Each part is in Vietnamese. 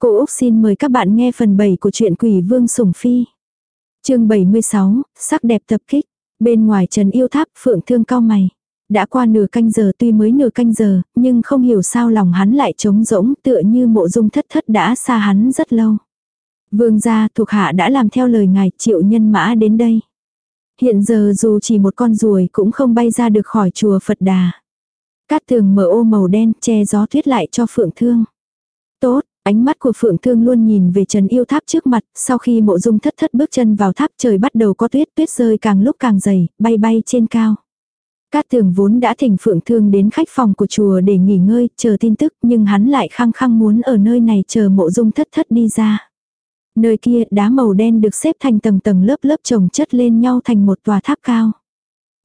Cô Úc xin mời các bạn nghe phần 7 của truyện Quỷ Vương Sủng Phi. chương 76, sắc đẹp tập kích. Bên ngoài trần yêu tháp phượng thương cao mày. Đã qua nửa canh giờ tuy mới nửa canh giờ, nhưng không hiểu sao lòng hắn lại trống rỗng tựa như mộ dung thất thất đã xa hắn rất lâu. Vương gia thuộc hạ đã làm theo lời ngài triệu nhân mã đến đây. Hiện giờ dù chỉ một con ruồi cũng không bay ra được khỏi chùa Phật Đà. Cát tường mở ô màu đen che gió tuyết lại cho phượng thương. Tốt, ánh mắt của phượng thương luôn nhìn về trần yêu tháp trước mặt, sau khi mộ dung thất thất bước chân vào tháp trời bắt đầu có tuyết, tuyết rơi càng lúc càng dày, bay bay trên cao. Cát tường vốn đã thỉnh phượng thương đến khách phòng của chùa để nghỉ ngơi, chờ tin tức, nhưng hắn lại khăng khăng muốn ở nơi này chờ mộ dung thất thất đi ra. Nơi kia đá màu đen được xếp thành tầng tầng lớp lớp chồng chất lên nhau thành một tòa tháp cao.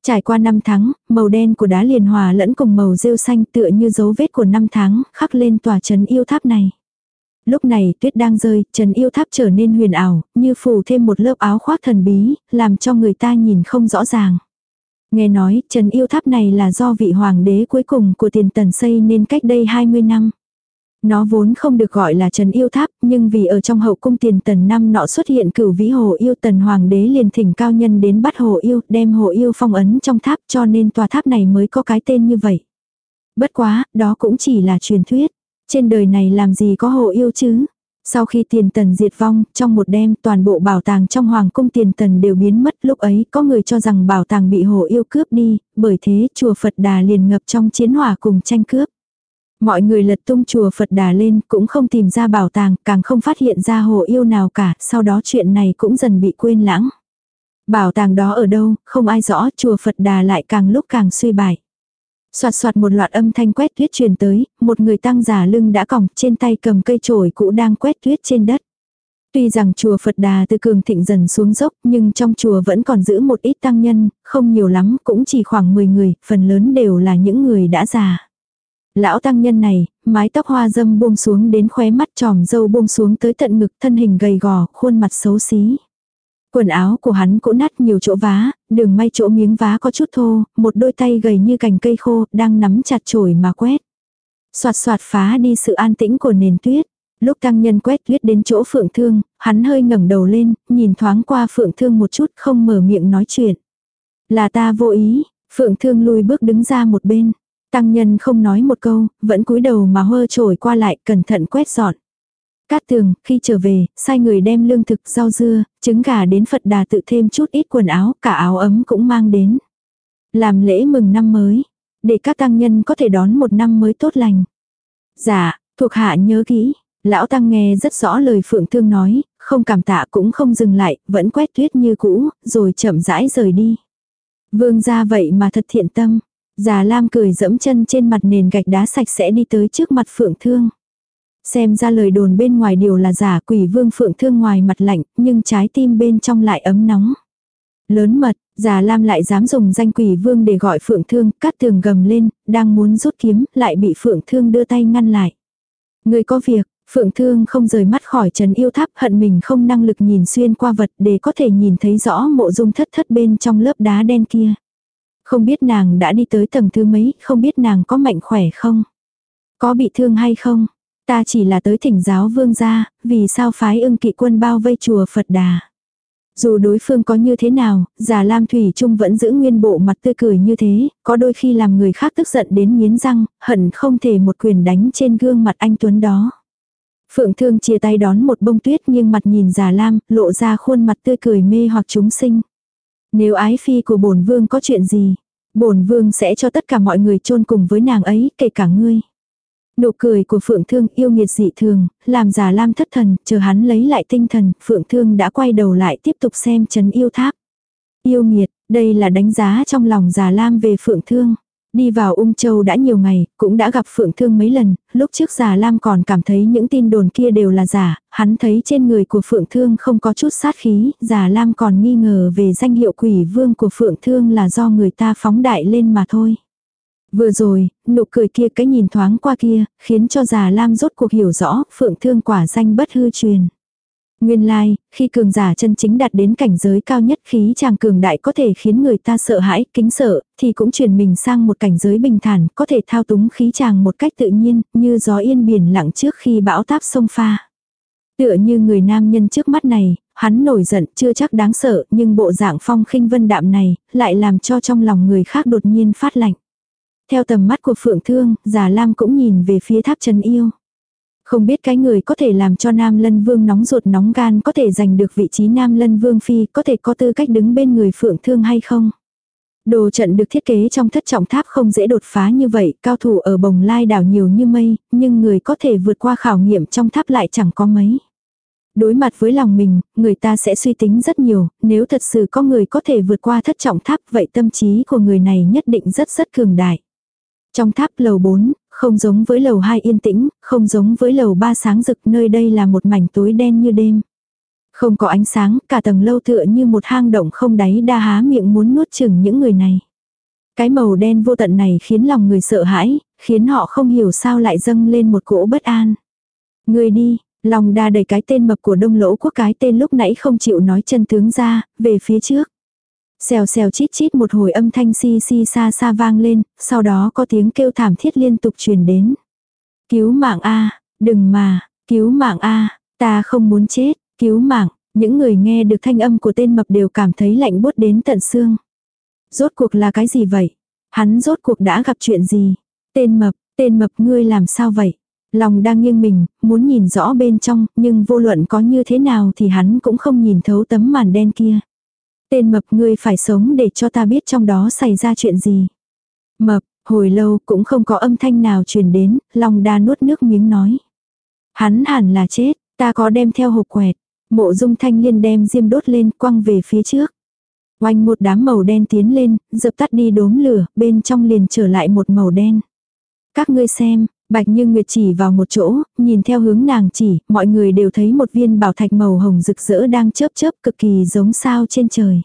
Trải qua năm tháng, màu đen của đá liền hòa lẫn cùng màu rêu xanh tựa như dấu vết của năm tháng, khắc lên tòa trấn yêu tháp này. Lúc này tuyết đang rơi, trần yêu tháp trở nên huyền ảo, như phủ thêm một lớp áo khoác thần bí, làm cho người ta nhìn không rõ ràng. Nghe nói, trần yêu tháp này là do vị hoàng đế cuối cùng của tiền tần xây nên cách đây 20 năm. Nó vốn không được gọi là Trần Yêu Tháp, nhưng vì ở trong hậu cung tiền tần năm nọ xuất hiện cửu vĩ hồ yêu tần hoàng đế liền thỉnh cao nhân đến bắt hồ yêu, đem hồ yêu phong ấn trong tháp cho nên tòa tháp này mới có cái tên như vậy. Bất quá, đó cũng chỉ là truyền thuyết. Trên đời này làm gì có hộ yêu chứ? Sau khi tiền tần diệt vong, trong một đêm toàn bộ bảo tàng trong hoàng cung tiền tần đều biến mất. Lúc ấy có người cho rằng bảo tàng bị hồ yêu cướp đi, bởi thế chùa Phật Đà liền ngập trong chiến hỏa cùng tranh cướp. Mọi người lật tung chùa Phật Đà lên cũng không tìm ra bảo tàng, càng không phát hiện ra hồ yêu nào cả, sau đó chuyện này cũng dần bị quên lãng. Bảo tàng đó ở đâu, không ai rõ, chùa Phật Đà lại càng lúc càng suy bại. Soạt soạt một loạt âm thanh quét tuyết truyền tới, một người tăng giả lưng đã còng trên tay cầm cây chổi cũ đang quét tuyết trên đất. Tuy rằng chùa Phật Đà từ cường thịnh dần xuống dốc nhưng trong chùa vẫn còn giữ một ít tăng nhân, không nhiều lắm, cũng chỉ khoảng 10 người, phần lớn đều là những người đã già. Lão tăng nhân này, mái tóc hoa dâm buông xuống đến khóe mắt tròm dâu buông xuống tới tận ngực thân hình gầy gò, khuôn mặt xấu xí. Quần áo của hắn cũ nát nhiều chỗ vá, đường may chỗ miếng vá có chút thô, một đôi tay gầy như cành cây khô, đang nắm chặt chổi mà quét. Soạt soạt phá đi sự an tĩnh của nền tuyết. Lúc tăng nhân quét tuyết đến chỗ phượng thương, hắn hơi ngẩng đầu lên, nhìn thoáng qua phượng thương một chút không mở miệng nói chuyện. Là ta vô ý, phượng thương lùi bước đứng ra một bên. Tăng nhân không nói một câu, vẫn cúi đầu mà hơ trổi qua lại cẩn thận quét dọn. Cát tường, khi trở về, sai người đem lương thực, rau dưa, trứng gà đến Phật đà tự thêm chút ít quần áo, cả áo ấm cũng mang đến. Làm lễ mừng năm mới, để các tăng nhân có thể đón một năm mới tốt lành. Dạ, thuộc hạ nhớ kỹ, lão tăng nghe rất rõ lời phượng thương nói, không cảm tạ cũng không dừng lại, vẫn quét tuyết như cũ, rồi chậm rãi rời đi. Vương ra vậy mà thật thiện tâm, Già Lam cười dẫm chân trên mặt nền gạch đá sạch sẽ đi tới trước mặt Phượng Thương. Xem ra lời đồn bên ngoài điều là giả quỷ vương Phượng Thương ngoài mặt lạnh, nhưng trái tim bên trong lại ấm nóng. Lớn mật, già Lam lại dám dùng danh quỷ vương để gọi Phượng Thương, cắt tường gầm lên, đang muốn rút kiếm, lại bị Phượng Thương đưa tay ngăn lại. Người có việc, Phượng Thương không rời mắt khỏi trần yêu tháp hận mình không năng lực nhìn xuyên qua vật để có thể nhìn thấy rõ mộ dung thất thất bên trong lớp đá đen kia. Không biết nàng đã đi tới tầng thứ mấy, không biết nàng có mạnh khỏe không? Có bị thương hay không? Ta chỉ là tới thỉnh giáo vương gia, vì sao phái ưng kỵ quân bao vây chùa Phật Đà. Dù đối phương có như thế nào, già Lam Thủy Trung vẫn giữ nguyên bộ mặt tươi cười như thế, có đôi khi làm người khác tức giận đến nghiến răng, hận không thể một quyền đánh trên gương mặt anh Tuấn đó. Phượng Thương chia tay đón một bông tuyết nhưng mặt nhìn già Lam, lộ ra khuôn mặt tươi cười mê hoặc chúng sinh. Nếu ái phi của bổn vương có chuyện gì, bổn vương sẽ cho tất cả mọi người chôn cùng với nàng ấy, kể cả ngươi. Nụ cười của Phượng Thương yêu nghiệt dị thường, làm giả lam thất thần, chờ hắn lấy lại tinh thần, Phượng Thương đã quay đầu lại tiếp tục xem chấn yêu tháp. Yêu nghiệt, đây là đánh giá trong lòng giả lam về Phượng Thương. Đi vào ung châu đã nhiều ngày, cũng đã gặp Phượng Thương mấy lần, lúc trước già Lam còn cảm thấy những tin đồn kia đều là giả, hắn thấy trên người của Phượng Thương không có chút sát khí, già Lam còn nghi ngờ về danh hiệu quỷ vương của Phượng Thương là do người ta phóng đại lên mà thôi. Vừa rồi, nụ cười kia cái nhìn thoáng qua kia, khiến cho già Lam rốt cuộc hiểu rõ, Phượng Thương quả danh bất hư truyền. Nguyên lai, like, khi cường giả chân chính đạt đến cảnh giới cao nhất khí chàng cường đại có thể khiến người ta sợ hãi, kính sợ, thì cũng chuyển mình sang một cảnh giới bình thản, có thể thao túng khí chàng một cách tự nhiên, như gió yên biển lặng trước khi bão táp sông pha. Tựa như người nam nhân trước mắt này, hắn nổi giận chưa chắc đáng sợ nhưng bộ dạng phong khinh vân đạm này lại làm cho trong lòng người khác đột nhiên phát lạnh. Theo tầm mắt của Phượng Thương, Già Lam cũng nhìn về phía tháp Trần Yêu. Không biết cái người có thể làm cho Nam Lân Vương nóng ruột nóng gan có thể giành được vị trí Nam Lân Vương Phi có thể có tư cách đứng bên người Phượng Thương hay không? Đồ trận được thiết kế trong thất trọng tháp không dễ đột phá như vậy, cao thủ ở bồng lai đảo nhiều như mây, nhưng người có thể vượt qua khảo nghiệm trong tháp lại chẳng có mấy. Đối mặt với lòng mình, người ta sẽ suy tính rất nhiều, nếu thật sự có người có thể vượt qua thất trọng tháp vậy tâm trí của người này nhất định rất rất cường đại. Trong tháp lầu 4, không giống với lầu 2 yên tĩnh, không giống với lầu 3 sáng rực nơi đây là một mảnh tối đen như đêm. Không có ánh sáng, cả tầng lâu tựa như một hang động không đáy đa há miệng muốn nuốt chừng những người này. Cái màu đen vô tận này khiến lòng người sợ hãi, khiến họ không hiểu sao lại dâng lên một cỗ bất an. Người đi, lòng đa đầy cái tên mập của đông lỗ quốc cái tên lúc nãy không chịu nói chân tướng ra, về phía trước. Xèo xèo chít chít một hồi âm thanh si si xa xa vang lên, sau đó có tiếng kêu thảm thiết liên tục truyền đến. Cứu mạng A, đừng mà, cứu mạng A, ta không muốn chết, cứu mạng, những người nghe được thanh âm của tên mập đều cảm thấy lạnh buốt đến tận xương. Rốt cuộc là cái gì vậy? Hắn rốt cuộc đã gặp chuyện gì? Tên mập, tên mập ngươi làm sao vậy? Lòng đang nghiêng mình, muốn nhìn rõ bên trong, nhưng vô luận có như thế nào thì hắn cũng không nhìn thấu tấm màn đen kia. Tên mập ngươi phải sống để cho ta biết trong đó xảy ra chuyện gì. Mập, hồi lâu cũng không có âm thanh nào truyền đến, lòng đa nuốt nước miếng nói. Hắn hẳn là chết, ta có đem theo hộp quẹt. Mộ dung thanh liên đem diêm đốt lên quăng về phía trước. Oanh một đám màu đen tiến lên, dập tắt đi đốm lửa, bên trong liền trở lại một màu đen. Các ngươi xem, Bạch Như Nguyệt chỉ vào một chỗ, nhìn theo hướng nàng chỉ, mọi người đều thấy một viên bảo thạch màu hồng rực rỡ đang chớp chớp cực kỳ giống sao trên trời.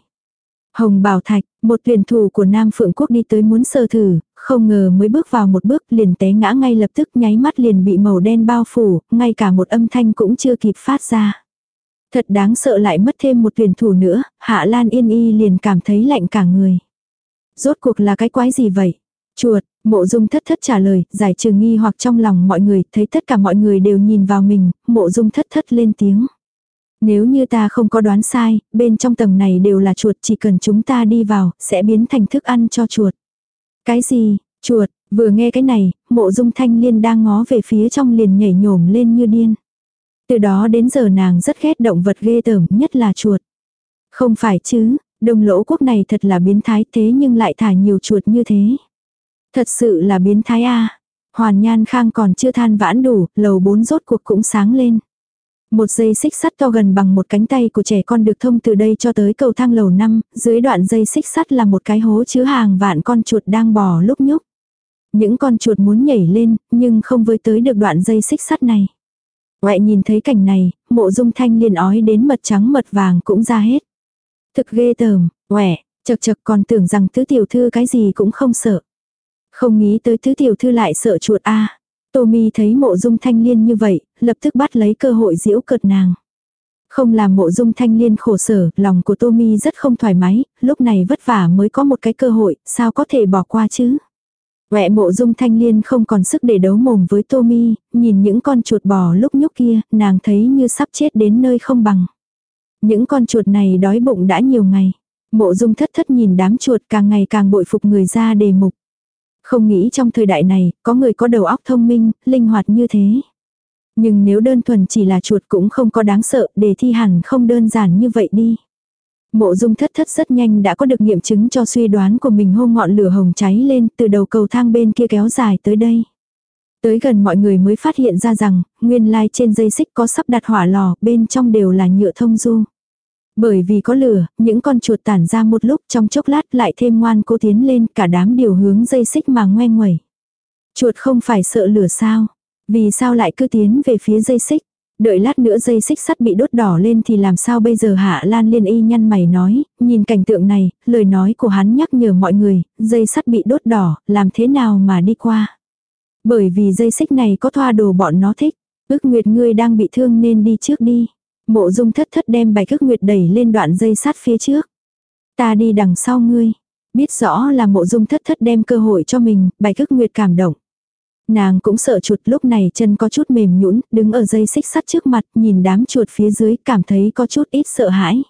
Hồng bảo thạch, một tuyển thủ của Nam Phượng Quốc đi tới muốn sơ thử, không ngờ mới bước vào một bước liền té ngã ngay lập tức nháy mắt liền bị màu đen bao phủ, ngay cả một âm thanh cũng chưa kịp phát ra. Thật đáng sợ lại mất thêm một tuyển thủ nữa, Hạ Lan Yên Y liền cảm thấy lạnh cả người. Rốt cuộc là cái quái gì vậy? Chuột, mộ dung thất thất trả lời, giải trừ nghi hoặc trong lòng mọi người, thấy tất cả mọi người đều nhìn vào mình, mộ dung thất thất lên tiếng. Nếu như ta không có đoán sai, bên trong tầng này đều là chuột, chỉ cần chúng ta đi vào, sẽ biến thành thức ăn cho chuột. Cái gì, chuột, vừa nghe cái này, mộ dung thanh liên đang ngó về phía trong liền nhảy nhổm lên như điên. Từ đó đến giờ nàng rất ghét động vật ghê tởm, nhất là chuột. Không phải chứ, đồng lỗ quốc này thật là biến thái thế nhưng lại thả nhiều chuột như thế. Thật sự là biến thái a Hoàn Nhan Khang còn chưa than vãn đủ, lầu bốn rốt cuộc cũng sáng lên. Một dây xích sắt to gần bằng một cánh tay của trẻ con được thông từ đây cho tới cầu thang lầu 5, dưới đoạn dây xích sắt là một cái hố chứa hàng vạn con chuột đang bò lúc nhúc. Những con chuột muốn nhảy lên, nhưng không với tới được đoạn dây xích sắt này. Ngoại nhìn thấy cảnh này, mộ dung thanh liền ói đến mật trắng mật vàng cũng ra hết. Thực ghê tởm, quẻ, chật chật còn tưởng rằng tứ tiểu thư cái gì cũng không sợ. Không nghĩ tới thứ tiểu thư lại sợ chuột a à. Tô mi thấy mộ dung thanh liên như vậy, lập tức bắt lấy cơ hội giễu cợt nàng. Không làm mộ dung thanh liên khổ sở, lòng của Tô mi rất không thoải mái, lúc này vất vả mới có một cái cơ hội, sao có thể bỏ qua chứ. Quẹ mộ dung thanh liên không còn sức để đấu mồm với Tô mi nhìn những con chuột bò lúc nhúc kia, nàng thấy như sắp chết đến nơi không bằng. Những con chuột này đói bụng đã nhiều ngày. Mộ dung thất thất nhìn đám chuột càng ngày càng bội phục người ra đề mục. Không nghĩ trong thời đại này, có người có đầu óc thông minh, linh hoạt như thế. Nhưng nếu đơn thuần chỉ là chuột cũng không có đáng sợ, đề thi hẳn không đơn giản như vậy đi. Mộ dung thất thất rất nhanh đã có được nghiệm chứng cho suy đoán của mình hô ngọn lửa hồng cháy lên từ đầu cầu thang bên kia kéo dài tới đây. Tới gần mọi người mới phát hiện ra rằng, nguyên lai trên dây xích có sắp đặt hỏa lò, bên trong đều là nhựa thông du. Bởi vì có lửa, những con chuột tản ra một lúc trong chốc lát lại thêm ngoan cố tiến lên cả đám điều hướng dây xích mà ngoe nguẩy. Chuột không phải sợ lửa sao? Vì sao lại cứ tiến về phía dây xích? Đợi lát nữa dây xích sắt bị đốt đỏ lên thì làm sao bây giờ hạ lan liên y nhăn mày nói, nhìn cảnh tượng này, lời nói của hắn nhắc nhở mọi người, dây sắt bị đốt đỏ, làm thế nào mà đi qua. Bởi vì dây xích này có thoa đồ bọn nó thích, ước nguyệt ngươi đang bị thương nên đi trước đi. Mộ dung thất thất đem bạch cước nguyệt đẩy lên đoạn dây sát phía trước. Ta đi đằng sau ngươi. Biết rõ là mộ dung thất thất đem cơ hội cho mình, bạch cước nguyệt cảm động. Nàng cũng sợ chuột lúc này chân có chút mềm nhũn đứng ở dây xích sắt trước mặt, nhìn đám chuột phía dưới cảm thấy có chút ít sợ hãi.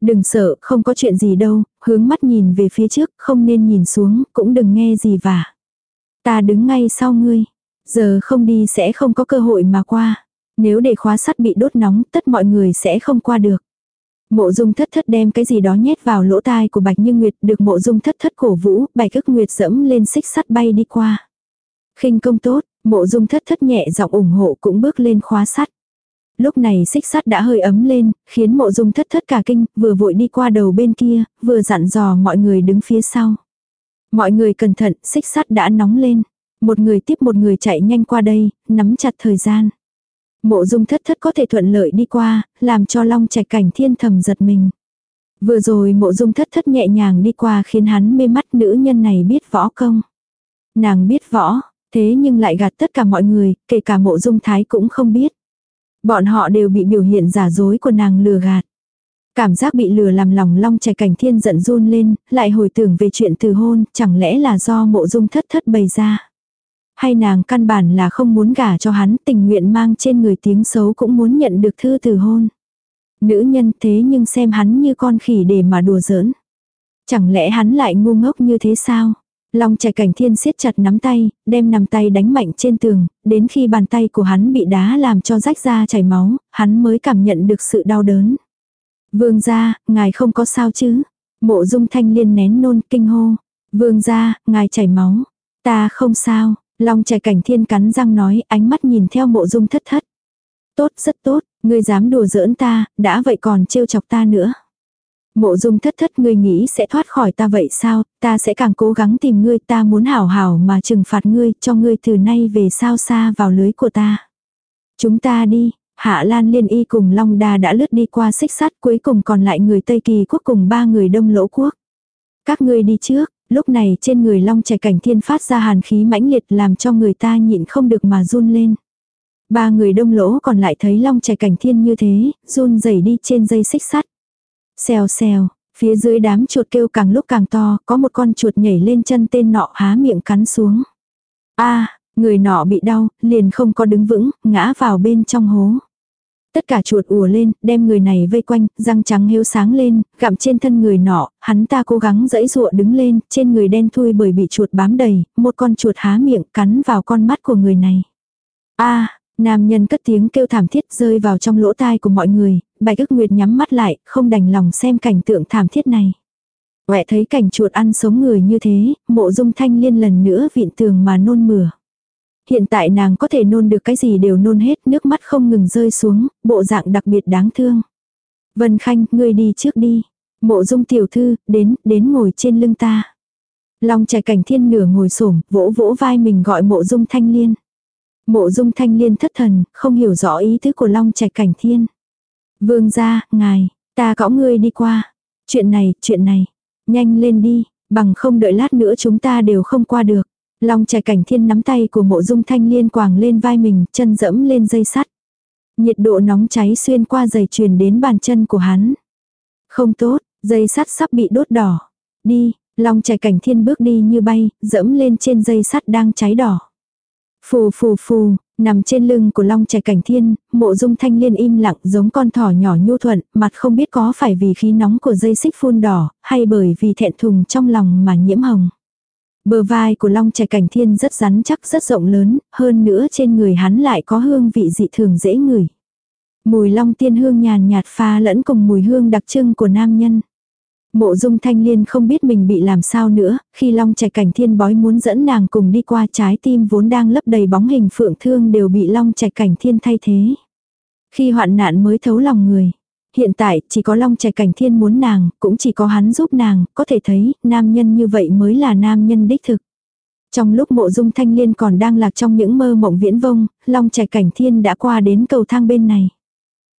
Đừng sợ, không có chuyện gì đâu, hướng mắt nhìn về phía trước, không nên nhìn xuống, cũng đừng nghe gì vả. Ta đứng ngay sau ngươi, giờ không đi sẽ không có cơ hội mà qua. Nếu để khóa sắt bị đốt nóng, tất mọi người sẽ không qua được. Mộ dung thất thất đem cái gì đó nhét vào lỗ tai của Bạch Như Nguyệt được mộ dung thất thất cổ vũ, Bạch ức Nguyệt dẫm lên xích sắt bay đi qua. khinh công tốt, mộ dung thất thất nhẹ giọng ủng hộ cũng bước lên khóa sắt. Lúc này xích sắt đã hơi ấm lên, khiến mộ dung thất thất cả kinh, vừa vội đi qua đầu bên kia, vừa dặn dò mọi người đứng phía sau. Mọi người cẩn thận, xích sắt đã nóng lên. Một người tiếp một người chạy nhanh qua đây, nắm chặt thời gian. Mộ dung thất thất có thể thuận lợi đi qua, làm cho long trạch cảnh thiên thầm giật mình. Vừa rồi mộ dung thất thất nhẹ nhàng đi qua khiến hắn mê mắt nữ nhân này biết võ công. Nàng biết võ, thế nhưng lại gạt tất cả mọi người, kể cả mộ dung thái cũng không biết. Bọn họ đều bị biểu hiện giả dối của nàng lừa gạt. Cảm giác bị lừa làm lòng long trẻ cảnh thiên giận run lên, lại hồi tưởng về chuyện từ hôn, chẳng lẽ là do mộ dung thất thất bày ra. Hay nàng căn bản là không muốn gả cho hắn tình nguyện mang trên người tiếng xấu cũng muốn nhận được thư từ hôn. Nữ nhân thế nhưng xem hắn như con khỉ để mà đùa giỡn. Chẳng lẽ hắn lại ngu ngốc như thế sao? Long trẻ cảnh thiên siết chặt nắm tay, đem nắm tay đánh mạnh trên tường, đến khi bàn tay của hắn bị đá làm cho rách ra chảy máu, hắn mới cảm nhận được sự đau đớn. Vương gia, ngài không có sao chứ? Mộ dung thanh liên nén nôn kinh hô. Vương gia, ngài chảy máu. Ta không sao. Long trẻ cảnh thiên cắn răng nói ánh mắt nhìn theo mộ dung thất thất. Tốt rất tốt, ngươi dám đùa giỡn ta, đã vậy còn trêu chọc ta nữa. Mộ dung thất thất ngươi nghĩ sẽ thoát khỏi ta vậy sao, ta sẽ càng cố gắng tìm ngươi ta muốn hảo hảo mà trừng phạt ngươi cho ngươi từ nay về sao xa vào lưới của ta. Chúng ta đi, Hạ Lan Liên Y cùng Long Đa đã lướt đi qua xích sắt cuối cùng còn lại người Tây Kỳ quốc cùng ba người đông lỗ quốc. Các ngươi đi trước, lúc này trên người Long trẻ cảnh thiên phát ra hàn khí mãnh liệt làm cho người ta nhịn không được mà run lên. Ba người đông lỗ còn lại thấy Long trẻ cảnh thiên như thế, run rẩy đi trên dây xích sắt. Xèo xèo, phía dưới đám chuột kêu càng lúc càng to, có một con chuột nhảy lên chân tên nọ há miệng cắn xuống. a người nọ bị đau, liền không có đứng vững, ngã vào bên trong hố. Tất cả chuột ùa lên, đem người này vây quanh, răng trắng hiếu sáng lên, gặm trên thân người nọ, hắn ta cố gắng dẫy dụa đứng lên, trên người đen thui bởi bị chuột bám đầy, một con chuột há miệng cắn vào con mắt của người này. a nam nhân cất tiếng kêu thảm thiết rơi vào trong lỗ tai của mọi người, bạch ức nguyệt nhắm mắt lại, không đành lòng xem cảnh tượng thảm thiết này. Quẹ thấy cảnh chuột ăn sống người như thế, mộ dung thanh liên lần nữa vịn tường mà nôn mửa. Hiện tại nàng có thể nôn được cái gì đều nôn hết, nước mắt không ngừng rơi xuống, bộ dạng đặc biệt đáng thương. Vân Khanh, ngươi đi trước đi. Mộ dung tiểu thư, đến, đến ngồi trên lưng ta. Long trẻ cảnh thiên nửa ngồi xổm vỗ vỗ vai mình gọi mộ dung thanh liên. Mộ dung thanh liên thất thần, không hiểu rõ ý tứ của long trẻ cảnh thiên. Vương gia, ngài, ta cõng ngươi đi qua. Chuyện này, chuyện này. Nhanh lên đi, bằng không đợi lát nữa chúng ta đều không qua được. Long trẻ cảnh thiên nắm tay của mộ dung thanh liên quàng lên vai mình, chân dẫm lên dây sắt. Nhiệt độ nóng cháy xuyên qua giày truyền đến bàn chân của hắn. Không tốt, dây sắt sắp bị đốt đỏ. Đi, long trẻ cảnh thiên bước đi như bay, dẫm lên trên dây sắt đang cháy đỏ. Phù phù phù, nằm trên lưng của long trẻ cảnh thiên, mộ dung thanh liên im lặng giống con thỏ nhỏ nhu thuận, mặt không biết có phải vì khí nóng của dây xích phun đỏ, hay bởi vì thẹn thùng trong lòng mà nhiễm hồng. Bờ vai của long Trạch cảnh thiên rất rắn chắc rất rộng lớn, hơn nữa trên người hắn lại có hương vị dị thường dễ ngửi. Mùi long tiên hương nhàn nhạt pha lẫn cùng mùi hương đặc trưng của nam nhân. Mộ dung thanh liên không biết mình bị làm sao nữa, khi long trẻ cảnh thiên bói muốn dẫn nàng cùng đi qua trái tim vốn đang lấp đầy bóng hình phượng thương đều bị long trẻ cảnh thiên thay thế. Khi hoạn nạn mới thấu lòng người. Hiện tại, chỉ có long Trạch cảnh thiên muốn nàng, cũng chỉ có hắn giúp nàng, có thể thấy, nam nhân như vậy mới là nam nhân đích thực. Trong lúc mộ dung thanh liên còn đang lạc trong những mơ mộng viễn vông, long Trạch cảnh thiên đã qua đến cầu thang bên này.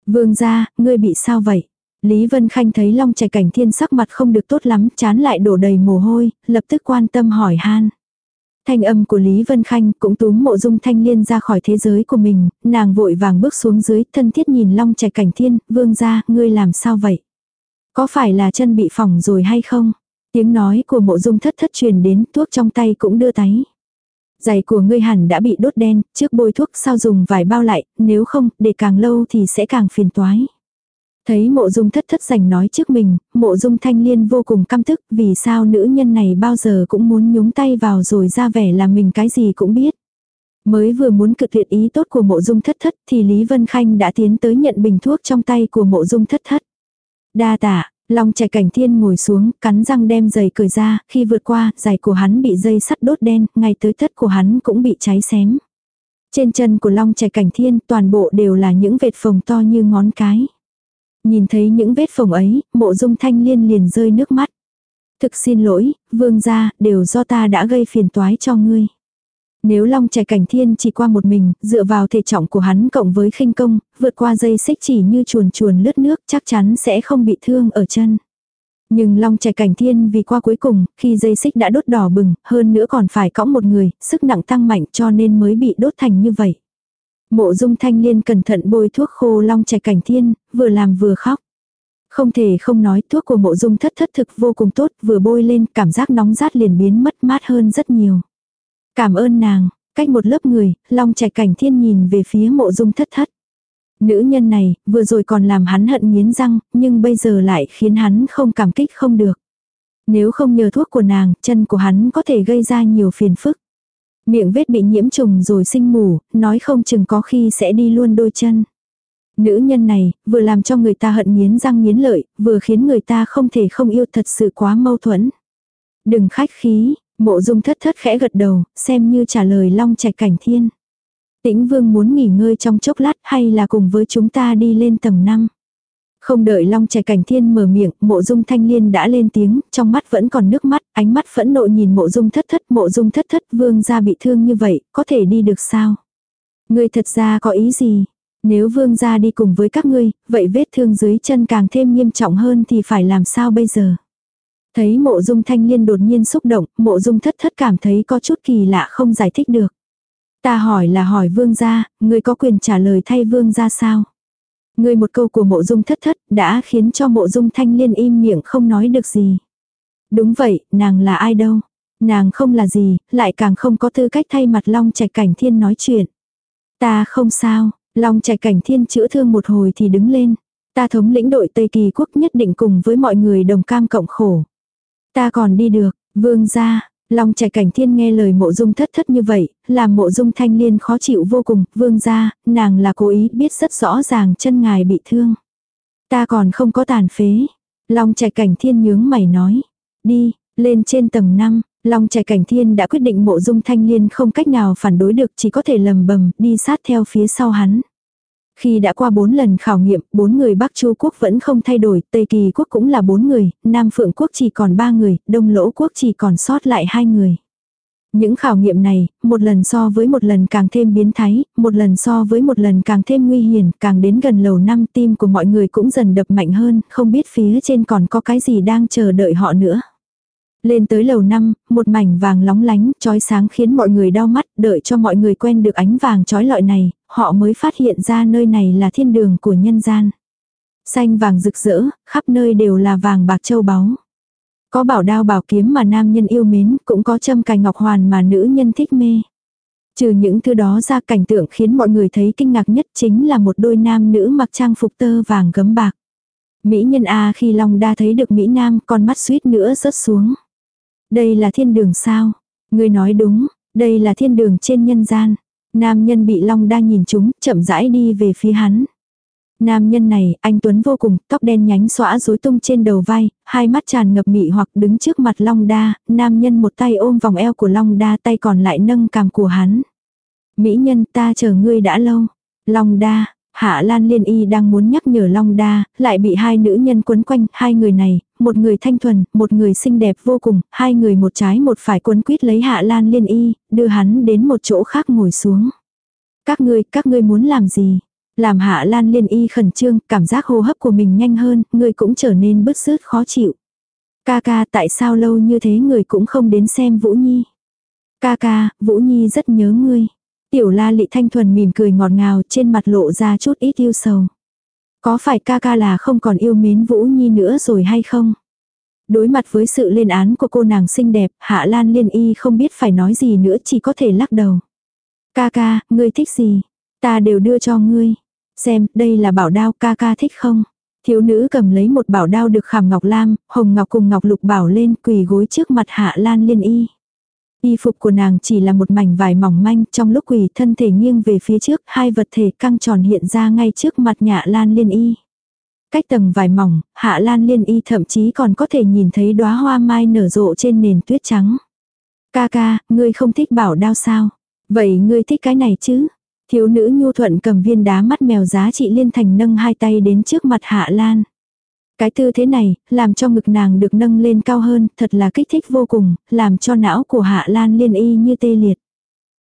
Vương gia, ngươi bị sao vậy? Lý Vân Khanh thấy long Trạch cảnh thiên sắc mặt không được tốt lắm, chán lại đổ đầy mồ hôi, lập tức quan tâm hỏi han. Thanh âm của Lý Vân Khanh cũng túm mộ dung thanh liên ra khỏi thế giới của mình, nàng vội vàng bước xuống dưới, thân thiết nhìn long trẻ cảnh thiên, vương ra, ngươi làm sao vậy? Có phải là chân bị phỏng rồi hay không? Tiếng nói của mộ dung thất thất truyền đến, thuốc trong tay cũng đưa tay. Giày của ngươi hẳn đã bị đốt đen, trước bôi thuốc sao dùng vải bao lại, nếu không, để càng lâu thì sẽ càng phiền toái. Thấy mộ dung thất thất giành nói trước mình, mộ dung thanh liên vô cùng căm thức vì sao nữ nhân này bao giờ cũng muốn nhúng tay vào rồi ra vẻ là mình cái gì cũng biết. Mới vừa muốn cực thiện ý tốt của mộ dung thất thất thì Lý Vân Khanh đã tiến tới nhận bình thuốc trong tay của mộ dung thất thất. Đa tạ, Long trẻ cảnh thiên ngồi xuống, cắn răng đem giày cởi ra, khi vượt qua, giày của hắn bị dây sắt đốt đen, ngay tới thất của hắn cũng bị cháy xém. Trên chân của Long trẻ cảnh thiên toàn bộ đều là những vệt phồng to như ngón cái. Nhìn thấy những vết phồng ấy, mộ dung thanh liên liền rơi nước mắt. Thực xin lỗi, vương gia, đều do ta đã gây phiền toái cho ngươi. Nếu long trẻ cảnh thiên chỉ qua một mình, dựa vào thể trọng của hắn cộng với khinh công, vượt qua dây xích chỉ như chuồn chuồn lướt nước chắc chắn sẽ không bị thương ở chân. Nhưng long trẻ cảnh thiên vì qua cuối cùng, khi dây xích đã đốt đỏ bừng, hơn nữa còn phải cõng một người, sức nặng tăng mạnh cho nên mới bị đốt thành như vậy. Mộ dung thanh liên cẩn thận bôi thuốc khô long trẻ cảnh thiên, vừa làm vừa khóc. Không thể không nói thuốc của mộ dung thất thất thực vô cùng tốt, vừa bôi lên cảm giác nóng rát liền biến mất mát hơn rất nhiều. Cảm ơn nàng, cách một lớp người, long trẻ cảnh thiên nhìn về phía mộ dung thất thất. Nữ nhân này, vừa rồi còn làm hắn hận nghiến răng, nhưng bây giờ lại khiến hắn không cảm kích không được. Nếu không nhờ thuốc của nàng, chân của hắn có thể gây ra nhiều phiền phức. Miệng vết bị nhiễm trùng rồi sinh mù, nói không chừng có khi sẽ đi luôn đôi chân. Nữ nhân này, vừa làm cho người ta hận nghiến răng nghiến lợi, vừa khiến người ta không thể không yêu thật sự quá mâu thuẫn. Đừng khách khí, mộ dung thất thất khẽ gật đầu, xem như trả lời long trạch cảnh thiên. Tĩnh vương muốn nghỉ ngơi trong chốc lát hay là cùng với chúng ta đi lên tầng 5. Không đợi Long trẻ cảnh thiên mở miệng, mộ dung thanh liên đã lên tiếng, trong mắt vẫn còn nước mắt, ánh mắt phẫn nộ nhìn mộ dung thất thất, mộ dung thất thất vương gia bị thương như vậy, có thể đi được sao? Ngươi thật ra có ý gì? Nếu vương gia đi cùng với các ngươi, vậy vết thương dưới chân càng thêm nghiêm trọng hơn thì phải làm sao bây giờ? Thấy mộ dung thanh liên đột nhiên xúc động, mộ dung thất thất cảm thấy có chút kỳ lạ không giải thích được. Ta hỏi là hỏi vương gia, ngươi có quyền trả lời thay vương gia sao? Ngươi một câu của mộ dung thất thất đã khiến cho mộ dung thanh liên im miệng không nói được gì. Đúng vậy, nàng là ai đâu? Nàng không là gì, lại càng không có tư cách thay mặt Long Trạch Cảnh Thiên nói chuyện. Ta không sao, Long Trạch Cảnh Thiên chữa thương một hồi thì đứng lên. Ta thống lĩnh đội Tây Kỳ quốc nhất định cùng với mọi người đồng cam cộng khổ. Ta còn đi được, vương gia, Long trẻ cảnh thiên nghe lời mộ dung thất thất như vậy, làm mộ dung thanh liên khó chịu vô cùng, vương ra, nàng là cố ý biết rất rõ ràng chân ngài bị thương. Ta còn không có tàn phế. Long trẻ cảnh thiên nhướng mày nói. Đi, lên trên tầng 5, Long trẻ cảnh thiên đã quyết định mộ dung thanh liên không cách nào phản đối được chỉ có thể lầm bầm đi sát theo phía sau hắn. Khi đã qua 4 lần khảo nghiệm, bốn người Bắc Chu quốc vẫn không thay đổi, Tây Kỳ quốc cũng là 4 người, Nam Phượng quốc chỉ còn 3 người, Đông Lỗ quốc chỉ còn sót lại hai người. Những khảo nghiệm này, một lần so với một lần càng thêm biến thái, một lần so với một lần càng thêm nguy hiểm, càng đến gần lầu năm tim của mọi người cũng dần đập mạnh hơn, không biết phía trên còn có cái gì đang chờ đợi họ nữa. Lên tới lầu năm, một mảnh vàng lóng lánh, chói sáng khiến mọi người đau mắt, đợi cho mọi người quen được ánh vàng chói lọi này, họ mới phát hiện ra nơi này là thiên đường của nhân gian. Xanh vàng rực rỡ, khắp nơi đều là vàng bạc châu báu. Có bảo đao bảo kiếm mà nam nhân yêu mến, cũng có châm cài ngọc hoàn mà nữ nhân thích mê. Trừ những thứ đó ra cảnh tượng khiến mọi người thấy kinh ngạc nhất chính là một đôi nam nữ mặc trang phục tơ vàng gấm bạc. Mỹ nhân A khi Long đa thấy được Mỹ Nam con mắt suýt nữa rớt xuống. Đây là thiên đường sao? Người nói đúng, đây là thiên đường trên nhân gian. Nam nhân bị Long đa nhìn chúng, chậm rãi đi về phía hắn. Nam nhân này, anh Tuấn vô cùng, tóc đen nhánh xõa rối tung trên đầu vai, hai mắt tràn ngập mị hoặc đứng trước mặt Long Đa, nam nhân một tay ôm vòng eo của Long Đa tay còn lại nâng cằm của hắn. Mỹ nhân ta chờ ngươi đã lâu. Long Đa, Hạ Lan Liên Y đang muốn nhắc nhở Long Đa, lại bị hai nữ nhân quấn quanh, hai người này, một người thanh thuần, một người xinh đẹp vô cùng, hai người một trái một phải quấn quýt lấy Hạ Lan Liên Y, đưa hắn đến một chỗ khác ngồi xuống. Các ngươi, các ngươi muốn làm gì? Làm Hạ Lan Liên Y khẩn trương, cảm giác hô hấp của mình nhanh hơn, người cũng trở nên bứt rứt khó chịu. Ca ca tại sao lâu như thế người cũng không đến xem Vũ Nhi? Ca ca, Vũ Nhi rất nhớ ngươi. Tiểu la lị thanh thuần mỉm cười ngọt ngào trên mặt lộ ra chút ít yêu sầu. Có phải ca ca là không còn yêu mến Vũ Nhi nữa rồi hay không? Đối mặt với sự lên án của cô nàng xinh đẹp, Hạ Lan Liên Y không biết phải nói gì nữa chỉ có thể lắc đầu. Ca ca, ngươi thích gì? Ta đều đưa cho ngươi. Xem, đây là bảo đao ca ca thích không? Thiếu nữ cầm lấy một bảo đao được khảm ngọc lam, hồng ngọc cùng ngọc lục bảo lên quỳ gối trước mặt Hạ Lan Liên Y. Y phục của nàng chỉ là một mảnh vải mỏng manh, trong lúc quỳ thân thể nghiêng về phía trước, hai vật thể căng tròn hiện ra ngay trước mặt Hạ Lan Liên Y. Cách tầng vải mỏng, Hạ Lan Liên Y thậm chí còn có thể nhìn thấy đóa hoa mai nở rộ trên nền tuyết trắng. Ca ca, ngươi không thích bảo đao sao? Vậy ngươi thích cái này chứ? Thiếu nữ nhu thuận cầm viên đá mắt mèo giá trị liên thành nâng hai tay đến trước mặt Hạ Lan. Cái tư thế này, làm cho ngực nàng được nâng lên cao hơn, thật là kích thích vô cùng, làm cho não của Hạ Lan liên y như tê liệt.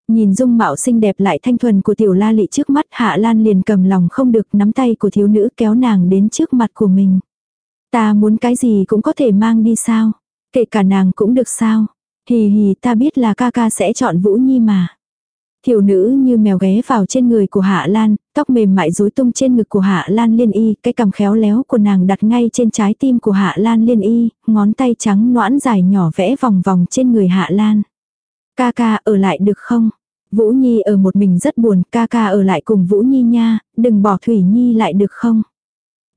Nhìn dung mạo xinh đẹp lại thanh thuần của tiểu la lị trước mắt Hạ Lan liền cầm lòng không được nắm tay của thiếu nữ kéo nàng đến trước mặt của mình. Ta muốn cái gì cũng có thể mang đi sao? Kể cả nàng cũng được sao? Hì hì ta biết là ca ca sẽ chọn Vũ Nhi mà. Thiểu nữ như mèo ghé vào trên người của Hạ Lan, tóc mềm mại rối tung trên ngực của Hạ Lan Liên Y, cái cằm khéo léo của nàng đặt ngay trên trái tim của Hạ Lan Liên Y, ngón tay trắng noãn dài nhỏ vẽ vòng vòng trên người Hạ Lan. Ca ca ở lại được không? Vũ Nhi ở một mình rất buồn, ca ca ở lại cùng Vũ Nhi nha, đừng bỏ Thủy Nhi lại được không?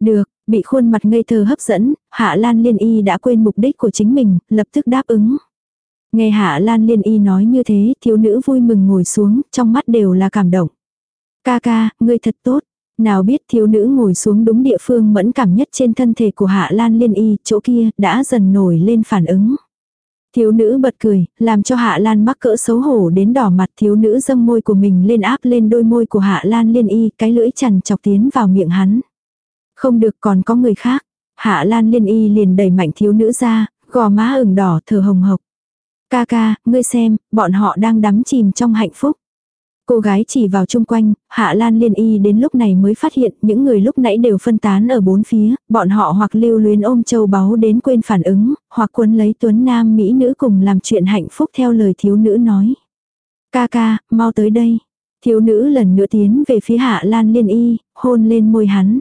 Được, bị khuôn mặt ngây thơ hấp dẫn, Hạ Lan Liên Y đã quên mục đích của chính mình, lập tức đáp ứng. Nghe Hạ Lan Liên Y nói như thế, thiếu nữ vui mừng ngồi xuống, trong mắt đều là cảm động. Ca ca, ngươi thật tốt. Nào biết thiếu nữ ngồi xuống đúng địa phương mẫn cảm nhất trên thân thể của Hạ Lan Liên Y, chỗ kia, đã dần nổi lên phản ứng. Thiếu nữ bật cười, làm cho Hạ Lan mắc cỡ xấu hổ đến đỏ mặt thiếu nữ dâng môi của mình lên áp lên đôi môi của Hạ Lan Liên Y, cái lưỡi chằn chọc tiến vào miệng hắn. Không được còn có người khác. Hạ Lan Liên Y liền đẩy mạnh thiếu nữ ra, gò má ửng đỏ thở hồng hộc. Ca ca, ngươi xem, bọn họ đang đắm chìm trong hạnh phúc. Cô gái chỉ vào chung quanh, Hạ Lan Liên Y đến lúc này mới phát hiện những người lúc nãy đều phân tán ở bốn phía, bọn họ hoặc lưu luyến ôm châu báu đến quên phản ứng, hoặc cuốn lấy tuấn nam mỹ nữ cùng làm chuyện hạnh phúc theo lời thiếu nữ nói. Ca ca, mau tới đây. Thiếu nữ lần nữa tiến về phía Hạ Lan Liên Y, hôn lên môi hắn.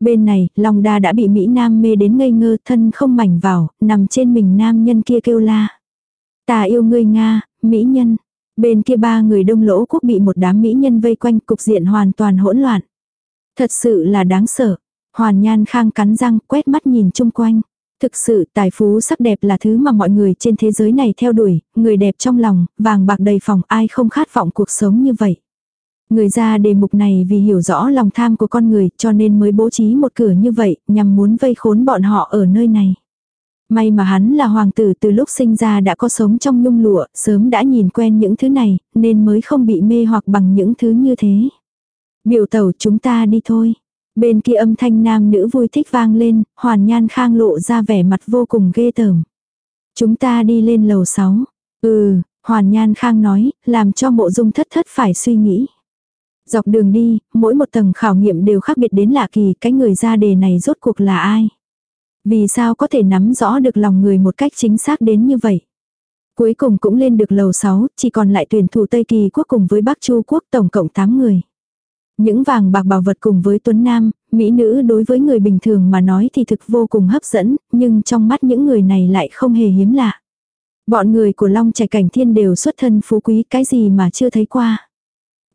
Bên này, Long Đa đã bị Mỹ Nam mê đến ngây ngơ thân không mảnh vào, nằm trên mình nam nhân kia kêu la. Ta yêu ngươi Nga, Mỹ nhân. Bên kia ba người đông lỗ quốc bị một đám Mỹ nhân vây quanh cục diện hoàn toàn hỗn loạn. Thật sự là đáng sợ. Hoàn nhan khang cắn răng quét mắt nhìn chung quanh. Thực sự tài phú sắc đẹp là thứ mà mọi người trên thế giới này theo đuổi, người đẹp trong lòng, vàng bạc đầy phòng ai không khát vọng cuộc sống như vậy. Người ra đề mục này vì hiểu rõ lòng tham của con người cho nên mới bố trí một cửa như vậy nhằm muốn vây khốn bọn họ ở nơi này. May mà hắn là hoàng tử từ lúc sinh ra đã có sống trong nhung lụa, sớm đã nhìn quen những thứ này, nên mới không bị mê hoặc bằng những thứ như thế. Biểu tẩu chúng ta đi thôi. Bên kia âm thanh nam nữ vui thích vang lên, hoàn nhan khang lộ ra vẻ mặt vô cùng ghê tởm. Chúng ta đi lên lầu 6. Ừ, hoàn nhan khang nói, làm cho mộ dung thất thất phải suy nghĩ. Dọc đường đi, mỗi một tầng khảo nghiệm đều khác biệt đến lạ kỳ, cái người ra đề này rốt cuộc là ai. Vì sao có thể nắm rõ được lòng người một cách chính xác đến như vậy? Cuối cùng cũng lên được lầu 6, chỉ còn lại tuyển thủ Tây Kỳ quốc cùng với Bắc Chu quốc tổng cộng 8 người. Những vàng bạc bảo vật cùng với Tuấn Nam, Mỹ nữ đối với người bình thường mà nói thì thực vô cùng hấp dẫn, nhưng trong mắt những người này lại không hề hiếm lạ. Bọn người của Long Trẻ Cảnh Thiên đều xuất thân phú quý cái gì mà chưa thấy qua.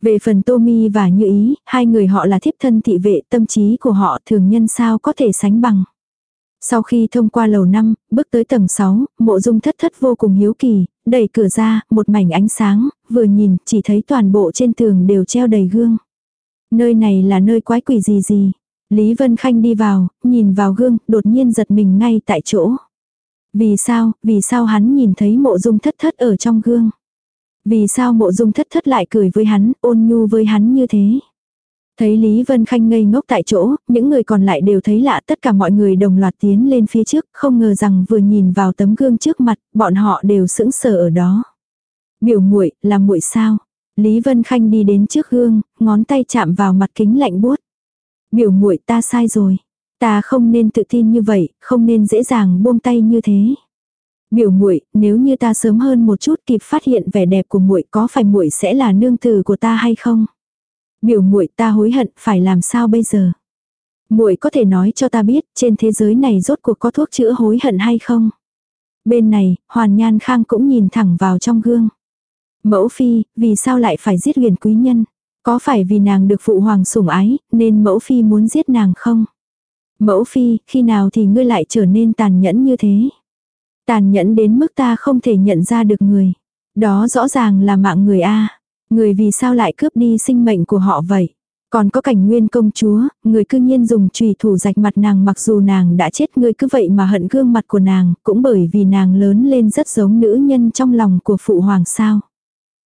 Về phần Tô Mi và Như Ý, hai người họ là thiếp thân thị vệ tâm trí của họ thường nhân sao có thể sánh bằng. Sau khi thông qua lầu 5, bước tới tầng 6, mộ dung thất thất vô cùng hiếu kỳ, đẩy cửa ra, một mảnh ánh sáng, vừa nhìn, chỉ thấy toàn bộ trên tường đều treo đầy gương. Nơi này là nơi quái quỷ gì gì. Lý Vân Khanh đi vào, nhìn vào gương, đột nhiên giật mình ngay tại chỗ. Vì sao, vì sao hắn nhìn thấy mộ dung thất thất ở trong gương? Vì sao mộ dung thất thất lại cười với hắn, ôn nhu với hắn như thế? Thấy Lý Vân Khanh ngây ngốc tại chỗ, những người còn lại đều thấy lạ tất cả mọi người đồng loạt tiến lên phía trước, không ngờ rằng vừa nhìn vào tấm gương trước mặt, bọn họ đều sững sờ ở đó. Biểu muội là muội sao? Lý Vân Khanh đi đến trước gương, ngón tay chạm vào mặt kính lạnh buốt. Biểu muội ta sai rồi. Ta không nên tự tin như vậy, không nên dễ dàng buông tay như thế. Biểu muội, nếu như ta sớm hơn một chút kịp phát hiện vẻ đẹp của muội, có phải muội sẽ là nương tử của ta hay không? Biểu muội ta hối hận, phải làm sao bây giờ? muội có thể nói cho ta biết, trên thế giới này rốt cuộc có thuốc chữa hối hận hay không? Bên này, Hoàn Nhan Khang cũng nhìn thẳng vào trong gương. Mẫu phi, vì sao lại phải giết huyền quý nhân? Có phải vì nàng được phụ hoàng sủng ái, nên mẫu phi muốn giết nàng không? Mẫu phi, khi nào thì ngươi lại trở nên tàn nhẫn như thế? Tàn nhẫn đến mức ta không thể nhận ra được người. Đó rõ ràng là mạng người A. Người vì sao lại cướp đi sinh mệnh của họ vậy? Còn có cảnh nguyên công chúa, người cư nhiên dùng trùy thủ rạch mặt nàng mặc dù nàng đã chết người cứ vậy mà hận gương mặt của nàng, cũng bởi vì nàng lớn lên rất giống nữ nhân trong lòng của phụ hoàng sao.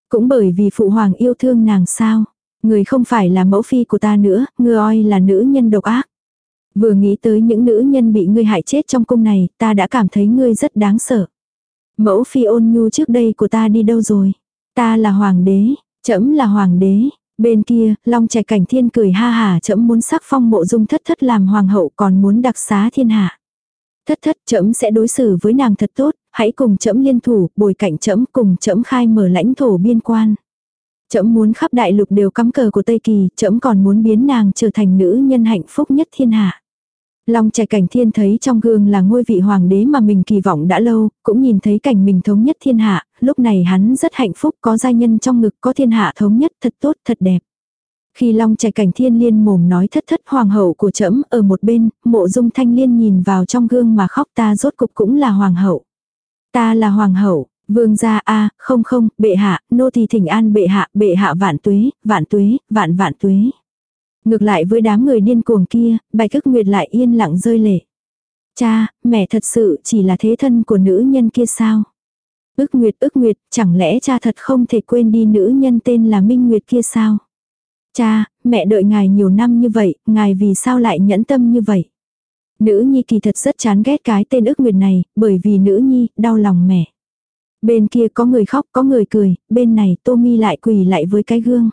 Cũng bởi vì phụ hoàng yêu thương nàng sao. Người không phải là mẫu phi của ta nữa, ngươi oi là nữ nhân độc ác. Vừa nghĩ tới những nữ nhân bị ngươi hại chết trong cung này, ta đã cảm thấy ngươi rất đáng sợ. Mẫu phi ôn nhu trước đây của ta đi đâu rồi? Ta là hoàng đế, trẫm là hoàng đế. Bên kia, Long Trạch Cảnh Thiên cười ha hà trẫm muốn sắc phong mộ dung thất thất làm hoàng hậu còn muốn đặc xá thiên hạ. Thất thất trẫm sẽ đối xử với nàng thật tốt, hãy cùng trẫm liên thủ, bồi cạnh trẫm cùng trẫm khai mở lãnh thổ biên quan. Trẫm muốn khắp đại lục đều cắm cờ của Tây Kỳ, trẫm còn muốn biến nàng trở thành nữ nhân hạnh phúc nhất thiên hạ. Long trẻ cảnh thiên thấy trong gương là ngôi vị hoàng đế mà mình kỳ vọng đã lâu, cũng nhìn thấy cảnh mình thống nhất thiên hạ, lúc này hắn rất hạnh phúc có gia nhân trong ngực có thiên hạ thống nhất thật tốt thật đẹp. Khi Long trẻ cảnh thiên liên mồm nói thất thất hoàng hậu của trẫm ở một bên, mộ dung thanh liên nhìn vào trong gương mà khóc ta rốt cục cũng là hoàng hậu. Ta là hoàng hậu, vương gia a không không, bệ hạ, nô thì thỉnh an bệ hạ, bệ hạ vạn tuế, vạn tuế, vạn vạn tuế. Ngược lại với đám người điên cuồng kia, bạch ức nguyệt lại yên lặng rơi lệ. Cha, mẹ thật sự chỉ là thế thân của nữ nhân kia sao? ước nguyệt ước nguyệt, chẳng lẽ cha thật không thể quên đi nữ nhân tên là Minh Nguyệt kia sao? Cha, mẹ đợi ngài nhiều năm như vậy, ngài vì sao lại nhẫn tâm như vậy? Nữ nhi kỳ thật rất chán ghét cái tên ước nguyệt này, bởi vì nữ nhi, đau lòng mẹ. Bên kia có người khóc, có người cười, bên này Tô Mi lại quỳ lại với cái gương.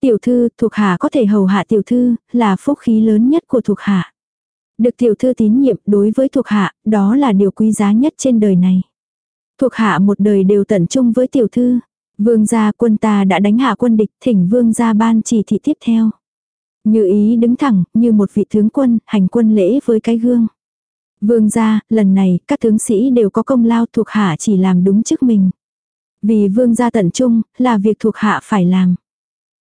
Tiểu thư, thuộc hạ có thể hầu hạ tiểu thư, là phúc khí lớn nhất của thuộc hạ. Được tiểu thư tín nhiệm đối với thuộc hạ, đó là điều quý giá nhất trên đời này. Thuộc hạ một đời đều tận trung với tiểu thư. Vương gia quân ta đã đánh hạ quân địch, thỉnh vương gia ban chỉ thị tiếp theo. Như ý đứng thẳng, như một vị tướng quân, hành quân lễ với cái gương. Vương gia, lần này, các tướng sĩ đều có công lao thuộc hạ chỉ làm đúng chức mình. Vì vương gia tận trung, là việc thuộc hạ phải làm.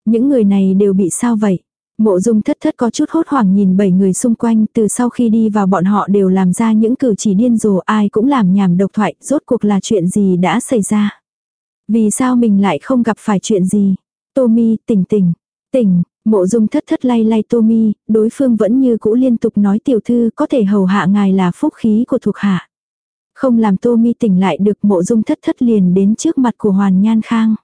Những người này đều bị sao vậy? Mộ dung thất thất có chút hốt hoảng nhìn bảy người xung quanh từ sau khi đi vào bọn họ đều làm ra những cử chỉ điên rồ ai cũng làm nhảm độc thoại rốt cuộc là chuyện gì đã xảy ra. Vì sao mình lại không gặp phải chuyện gì? Tommy tỉnh tỉnh, tỉnh, mộ dung thất thất lay lay Tommy, đối phương vẫn như cũ liên tục nói tiểu thư có thể hầu hạ ngài là phúc khí của thuộc hạ. Không làm Tommy tỉnh lại được mộ dung thất thất liền đến trước mặt của Hoàn Nhan Khang.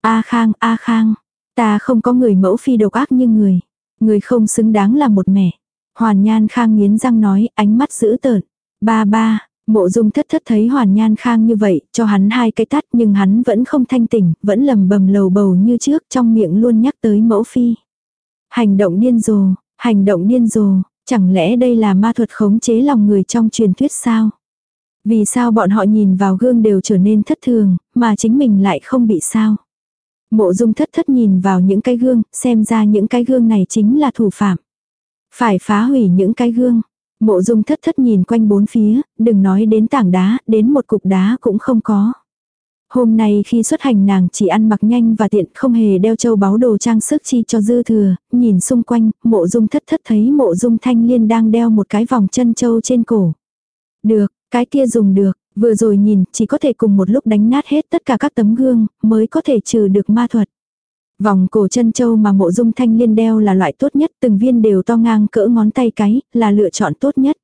A Khang, A Khang, Ta không có người mẫu phi độc ác như người. Người không xứng đáng là một mẹ. Hoàn Nhan Khang nghiến răng nói, ánh mắt dữ tợn. Ba ba, mộ dung thất thất thấy Hoàn Nhan Khang như vậy, cho hắn hai cái tát nhưng hắn vẫn không thanh tỉnh, vẫn lầm bầm lầu bầu như trước trong miệng luôn nhắc tới mẫu phi. Hành động điên rồ, hành động điên rồ, chẳng lẽ đây là ma thuật khống chế lòng người trong truyền thuyết sao? Vì sao bọn họ nhìn vào gương đều trở nên thất thường, mà chính mình lại không bị sao? Mộ dung thất thất nhìn vào những cái gương, xem ra những cái gương này chính là thủ phạm. Phải phá hủy những cái gương. Mộ dung thất thất nhìn quanh bốn phía, đừng nói đến tảng đá, đến một cục đá cũng không có. Hôm nay khi xuất hành nàng chỉ ăn mặc nhanh và tiện không hề đeo châu báu đồ trang sức chi cho dư thừa, nhìn xung quanh, mộ dung thất thất thấy mộ dung thanh liên đang đeo một cái vòng chân châu trên cổ. Được, cái kia dùng được, Vừa rồi nhìn, chỉ có thể cùng một lúc đánh nát hết tất cả các tấm gương, mới có thể trừ được ma thuật. Vòng cổ chân châu mà mộ dung thanh liên đeo là loại tốt nhất, từng viên đều to ngang cỡ ngón tay cái, là lựa chọn tốt nhất.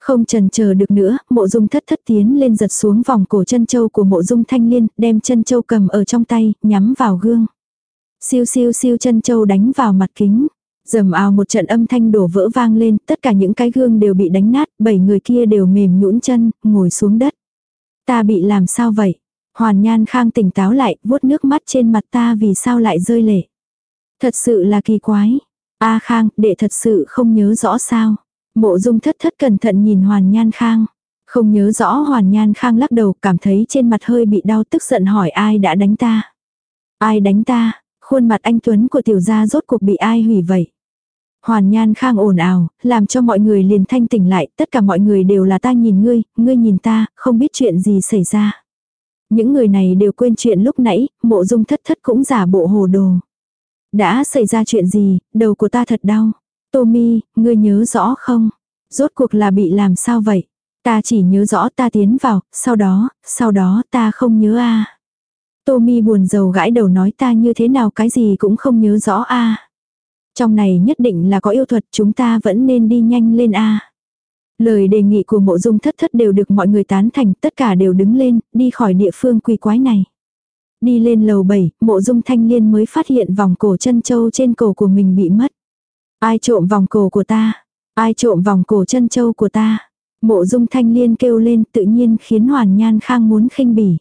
Không trần chờ được nữa, mộ dung thất thất tiến lên giật xuống vòng cổ chân châu của mộ dung thanh liên, đem chân châu cầm ở trong tay, nhắm vào gương. Siêu siêu siêu chân châu đánh vào mặt kính. Dầm ào một trận âm thanh đổ vỡ vang lên, tất cả những cái gương đều bị đánh nát, bảy người kia đều mềm nhũn chân, ngồi xuống đất. Ta bị làm sao vậy? Hoàn Nhan Khang tỉnh táo lại, vuốt nước mắt trên mặt ta vì sao lại rơi lệ. Thật sự là kỳ quái. A Khang, đệ thật sự không nhớ rõ sao. Mộ dung thất thất cẩn thận nhìn Hoàn Nhan Khang. Không nhớ rõ Hoàn Nhan Khang lắc đầu cảm thấy trên mặt hơi bị đau tức giận hỏi ai đã đánh ta. Ai đánh ta, khuôn mặt anh Tuấn của tiểu gia rốt cuộc bị ai hủy vậy. Hoàn Nhan Khang ồn ào, làm cho mọi người liền thanh tỉnh lại, tất cả mọi người đều là ta nhìn ngươi, ngươi nhìn ta, không biết chuyện gì xảy ra. Những người này đều quên chuyện lúc nãy, mộ dung thất thất cũng giả bộ hồ đồ. Đã xảy ra chuyện gì, đầu của ta thật đau. Tommy, ngươi nhớ rõ không? Rốt cuộc là bị làm sao vậy? Ta chỉ nhớ rõ ta tiến vào, sau đó, sau đó ta không nhớ a. Tommy buồn rầu gãi đầu nói ta như thế nào cái gì cũng không nhớ rõ a. Trong này nhất định là có yêu thuật chúng ta vẫn nên đi nhanh lên a. Lời đề nghị của mộ dung thất thất đều được mọi người tán thành, tất cả đều đứng lên, đi khỏi địa phương quỷ quái này. Đi lên lầu 7, mộ dung thanh liên mới phát hiện vòng cổ chân châu trên cổ của mình bị mất. Ai trộm vòng cổ của ta? Ai trộm vòng cổ chân châu của ta? Mộ dung thanh liên kêu lên tự nhiên khiến hoàn nhan khang muốn khinh bỉ.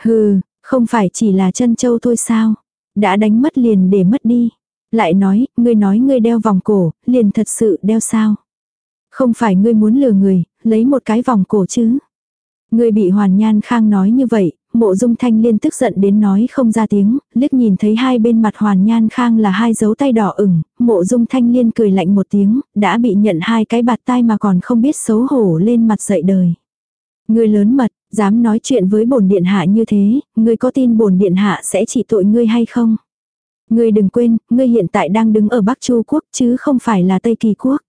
Hừ, không phải chỉ là chân châu thôi sao? Đã đánh mất liền để mất đi. Lại nói, ngươi nói ngươi đeo vòng cổ, liền thật sự đeo sao? Không phải ngươi muốn lừa người, lấy một cái vòng cổ chứ. Ngươi bị hoàn nhan khang nói như vậy, mộ dung thanh liên tức giận đến nói không ra tiếng, liếc nhìn thấy hai bên mặt hoàn nhan khang là hai dấu tay đỏ ửng, mộ dung thanh liên cười lạnh một tiếng, đã bị nhận hai cái bạt tai mà còn không biết xấu hổ lên mặt dậy đời. Ngươi lớn mật, dám nói chuyện với bổn điện hạ như thế, ngươi có tin bổn điện hạ sẽ chỉ tội ngươi hay không? Ngươi đừng quên, ngươi hiện tại đang đứng ở Bắc Chu quốc chứ không phải là Tây Kỳ quốc.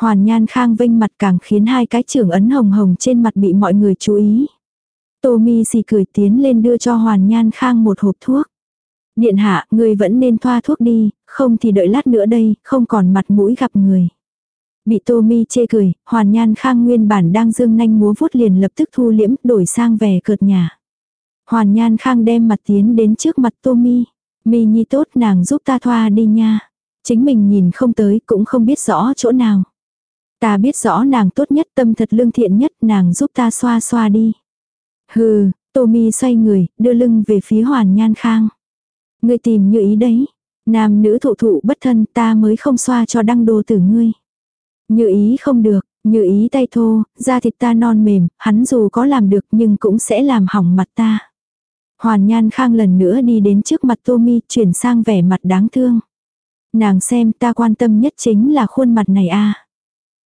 Hoàn Nhan Khang vênh mặt càng khiến hai cái trưởng ấn hồng hồng trên mặt bị mọi người chú ý. Tô Mi xì cười tiến lên đưa cho Hoàn Nhan Khang một hộp thuốc. Điện hạ, người vẫn nên thoa thuốc đi, không thì đợi lát nữa đây, không còn mặt mũi gặp người. Bị Tô Mi chê cười, Hoàn Nhan Khang nguyên bản đang dương nanh múa vuốt liền lập tức thu liễm, đổi sang vẻ cợt nhà. Hoàn Nhan Khang đem mặt tiến đến trước mặt Tô Mi. Mi nhi tốt nàng giúp ta thoa đi nha. Chính mình nhìn không tới cũng không biết rõ chỗ nào. Ta biết rõ nàng tốt nhất tâm thật lương thiện nhất nàng giúp ta xoa xoa đi. Hừ, Tommy xoay người, đưa lưng về phía Hoàn Nhan Khang. Ngươi tìm như ý đấy. Nam nữ thụ thụ bất thân ta mới không xoa cho đăng đồ tử ngươi. Như ý không được, như ý tay thô, da thịt ta non mềm, hắn dù có làm được nhưng cũng sẽ làm hỏng mặt ta. Hoàn Nhan Khang lần nữa đi đến trước mặt Tommy, chuyển sang vẻ mặt đáng thương. Nàng xem ta quan tâm nhất chính là khuôn mặt này a.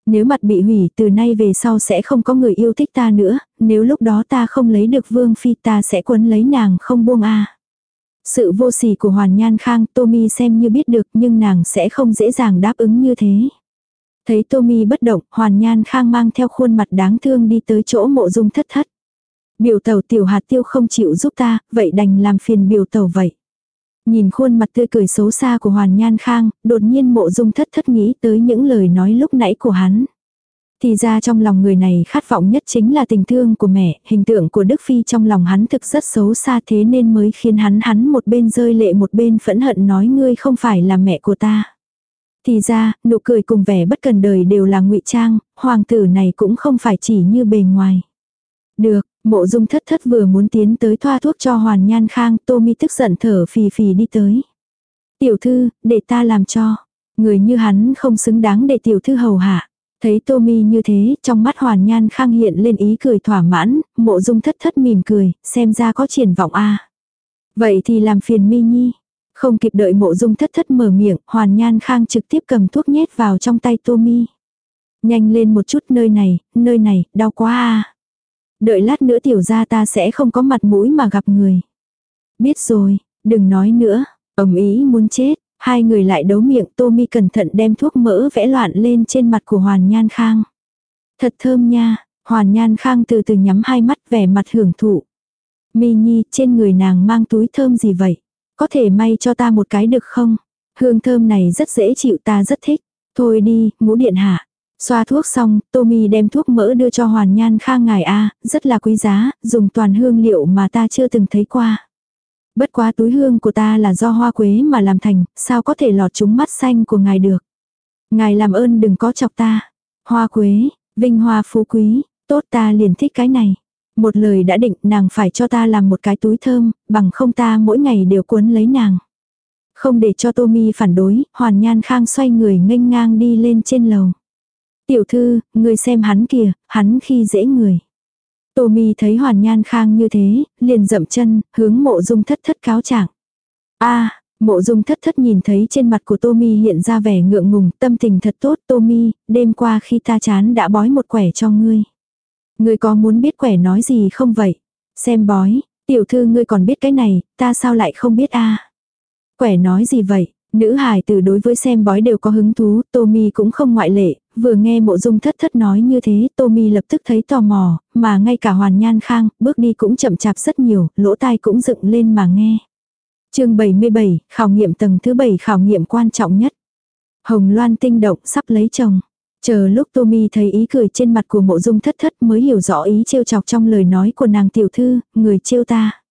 Nếu mặt bị hủy từ nay về sau sẽ không có người yêu thích ta nữa, nếu lúc đó ta không lấy được vương phi ta sẽ quấn lấy nàng không buông a. Sự vô sỉ của Hoàn Nhan Khang Tommy xem như biết được nhưng nàng sẽ không dễ dàng đáp ứng như thế. Thấy Tommy bất động, Hoàn Nhan Khang mang theo khuôn mặt đáng thương đi tới chỗ mộ dung thất thất. Biểu tàu tiểu hạt tiêu không chịu giúp ta, vậy đành làm phiền biểu tàu vậy. Nhìn khuôn mặt tươi cười xấu xa của Hoàn Nhan Khang, đột nhiên mộ dung thất thất nghĩ tới những lời nói lúc nãy của hắn. Thì ra trong lòng người này khát vọng nhất chính là tình thương của mẹ, hình tượng của Đức Phi trong lòng hắn thực rất xấu xa thế nên mới khiến hắn hắn một bên rơi lệ một bên phẫn hận nói ngươi không phải là mẹ của ta. Thì ra, nụ cười cùng vẻ bất cần đời đều là ngụy trang, hoàng tử này cũng không phải chỉ như bề ngoài. Được, Mộ dung thất thất vừa muốn tiến tới thoa thuốc cho hoàn nhan khang, tô mi tức giận thở phì phì đi tới. Tiểu thư, để ta làm cho. Người như hắn không xứng đáng để tiểu thư hầu hạ. Thấy tô mi như thế, trong mắt hoàn nhan khang hiện lên ý cười thỏa mãn, mộ dung thất thất mỉm cười, xem ra có triển vọng a Vậy thì làm phiền mi nhi. Không kịp đợi mộ dung thất thất mở miệng, hoàn nhan khang trực tiếp cầm thuốc nhét vào trong tay tô mi. Nhanh lên một chút nơi này, nơi này, đau quá a Đợi lát nữa tiểu gia ta sẽ không có mặt mũi mà gặp người. Biết rồi, đừng nói nữa, ầm ý muốn chết, hai người lại đấu miệng Tommy cẩn thận đem thuốc mỡ vẽ loạn lên trên mặt của Hoàn Nhan Khang. Thật thơm nha, Hoàn Nhan Khang từ từ nhắm hai mắt vẻ mặt hưởng thụ. Mi Nhi, trên người nàng mang túi thơm gì vậy? Có thể may cho ta một cái được không? Hương thơm này rất dễ chịu ta rất thích. Thôi đi, ngũ điện hạ. Xoa thuốc xong, Tommy đem thuốc mỡ đưa cho Hoàn Nhan Khang ngài A, rất là quý giá, dùng toàn hương liệu mà ta chưa từng thấy qua. Bất quá túi hương của ta là do hoa quế mà làm thành, sao có thể lọt trúng mắt xanh của ngài được. Ngài làm ơn đừng có chọc ta. Hoa quế, vinh hoa phú quý, tốt ta liền thích cái này. Một lời đã định nàng phải cho ta làm một cái túi thơm, bằng không ta mỗi ngày đều cuốn lấy nàng. Không để cho Tommy phản đối, Hoàn Nhan Khang xoay người nghênh ngang đi lên trên lầu. Tiểu thư, người xem hắn kìa, hắn khi dễ người. Tô mi thấy hoàn nhan khang như thế, liền dậm chân, hướng mộ dung thất thất cáo trạng. a Mộ dung thất thất nhìn thấy trên mặt của Tommy hiện ra vẻ ngượng ngùng, tâm tình thật tốt Tommy, đêm qua khi ta chán đã bói một quẻ cho ngươi. Ngươi có muốn biết quẻ nói gì không vậy? Xem bói, tiểu thư ngươi còn biết cái này, ta sao lại không biết a Quẻ nói gì vậy? Nữ hài từ đối với xem bói đều có hứng thú, Tommy cũng không ngoại lệ, vừa nghe mộ dung thất thất nói như thế, Tommy lập tức thấy tò mò, mà ngay cả hoàn nhan khang, bước đi cũng chậm chạp rất nhiều, lỗ tai cũng dựng lên mà nghe. chương 77, khảo nghiệm tầng thứ 7 khảo nghiệm quan trọng nhất. Hồng Loan tinh động sắp lấy chồng. Chờ lúc Tommy thấy ý cười trên mặt của mộ dung thất thất mới hiểu rõ ý trêu chọc trong lời nói của nàng tiểu thư, người trêu ta.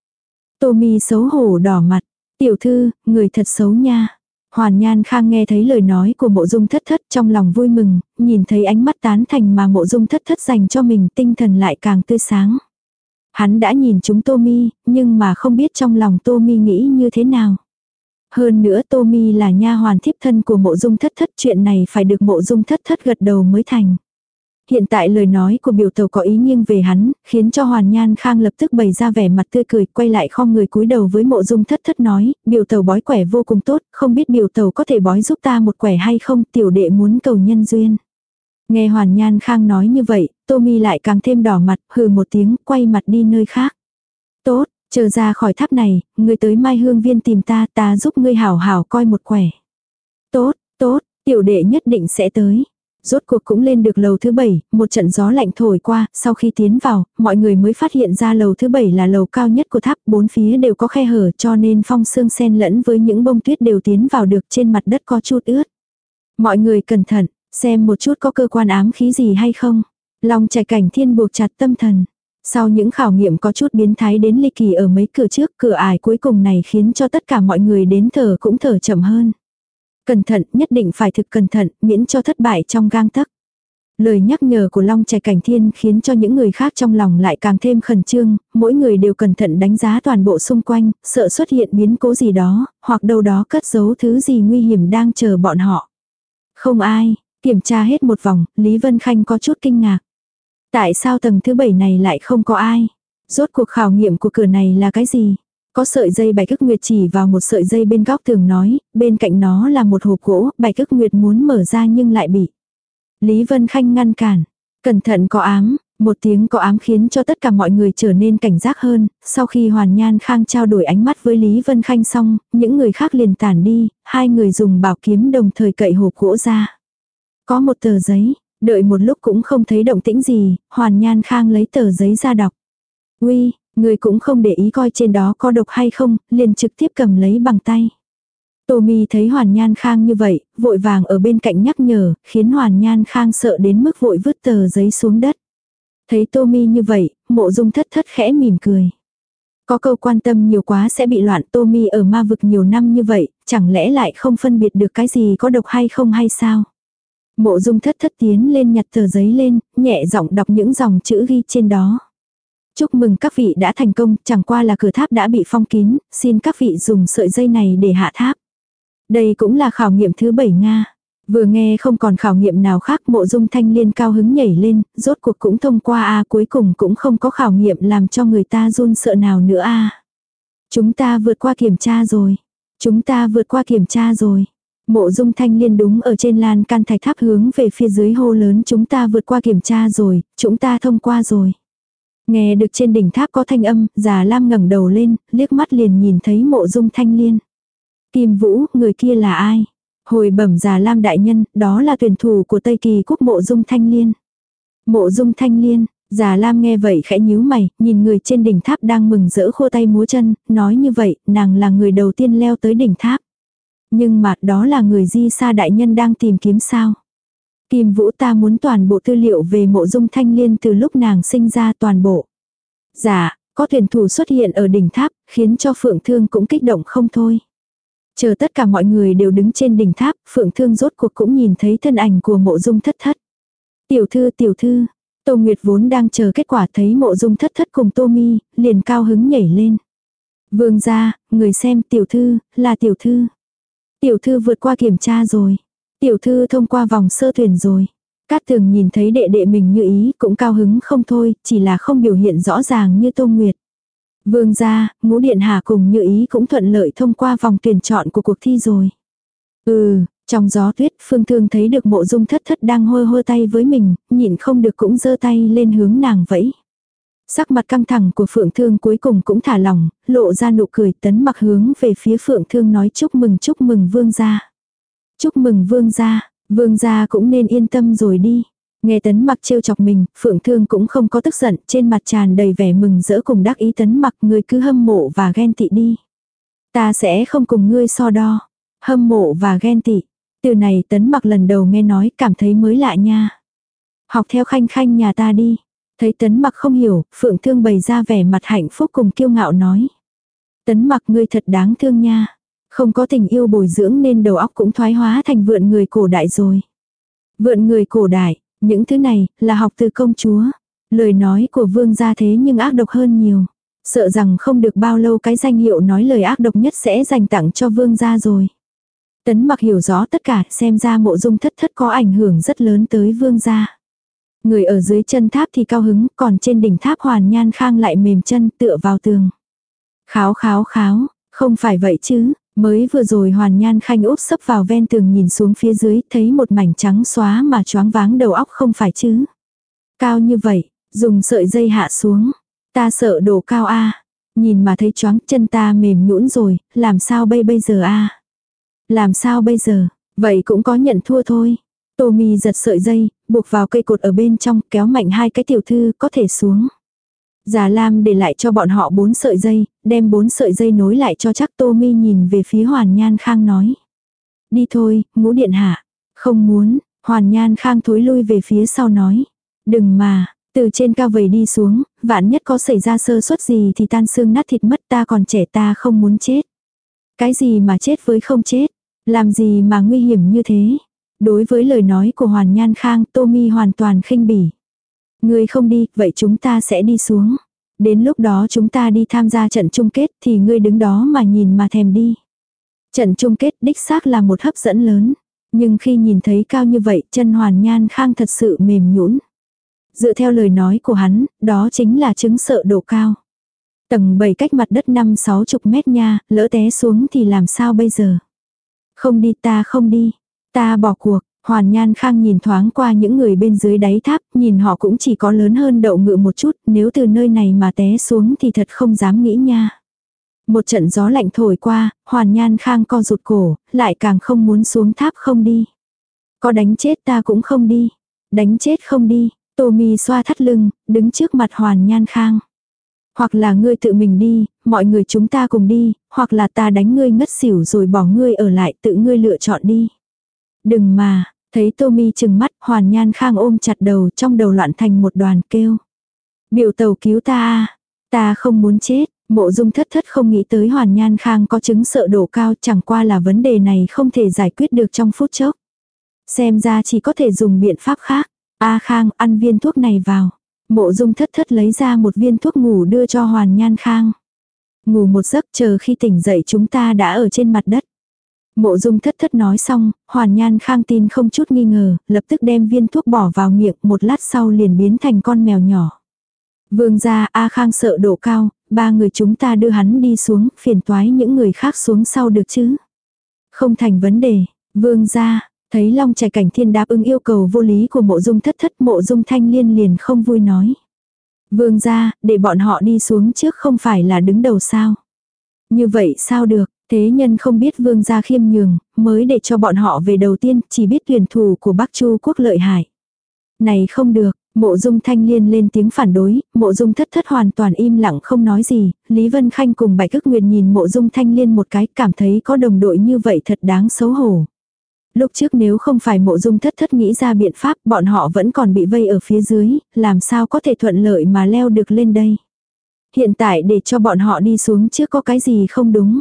Tommy xấu hổ đỏ mặt, tiểu thư, người thật xấu nha. Hoàn Nhan Khang nghe thấy lời nói của mộ dung thất thất trong lòng vui mừng, nhìn thấy ánh mắt tán thành mà mộ dung thất thất dành cho mình tinh thần lại càng tươi sáng. Hắn đã nhìn chúng Tô Mi, nhưng mà không biết trong lòng Tô Mi nghĩ như thế nào. Hơn nữa Tô Mi là nha hoàn thiếp thân của mộ dung thất thất chuyện này phải được mộ dung thất thất gật đầu mới thành. Hiện tại lời nói của biểu tàu có ý nghiêng về hắn, khiến cho Hoàn Nhan Khang lập tức bày ra vẻ mặt tươi cười, quay lại khom người cúi đầu với mộ dung thất thất nói, biểu tàu bói quẻ vô cùng tốt, không biết biểu tàu có thể bói giúp ta một quẻ hay không, tiểu đệ muốn cầu nhân duyên. Nghe Hoàn Nhan Khang nói như vậy, Tommy lại càng thêm đỏ mặt, hừ một tiếng, quay mặt đi nơi khác. Tốt, chờ ra khỏi tháp này, ngươi tới Mai Hương Viên tìm ta, ta giúp ngươi hảo hảo coi một quẻ. Tốt, tốt, tiểu đệ nhất định sẽ tới. Rốt cuộc cũng lên được lầu thứ bảy, một trận gió lạnh thổi qua, sau khi tiến vào, mọi người mới phát hiện ra lầu thứ bảy là lầu cao nhất của tháp, bốn phía đều có khe hở cho nên phong sương sen lẫn với những bông tuyết đều tiến vào được trên mặt đất có chút ướt. Mọi người cẩn thận, xem một chút có cơ quan ám khí gì hay không. Long trải cảnh thiên buộc chặt tâm thần. Sau những khảo nghiệm có chút biến thái đến ly kỳ ở mấy cửa trước, cửa ải cuối cùng này khiến cho tất cả mọi người đến thở cũng thở chậm hơn. Cẩn thận, nhất định phải thực cẩn thận, miễn cho thất bại trong gang tấc. Lời nhắc nhở của Long Trẻ Cảnh Thiên khiến cho những người khác trong lòng lại càng thêm khẩn trương, mỗi người đều cẩn thận đánh giá toàn bộ xung quanh, sợ xuất hiện biến cố gì đó, hoặc đâu đó cất giấu thứ gì nguy hiểm đang chờ bọn họ. Không ai, kiểm tra hết một vòng, Lý Vân Khanh có chút kinh ngạc. Tại sao tầng thứ bảy này lại không có ai? Rốt cuộc khảo nghiệm của cửa này là cái gì? Có sợi dây bạch ức nguyệt chỉ vào một sợi dây bên góc tường nói, bên cạnh nó là một hộp gỗ, bạch ức nguyệt muốn mở ra nhưng lại bị. Lý Vân Khanh ngăn cản. Cẩn thận có ám, một tiếng có ám khiến cho tất cả mọi người trở nên cảnh giác hơn, sau khi Hoàn Nhan Khang trao đổi ánh mắt với Lý Vân Khanh xong, những người khác liền tản đi, hai người dùng bảo kiếm đồng thời cậy hộp gỗ ra. Có một tờ giấy, đợi một lúc cũng không thấy động tĩnh gì, Hoàn Nhan Khang lấy tờ giấy ra đọc. Uy, Người cũng không để ý coi trên đó có độc hay không, liền trực tiếp cầm lấy bằng tay. Tô Mi thấy Hoàn Nhan Khang như vậy, vội vàng ở bên cạnh nhắc nhở, khiến Hoàn Nhan Khang sợ đến mức vội vứt tờ giấy xuống đất. Thấy Tô Mi như vậy, mộ dung thất thất khẽ mỉm cười. Có câu quan tâm nhiều quá sẽ bị loạn Tô Mi ở ma vực nhiều năm như vậy, chẳng lẽ lại không phân biệt được cái gì có độc hay không hay sao? Mộ dung thất thất tiến lên nhặt tờ giấy lên, nhẹ giọng đọc những dòng chữ ghi trên đó. Chúc mừng các vị đã thành công, chẳng qua là cửa tháp đã bị phong kín, xin các vị dùng sợi dây này để hạ tháp. Đây cũng là khảo nghiệm thứ bảy Nga. Vừa nghe không còn khảo nghiệm nào khác mộ dung thanh liên cao hứng nhảy lên, rốt cuộc cũng thông qua a cuối cùng cũng không có khảo nghiệm làm cho người ta run sợ nào nữa a Chúng ta vượt qua kiểm tra rồi. Chúng ta vượt qua kiểm tra rồi. Mộ dung thanh liên đúng ở trên lan can thạch tháp hướng về phía dưới hô lớn chúng ta vượt qua kiểm tra rồi, chúng ta thông qua rồi. Nghe được trên đỉnh tháp có thanh âm, già Lam ngẩng đầu lên, liếc mắt liền nhìn thấy mộ dung thanh liên. Kim Vũ, người kia là ai? Hồi bẩm già Lam đại nhân, đó là tuyển thủ của Tây Kỳ quốc mộ dung thanh liên. Mộ dung thanh liên, già Lam nghe vậy khẽ nhíu mày, nhìn người trên đỉnh tháp đang mừng rỡ khô tay múa chân, nói như vậy, nàng là người đầu tiên leo tới đỉnh tháp. Nhưng mà đó là người di xa đại nhân đang tìm kiếm sao? Kim Vũ ta muốn toàn bộ tư liệu về mộ dung thanh liên từ lúc nàng sinh ra toàn bộ. Dạ, có thuyền thủ xuất hiện ở đỉnh tháp, khiến cho Phượng Thương cũng kích động không thôi. Chờ tất cả mọi người đều đứng trên đỉnh tháp, Phượng Thương rốt cuộc cũng nhìn thấy thân ảnh của mộ dung thất thất. Tiểu thư tiểu thư, Tô Nguyệt vốn đang chờ kết quả thấy mộ dung thất thất cùng Tô Mi, liền cao hứng nhảy lên. Vương ra, người xem tiểu thư, là tiểu thư. Tiểu thư vượt qua kiểm tra rồi. Tiểu thư thông qua vòng sơ tuyển rồi. Cát tường nhìn thấy đệ đệ mình như ý cũng cao hứng không thôi, chỉ là không biểu hiện rõ ràng như Tô Nguyệt. Vương gia, ngũ điện hạ cùng như ý cũng thuận lợi thông qua vòng tuyển chọn của cuộc thi rồi. Ừ, trong gió tuyết phương thương thấy được mộ dung thất thất đang hôi hôi tay với mình, nhịn không được cũng giơ tay lên hướng nàng vẫy. Sắc mặt căng thẳng của phượng thương cuối cùng cũng thả lỏng, lộ ra nụ cười tấn mặc hướng về phía phượng thương nói chúc mừng chúc mừng vương gia. Chúc mừng vương gia, vương gia cũng nên yên tâm rồi đi. Nghe tấn mặc trêu chọc mình, phượng thương cũng không có tức giận, trên mặt tràn đầy vẻ mừng rỡ cùng đắc ý tấn mặc người cứ hâm mộ và ghen tị đi. Ta sẽ không cùng ngươi so đo. Hâm mộ và ghen tị. Từ này tấn mặc lần đầu nghe nói cảm thấy mới lạ nha. Học theo khanh khanh nhà ta đi. Thấy tấn mặc không hiểu, phượng thương bày ra vẻ mặt hạnh phúc cùng kiêu ngạo nói. Tấn mặc ngươi thật đáng thương nha. Không có tình yêu bồi dưỡng nên đầu óc cũng thoái hóa thành vượn người cổ đại rồi. Vượn người cổ đại, những thứ này là học từ công chúa. Lời nói của vương gia thế nhưng ác độc hơn nhiều. Sợ rằng không được bao lâu cái danh hiệu nói lời ác độc nhất sẽ dành tặng cho vương gia rồi. Tấn mặc hiểu rõ tất cả xem ra mộ dung thất thất có ảnh hưởng rất lớn tới vương gia. Người ở dưới chân tháp thì cao hứng, còn trên đỉnh tháp hoàn nhan khang lại mềm chân tựa vào tường. Kháo kháo kháo, không phải vậy chứ, mới vừa rồi hoàn nhan khanh úp sấp vào ven tường nhìn xuống phía dưới, thấy một mảnh trắng xóa mà choáng váng đầu óc không phải chứ. Cao như vậy, dùng sợi dây hạ xuống. Ta sợ đổ cao a Nhìn mà thấy choáng chân ta mềm nhũn rồi, làm sao bây bây giờ a Làm sao bây giờ, vậy cũng có nhận thua thôi. Tô mi giật sợi dây, buộc vào cây cột ở bên trong, kéo mạnh hai cái tiểu thư có thể xuống. Già Lam để lại cho bọn họ bốn sợi dây, đem bốn sợi dây nối lại cho chắc Tô Mi nhìn về phía Hoàn Nhan Khang nói. Đi thôi, ngũ điện hạ. Không muốn, Hoàn Nhan Khang thối lui về phía sau nói. Đừng mà, từ trên cao vầy đi xuống, vạn nhất có xảy ra sơ suất gì thì tan xương nát thịt mất ta còn trẻ ta không muốn chết. Cái gì mà chết với không chết, làm gì mà nguy hiểm như thế. Đối với lời nói của Hoàn Nhan Khang, Tô Mi hoàn toàn khinh bỉ. Ngươi không đi, vậy chúng ta sẽ đi xuống. Đến lúc đó chúng ta đi tham gia trận chung kết thì ngươi đứng đó mà nhìn mà thèm đi. Trận chung kết đích xác là một hấp dẫn lớn. Nhưng khi nhìn thấy cao như vậy chân hoàn nhan khang thật sự mềm nhũn. Dựa theo lời nói của hắn, đó chính là chứng sợ độ cao. Tầng 7 cách mặt đất 5-6 chục mét nha, lỡ té xuống thì làm sao bây giờ? Không đi ta không đi. Ta bỏ cuộc, Hoàn Nhan Khang nhìn thoáng qua những người bên dưới đáy tháp, nhìn họ cũng chỉ có lớn hơn đậu ngựa một chút, nếu từ nơi này mà té xuống thì thật không dám nghĩ nha. Một trận gió lạnh thổi qua, Hoàn Nhan Khang co rụt cổ, lại càng không muốn xuống tháp không đi. Có đánh chết ta cũng không đi. Đánh chết không đi, Tô Mi xoa thắt lưng, đứng trước mặt Hoàn Nhan Khang. Hoặc là ngươi tự mình đi, mọi người chúng ta cùng đi, hoặc là ta đánh ngươi ngất xỉu rồi bỏ ngươi ở lại tự ngươi lựa chọn đi. Đừng mà, thấy Tommy chừng mắt, hoàn nhan khang ôm chặt đầu trong đầu loạn thành một đoàn kêu. Biểu tàu cứu ta à, ta không muốn chết, mộ dung thất thất không nghĩ tới hoàn nhan khang có chứng sợ độ cao chẳng qua là vấn đề này không thể giải quyết được trong phút chốc. Xem ra chỉ có thể dùng biện pháp khác. A khang ăn viên thuốc này vào. Mộ dung thất thất lấy ra một viên thuốc ngủ đưa cho hoàn nhan khang. Ngủ một giấc chờ khi tỉnh dậy chúng ta đã ở trên mặt đất. Mộ dung thất thất nói xong, hoàn nhan khang tin không chút nghi ngờ, lập tức đem viên thuốc bỏ vào miệng, một lát sau liền biến thành con mèo nhỏ. Vương gia A khang sợ độ cao, ba người chúng ta đưa hắn đi xuống, phiền toái những người khác xuống sau được chứ. Không thành vấn đề, vương gia, thấy long trẻ cảnh thiên đáp ứng yêu cầu vô lý của mộ dung thất thất mộ dung thanh liên liền không vui nói. Vương gia, để bọn họ đi xuống trước không phải là đứng đầu sao. Như vậy sao được, Thế nhân không biết vương gia khiêm nhường, mới để cho bọn họ về đầu tiên, chỉ biết tuyển thủ của Bắc Chu quốc lợi hại. Này không được, mộ dung thanh liên lên tiếng phản đối, mộ dung thất thất hoàn toàn im lặng không nói gì, Lý Vân Khanh cùng Bạch Cức Nguyệt nhìn mộ dung thanh liên một cái cảm thấy có đồng đội như vậy thật đáng xấu hổ. Lúc trước nếu không phải mộ dung thất thất nghĩ ra biện pháp bọn họ vẫn còn bị vây ở phía dưới, làm sao có thể thuận lợi mà leo được lên đây. Hiện tại để cho bọn họ đi xuống trước có cái gì không đúng.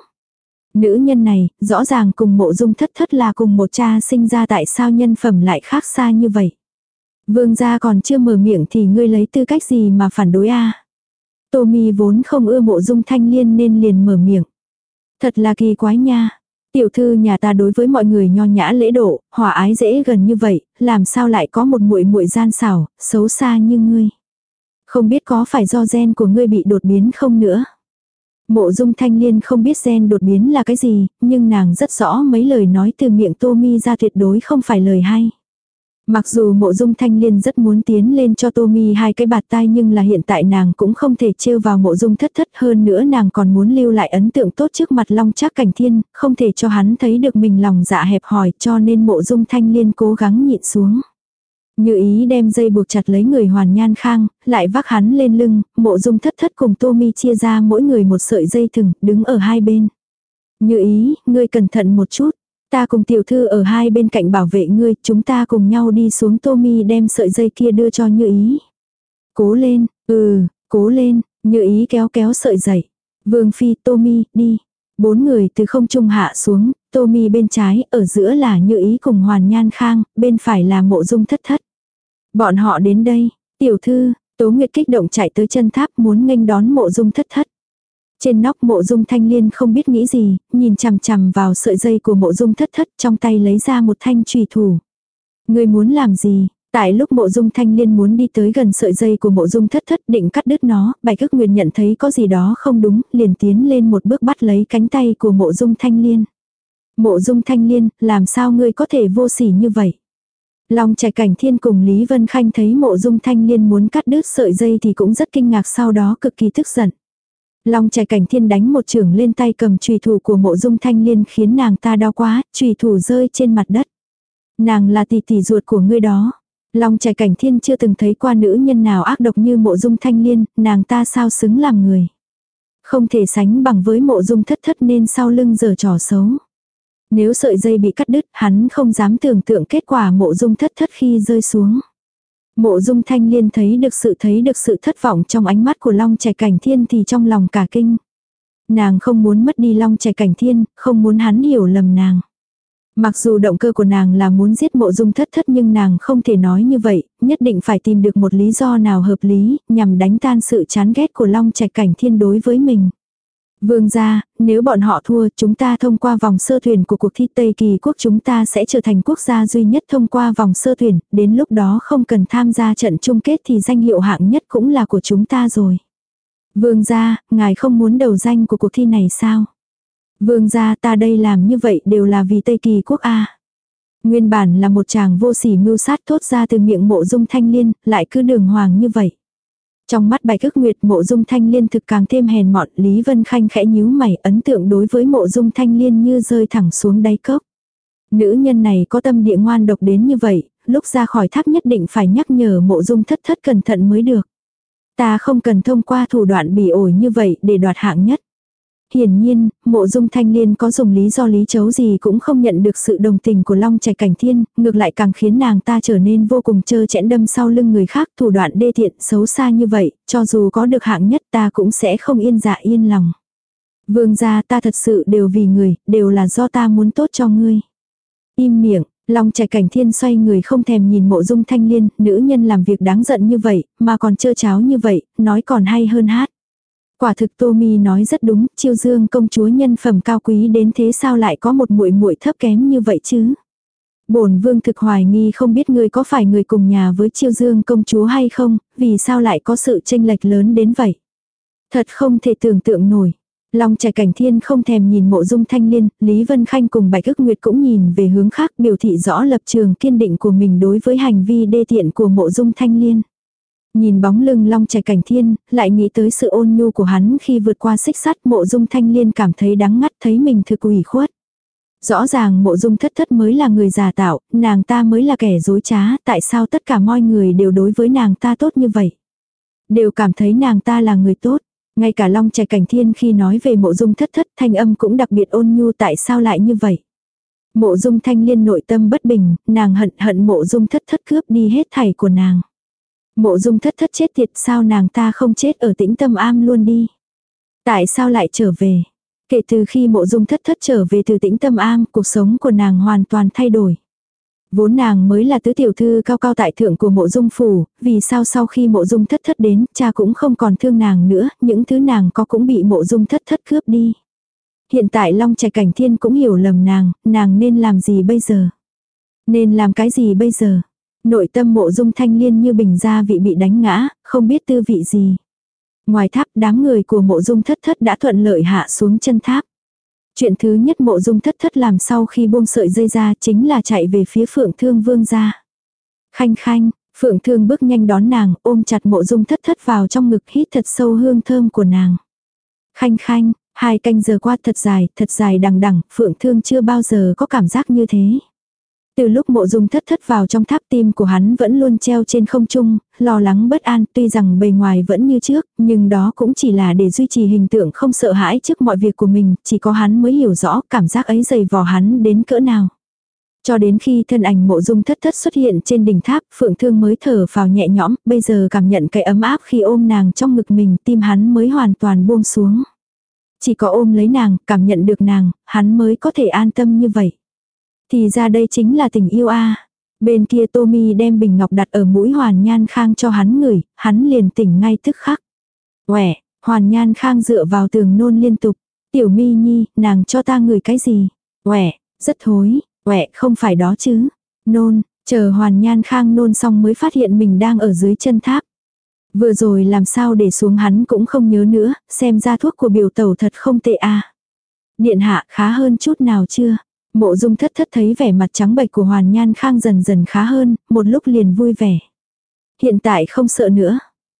Nữ nhân này, rõ ràng cùng mộ dung thất thất là cùng một cha sinh ra tại sao nhân phẩm lại khác xa như vậy. Vương gia còn chưa mở miệng thì ngươi lấy tư cách gì mà phản đối a Tô mi vốn không ưa mộ dung thanh liên nên liền mở miệng. Thật là kỳ quái nha. Tiểu thư nhà ta đối với mọi người nho nhã lễ độ, hòa ái dễ gần như vậy, làm sao lại có một muội muội gian xảo, xấu xa như ngươi. Không biết có phải do gen của ngươi bị đột biến không nữa. Mộ dung thanh liên không biết gen đột biến là cái gì, nhưng nàng rất rõ mấy lời nói từ miệng Tô Mi ra tuyệt đối không phải lời hay. Mặc dù mộ dung thanh liên rất muốn tiến lên cho Tô Mi hai cái bạt tai nhưng là hiện tại nàng cũng không thể trêu vào mộ dung thất thất hơn nữa nàng còn muốn lưu lại ấn tượng tốt trước mặt long trác cảnh thiên, không thể cho hắn thấy được mình lòng dạ hẹp hòi cho nên mộ dung thanh liên cố gắng nhịn xuống. Như ý đem dây buộc chặt lấy người hoàn nhan khang, lại vác hắn lên lưng, mộ dung thất thất cùng Tô Mi chia ra mỗi người một sợi dây thừng, đứng ở hai bên. Như ý, ngươi cẩn thận một chút. Ta cùng tiểu thư ở hai bên cạnh bảo vệ ngươi, chúng ta cùng nhau đi xuống Tô Mi đem sợi dây kia đưa cho Như ý. Cố lên, ừ, cố lên, Như ý kéo kéo sợi dây. Vương Phi, Tô Mi, đi. Bốn người từ không trung hạ xuống, Tô Mi bên trái, ở giữa là Như ý cùng Hoàn Nhan Khang, bên phải là mộ dung thất thất. Bọn họ đến đây, tiểu thư, Tố Nguyệt kích động chạy tới chân tháp muốn nghênh đón mộ dung thất thất. Trên nóc mộ dung thanh liên không biết nghĩ gì, nhìn chằm chằm vào sợi dây của mộ dung thất thất trong tay lấy ra một thanh trùy thủ. Người muốn làm gì? Tại lúc mộ dung thanh liên muốn đi tới gần sợi dây của mộ dung thất thất định cắt đứt nó, bạch ức nguyệt nhận thấy có gì đó không đúng, liền tiến lên một bước bắt lấy cánh tay của mộ dung thanh liên. Mộ dung thanh liên, làm sao ngươi có thể vô sỉ như vậy? Long trẻ cảnh thiên cùng Lý Vân Khanh thấy mộ dung thanh liên muốn cắt đứt sợi dây thì cũng rất kinh ngạc sau đó cực kỳ tức giận. Long trẻ cảnh thiên đánh một trưởng lên tay cầm trùy thủ của mộ dung thanh liên khiến nàng ta đau quá, trùy thủ rơi trên mặt đất. Nàng là tỷ tỷ ruột của ngươi đó. Long trẻ cảnh thiên chưa từng thấy qua nữ nhân nào ác độc như mộ dung thanh liên, nàng ta sao xứng làm người. Không thể sánh bằng với mộ dung thất thất nên sau lưng giờ trò xấu. Nếu sợi dây bị cắt đứt, hắn không dám tưởng tượng kết quả mộ dung thất thất khi rơi xuống. Mộ dung thanh liên thấy được sự thấy được sự thất vọng trong ánh mắt của Long trẻ cảnh thiên thì trong lòng cả kinh. Nàng không muốn mất đi Long trẻ cảnh thiên, không muốn hắn hiểu lầm nàng. Mặc dù động cơ của nàng là muốn giết mộ dung thất thất nhưng nàng không thể nói như vậy, nhất định phải tìm được một lý do nào hợp lý, nhằm đánh tan sự chán ghét của Long Trạch Cảnh Thiên đối với mình. Vương gia, nếu bọn họ thua chúng ta thông qua vòng sơ tuyển của cuộc thi Tây Kỳ quốc chúng ta sẽ trở thành quốc gia duy nhất thông qua vòng sơ tuyển, đến lúc đó không cần tham gia trận chung kết thì danh hiệu hạng nhất cũng là của chúng ta rồi. Vương gia, ngài không muốn đầu danh của cuộc thi này sao? Vương gia ta đây làm như vậy đều là vì Tây Kỳ quốc A. Nguyên bản là một chàng vô sỉ mưu sát thốt ra từ miệng mộ dung thanh liên, lại cứ đường hoàng như vậy. Trong mắt bạch ức nguyệt mộ dung thanh liên thực càng thêm hèn mọn, Lý Vân Khanh khẽ nhíu mày ấn tượng đối với mộ dung thanh liên như rơi thẳng xuống đáy cốc. Nữ nhân này có tâm địa ngoan độc đến như vậy, lúc ra khỏi tháp nhất định phải nhắc nhở mộ dung thất thất cẩn thận mới được. Ta không cần thông qua thủ đoạn bỉ ổi như vậy để đoạt hạng nhất. Hiển nhiên, mộ dung thanh liên có dùng lý do lý chấu gì cũng không nhận được sự đồng tình của Long Trạch Cảnh Thiên, ngược lại càng khiến nàng ta trở nên vô cùng trơ chẽn đâm sau lưng người khác thủ đoạn đê thiện xấu xa như vậy, cho dù có được hạng nhất ta cũng sẽ không yên dạ yên lòng. Vương gia ta thật sự đều vì người, đều là do ta muốn tốt cho ngươi. Im miệng, Long trẻ Cảnh Thiên xoay người không thèm nhìn mộ dung thanh liên, nữ nhân làm việc đáng giận như vậy, mà còn chơ cháo như vậy, nói còn hay hơn hát. Quả thực Tommy nói rất đúng, Chiêu Dương công chúa nhân phẩm cao quý đến thế sao lại có một muội muội thấp kém như vậy chứ? Bổn vương thực hoài nghi không biết ngươi có phải người cùng nhà với Chiêu Dương công chúa hay không, vì sao lại có sự tranh lệch lớn đến vậy? Thật không thể tưởng tượng nổi. Long trẻ cảnh thiên không thèm nhìn mộ dung thanh liên, Lý Vân Khanh cùng Bạch ức Nguyệt cũng nhìn về hướng khác biểu thị rõ lập trường kiên định của mình đối với hành vi đê tiện của mộ dung thanh liên. Nhìn bóng lưng long trẻ cảnh thiên, lại nghĩ tới sự ôn nhu của hắn khi vượt qua xích sắt mộ dung thanh liên cảm thấy đắng ngắt thấy mình thực ủy khuất. Rõ ràng mộ dung thất thất mới là người giả tạo, nàng ta mới là kẻ dối trá, tại sao tất cả mọi người đều đối với nàng ta tốt như vậy? Đều cảm thấy nàng ta là người tốt. Ngay cả long trẻ cảnh thiên khi nói về mộ dung thất thất thanh âm cũng đặc biệt ôn nhu tại sao lại như vậy? Mộ dung thanh liên nội tâm bất bình, nàng hận hận mộ dung thất thất cướp đi hết thảy của nàng. Mộ dung thất thất chết tiệt sao nàng ta không chết ở tĩnh tâm am luôn đi. Tại sao lại trở về? Kể từ khi mộ dung thất thất trở về từ tĩnh tâm am, cuộc sống của nàng hoàn toàn thay đổi. Vốn nàng mới là tứ tiểu thư cao cao tại thượng của mộ dung phủ, vì sao sau khi mộ dung thất thất đến, cha cũng không còn thương nàng nữa, những thứ nàng có cũng bị mộ dung thất thất cướp đi. Hiện tại Long Trạch Cảnh Thiên cũng hiểu lầm nàng, nàng nên làm gì bây giờ? Nên làm cái gì bây giờ? Nội tâm mộ dung thanh liên như bình gia vị bị đánh ngã, không biết tư vị gì. Ngoài tháp đám người của mộ dung thất thất đã thuận lợi hạ xuống chân tháp. Chuyện thứ nhất mộ dung thất thất làm sau khi buông sợi dây ra chính là chạy về phía phượng thương vương ra. Khanh khanh, phượng thương bước nhanh đón nàng ôm chặt mộ dung thất thất vào trong ngực hít thật sâu hương thơm của nàng. Khanh khanh, hai canh giờ qua thật dài, thật dài đằng đằng, phượng thương chưa bao giờ có cảm giác như thế. Từ lúc mộ dung thất thất vào trong tháp tim của hắn vẫn luôn treo trên không trung, lo lắng bất an tuy rằng bề ngoài vẫn như trước, nhưng đó cũng chỉ là để duy trì hình tượng không sợ hãi trước mọi việc của mình, chỉ có hắn mới hiểu rõ cảm giác ấy dày vò hắn đến cỡ nào. Cho đến khi thân ảnh mộ dung thất thất xuất hiện trên đỉnh tháp, phượng thương mới thở vào nhẹ nhõm, bây giờ cảm nhận cái ấm áp khi ôm nàng trong ngực mình, tim hắn mới hoàn toàn buông xuống. Chỉ có ôm lấy nàng, cảm nhận được nàng, hắn mới có thể an tâm như vậy. Thì ra đây chính là tình yêu a. Bên kia Tommy đem bình ngọc đặt ở mũi Hoàn Nhan Khang cho hắn ngửi, hắn liền tỉnh ngay tức khắc. Quẻ, Hoàn Nhan Khang dựa vào tường nôn liên tục. Tiểu mi nhi, nàng cho ta ngửi cái gì? Quẻ, rất thối, quẻ không phải đó chứ. Nôn, chờ Hoàn Nhan Khang nôn xong mới phát hiện mình đang ở dưới chân tháp. Vừa rồi làm sao để xuống hắn cũng không nhớ nữa, xem ra thuốc của biểu tẩu thật không tệ a. Điện hạ khá hơn chút nào chưa? Mộ dung thất thất thấy vẻ mặt trắng bệch của Hoàn Nhan Khang dần dần khá hơn, một lúc liền vui vẻ. Hiện tại không sợ nữa.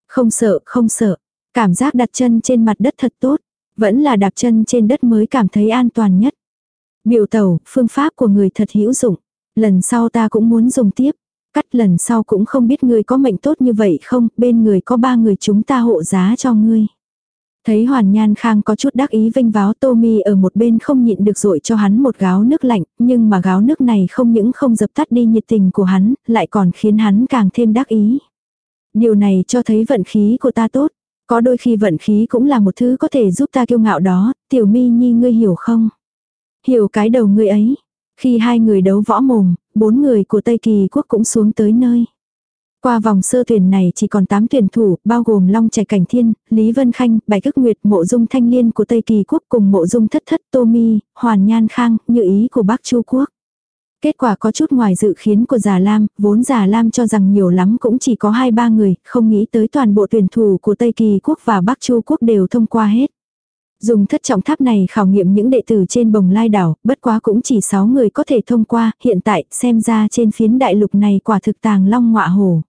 Không sợ, không sợ. Cảm giác đặt chân trên mặt đất thật tốt. Vẫn là đạp chân trên đất mới cảm thấy an toàn nhất. Biểu tẩu, phương pháp của người thật hữu dụng. Lần sau ta cũng muốn dùng tiếp. Cắt lần sau cũng không biết ngươi có mệnh tốt như vậy không, bên người có ba người chúng ta hộ giá cho ngươi. Thấy Hoàn Nhan Khang có chút đắc ý vinh váo Tommy ở một bên không nhịn được rội cho hắn một gáo nước lạnh, nhưng mà gáo nước này không những không dập tắt đi nhiệt tình của hắn, lại còn khiến hắn càng thêm đắc ý. Điều này cho thấy vận khí của ta tốt. Có đôi khi vận khí cũng là một thứ có thể giúp ta kiêu ngạo đó, tiểu mi nhi ngươi hiểu không? Hiểu cái đầu ngươi ấy. Khi hai người đấu võ mồm, bốn người của Tây Kỳ quốc cũng xuống tới nơi. Qua vòng sơ tuyển này chỉ còn 8 tuyển thủ, bao gồm Long Trạch Cảnh Thiên, Lý Vân Khanh, Bạch Cức Nguyệt, Mộ Dung Thanh Liên của Tây Kỳ Quốc cùng Mộ Dung Thất Thất Tô Mi, Hoàn Nhan Khang, như ý của Bắc Chu Quốc. Kết quả có chút ngoài dự khiến của Già Lam, vốn Già Lam cho rằng nhiều lắm cũng chỉ có 2-3 người, không nghĩ tới toàn bộ tuyển thủ của Tây Kỳ Quốc và Bắc Chu Quốc đều thông qua hết. Dùng thất trọng tháp này khảo nghiệm những đệ tử trên bồng lai đảo, bất quá cũng chỉ 6 người có thể thông qua, hiện tại xem ra trên phiến đại lục này quả thực tàng long ngọa hổ.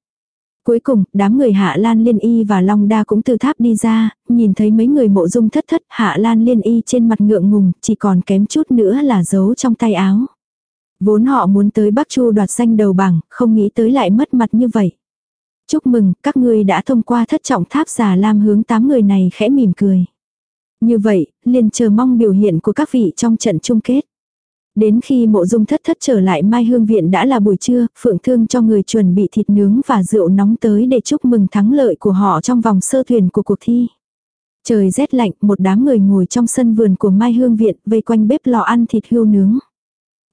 Cuối cùng, đám người Hạ Lan Liên Y và Long Đa cũng từ tháp đi ra, nhìn thấy mấy người mộ dung thất thất Hạ Lan Liên Y trên mặt ngượng ngùng, chỉ còn kém chút nữa là giấu trong tay áo. Vốn họ muốn tới Bắc Chu đoạt danh đầu bảng, không nghĩ tới lại mất mặt như vậy. Chúc mừng, các ngươi đã thông qua thất trọng tháp giả lam hướng tám người này khẽ mỉm cười. Như vậy, liền chờ mong biểu hiện của các vị trong trận chung kết. Đến khi mộ dung thất thất trở lại Mai Hương Viện đã là buổi trưa, Phượng Thương cho người chuẩn bị thịt nướng và rượu nóng tới để chúc mừng thắng lợi của họ trong vòng sơ thuyền của cuộc thi. Trời rét lạnh, một đám người ngồi trong sân vườn của Mai Hương Viện vây quanh bếp lò ăn thịt hươu nướng.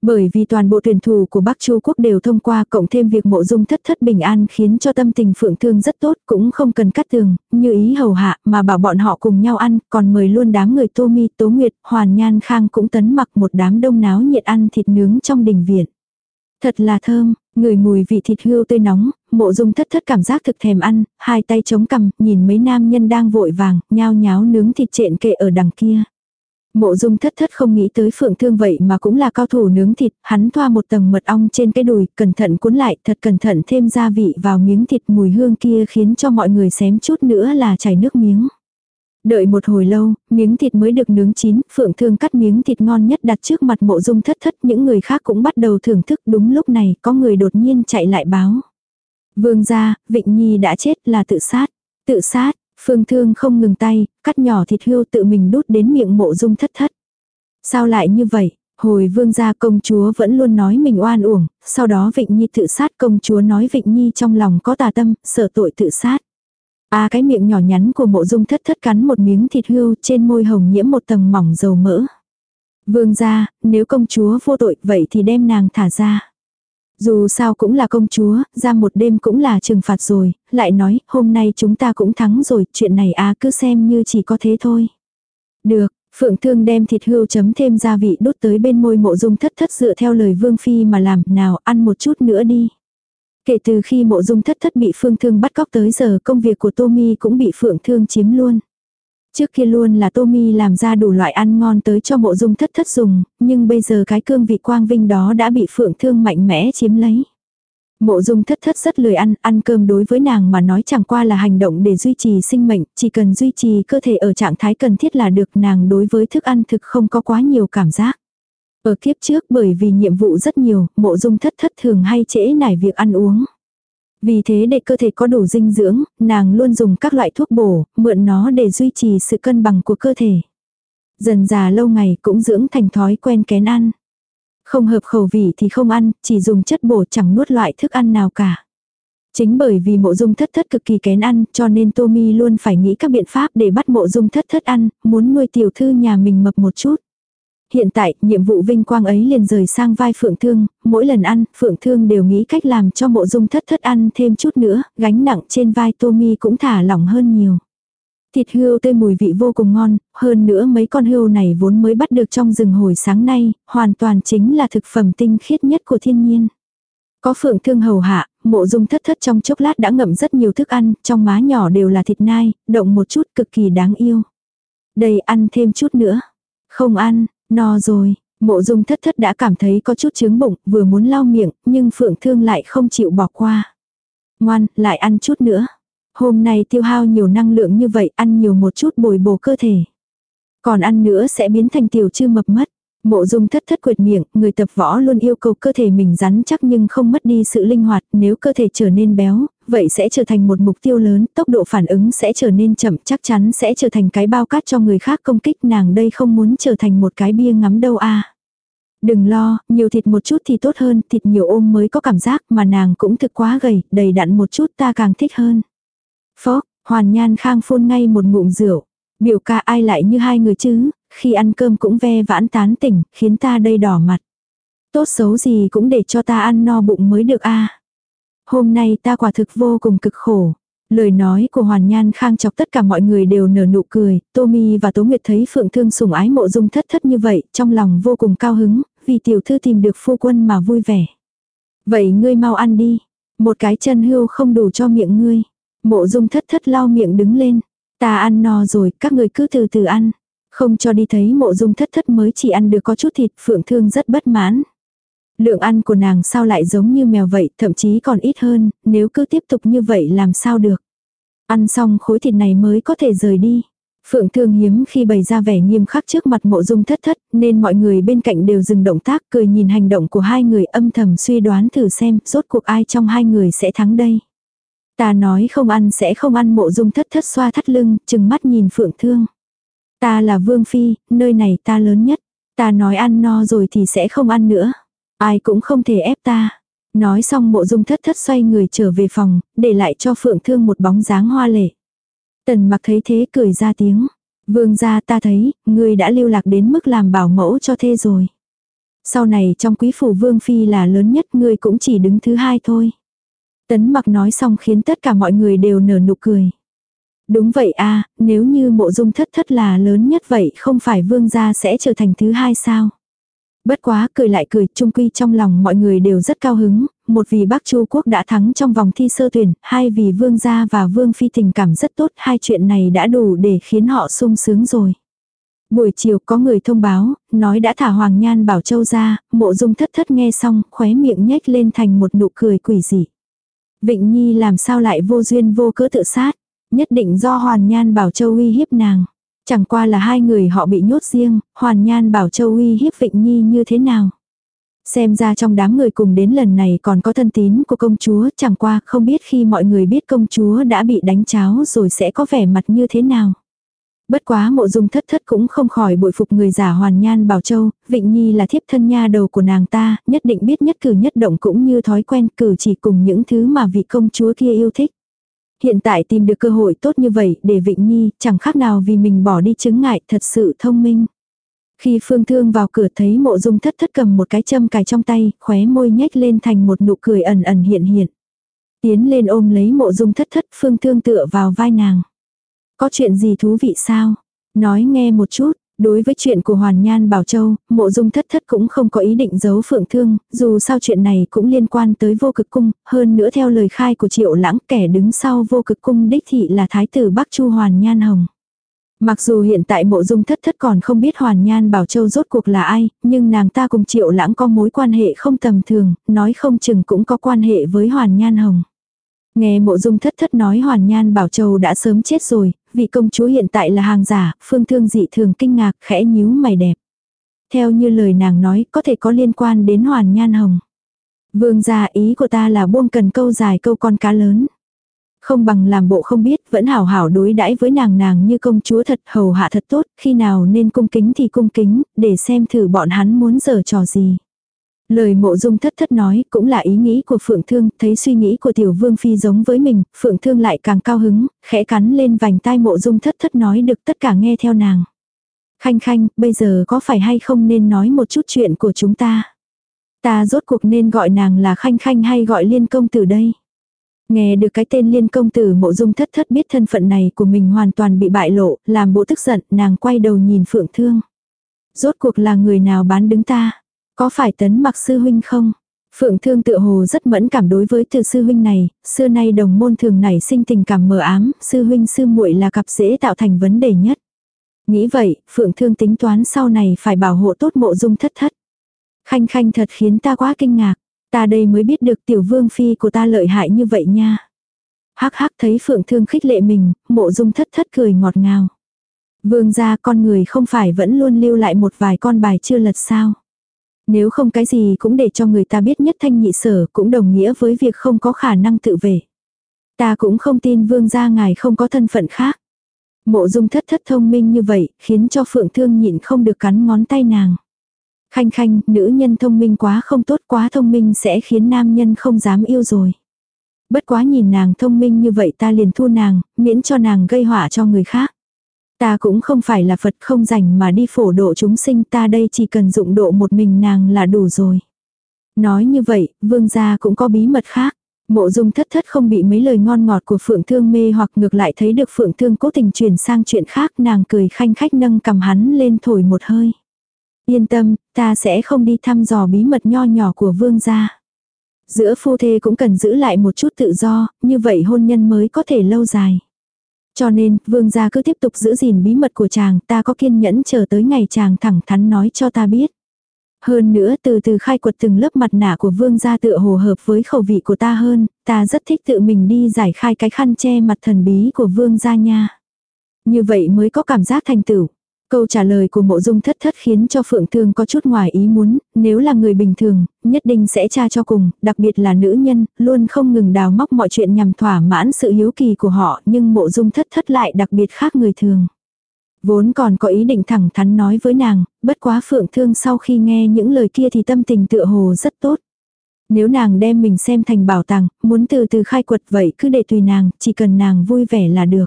Bởi vì toàn bộ tuyển thủ của Bắc Chu Quốc đều thông qua cộng thêm việc mộ dung thất thất bình an khiến cho tâm tình phượng thương rất tốt cũng không cần cắt tường, như ý hầu hạ mà bảo bọn họ cùng nhau ăn, còn mời luôn đám người Tô Mi, Tố Nguyệt, Hoàn Nhan Khang cũng tấn mặc một đám đông náo nhiệt ăn thịt nướng trong đình viện. Thật là thơm, người mùi vị thịt hươu tươi nóng, mộ dung thất thất cảm giác thực thèm ăn, hai tay chống cằm, nhìn mấy nam nhân đang vội vàng, nhao nháo nướng thịt trện kệ ở đằng kia. Mộ dung thất thất không nghĩ tới phượng thương vậy mà cũng là cao thủ nướng thịt, hắn thoa một tầng mật ong trên cái đùi, cẩn thận cuốn lại, thật cẩn thận thêm gia vị vào miếng thịt mùi hương kia khiến cho mọi người xém chút nữa là chảy nước miếng. Đợi một hồi lâu, miếng thịt mới được nướng chín, phượng thương cắt miếng thịt ngon nhất đặt trước mặt mộ dung thất thất, những người khác cũng bắt đầu thưởng thức đúng lúc này, có người đột nhiên chạy lại báo. Vương gia, Vịnh Nhi đã chết là tự sát. Tự sát, Phương Thương không ngừng tay, cắt nhỏ thịt hươu tự mình đút đến miệng mộ dung thất thất. Sao lại như vậy? Hồi vương gia công chúa vẫn luôn nói mình oan uổng, sau đó Vịnh Nhi tự sát công chúa nói Vịnh Nhi trong lòng có tà tâm, sợ tội tự sát. À cái miệng nhỏ nhắn của mộ dung thất thất cắn một miếng thịt hươu trên môi hồng nhiễm một tầng mỏng dầu mỡ. Vương gia, nếu công chúa vô tội vậy thì đem nàng thả ra. Dù sao cũng là công chúa, ra một đêm cũng là trừng phạt rồi, lại nói, hôm nay chúng ta cũng thắng rồi, chuyện này à cứ xem như chỉ có thế thôi. Được, Phượng Thương đem thịt hươu chấm thêm gia vị đốt tới bên môi mộ dung thất thất dựa theo lời Vương Phi mà làm, nào ăn một chút nữa đi. Kể từ khi mộ dung thất thất bị Phương Thương bắt cóc tới giờ công việc của Tommy cũng bị Phượng Thương chiếm luôn. Trước kia luôn là Tommy làm ra đủ loại ăn ngon tới cho mộ dung thất thất dùng, nhưng bây giờ cái cương vị quang vinh đó đã bị Phượng Thương mạnh mẽ chiếm lấy. Mộ dung thất thất rất lười ăn, ăn cơm đối với nàng mà nói chẳng qua là hành động để duy trì sinh mệnh, chỉ cần duy trì cơ thể ở trạng thái cần thiết là được nàng đối với thức ăn thực không có quá nhiều cảm giác. Ở kiếp trước bởi vì nhiệm vụ rất nhiều, mộ dung thất thất thường hay trễ nải việc ăn uống. Vì thế để cơ thể có đủ dinh dưỡng, nàng luôn dùng các loại thuốc bổ, mượn nó để duy trì sự cân bằng của cơ thể. Dần già lâu ngày cũng dưỡng thành thói quen kén ăn. Không hợp khẩu vị thì không ăn, chỉ dùng chất bổ chẳng nuốt loại thức ăn nào cả. Chính bởi vì mộ dung thất thất cực kỳ kén ăn cho nên Tommy luôn phải nghĩ các biện pháp để bắt mộ dung thất thất ăn, muốn nuôi tiểu thư nhà mình mập một chút. Hiện tại, nhiệm vụ vinh quang ấy liền rời sang vai Phượng Thương, mỗi lần ăn, Phượng Thương đều nghĩ cách làm cho mộ dung thất thất ăn thêm chút nữa, gánh nặng trên vai Tommy cũng thả lỏng hơn nhiều. Thịt hươu tươi mùi vị vô cùng ngon, hơn nữa mấy con hươu này vốn mới bắt được trong rừng hồi sáng nay, hoàn toàn chính là thực phẩm tinh khiết nhất của thiên nhiên. Có phượng thương hầu hạ, mộ dung thất thất trong chốc lát đã ngậm rất nhiều thức ăn, trong má nhỏ đều là thịt nai, động một chút cực kỳ đáng yêu. Đây ăn thêm chút nữa. Không ăn, no rồi, mộ dung thất thất đã cảm thấy có chút chướng bụng, vừa muốn lau miệng, nhưng phượng thương lại không chịu bỏ qua. Ngoan, lại ăn chút nữa. Hôm nay tiêu hao nhiều năng lượng như vậy, ăn nhiều một chút bồi bổ cơ thể. Còn ăn nữa sẽ biến thành tiểu chư mập mất. Mộ dung thất thất quyệt miệng, người tập võ luôn yêu cầu cơ thể mình rắn chắc nhưng không mất đi sự linh hoạt, nếu cơ thể trở nên béo, vậy sẽ trở thành một mục tiêu lớn, tốc độ phản ứng sẽ trở nên chậm, chắc chắn sẽ trở thành cái bao cát cho người khác công kích nàng đây không muốn trở thành một cái bia ngắm đâu a. Đừng lo, nhiều thịt một chút thì tốt hơn, thịt nhiều ôm mới có cảm giác mà nàng cũng thực quá gầy, đầy đặn một chút ta càng thích hơn. Phó, hoàn nhan khang phun ngay một ngụm rượu. Biểu ca ai lại như hai người chứ, khi ăn cơm cũng ve vãn tán tỉnh, khiến ta đây đỏ mặt. Tốt xấu gì cũng để cho ta ăn no bụng mới được a. Hôm nay ta quả thực vô cùng cực khổ. Lời nói của Hoàn Nhan Khang chọc tất cả mọi người đều nở nụ cười, Tommy và Tố Nguyệt thấy Phượng Thương sủng ái mộ dung thất thất như vậy, trong lòng vô cùng cao hứng, vì tiểu thư tìm được phu quân mà vui vẻ. Vậy ngươi mau ăn đi, một cái chân hưu không đủ cho miệng ngươi. Mộ dung thất thất lau miệng đứng lên. Ta ăn no rồi, các người cứ từ từ ăn. Không cho đi thấy mộ dung thất thất mới chỉ ăn được có chút thịt, phượng thương rất bất mãn. Lượng ăn của nàng sao lại giống như mèo vậy, thậm chí còn ít hơn, nếu cứ tiếp tục như vậy làm sao được. Ăn xong khối thịt này mới có thể rời đi. Phượng Thương hiếm khi bày ra vẻ nghiêm khắc trước mặt mộ dung thất thất, nên mọi người bên cạnh đều dừng động tác cười nhìn hành động của hai người âm thầm suy đoán thử xem rốt cuộc ai trong hai người sẽ thắng đây. Ta nói không ăn sẽ không ăn mộ dung thất thất xoa thắt lưng, chừng mắt nhìn phượng thương. Ta là vương phi, nơi này ta lớn nhất. Ta nói ăn no rồi thì sẽ không ăn nữa. Ai cũng không thể ép ta. Nói xong mộ dung thất thất xoay người trở về phòng, để lại cho phượng thương một bóng dáng hoa lệ. Tần mặc thấy thế cười ra tiếng. Vương gia ta thấy, người đã lưu lạc đến mức làm bảo mẫu cho thê rồi. Sau này trong quý phủ vương phi là lớn nhất người cũng chỉ đứng thứ hai thôi. Tấn mặc nói xong khiến tất cả mọi người đều nở nụ cười. Đúng vậy a nếu như mộ dung thất thất là lớn nhất vậy không phải vương gia sẽ trở thành thứ hai sao. Bất quá cười lại cười, trung quy trong lòng mọi người đều rất cao hứng, một vì Bắc Chu Quốc đã thắng trong vòng thi sơ tuyển, hai vì Vương gia và Vương Phi tình cảm rất tốt, hai chuyện này đã đủ để khiến họ sung sướng rồi. Buổi chiều có người thông báo, nói đã thả Hoàng Nhan Bảo Châu ra, mộ dung thất thất nghe xong, khóe miệng nhếch lên thành một nụ cười quỷ dị. Vịnh Nhi làm sao lại vô duyên vô cớ tự sát, nhất định do hoàng Nhan Bảo Châu uy hiếp nàng. Chẳng qua là hai người họ bị nhốt riêng, Hoàn Nhan Bảo Châu uy hiếp Vịnh Nhi như thế nào. Xem ra trong đám người cùng đến lần này còn có thân tín của công chúa, chẳng qua không biết khi mọi người biết công chúa đã bị đánh cháo rồi sẽ có vẻ mặt như thế nào. Bất quá mộ dung thất thất cũng không khỏi bội phục người giả hoàn nhan bảo châu, Vịnh Nhi là thiếp thân nha đầu của nàng ta, nhất định biết nhất cử nhất động cũng như thói quen cử chỉ cùng những thứ mà vị công chúa kia yêu thích. Hiện tại tìm được cơ hội tốt như vậy để Vịnh Nhi chẳng khác nào vì mình bỏ đi chứng ngại thật sự thông minh. Khi Phương Thương vào cửa thấy mộ dung thất thất cầm một cái châm cài trong tay, khóe môi nhếch lên thành một nụ cười ẩn ẩn hiện hiện. Tiến lên ôm lấy mộ dung thất thất Phương Thương tựa vào vai nàng. Có chuyện gì thú vị sao? Nói nghe một chút, Đối với chuyện của Hoàn Nhan Bảo Châu, mộ dung thất thất cũng không có ý định giấu phượng thương, dù sao chuyện này cũng liên quan tới vô cực cung, hơn nữa theo lời khai của triệu lãng kẻ đứng sau vô cực cung đích thị là thái tử Bắc Chu Hoàn Nhan Hồng. Mặc dù hiện tại mộ dung thất thất còn không biết Hoàn Nhan Bảo Châu rốt cuộc là ai, nhưng nàng ta cùng triệu lãng có mối quan hệ không tầm thường, nói không chừng cũng có quan hệ với Hoàn Nhan Hồng. Nghe mộ dung thất thất nói Hoàn Nhan Bảo Châu đã sớm chết rồi, vị công chúa hiện tại là hàng giả, phương thương dị thường kinh ngạc, khẽ nhíu mày đẹp. Theo như lời nàng nói, có thể có liên quan đến Hoàn Nhan Hồng. Vương gia ý của ta là buông cần câu dài câu con cá lớn. Không bằng làm bộ không biết, vẫn hảo hảo đối đãi với nàng nàng như công chúa thật hầu hạ thật tốt, khi nào nên cung kính thì cung kính, để xem thử bọn hắn muốn giở trò gì. Lời mộ dung thất thất nói cũng là ý nghĩ của Phượng Thương, thấy suy nghĩ của tiểu vương phi giống với mình, Phượng Thương lại càng cao hứng, khẽ cắn lên vành tai mộ dung thất thất nói được tất cả nghe theo nàng. Khanh khanh, bây giờ có phải hay không nên nói một chút chuyện của chúng ta? Ta rốt cuộc nên gọi nàng là khanh khanh hay gọi liên công tử đây? Nghe được cái tên liên công tử mộ dung thất thất biết thân phận này của mình hoàn toàn bị bại lộ, làm bộ tức giận, nàng quay đầu nhìn Phượng Thương. Rốt cuộc là người nào bán đứng ta? Có phải tấn mặc sư huynh không? Phượng Thương tự hồ rất mẫn cảm đối với từ sư huynh này, xưa nay đồng môn thường nảy sinh tình cảm mờ ám, sư huynh sư muội là cặp dễ tạo thành vấn đề nhất. Nghĩ vậy, Phượng Thương tính toán sau này phải bảo hộ tốt mộ dung thất thất. Khanh khanh thật khiến ta quá kinh ngạc, ta đây mới biết được tiểu vương phi của ta lợi hại như vậy nha. Hắc hắc thấy Phượng Thương khích lệ mình, mộ dung thất thất cười ngọt ngào. Vương gia con người không phải vẫn luôn lưu lại một vài con bài chưa lật sao. Nếu không cái gì cũng để cho người ta biết nhất thanh nhị sở cũng đồng nghĩa với việc không có khả năng tự vệ. Ta cũng không tin vương gia ngài không có thân phận khác. Mộ dung thất thất thông minh như vậy, khiến cho phượng thương nhịn không được cắn ngón tay nàng. Khanh khanh, nữ nhân thông minh quá không tốt quá thông minh sẽ khiến nam nhân không dám yêu rồi. Bất quá nhìn nàng thông minh như vậy ta liền thu nàng, miễn cho nàng gây họa cho người khác. Ta cũng không phải là Phật không rảnh mà đi phổ độ chúng sinh ta đây chỉ cần dụng độ một mình nàng là đủ rồi. Nói như vậy, vương gia cũng có bí mật khác. Mộ dung thất thất không bị mấy lời ngon ngọt của phượng thương mê hoặc ngược lại thấy được phượng thương cố tình chuyển sang chuyện khác nàng cười khanh khách nâng cầm hắn lên thổi một hơi. Yên tâm, ta sẽ không đi thăm dò bí mật nho nhỏ của vương gia. Giữa phu thê cũng cần giữ lại một chút tự do, như vậy hôn nhân mới có thể lâu dài. Cho nên, vương gia cứ tiếp tục giữ gìn bí mật của chàng, ta có kiên nhẫn chờ tới ngày chàng thẳng thắn nói cho ta biết. Hơn nữa từ từ khai quật từng lớp mặt nạ của vương gia tựa hồ hợp với khẩu vị của ta hơn, ta rất thích tự mình đi giải khai cái khăn che mặt thần bí của vương gia nha. Như vậy mới có cảm giác thành tựu. Câu trả lời của mộ dung thất thất khiến cho Phượng Thương có chút ngoài ý muốn, nếu là người bình thường, nhất định sẽ tra cho cùng, đặc biệt là nữ nhân, luôn không ngừng đào móc mọi chuyện nhằm thỏa mãn sự hiếu kỳ của họ, nhưng mộ dung thất thất lại đặc biệt khác người thường. Vốn còn có ý định thẳng thắn nói với nàng, bất quá Phượng Thương sau khi nghe những lời kia thì tâm tình tựa hồ rất tốt. Nếu nàng đem mình xem thành bảo tàng, muốn từ từ khai quật vậy cứ để tùy nàng, chỉ cần nàng vui vẻ là được.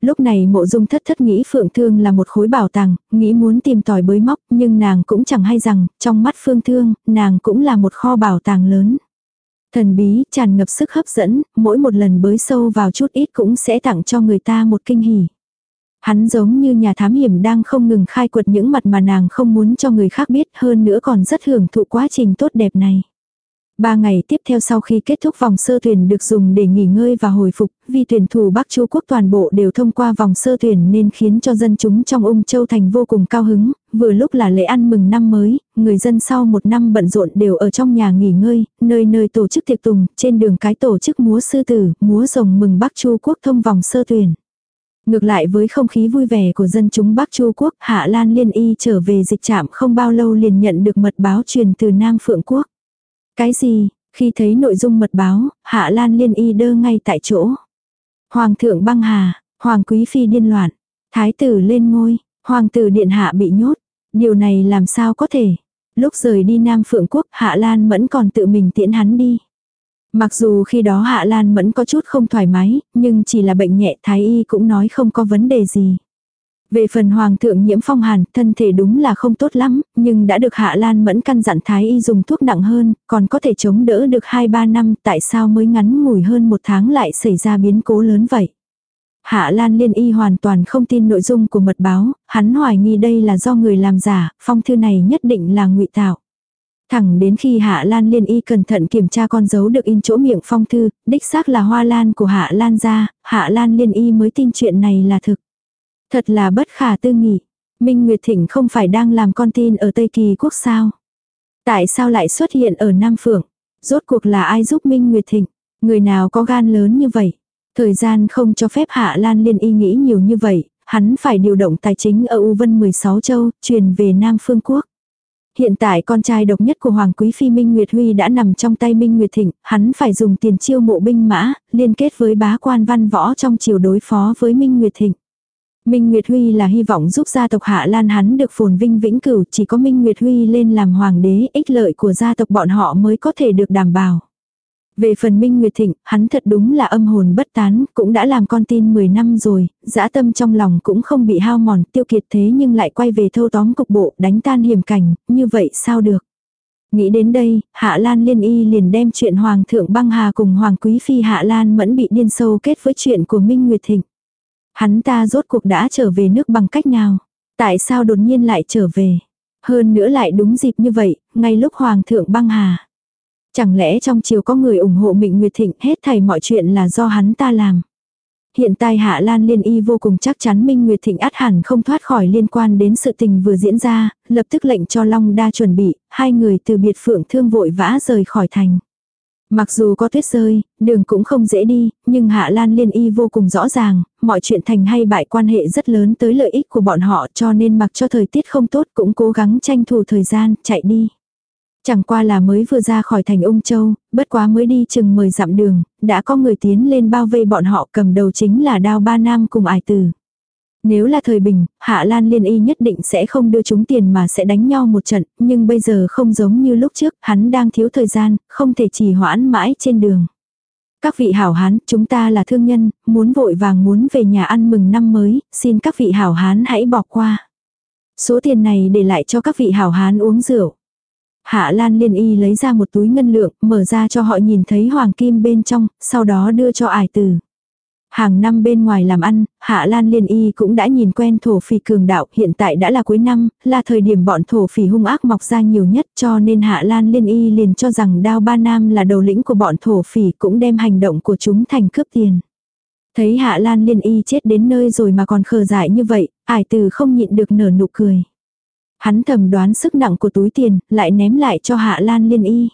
Lúc này mộ dung thất thất nghĩ phượng thương là một khối bảo tàng, nghĩ muốn tìm tòi bới móc, nhưng nàng cũng chẳng hay rằng, trong mắt phương thương, nàng cũng là một kho bảo tàng lớn. Thần bí, tràn ngập sức hấp dẫn, mỗi một lần bới sâu vào chút ít cũng sẽ tặng cho người ta một kinh hỉ. Hắn giống như nhà thám hiểm đang không ngừng khai quật những mặt mà nàng không muốn cho người khác biết hơn nữa còn rất hưởng thụ quá trình tốt đẹp này. Ba ngày tiếp theo sau khi kết thúc vòng sơ tuyển được dùng để nghỉ ngơi và hồi phục, vì tuyển thủ Bắc Chu Quốc toàn bộ đều thông qua vòng sơ tuyển nên khiến cho dân chúng trong ung châu thành vô cùng cao hứng, vừa lúc là lễ ăn mừng năm mới, người dân sau một năm bận rộn đều ở trong nhà nghỉ ngơi, nơi nơi tổ chức tiệc tùng, trên đường cái tổ chức múa sư tử, múa rồng mừng Bắc Chu Quốc thông vòng sơ tuyển. Ngược lại với không khí vui vẻ của dân chúng Bắc Chu Quốc, Hạ Lan Liên Y trở về dịch trạm không bao lâu liền nhận được mật báo truyền từ Nam Phượng Quốc. Cái gì? Khi thấy nội dung mật báo, Hạ Lan Liên y đơ ngay tại chỗ. Hoàng thượng băng hà, Hoàng quý phi điên loạn, Thái tử lên ngôi, Hoàng tử điện hạ bị nhốt. Điều này làm sao có thể? Lúc rời đi Nam Phượng Quốc, Hạ Lan Mẫn còn tự mình tiễn hắn đi. Mặc dù khi đó Hạ Lan Mẫn có chút không thoải mái, nhưng chỉ là bệnh nhẹ Thái Y cũng nói không có vấn đề gì. Về phần hoàng thượng nhiễm phong hàn, thân thể đúng là không tốt lắm, nhưng đã được Hạ Lan mẫn căn dặn thái y dùng thuốc nặng hơn, còn có thể chống đỡ được 2-3 năm, tại sao mới ngắn ngủi hơn một tháng lại xảy ra biến cố lớn vậy? Hạ Lan Liên Y hoàn toàn không tin nội dung của mật báo, hắn hoài nghi đây là do người làm giả, phong thư này nhất định là ngụy tạo. Thẳng đến khi Hạ Lan Liên Y cẩn thận kiểm tra con dấu được in chỗ miệng phong thư, đích xác là hoa lan của Hạ Lan ra Hạ Lan Liên Y mới tin chuyện này là thực. Thật là bất khả tư nghị. Minh Nguyệt Thịnh không phải đang làm con tin ở Tây Kỳ quốc sao? Tại sao lại xuất hiện ở Nam Phượng? Rốt cuộc là ai giúp Minh Nguyệt Thịnh? Người nào có gan lớn như vậy? Thời gian không cho phép Hạ Lan Liên Y nghĩ nhiều như vậy, hắn phải điều động tài chính ở U Vân 16 châu, truyền về Nam Phương Quốc. Hiện tại con trai độc nhất của Hoàng Quý Phi Minh Nguyệt Huy đã nằm trong tay Minh Nguyệt Thịnh, hắn phải dùng tiền chiêu mộ binh mã, liên kết với bá quan văn võ trong chiều đối phó với Minh Nguyệt Thịnh. Minh Nguyệt Huy là hy vọng giúp gia tộc Hạ Lan hắn được phồn vinh vĩnh cửu, chỉ có Minh Nguyệt Huy lên làm hoàng đế, ích lợi của gia tộc bọn họ mới có thể được đảm bảo. Về phần Minh Nguyệt Thịnh, hắn thật đúng là âm hồn bất tán, cũng đã làm con tin 10 năm rồi, dã tâm trong lòng cũng không bị hao mòn, tiêu kiệt thế nhưng lại quay về thâu tóm cục bộ, đánh tan hiểm cảnh, như vậy sao được. Nghĩ đến đây, Hạ Lan Liên Y liền đem chuyện Hoàng thượng băng hà cùng Hoàng Quý Phi Hạ Lan mẫn bị điên sâu kết với chuyện của Minh Nguyệt Thịnh. Hắn ta rốt cuộc đã trở về nước bằng cách nào? Tại sao đột nhiên lại trở về? Hơn nữa lại đúng dịp như vậy, ngay lúc Hoàng thượng băng hà. Chẳng lẽ trong chiều có người ủng hộ Mịnh Nguyệt Thịnh hết thảy mọi chuyện là do hắn ta làm. Hiện tại Hạ Lan Liên Y vô cùng chắc chắn Minh Nguyệt Thịnh át hẳn không thoát khỏi liên quan đến sự tình vừa diễn ra, lập tức lệnh cho Long Đa chuẩn bị, hai người từ biệt phượng thương vội vã rời khỏi thành. Mặc dù có tuyết rơi, đường cũng không dễ đi, nhưng Hạ Lan Liên Y vô cùng rõ ràng, mọi chuyện thành hay bại quan hệ rất lớn tới lợi ích của bọn họ cho nên mặc cho thời tiết không tốt cũng cố gắng tranh thủ thời gian, chạy đi. Chẳng qua là mới vừa ra khỏi thành ung châu, bất quá mới đi chừng mười dặm đường, đã có người tiến lên bao vây bọn họ cầm đầu chính là đao ba nam cùng ải tử. Nếu là thời bình, Hạ Lan Liên Y nhất định sẽ không đưa chúng tiền mà sẽ đánh nhau một trận, nhưng bây giờ không giống như lúc trước, hắn đang thiếu thời gian, không thể trì hoãn mãi trên đường. Các vị hảo hán, chúng ta là thương nhân, muốn vội vàng muốn về nhà ăn mừng năm mới, xin các vị hảo hán hãy bỏ qua. Số tiền này để lại cho các vị hảo hán uống rượu. Hạ Lan Liên Y lấy ra một túi ngân lượng, mở ra cho họ nhìn thấy hoàng kim bên trong, sau đó đưa cho ải tử. Hàng năm bên ngoài làm ăn, Hạ Lan Liên Y cũng đã nhìn quen thổ phỉ cường đạo, hiện tại đã là cuối năm, là thời điểm bọn thổ phỉ hung ác mọc ra nhiều nhất cho nên Hạ Lan Liên Y liền cho rằng Đao Ba Nam là đầu lĩnh của bọn thổ phỉ cũng đem hành động của chúng thành cướp tiền. Thấy Hạ Lan Liên Y chết đến nơi rồi mà còn khờ dại như vậy, ải từ không nhịn được nở nụ cười. Hắn thầm đoán sức nặng của túi tiền, lại ném lại cho Hạ Lan Liên Y.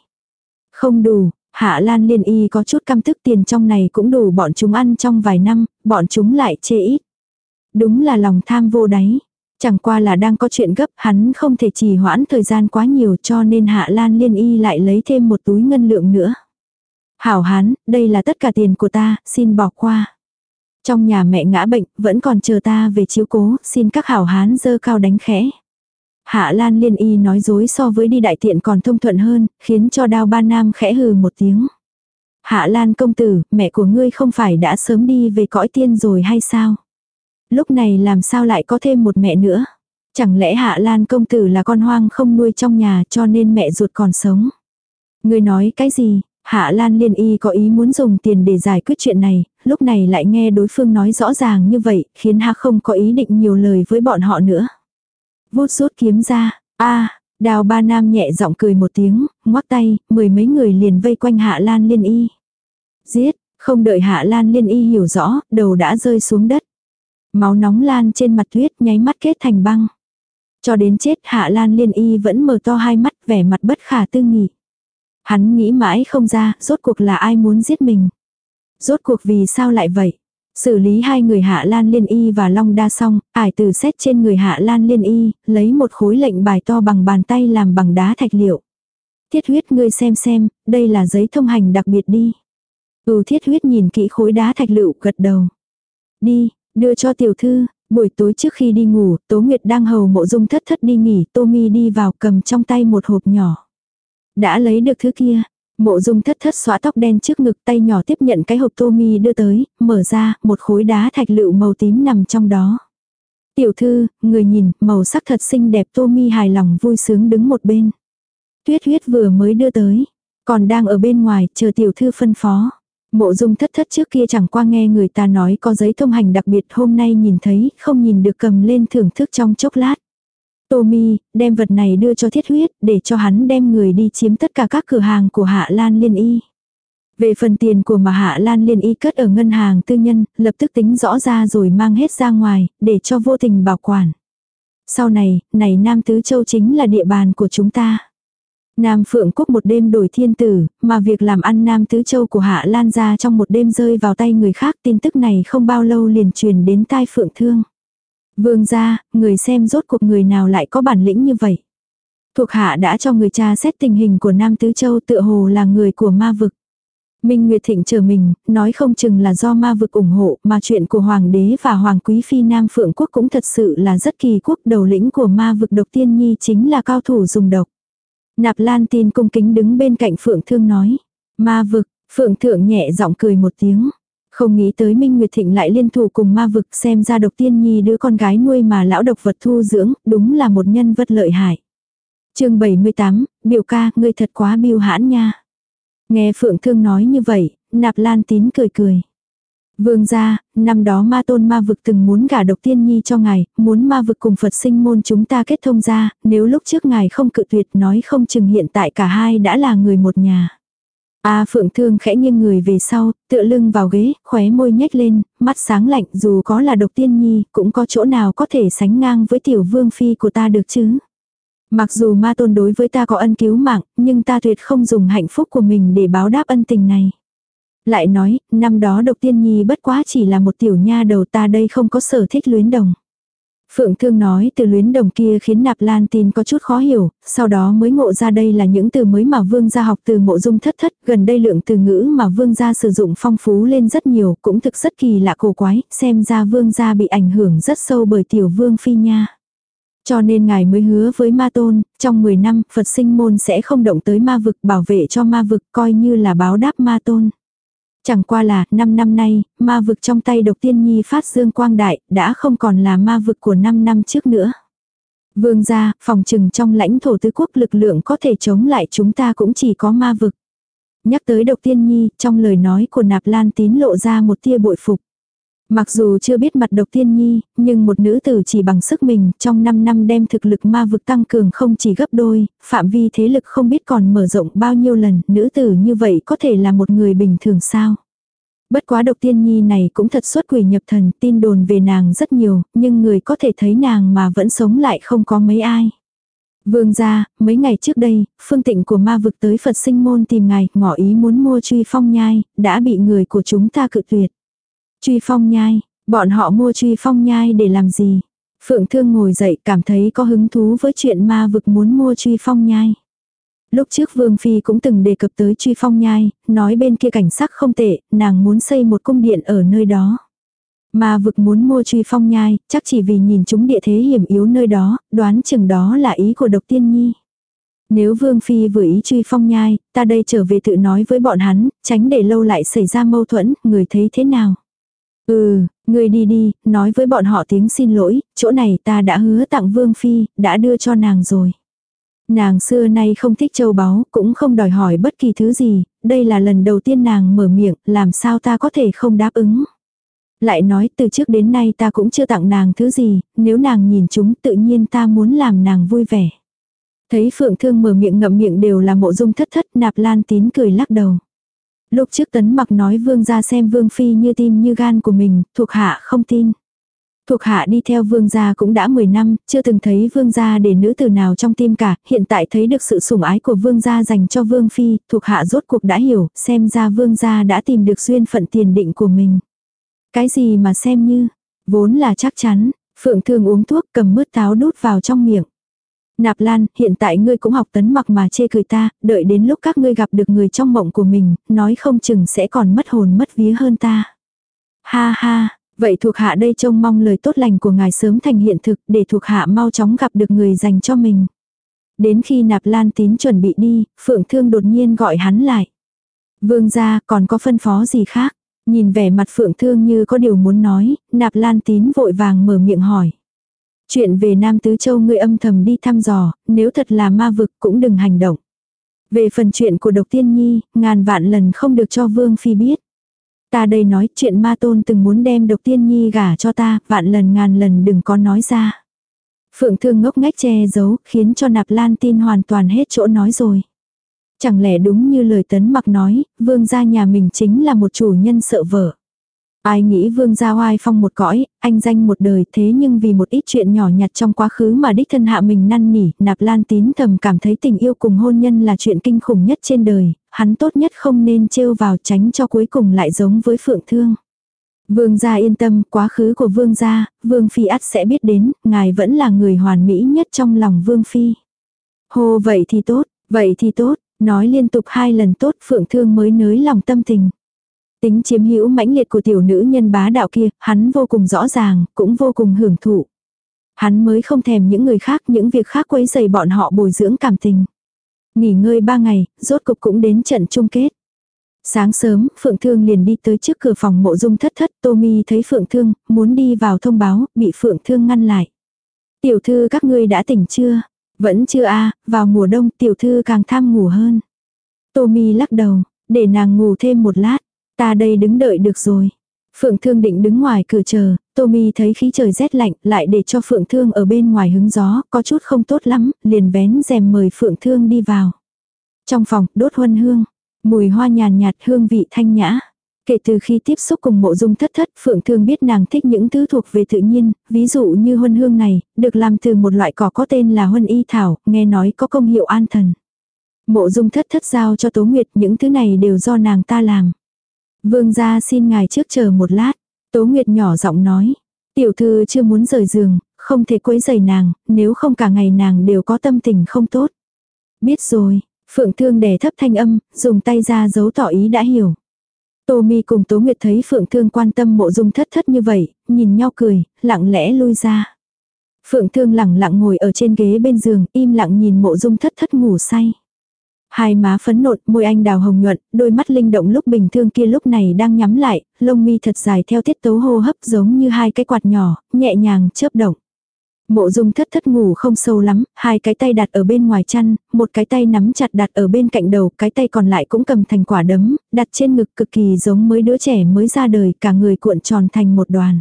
Không đủ, Hạ Lan Liên Y có chút căm tức tiền trong này cũng đủ bọn chúng ăn trong vài năm, bọn chúng lại chê ít. Đúng là lòng tham vô đáy. Chẳng qua là đang có chuyện gấp, hắn không thể trì hoãn thời gian quá nhiều cho nên Hạ Lan Liên Y lại lấy thêm một túi ngân lượng nữa. Hảo hán, đây là tất cả tiền của ta, xin bỏ qua. Trong nhà mẹ ngã bệnh, vẫn còn chờ ta về chiếu cố, xin các hảo hán dơ cao đánh khẽ. Hạ Lan Liên Y nói dối so với đi đại tiện còn thông thuận hơn, khiến cho đao ba nam khẽ hừ một tiếng. Hạ Lan công tử, mẹ của ngươi không phải đã sớm đi về cõi tiên rồi hay sao? Lúc này làm sao lại có thêm một mẹ nữa? Chẳng lẽ Hạ Lan công tử là con hoang không nuôi trong nhà cho nên mẹ ruột còn sống? Ngươi nói cái gì? Hạ Lan Liên Y có ý muốn dùng tiền để giải quyết chuyện này, lúc này lại nghe đối phương nói rõ ràng như vậy, khiến Hạ không có ý định nhiều lời với bọn họ nữa. Vút rút kiếm ra, a đào ba nam nhẹ giọng cười một tiếng, ngoắc tay, mười mấy người liền vây quanh hạ lan liên y. Giết, không đợi hạ lan liên y hiểu rõ, đầu đã rơi xuống đất. Máu nóng lan trên mặt tuyết nháy mắt kết thành băng. Cho đến chết hạ lan liên y vẫn mở to hai mắt vẻ mặt bất khả tư nghị. Hắn nghĩ mãi không ra, rốt cuộc là ai muốn giết mình. Rốt cuộc vì sao lại vậy? Xử lý hai người Hạ Lan Liên Y và Long Đa xong, ải từ xét trên người Hạ Lan Liên Y, lấy một khối lệnh bài to bằng bàn tay làm bằng đá thạch liệu. Thiết huyết ngươi xem xem, đây là giấy thông hành đặc biệt đi. Ừ thiết huyết nhìn kỹ khối đá thạch lựu gật đầu. Đi, đưa cho tiểu thư, buổi tối trước khi đi ngủ, Tố Nguyệt đang hầu mộ dung thất thất đi nghỉ, Tô Mi đi vào cầm trong tay một hộp nhỏ. Đã lấy được thứ kia, Mộ dung thất thất xóa tóc đen trước ngực tay nhỏ tiếp nhận cái hộp tô mi đưa tới, mở ra, một khối đá thạch lựu màu tím nằm trong đó. Tiểu thư, người nhìn, màu sắc thật xinh đẹp tô mi hài lòng vui sướng đứng một bên. Tuyết huyết vừa mới đưa tới, còn đang ở bên ngoài, chờ tiểu thư phân phó. Mộ dung thất thất trước kia chẳng qua nghe người ta nói có giấy thông hành đặc biệt hôm nay nhìn thấy, không nhìn được cầm lên thưởng thức trong chốc lát. Tommy, đem vật này đưa cho thiết huyết, để cho hắn đem người đi chiếm tất cả các cửa hàng của Hạ Lan Liên Y. Về phần tiền của mà Hạ Lan Liên Y cất ở ngân hàng tư nhân, lập tức tính rõ ra rồi mang hết ra ngoài, để cho vô tình bảo quản. Sau này, này Nam Tứ Châu chính là địa bàn của chúng ta. Nam Phượng Quốc một đêm đổi thiên tử, mà việc làm ăn Nam Tứ Châu của Hạ Lan ra trong một đêm rơi vào tay người khác tin tức này không bao lâu liền truyền đến tai Phượng Thương. Vương gia, người xem rốt cuộc người nào lại có bản lĩnh như vậy. Thuộc hạ đã cho người cha xét tình hình của Nam Tứ Châu tựa hồ là người của ma vực. Minh Nguyệt Thịnh chờ mình, nói không chừng là do ma vực ủng hộ mà chuyện của Hoàng đế và Hoàng Quý Phi Nam Phượng Quốc cũng thật sự là rất kỳ quốc đầu lĩnh của ma vực độc tiên nhi chính là cao thủ dùng độc. Nạp Lan tin cung kính đứng bên cạnh Phượng Thương nói. Ma vực, Phượng Thượng nhẹ giọng cười một tiếng. Không nghĩ tới Minh Nguyệt Thịnh lại liên thủ cùng ma vực xem ra độc tiên nhi đứa con gái nuôi mà lão độc vật thu dưỡng, đúng là một nhân vật lợi hại. chương 78, biểu ca, ngươi thật quá biêu hãn nha. Nghe Phượng Thương nói như vậy, nạp lan tín cười cười. Vương gia, năm đó ma tôn ma vực từng muốn gả độc tiên nhi cho ngài, muốn ma vực cùng Phật sinh môn chúng ta kết thông ra, nếu lúc trước ngài không cự tuyệt nói không chừng hiện tại cả hai đã là người một nhà. A Phượng Thương khẽ nghiêng người về sau, tựa lưng vào ghế, khóe môi nhếch lên, mắt sáng lạnh dù có là độc tiên nhi, cũng có chỗ nào có thể sánh ngang với tiểu vương phi của ta được chứ. Mặc dù ma tôn đối với ta có ân cứu mạng, nhưng ta tuyệt không dùng hạnh phúc của mình để báo đáp ân tình này. Lại nói, năm đó độc tiên nhi bất quá chỉ là một tiểu nha đầu ta đây không có sở thích luyến đồng. Phượng Thương nói từ luyến đồng kia khiến Nạp Lan tin có chút khó hiểu, sau đó mới ngộ ra đây là những từ mới mà Vương gia học từ mộ dung thất thất, gần đây lượng từ ngữ mà Vương gia sử dụng phong phú lên rất nhiều, cũng thực rất kỳ lạ cổ quái, xem ra Vương gia bị ảnh hưởng rất sâu bởi tiểu Vương Phi nha. Cho nên ngài mới hứa với ma tôn, trong 10 năm Phật sinh môn sẽ không động tới ma vực bảo vệ cho ma vực coi như là báo đáp ma tôn. Chẳng qua là, năm năm nay, ma vực trong tay độc tiên nhi phát dương quang đại, đã không còn là ma vực của năm năm trước nữa. Vương gia, phòng trừng trong lãnh thổ tứ quốc lực lượng có thể chống lại chúng ta cũng chỉ có ma vực. Nhắc tới độc tiên nhi, trong lời nói của nạp lan tín lộ ra một tia bội phục. Mặc dù chưa biết mặt độc tiên nhi, nhưng một nữ tử chỉ bằng sức mình trong 5 năm đem thực lực ma vực tăng cường không chỉ gấp đôi, phạm vi thế lực không biết còn mở rộng bao nhiêu lần, nữ tử như vậy có thể là một người bình thường sao. Bất quá độc tiên nhi này cũng thật xuất quỷ nhập thần, tin đồn về nàng rất nhiều, nhưng người có thể thấy nàng mà vẫn sống lại không có mấy ai. Vương gia, mấy ngày trước đây, phương tịnh của ma vực tới Phật sinh môn tìm ngài, ngỏ ý muốn mua truy phong nhai, đã bị người của chúng ta cự tuyệt. Truy phong nhai, bọn họ mua truy phong nhai để làm gì? Phượng Thương ngồi dậy cảm thấy có hứng thú với chuyện ma vực muốn mua truy phong nhai. Lúc trước Vương Phi cũng từng đề cập tới truy phong nhai, nói bên kia cảnh sắc không tệ, nàng muốn xây một cung điện ở nơi đó. Ma vực muốn mua truy phong nhai, chắc chỉ vì nhìn chúng địa thế hiểm yếu nơi đó, đoán chừng đó là ý của độc tiên nhi. Nếu Vương Phi vừa ý truy phong nhai, ta đây trở về tự nói với bọn hắn, tránh để lâu lại xảy ra mâu thuẫn, người thấy thế nào? Ừ, người đi đi, nói với bọn họ tiếng xin lỗi, chỗ này ta đã hứa tặng Vương Phi, đã đưa cho nàng rồi. Nàng xưa nay không thích châu báu, cũng không đòi hỏi bất kỳ thứ gì, đây là lần đầu tiên nàng mở miệng, làm sao ta có thể không đáp ứng. Lại nói từ trước đến nay ta cũng chưa tặng nàng thứ gì, nếu nàng nhìn chúng tự nhiên ta muốn làm nàng vui vẻ. Thấy Phượng Thương mở miệng ngậm miệng đều là mộ dung thất thất nạp lan tín cười lắc đầu. Lúc trước tấn mặc nói vương gia xem vương phi như tim như gan của mình, thuộc hạ không tin. Thuộc hạ đi theo vương gia cũng đã 10 năm, chưa từng thấy vương gia để nữ tử nào trong tim cả, hiện tại thấy được sự sủng ái của vương gia dành cho vương phi, thuộc hạ rốt cuộc đã hiểu, xem ra vương gia đã tìm được duyên phận tiền định của mình. Cái gì mà xem như, vốn là chắc chắn, phượng thường uống thuốc cầm mứt táo đút vào trong miệng. Nạp Lan, hiện tại ngươi cũng học tấn mặc mà chê cười ta, đợi đến lúc các ngươi gặp được người trong mộng của mình, nói không chừng sẽ còn mất hồn mất vía hơn ta. Ha ha, vậy thuộc hạ đây trông mong lời tốt lành của ngài sớm thành hiện thực để thuộc hạ mau chóng gặp được người dành cho mình. Đến khi Nạp Lan tín chuẩn bị đi, Phượng Thương đột nhiên gọi hắn lại. Vương gia còn có phân phó gì khác? Nhìn vẻ mặt Phượng Thương như có điều muốn nói, Nạp Lan tín vội vàng mở miệng hỏi. Chuyện về Nam Tứ Châu ngươi âm thầm đi thăm dò, nếu thật là ma vực cũng đừng hành động. Về phần chuyện của độc tiên nhi, ngàn vạn lần không được cho Vương Phi biết. Ta đây nói chuyện ma tôn từng muốn đem độc tiên nhi gả cho ta, vạn lần ngàn lần đừng có nói ra. Phượng thương ngốc ngách che giấu, khiến cho nạp lan tin hoàn toàn hết chỗ nói rồi. Chẳng lẽ đúng như lời tấn mặc nói, vương gia nhà mình chính là một chủ nhân sợ vợ. Ai nghĩ vương gia oai phong một cõi, anh danh một đời thế nhưng vì một ít chuyện nhỏ nhặt trong quá khứ mà đích thân hạ mình năn nỉ, nạp lan tín thầm cảm thấy tình yêu cùng hôn nhân là chuyện kinh khủng nhất trên đời, hắn tốt nhất không nên trêu vào tránh cho cuối cùng lại giống với phượng thương. Vương gia yên tâm, quá khứ của vương gia, vương phi ắt sẽ biết đến, ngài vẫn là người hoàn mỹ nhất trong lòng vương phi. Hồ vậy thì tốt, vậy thì tốt, nói liên tục hai lần tốt phượng thương mới nới lòng tâm tình. Tính chiếm hữu mãnh liệt của tiểu nữ nhân bá đạo kia, hắn vô cùng rõ ràng, cũng vô cùng hưởng thụ. Hắn mới không thèm những người khác, những việc khác quấy dày bọn họ bồi dưỡng cảm tình. Nghỉ ngơi ba ngày, rốt cục cũng đến trận chung kết. Sáng sớm, Phượng Thương liền đi tới trước cửa phòng mộ dung thất thất, Tommy thấy Phượng Thương, muốn đi vào thông báo, bị Phượng Thương ngăn lại. Tiểu thư các ngươi đã tỉnh chưa? Vẫn chưa a vào mùa đông tiểu thư càng tham ngủ hơn. Tommy lắc đầu, để nàng ngủ thêm một lát. Ta đây đứng đợi được rồi. Phượng Thương định đứng ngoài cửa chờ, Tommy thấy khí trời rét lạnh, lại để cho Phượng Thương ở bên ngoài hứng gió, có chút không tốt lắm, liền vén rèm mời Phượng Thương đi vào. Trong phòng, đốt huân hương, mùi hoa nhàn nhạt hương vị thanh nhã. Kể từ khi tiếp xúc cùng mộ dung thất thất, Phượng Thương biết nàng thích những thứ thuộc về tự nhiên, ví dụ như huân hương này, được làm từ một loại cỏ có tên là huân y thảo, nghe nói có công hiệu an thần. Mộ dung thất thất giao cho Tố Nguyệt những thứ này đều do nàng ta làm. Vương gia xin ngài trước chờ một lát. Tố Nguyệt nhỏ giọng nói. Tiểu thư chưa muốn rời giường, không thể quấy rầy nàng, nếu không cả ngày nàng đều có tâm tình không tốt. Biết rồi, Phượng Thương đè thấp thanh âm, dùng tay ra giấu tỏ ý đã hiểu. Tô Mi cùng Tố Nguyệt thấy Phượng Thương quan tâm mộ dung thất thất như vậy, nhìn nhau cười, lặng lẽ lui ra. Phượng Thương lặng lặng ngồi ở trên ghế bên giường, im lặng nhìn mộ dung thất thất ngủ say. Hai má phấn nộn, môi anh đào hồng nhuận, đôi mắt linh động lúc bình thường kia lúc này đang nhắm lại, lông mi thật dài theo tiết tấu hô hấp giống như hai cái quạt nhỏ, nhẹ nhàng chớp động. Mộ dung thất thất ngủ không sâu lắm, hai cái tay đặt ở bên ngoài chăn, một cái tay nắm chặt đặt ở bên cạnh đầu, cái tay còn lại cũng cầm thành quả đấm, đặt trên ngực cực kỳ giống mấy đứa trẻ mới ra đời, cả người cuộn tròn thành một đoàn.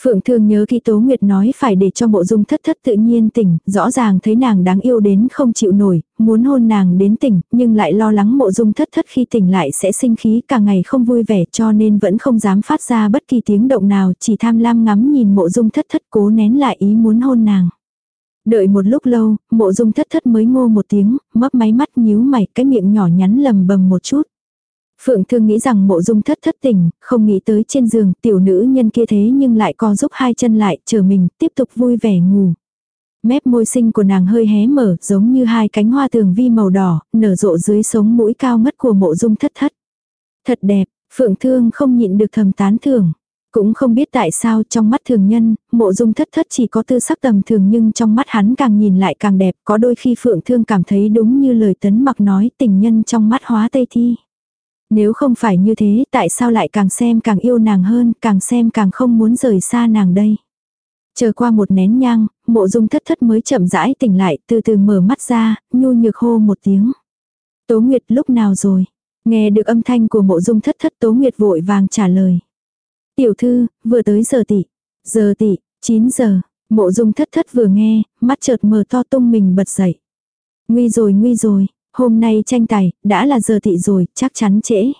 Phượng Thương nhớ khi Tố Nguyệt nói phải để cho mộ dung thất thất tự nhiên tỉnh, rõ ràng thấy nàng đáng yêu đến không chịu nổi, muốn hôn nàng đến tỉnh, nhưng lại lo lắng mộ dung thất thất khi tỉnh lại sẽ sinh khí cả ngày không vui vẻ cho nên vẫn không dám phát ra bất kỳ tiếng động nào, chỉ tham lam ngắm nhìn mộ dung thất thất cố nén lại ý muốn hôn nàng. Đợi một lúc lâu, mộ dung thất thất mới ngô một tiếng, mấp máy mắt nhíu mày, cái miệng nhỏ nhắn lầm bầm một chút. Phượng Thương nghĩ rằng mộ dung thất thất tỉnh, không nghĩ tới trên giường tiểu nữ nhân kia thế nhưng lại co giúp hai chân lại, chờ mình, tiếp tục vui vẻ ngủ. Mép môi xinh của nàng hơi hé mở, giống như hai cánh hoa tường vi màu đỏ, nở rộ dưới sống mũi cao ngất của mộ dung thất thất. Thật đẹp, Phượng Thương không nhịn được thầm tán thưởng. Cũng không biết tại sao trong mắt thường nhân, mộ dung thất thất chỉ có tư sắc tầm thường nhưng trong mắt hắn càng nhìn lại càng đẹp. Có đôi khi Phượng Thương cảm thấy đúng như lời tấn mặc nói tình nhân trong mắt hóa tây thi. Nếu không phải như thế tại sao lại càng xem càng yêu nàng hơn, càng xem càng không muốn rời xa nàng đây. Chờ qua một nén nhang, mộ dung thất thất mới chậm rãi tỉnh lại, từ từ mở mắt ra, nhu nhược hô một tiếng. Tố Nguyệt lúc nào rồi? Nghe được âm thanh của mộ dung thất thất Tố Nguyệt vội vàng trả lời. Tiểu thư, vừa tới giờ tỷ. Giờ tỷ, 9 giờ. Mộ dung thất thất vừa nghe, mắt chợt mở to tung mình bật dậy. Nguy rồi nguy rồi, Hôm nay tranh tài, đã là giờ thị rồi, chắc chắn trễ.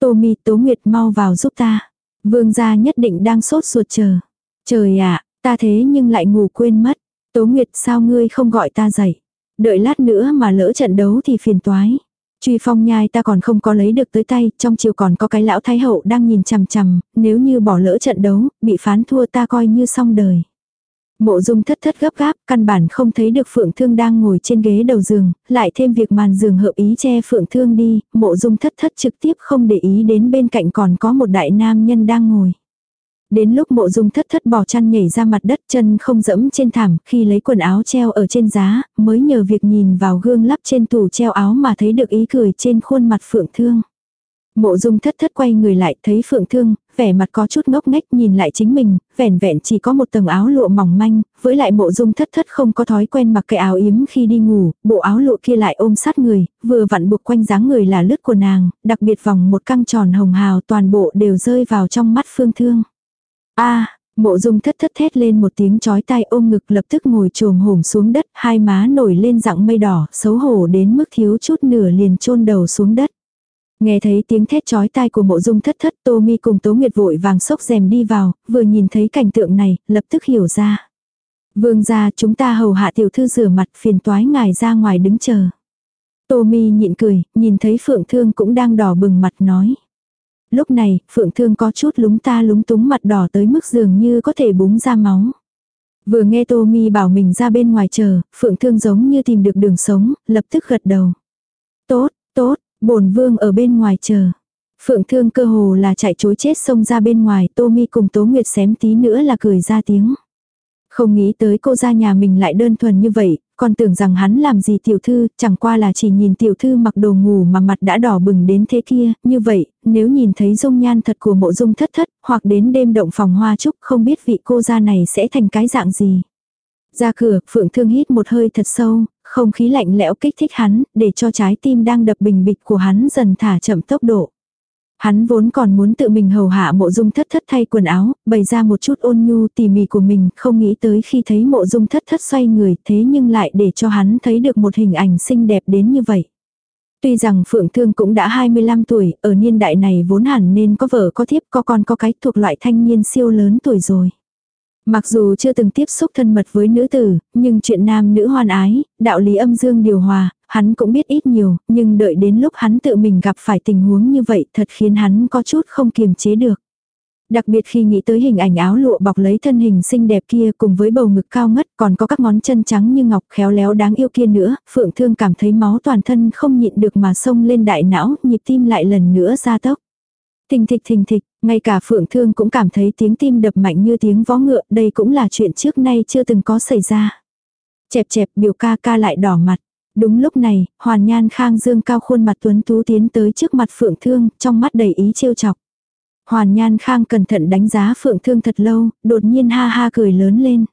Tô mi tố nguyệt mau vào giúp ta. Vương gia nhất định đang sốt ruột chờ. Trời ạ, ta thế nhưng lại ngủ quên mất. Tố nguyệt sao ngươi không gọi ta dậy. Đợi lát nữa mà lỡ trận đấu thì phiền toái. Truy phong nhai ta còn không có lấy được tới tay, trong chiều còn có cái lão thái hậu đang nhìn chằm chằm, nếu như bỏ lỡ trận đấu, bị phán thua ta coi như xong đời. Mộ dung thất thất gấp gáp, căn bản không thấy được phượng thương đang ngồi trên ghế đầu giường, lại thêm việc màn giường hợp ý che phượng thương đi, mộ dung thất thất trực tiếp không để ý đến bên cạnh còn có một đại nam nhân đang ngồi. Đến lúc mộ dung thất thất bỏ chăn nhảy ra mặt đất chân không dẫm trên thảm khi lấy quần áo treo ở trên giá, mới nhờ việc nhìn vào gương lắp trên tủ treo áo mà thấy được ý cười trên khuôn mặt phượng thương. Mộ dung thất thất quay người lại thấy phượng thương, vẻ mặt có chút ngốc nghếch nhìn lại chính mình, vẻn vẹn chỉ có một tầng áo lụa mỏng manh, với lại mộ dung thất thất không có thói quen mặc cái áo yếm khi đi ngủ, bộ áo lụa kia lại ôm sát người, vừa vặn buộc quanh dáng người là lướt của nàng, đặc biệt vòng một căng tròn hồng hào toàn bộ đều rơi vào trong mắt phương thương a Mộ dung thất thất thét lên một tiếng chói tai ôm ngực lập tức ngồi trồm hổm xuống đất, hai má nổi lên dạng mây đỏ, xấu hổ đến mức thiếu chút nửa liền chôn đầu xuống đất. Nghe thấy tiếng thét chói tai của mộ dung thất thất Tô Mi cùng Tố Nguyệt vội vàng sốc rèm đi vào, vừa nhìn thấy cảnh tượng này, lập tức hiểu ra. Vương gia chúng ta hầu hạ tiểu thư rửa mặt phiền toái ngài ra ngoài đứng chờ. Tô Mi nhịn cười, nhìn thấy Phượng Thương cũng đang đỏ bừng mặt nói. Lúc này, Phượng Thương có chút lúng ta lúng túng mặt đỏ tới mức dường như có thể búng ra máu. Vừa nghe Tô Mi bảo mình ra bên ngoài chờ, Phượng Thương giống như tìm được đường sống, lập tức gật đầu. Tốt, tốt, bổn vương ở bên ngoài chờ. Phượng Thương cơ hồ là chạy chối chết xông ra bên ngoài, Tô Mi cùng Tố Nguyệt xém tí nữa là cười ra tiếng. Không nghĩ tới cô ra nhà mình lại đơn thuần như vậy, còn tưởng rằng hắn làm gì tiểu thư, chẳng qua là chỉ nhìn tiểu thư mặc đồ ngủ mà mặt đã đỏ bừng đến thế kia, như vậy, nếu nhìn thấy dung nhan thật của mộ dung thất thất, hoặc đến đêm động phòng hoa trúc không biết vị cô ra này sẽ thành cái dạng gì. Ra cửa, Phượng Thương hít một hơi thật sâu, không khí lạnh lẽo kích thích hắn, để cho trái tim đang đập bình bịch của hắn dần thả chậm tốc độ. Hắn vốn còn muốn tự mình hầu hạ mộ dung thất thất thay quần áo, bày ra một chút ôn nhu tỉ mỉ của mình, không nghĩ tới khi thấy mộ dung thất thất xoay người thế nhưng lại để cho hắn thấy được một hình ảnh xinh đẹp đến như vậy. Tuy rằng Phượng Thương cũng đã 25 tuổi, ở niên đại này vốn hẳn nên có vợ có thiếp có con có cái thuộc loại thanh niên siêu lớn tuổi rồi. Mặc dù chưa từng tiếp xúc thân mật với nữ tử, nhưng chuyện nam nữ hoan ái, đạo lý âm dương điều hòa, hắn cũng biết ít nhiều, nhưng đợi đến lúc hắn tự mình gặp phải tình huống như vậy thật khiến hắn có chút không kiềm chế được. Đặc biệt khi nghĩ tới hình ảnh áo lụa bọc lấy thân hình xinh đẹp kia cùng với bầu ngực cao ngất còn có các ngón chân trắng như ngọc khéo léo đáng yêu kia nữa, Phượng Thương cảm thấy máu toàn thân không nhịn được mà sông lên đại não, nhịp tim lại lần nữa ra tốc. Thình thịch thình thịch, ngay cả Phượng Thương cũng cảm thấy tiếng tim đập mạnh như tiếng vó ngựa, đây cũng là chuyện trước nay chưa từng có xảy ra. Chẹp chẹp biểu ca ca lại đỏ mặt. Đúng lúc này, Hoàn Nhan Khang dương cao khuôn mặt tuấn tú tiến tới trước mặt Phượng Thương, trong mắt đầy ý trêu chọc. Hoàn Nhan Khang cẩn thận đánh giá Phượng Thương thật lâu, đột nhiên ha ha cười lớn lên.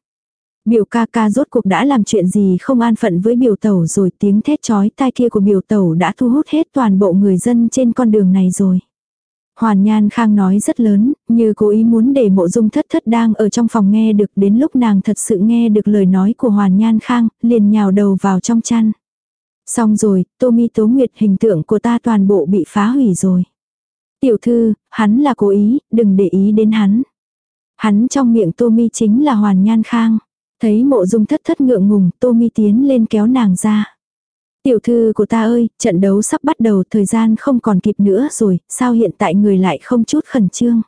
Biểu ca ca rốt cuộc đã làm chuyện gì không an phận với biểu tẩu rồi tiếng thét chói tai kia của biểu tẩu đã thu hút hết toàn bộ người dân trên con đường này rồi. Hoàn Nhan Khang nói rất lớn, như cố ý muốn để mộ dung thất thất đang ở trong phòng nghe được đến lúc nàng thật sự nghe được lời nói của Hoàn Nhan Khang, liền nhào đầu vào trong chăn. Xong rồi, Tô Mi Tố Nguyệt hình tượng của ta toàn bộ bị phá hủy rồi. Tiểu thư, hắn là cố ý, đừng để ý đến hắn. Hắn trong miệng Tô Mi chính là Hoàn Nhan Khang. Thấy mộ dung thất thất ngượng ngùng, Tô Mi tiến lên kéo nàng ra. Tiểu thư của ta ơi, trận đấu sắp bắt đầu, thời gian không còn kịp nữa rồi, sao hiện tại người lại không chút khẩn trương.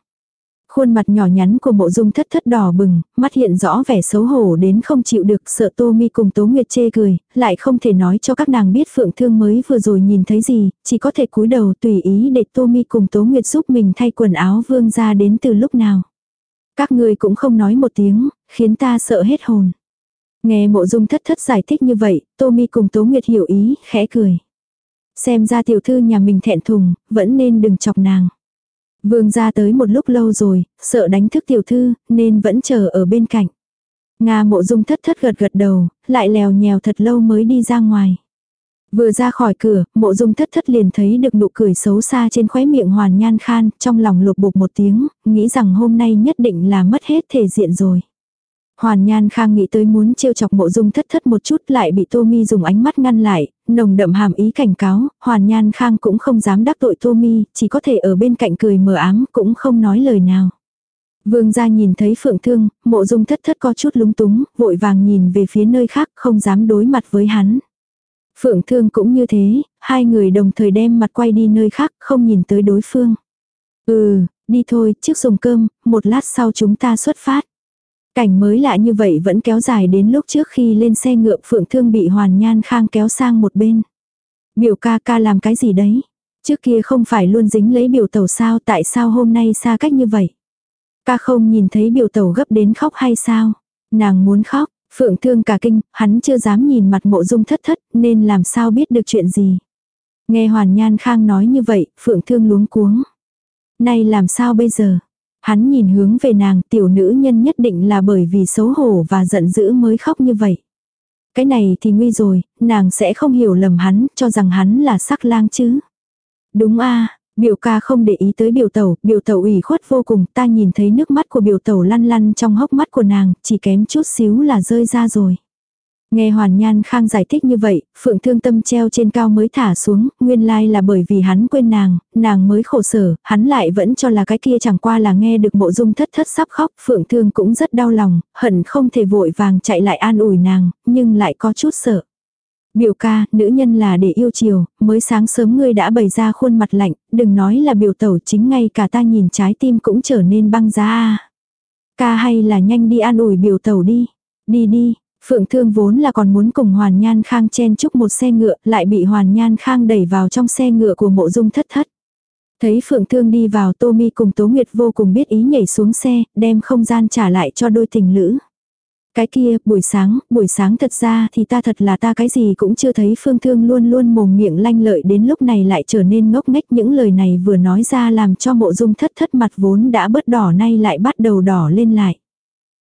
Khuôn mặt nhỏ nhắn của mộ dung thất thất đỏ bừng, mắt hiện rõ vẻ xấu hổ đến không chịu được sợ Tô Mi cùng Tố Nguyệt chê cười, lại không thể nói cho các nàng biết Phượng Thương mới vừa rồi nhìn thấy gì, chỉ có thể cúi đầu tùy ý để Tô Mi cùng Tố Nguyệt giúp mình thay quần áo vương ra đến từ lúc nào. Các người cũng không nói một tiếng, khiến ta sợ hết hồn. Nghe mộ dung thất thất giải thích như vậy, Tô Mi cùng Tố Nguyệt hiểu ý, khẽ cười. Xem ra tiểu thư nhà mình thẹn thùng, vẫn nên đừng chọc nàng. Vương ra tới một lúc lâu rồi, sợ đánh thức tiểu thư, nên vẫn chờ ở bên cạnh. Nga mộ dung thất thất gật gật đầu, lại lèo nhèo thật lâu mới đi ra ngoài. Vừa ra khỏi cửa, mộ dung thất thất liền thấy được nụ cười xấu xa trên khóe miệng hoàn nhan khan, trong lòng lục bục một tiếng, nghĩ rằng hôm nay nhất định là mất hết thể diện rồi. Hoàn Nhan Khang nghĩ tới muốn trêu chọc mộ dung thất thất một chút lại bị Tô Mi dùng ánh mắt ngăn lại, nồng đậm hàm ý cảnh cáo, Hoàn Nhan Khang cũng không dám đắc tội Tô Mi, chỉ có thể ở bên cạnh cười mờ ám cũng không nói lời nào. Vương gia nhìn thấy Phượng Thương, mộ dung thất thất có chút lúng túng, vội vàng nhìn về phía nơi khác không dám đối mặt với hắn. Phượng Thương cũng như thế, hai người đồng thời đem mặt quay đi nơi khác không nhìn tới đối phương. Ừ, đi thôi, trước dùng cơm, một lát sau chúng ta xuất phát. Cảnh mới lạ như vậy vẫn kéo dài đến lúc trước khi lên xe ngựa phượng thương bị hoàn nhan khang kéo sang một bên. Biểu ca ca làm cái gì đấy? Trước kia không phải luôn dính lấy biểu tàu sao tại sao hôm nay xa cách như vậy? Ca không nhìn thấy biểu tàu gấp đến khóc hay sao? Nàng muốn khóc, phượng thương cả kinh, hắn chưa dám nhìn mặt mộ dung thất thất nên làm sao biết được chuyện gì. Nghe hoàn nhan khang nói như vậy, phượng thương luống cuống. Này làm sao bây giờ? Hắn nhìn hướng về nàng tiểu nữ nhân nhất định là bởi vì xấu hổ và giận dữ mới khóc như vậy. Cái này thì nguy rồi, nàng sẽ không hiểu lầm hắn, cho rằng hắn là sắc lang chứ. Đúng a biểu ca không để ý tới biểu tẩu, biểu tẩu ủy khuất vô cùng, ta nhìn thấy nước mắt của biểu tẩu lăn lăn trong hốc mắt của nàng, chỉ kém chút xíu là rơi ra rồi. Nghe Hoàn Nhan Khang giải thích như vậy, Phượng Thương Tâm treo trên cao mới thả xuống, nguyên lai là bởi vì hắn quên nàng, nàng mới khổ sở, hắn lại vẫn cho là cái kia chẳng qua là nghe được mộ dung thất thất sắp khóc, Phượng Thương cũng rất đau lòng, hận không thể vội vàng chạy lại an ủi nàng, nhưng lại có chút sợ. Biểu ca, nữ nhân là để yêu chiều, mới sáng sớm ngươi đã bày ra khuôn mặt lạnh, đừng nói là biểu tẩu chính ngay cả ta nhìn trái tim cũng trở nên băng giá. Ca hay là nhanh đi an ủi biểu tẩu đi. Đi đi, Phượng Thương vốn là còn muốn cùng Hoàn Nhan Khang chen chúc một xe ngựa, lại bị Hoàn Nhan Khang đẩy vào trong xe ngựa của mộ dung thất thất. Thấy Phượng Thương đi vào Tô Mi cùng Tố Nguyệt vô cùng biết ý nhảy xuống xe, đem không gian trả lại cho đôi tình lữ. Cái kia, buổi sáng, buổi sáng thật ra thì ta thật là ta cái gì cũng chưa thấy Phương Thương luôn luôn mồm miệng lanh lợi đến lúc này lại trở nên ngốc nghếch những lời này vừa nói ra làm cho mộ dung thất thất mặt vốn đã bớt đỏ nay lại bắt đầu đỏ lên lại.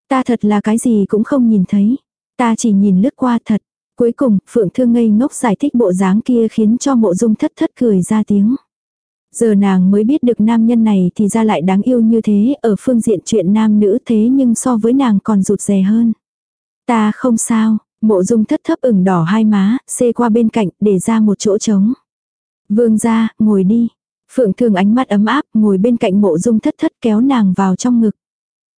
Ta thật là cái gì cũng không nhìn thấy. Ta chỉ nhìn lướt qua thật. Cuối cùng, Phượng Thương ngây ngốc giải thích bộ dáng kia khiến cho mộ dung thất thất cười ra tiếng. Giờ nàng mới biết được nam nhân này thì ra lại đáng yêu như thế, ở phương diện chuyện nam nữ thế nhưng so với nàng còn rụt rè hơn. Ta không sao, mộ dung thất thấp ửng đỏ hai má, xê qua bên cạnh để ra một chỗ trống. Vương ra, ngồi đi. Phượng thường ánh mắt ấm áp, ngồi bên cạnh mộ dung thất thất kéo nàng vào trong ngực.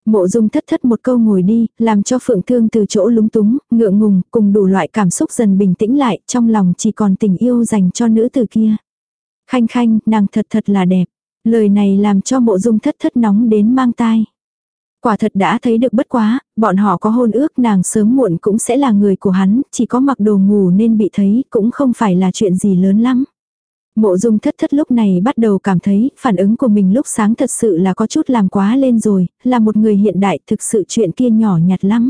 Mộ dung thất thất một câu ngồi đi, làm cho phượng thương từ chỗ lúng túng, ngượng ngùng, cùng đủ loại cảm xúc dần bình tĩnh lại, trong lòng chỉ còn tình yêu dành cho nữ tử kia. Khanh khanh, nàng thật thật là đẹp. Lời này làm cho mộ dung thất thất nóng đến mang tai. Quả thật đã thấy được bất quá, bọn họ có hôn ước nàng sớm muộn cũng sẽ là người của hắn, chỉ có mặc đồ ngủ nên bị thấy cũng không phải là chuyện gì lớn lắm. Mộ dung thất thất lúc này bắt đầu cảm thấy phản ứng của mình lúc sáng thật sự là có chút làm quá lên rồi, là một người hiện đại thực sự chuyện kia nhỏ nhặt lắm.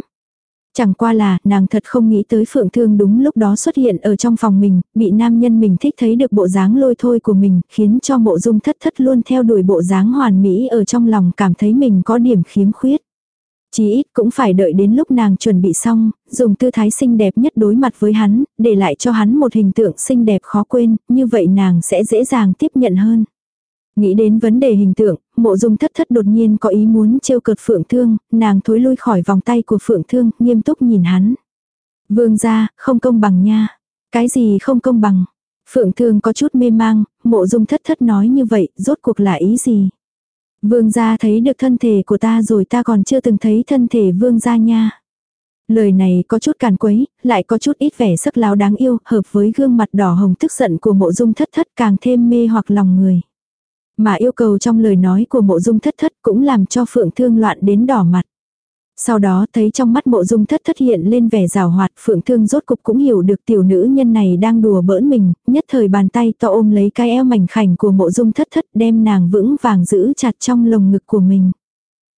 Chẳng qua là nàng thật không nghĩ tới phượng thương đúng lúc đó xuất hiện ở trong phòng mình, bị nam nhân mình thích thấy được bộ dáng lôi thôi của mình, khiến cho mộ dung thất thất luôn theo đuổi bộ dáng hoàn mỹ ở trong lòng cảm thấy mình có điểm khiếm khuyết. Chỉ ít cũng phải đợi đến lúc nàng chuẩn bị xong, dùng tư thái xinh đẹp nhất đối mặt với hắn, để lại cho hắn một hình tượng xinh đẹp khó quên, như vậy nàng sẽ dễ dàng tiếp nhận hơn. Nghĩ đến vấn đề hình tượng, mộ dung thất thất đột nhiên có ý muốn trêu cợt phượng thương, nàng thối lui khỏi vòng tay của phượng thương, nghiêm túc nhìn hắn. Vương ra, không công bằng nha. Cái gì không công bằng? Phượng thương có chút mê mang, mộ dung thất thất nói như vậy, rốt cuộc là ý gì? Vương gia thấy được thân thể của ta rồi ta còn chưa từng thấy thân thể vương gia nha. Lời này có chút càn quấy, lại có chút ít vẻ sắc láo đáng yêu, hợp với gương mặt đỏ hồng tức giận của mộ dung thất thất càng thêm mê hoặc lòng người. Mà yêu cầu trong lời nói của mộ dung thất thất cũng làm cho phượng thương loạn đến đỏ mặt. Sau đó thấy trong mắt mộ dung thất thất hiện lên vẻ rào hoạt, phượng thương rốt cục cũng hiểu được tiểu nữ nhân này đang đùa bỡn mình, nhất thời bàn tay to ôm lấy cái eo mảnh khảnh của mộ dung thất thất đem nàng vững vàng giữ chặt trong lồng ngực của mình.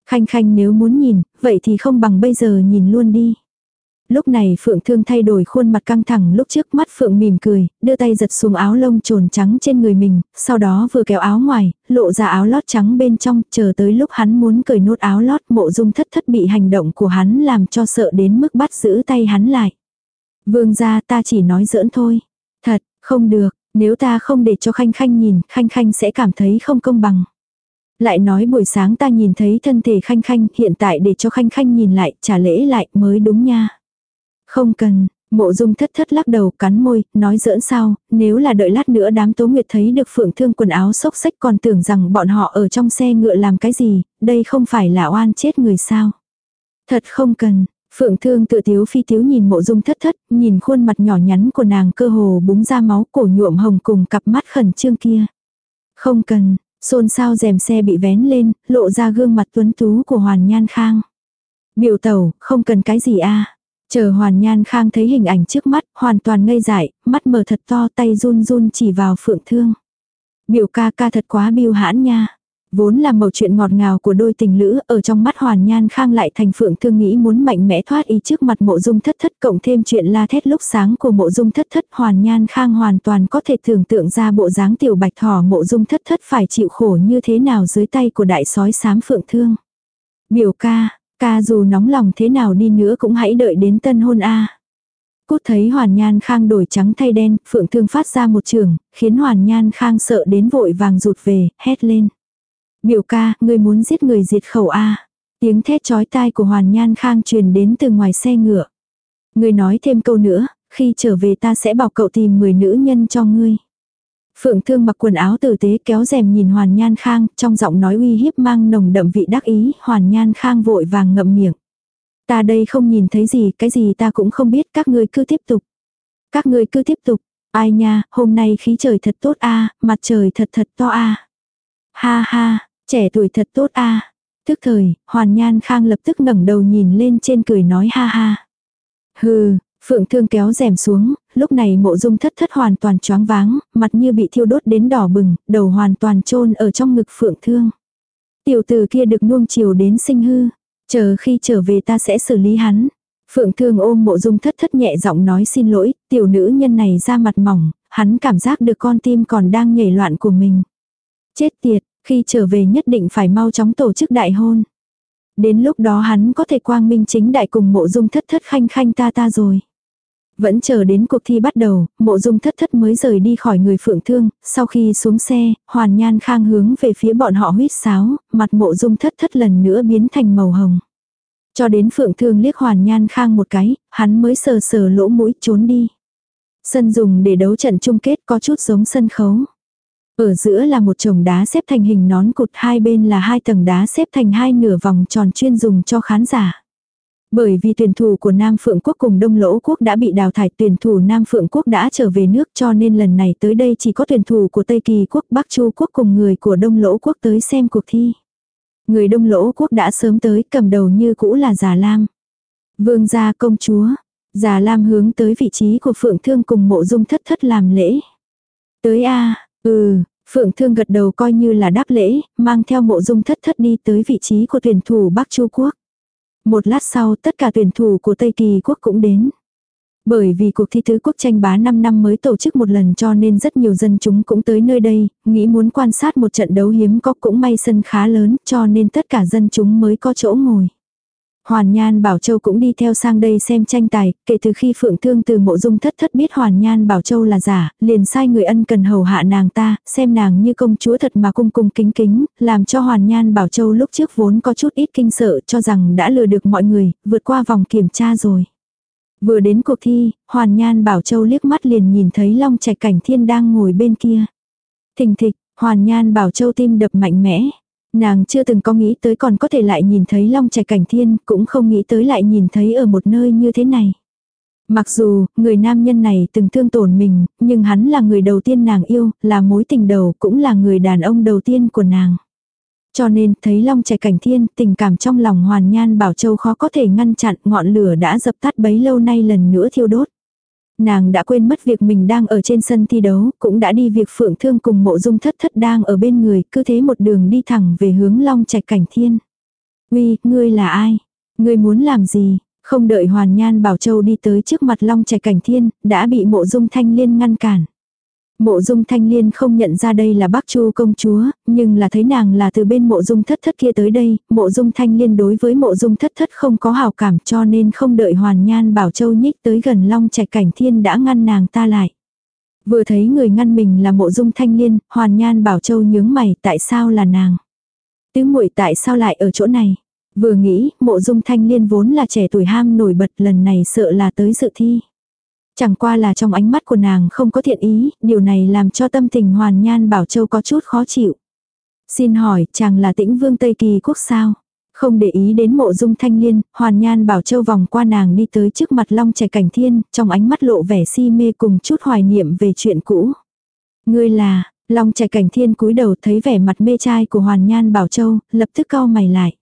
Khanh khanh nếu muốn nhìn, vậy thì không bằng bây giờ nhìn luôn đi. Lúc này Phượng Thương thay đổi khuôn mặt căng thẳng lúc trước mắt Phượng mỉm cười, đưa tay giật xuống áo lông trồn trắng trên người mình, sau đó vừa kéo áo ngoài, lộ ra áo lót trắng bên trong, chờ tới lúc hắn muốn cởi nốt áo lót mộ dung thất thất bị hành động của hắn làm cho sợ đến mức bắt giữ tay hắn lại. Vương gia ta chỉ nói giỡn thôi. Thật, không được, nếu ta không để cho Khanh Khanh nhìn, Khanh Khanh sẽ cảm thấy không công bằng. Lại nói buổi sáng ta nhìn thấy thân thể Khanh Khanh, hiện tại để cho Khanh Khanh nhìn lại, trả lễ lại mới đúng nha. Không cần, mộ dung thất thất lắc đầu cắn môi, nói giỡn sao, nếu là đợi lát nữa đám tố nguyệt thấy được phượng thương quần áo xốc xách còn tưởng rằng bọn họ ở trong xe ngựa làm cái gì, đây không phải là oan chết người sao. Thật không cần, Phượng thương tự tiếu phi tiếu nhìn mộ dung thất thất, nhìn khuôn mặt nhỏ nhắn của nàng cơ hồ búng ra máu cổ nhuộm hồng cùng cặp mắt khẩn trương kia. Không cần, xôn xao rèm xe bị vén lên, lộ ra gương mặt tuấn tú của Hoàn Nhan Khang. Biểu tẩu, không cần cái gì a Chờ Hoàn Nhan Khang thấy hình ảnh trước mắt, hoàn toàn ngây dại, mắt mở thật to tay run run chỉ vào phượng thương. Biểu ca ca thật quá biêu hãn nha. Vốn là mẩu chuyện ngọt ngào của đôi tình lữ, ở trong mắt Hoàn Nhan Khang lại thành phượng thương nghĩ muốn mạnh mẽ thoát ý trước mặt mộ dung thất thất cộng thêm chuyện la thét lúc sáng của mộ dung thất thất Hoàn Nhan Khang hoàn toàn có thể tưởng tượng ra bộ dáng tiểu bạch thỏ mộ dung thất thất phải chịu khổ như thế nào dưới tay của đại sói sám phượng thương. Biểu ca, ca dù nóng lòng thế nào đi nữa cũng hãy đợi đến tân hôn a Cút thấy Hoàn Nhan Khang đổi trắng thay đen, Phượng Thương phát ra một trường, khiến Hoàn Nhan Khang sợ đến vội vàng rụt về, hét lên. Biểu ca, ngươi muốn giết người diệt khẩu a Tiếng thét chói tai của Hoàn Nhan Khang truyền đến từ ngoài xe ngựa. Ngươi nói thêm câu nữa, khi trở về ta sẽ bảo cậu tìm 10 nữ nhân cho ngươi. Phượng Thương mặc quần áo tử tế kéo rèm nhìn Hoàn Nhan Khang, trong giọng nói uy hiếp mang nồng đậm vị đắc ý, Hoàn Nhan Khang vội vàng ngậm miệng. Ta đây không nhìn thấy gì, cái gì ta cũng không biết, các ngươi cứ tiếp tục. Các ngươi cứ tiếp tục, ai nha, hôm nay khí trời thật tốt a mặt trời thật thật to a Ha ha, trẻ tuổi thật tốt a à. Tức thời, Hoàn Nhan Khang lập tức ngẩng đầu nhìn lên trên cười nói ha ha. Hừ, Phượng Thương kéo rèm xuống, lúc này mộ dung thất thất hoàn toàn choáng váng, mặt như bị thiêu đốt đến đỏ bừng, đầu hoàn toàn chôn ở trong ngực Phượng Thương. Tiểu tử kia được nuông chiều đến sinh hư, chờ khi trở về ta sẽ xử lý hắn. Phượng Thương ôm mộ dung thất thất nhẹ giọng nói xin lỗi, tiểu nữ nhân này ra mặt mỏng, hắn cảm giác được con tim còn đang nhảy loạn của mình. Chết tiệt, khi trở về nhất định phải mau chóng tổ chức đại hôn. Đến lúc đó hắn có thể quang minh chính đại cùng mộ dung thất thất khanh khanh ta ta rồi. Vẫn chờ đến cuộc thi bắt đầu, mộ dung thất thất mới rời đi khỏi người phượng thương, sau khi xuống xe, hoàn nhan khang hướng về phía bọn họ huyết sáo, mặt mộ dung thất thất lần nữa biến thành màu hồng. Cho đến phượng thương liếc hoàn nhan khang một cái, hắn mới sờ sờ lỗ mũi trốn đi. Sân dùng để đấu trận chung kết có chút giống sân khấu. Ở giữa là một chồng đá xếp thành hình nón cụt hai bên là hai tầng đá xếp thành hai nửa vòng tròn chuyên dùng cho khán giả. Bởi vì tuyển thủ của Nam Phượng Quốc cùng Đông Lỗ Quốc đã bị đào thải tuyển thủ Nam Phượng Quốc đã trở về nước cho nên lần này tới đây chỉ có tuyển thủ của Tây Kỳ Quốc Bắc Chu Quốc cùng người của Đông Lỗ Quốc tới xem cuộc thi. Người Đông Lỗ Quốc đã sớm tới cầm đầu như cũ là Già Lam. Vương gia công chúa. Già Lam hướng tới vị trí của Phượng Thương cùng mộ dung thất thất làm lễ. Tới a Ừ, Phượng Thương gật đầu coi như là đáp lễ, mang theo mộ dung thất thất đi tới vị trí của tuyển thủ Bắc Chu Quốc. Một lát sau tất cả tuyển thủ của Tây Kỳ Quốc cũng đến. Bởi vì cuộc thi thứ quốc tranh bá 5 năm mới tổ chức một lần cho nên rất nhiều dân chúng cũng tới nơi đây, nghĩ muốn quan sát một trận đấu hiếm có cũng may sân khá lớn cho nên tất cả dân chúng mới có chỗ ngồi. Hoàn Nhan Bảo Châu cũng đi theo sang đây xem tranh tài, kể từ khi Phượng Thương từ mộ dung thất thất biết Hoàn Nhan Bảo Châu là giả, liền sai người ân cần hầu hạ nàng ta, xem nàng như công chúa thật mà cung cung kính kính, làm cho Hoàn Nhan Bảo Châu lúc trước vốn có chút ít kinh sợ cho rằng đã lừa được mọi người, vượt qua vòng kiểm tra rồi. Vừa đến cuộc thi, Hoàn Nhan Bảo Châu liếc mắt liền nhìn thấy Long Trạch Cảnh Thiên đang ngồi bên kia. Thình thịch, Hoàn Nhan Bảo Châu tim đập mạnh mẽ. Nàng chưa từng có nghĩ tới còn có thể lại nhìn thấy long trẻ cảnh thiên, cũng không nghĩ tới lại nhìn thấy ở một nơi như thế này. Mặc dù, người nam nhân này từng thương tổn mình, nhưng hắn là người đầu tiên nàng yêu, là mối tình đầu, cũng là người đàn ông đầu tiên của nàng. Cho nên, thấy long trẻ cảnh thiên, tình cảm trong lòng hoàn nhan bảo châu khó có thể ngăn chặn ngọn lửa đã dập tắt bấy lâu nay lần nữa thiêu đốt. Nàng đã quên mất việc mình đang ở trên sân thi đấu, cũng đã đi việc phượng thương cùng mộ dung thất thất đang ở bên người, cứ thế một đường đi thẳng về hướng long trạch cảnh thiên. Uy, ngươi là ai? Ngươi muốn làm gì? Không đợi Hoàn Nhan Bảo Châu đi tới trước mặt Long Trạch Cảnh Thiên, đã bị Mộ Dung Thanh Liên ngăn cản. Mộ dung thanh liên không nhận ra đây là bác chu công chúa, nhưng là thấy nàng là từ bên mộ dung thất thất kia tới đây, mộ dung thanh liên đối với mộ dung thất thất không có hào cảm cho nên không đợi hoàn nhan bảo châu nhích tới gần long trạch cảnh thiên đã ngăn nàng ta lại. Vừa thấy người ngăn mình là mộ dung thanh liên, hoàn nhan bảo châu nhướng mày tại sao là nàng. Tứ muội tại sao lại ở chỗ này. Vừa nghĩ, mộ dung thanh liên vốn là trẻ tuổi ham nổi bật lần này sợ là tới dự thi. Chẳng qua là trong ánh mắt của nàng không có thiện ý, điều này làm cho tâm tình Hoàn Nhan Bảo Châu có chút khó chịu. Xin hỏi, chàng là tĩnh vương Tây Kỳ quốc sao? Không để ý đến mộ dung thanh liên, Hoàn Nhan Bảo Châu vòng qua nàng đi tới trước mặt Long Trẻ Cảnh Thiên, trong ánh mắt lộ vẻ si mê cùng chút hoài niệm về chuyện cũ. Ngươi là, Long Trẻ Cảnh Thiên cúi đầu thấy vẻ mặt mê trai của Hoàn Nhan Bảo Châu, lập tức cau mày lại.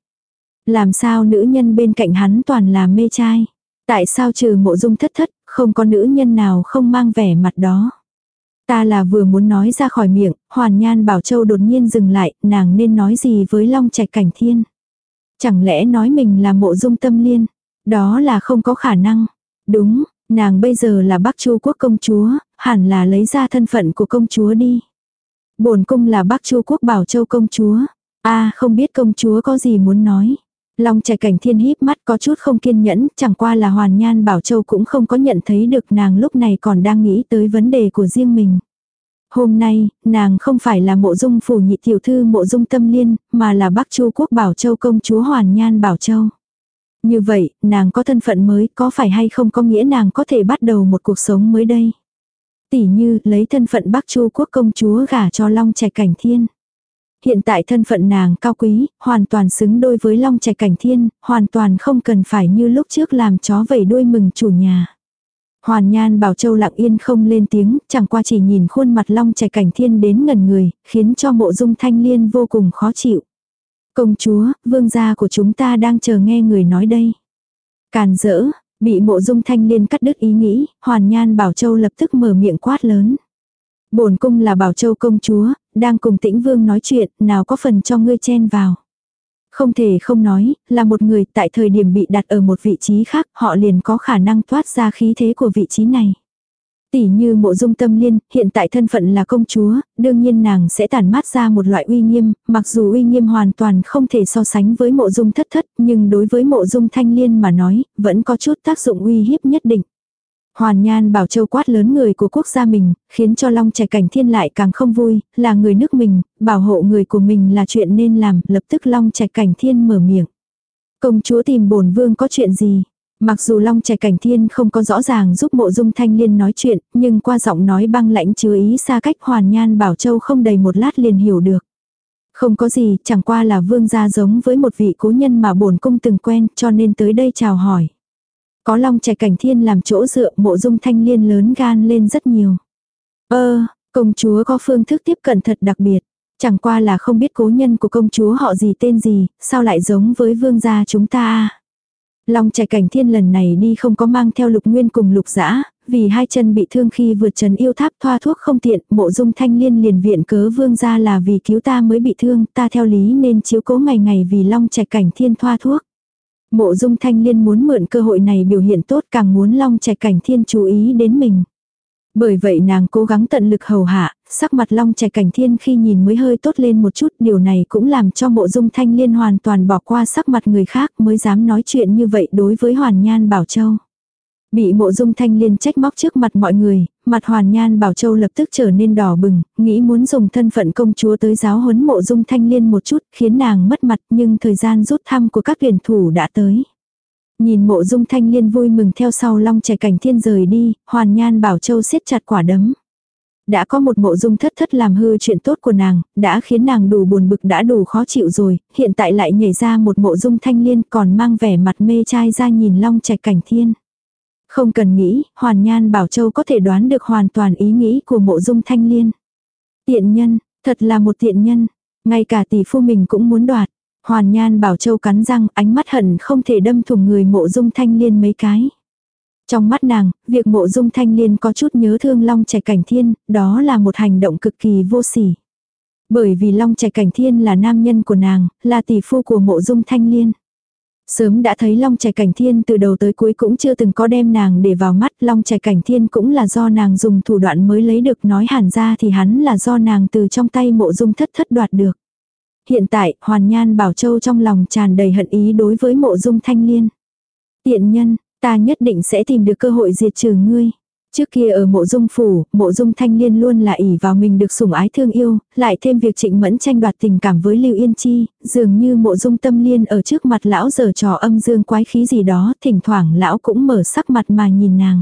Làm sao nữ nhân bên cạnh hắn toàn là mê trai? Tại sao trừ mộ dung thất thất, không có nữ nhân nào không mang vẻ mặt đó. Ta là vừa muốn nói ra khỏi miệng, Hoàn Nhan Bảo Châu đột nhiên dừng lại, nàng nên nói gì với Long Trạch Cảnh Thiên. Chẳng lẽ nói mình là mộ dung tâm liên? Đó là không có khả năng. Đúng, nàng bây giờ là Bắc Chu quốc công chúa, hẳn là lấy ra thân phận của công chúa đi. Bổn cung là Bắc Chu quốc Bảo Châu công chúa. A, không biết công chúa có gì muốn nói. Long trẻ cảnh thiên híp mắt có chút không kiên nhẫn, chẳng qua là hoàn nhan bảo châu cũng không có nhận thấy được nàng lúc này còn đang nghĩ tới vấn đề của riêng mình. Hôm nay, nàng không phải là mộ dung phủ nhị tiểu thư mộ dung tâm liên, mà là bắc chu quốc bảo châu công chúa hoàn nhan bảo châu. Như vậy, nàng có thân phận mới có phải hay không có nghĩa nàng có thể bắt đầu một cuộc sống mới đây. Tỷ như lấy thân phận bắc chu quốc công chúa gả cho long trẻ cảnh thiên. Hiện tại thân phận nàng cao quý, hoàn toàn xứng đôi với long trẻ cảnh thiên, hoàn toàn không cần phải như lúc trước làm chó vẩy đuôi mừng chủ nhà. Hoàn Nhan Bảo Châu lặng yên không lên tiếng, chẳng qua chỉ nhìn khuôn mặt long trẻ cảnh thiên đến ngần người, khiến cho mộ dung thanh liên vô cùng khó chịu. Công chúa, vương gia của chúng ta đang chờ nghe người nói đây. Càn rỡ, bị mộ dung thanh liên cắt đứt ý nghĩ, Hoàn Nhan Bảo Châu lập tức mở miệng quát lớn. Bổn cung là Bảo Châu công chúa, đang cùng tĩnh vương nói chuyện, nào có phần cho ngươi chen vào. Không thể không nói, là một người tại thời điểm bị đặt ở một vị trí khác, họ liền có khả năng thoát ra khí thế của vị trí này. Tỷ như mộ dung tâm liên, hiện tại thân phận là công chúa, đương nhiên nàng sẽ tản mát ra một loại uy nghiêm, mặc dù uy nghiêm hoàn toàn không thể so sánh với mộ dung thất thất, nhưng đối với mộ dung thanh liên mà nói, vẫn có chút tác dụng uy hiếp nhất định. Hoàn Nhan bảo châu quát lớn người của quốc gia mình, khiến cho Long Trẻ Cảnh Thiên lại càng không vui, là người nước mình, bảo hộ người của mình là chuyện nên làm, lập tức Long Trẻ Cảnh Thiên mở miệng. Công chúa tìm bổn vương có chuyện gì? Mặc dù Long Trẻ Cảnh Thiên không có rõ ràng giúp mộ dung thanh liên nói chuyện, nhưng qua giọng nói băng lãnh chứa ý xa cách Hoàn Nhan bảo châu không đầy một lát liền hiểu được. Không có gì, chẳng qua là vương gia giống với một vị cố nhân mà bổn cung từng quen cho nên tới đây chào hỏi. Có long trẻ cảnh thiên làm chỗ dựa mộ dung thanh liên lớn gan lên rất nhiều. Ơ, công chúa có phương thức tiếp cận thật đặc biệt. Chẳng qua là không biết cố nhân của công chúa họ gì tên gì, sao lại giống với vương gia chúng ta Long trẻ cảnh thiên lần này đi không có mang theo lục nguyên cùng lục dã vì hai chân bị thương khi vượt trần yêu tháp thoa thuốc không tiện, mộ dung thanh liên liền viện cớ vương gia là vì cứu ta mới bị thương, ta theo lý nên chiếu cố ngày ngày vì long trẻ cảnh thiên thoa thuốc. Mộ dung thanh liên muốn mượn cơ hội này biểu hiện tốt càng muốn long trạch cảnh thiên chú ý đến mình. Bởi vậy nàng cố gắng tận lực hầu hạ, sắc mặt long trạch cảnh thiên khi nhìn mới hơi tốt lên một chút, điều này cũng làm cho mộ dung thanh liên hoàn toàn bỏ qua sắc mặt người khác mới dám nói chuyện như vậy đối với hoàn nhan bảo châu. Bị mộ dung thanh liên trách móc trước mặt mọi người, mặt hoàn nhan bảo châu lập tức trở nên đỏ bừng, nghĩ muốn dùng thân phận công chúa tới giáo huấn mộ dung thanh liên một chút, khiến nàng mất mặt nhưng thời gian rút thăm của các tuyển thủ đã tới. Nhìn mộ dung thanh liên vui mừng theo sau long trẻ cảnh thiên rời đi, hoàn nhan bảo châu siết chặt quả đấm. Đã có một mộ dung thất thất làm hư chuyện tốt của nàng, đã khiến nàng đủ buồn bực đã đủ khó chịu rồi, hiện tại lại nhảy ra một mộ dung thanh liên còn mang vẻ mặt mê trai ra nhìn long trẻ cảnh thiên. Không cần nghĩ, Hoàn Nhan Bảo Châu có thể đoán được hoàn toàn ý nghĩ của mộ dung thanh liên. Tiện nhân, thật là một tiện nhân. Ngay cả tỷ phu mình cũng muốn đoạt. Hoàn Nhan Bảo Châu cắn răng, ánh mắt hận không thể đâm thủng người mộ dung thanh liên mấy cái. Trong mắt nàng, việc mộ dung thanh liên có chút nhớ thương long trẻ cảnh thiên, đó là một hành động cực kỳ vô sỉ. Bởi vì long trẻ cảnh thiên là nam nhân của nàng, là tỷ phu của mộ dung thanh liên. Sớm đã thấy Long Trẻ Cảnh Thiên từ đầu tới cuối cũng chưa từng có đem nàng để vào mắt, Long Trẻ Cảnh Thiên cũng là do nàng dùng thủ đoạn mới lấy được nói hẳn ra thì hắn là do nàng từ trong tay mộ dung thất thất đoạt được. Hiện tại, Hoàn Nhan Bảo Châu trong lòng tràn đầy hận ý đối với mộ dung thanh liên. Tiện nhân, ta nhất định sẽ tìm được cơ hội diệt trừ ngươi. Trước kia ở mộ dung phủ, mộ dung thanh liên luôn là ỷ vào mình được sủng ái thương yêu, lại thêm việc trịnh mẫn tranh đoạt tình cảm với Lưu Yên Chi, dường như mộ dung tâm liên ở trước mặt lão giờ trò âm dương quái khí gì đó, thỉnh thoảng lão cũng mở sắc mặt mà nhìn nàng.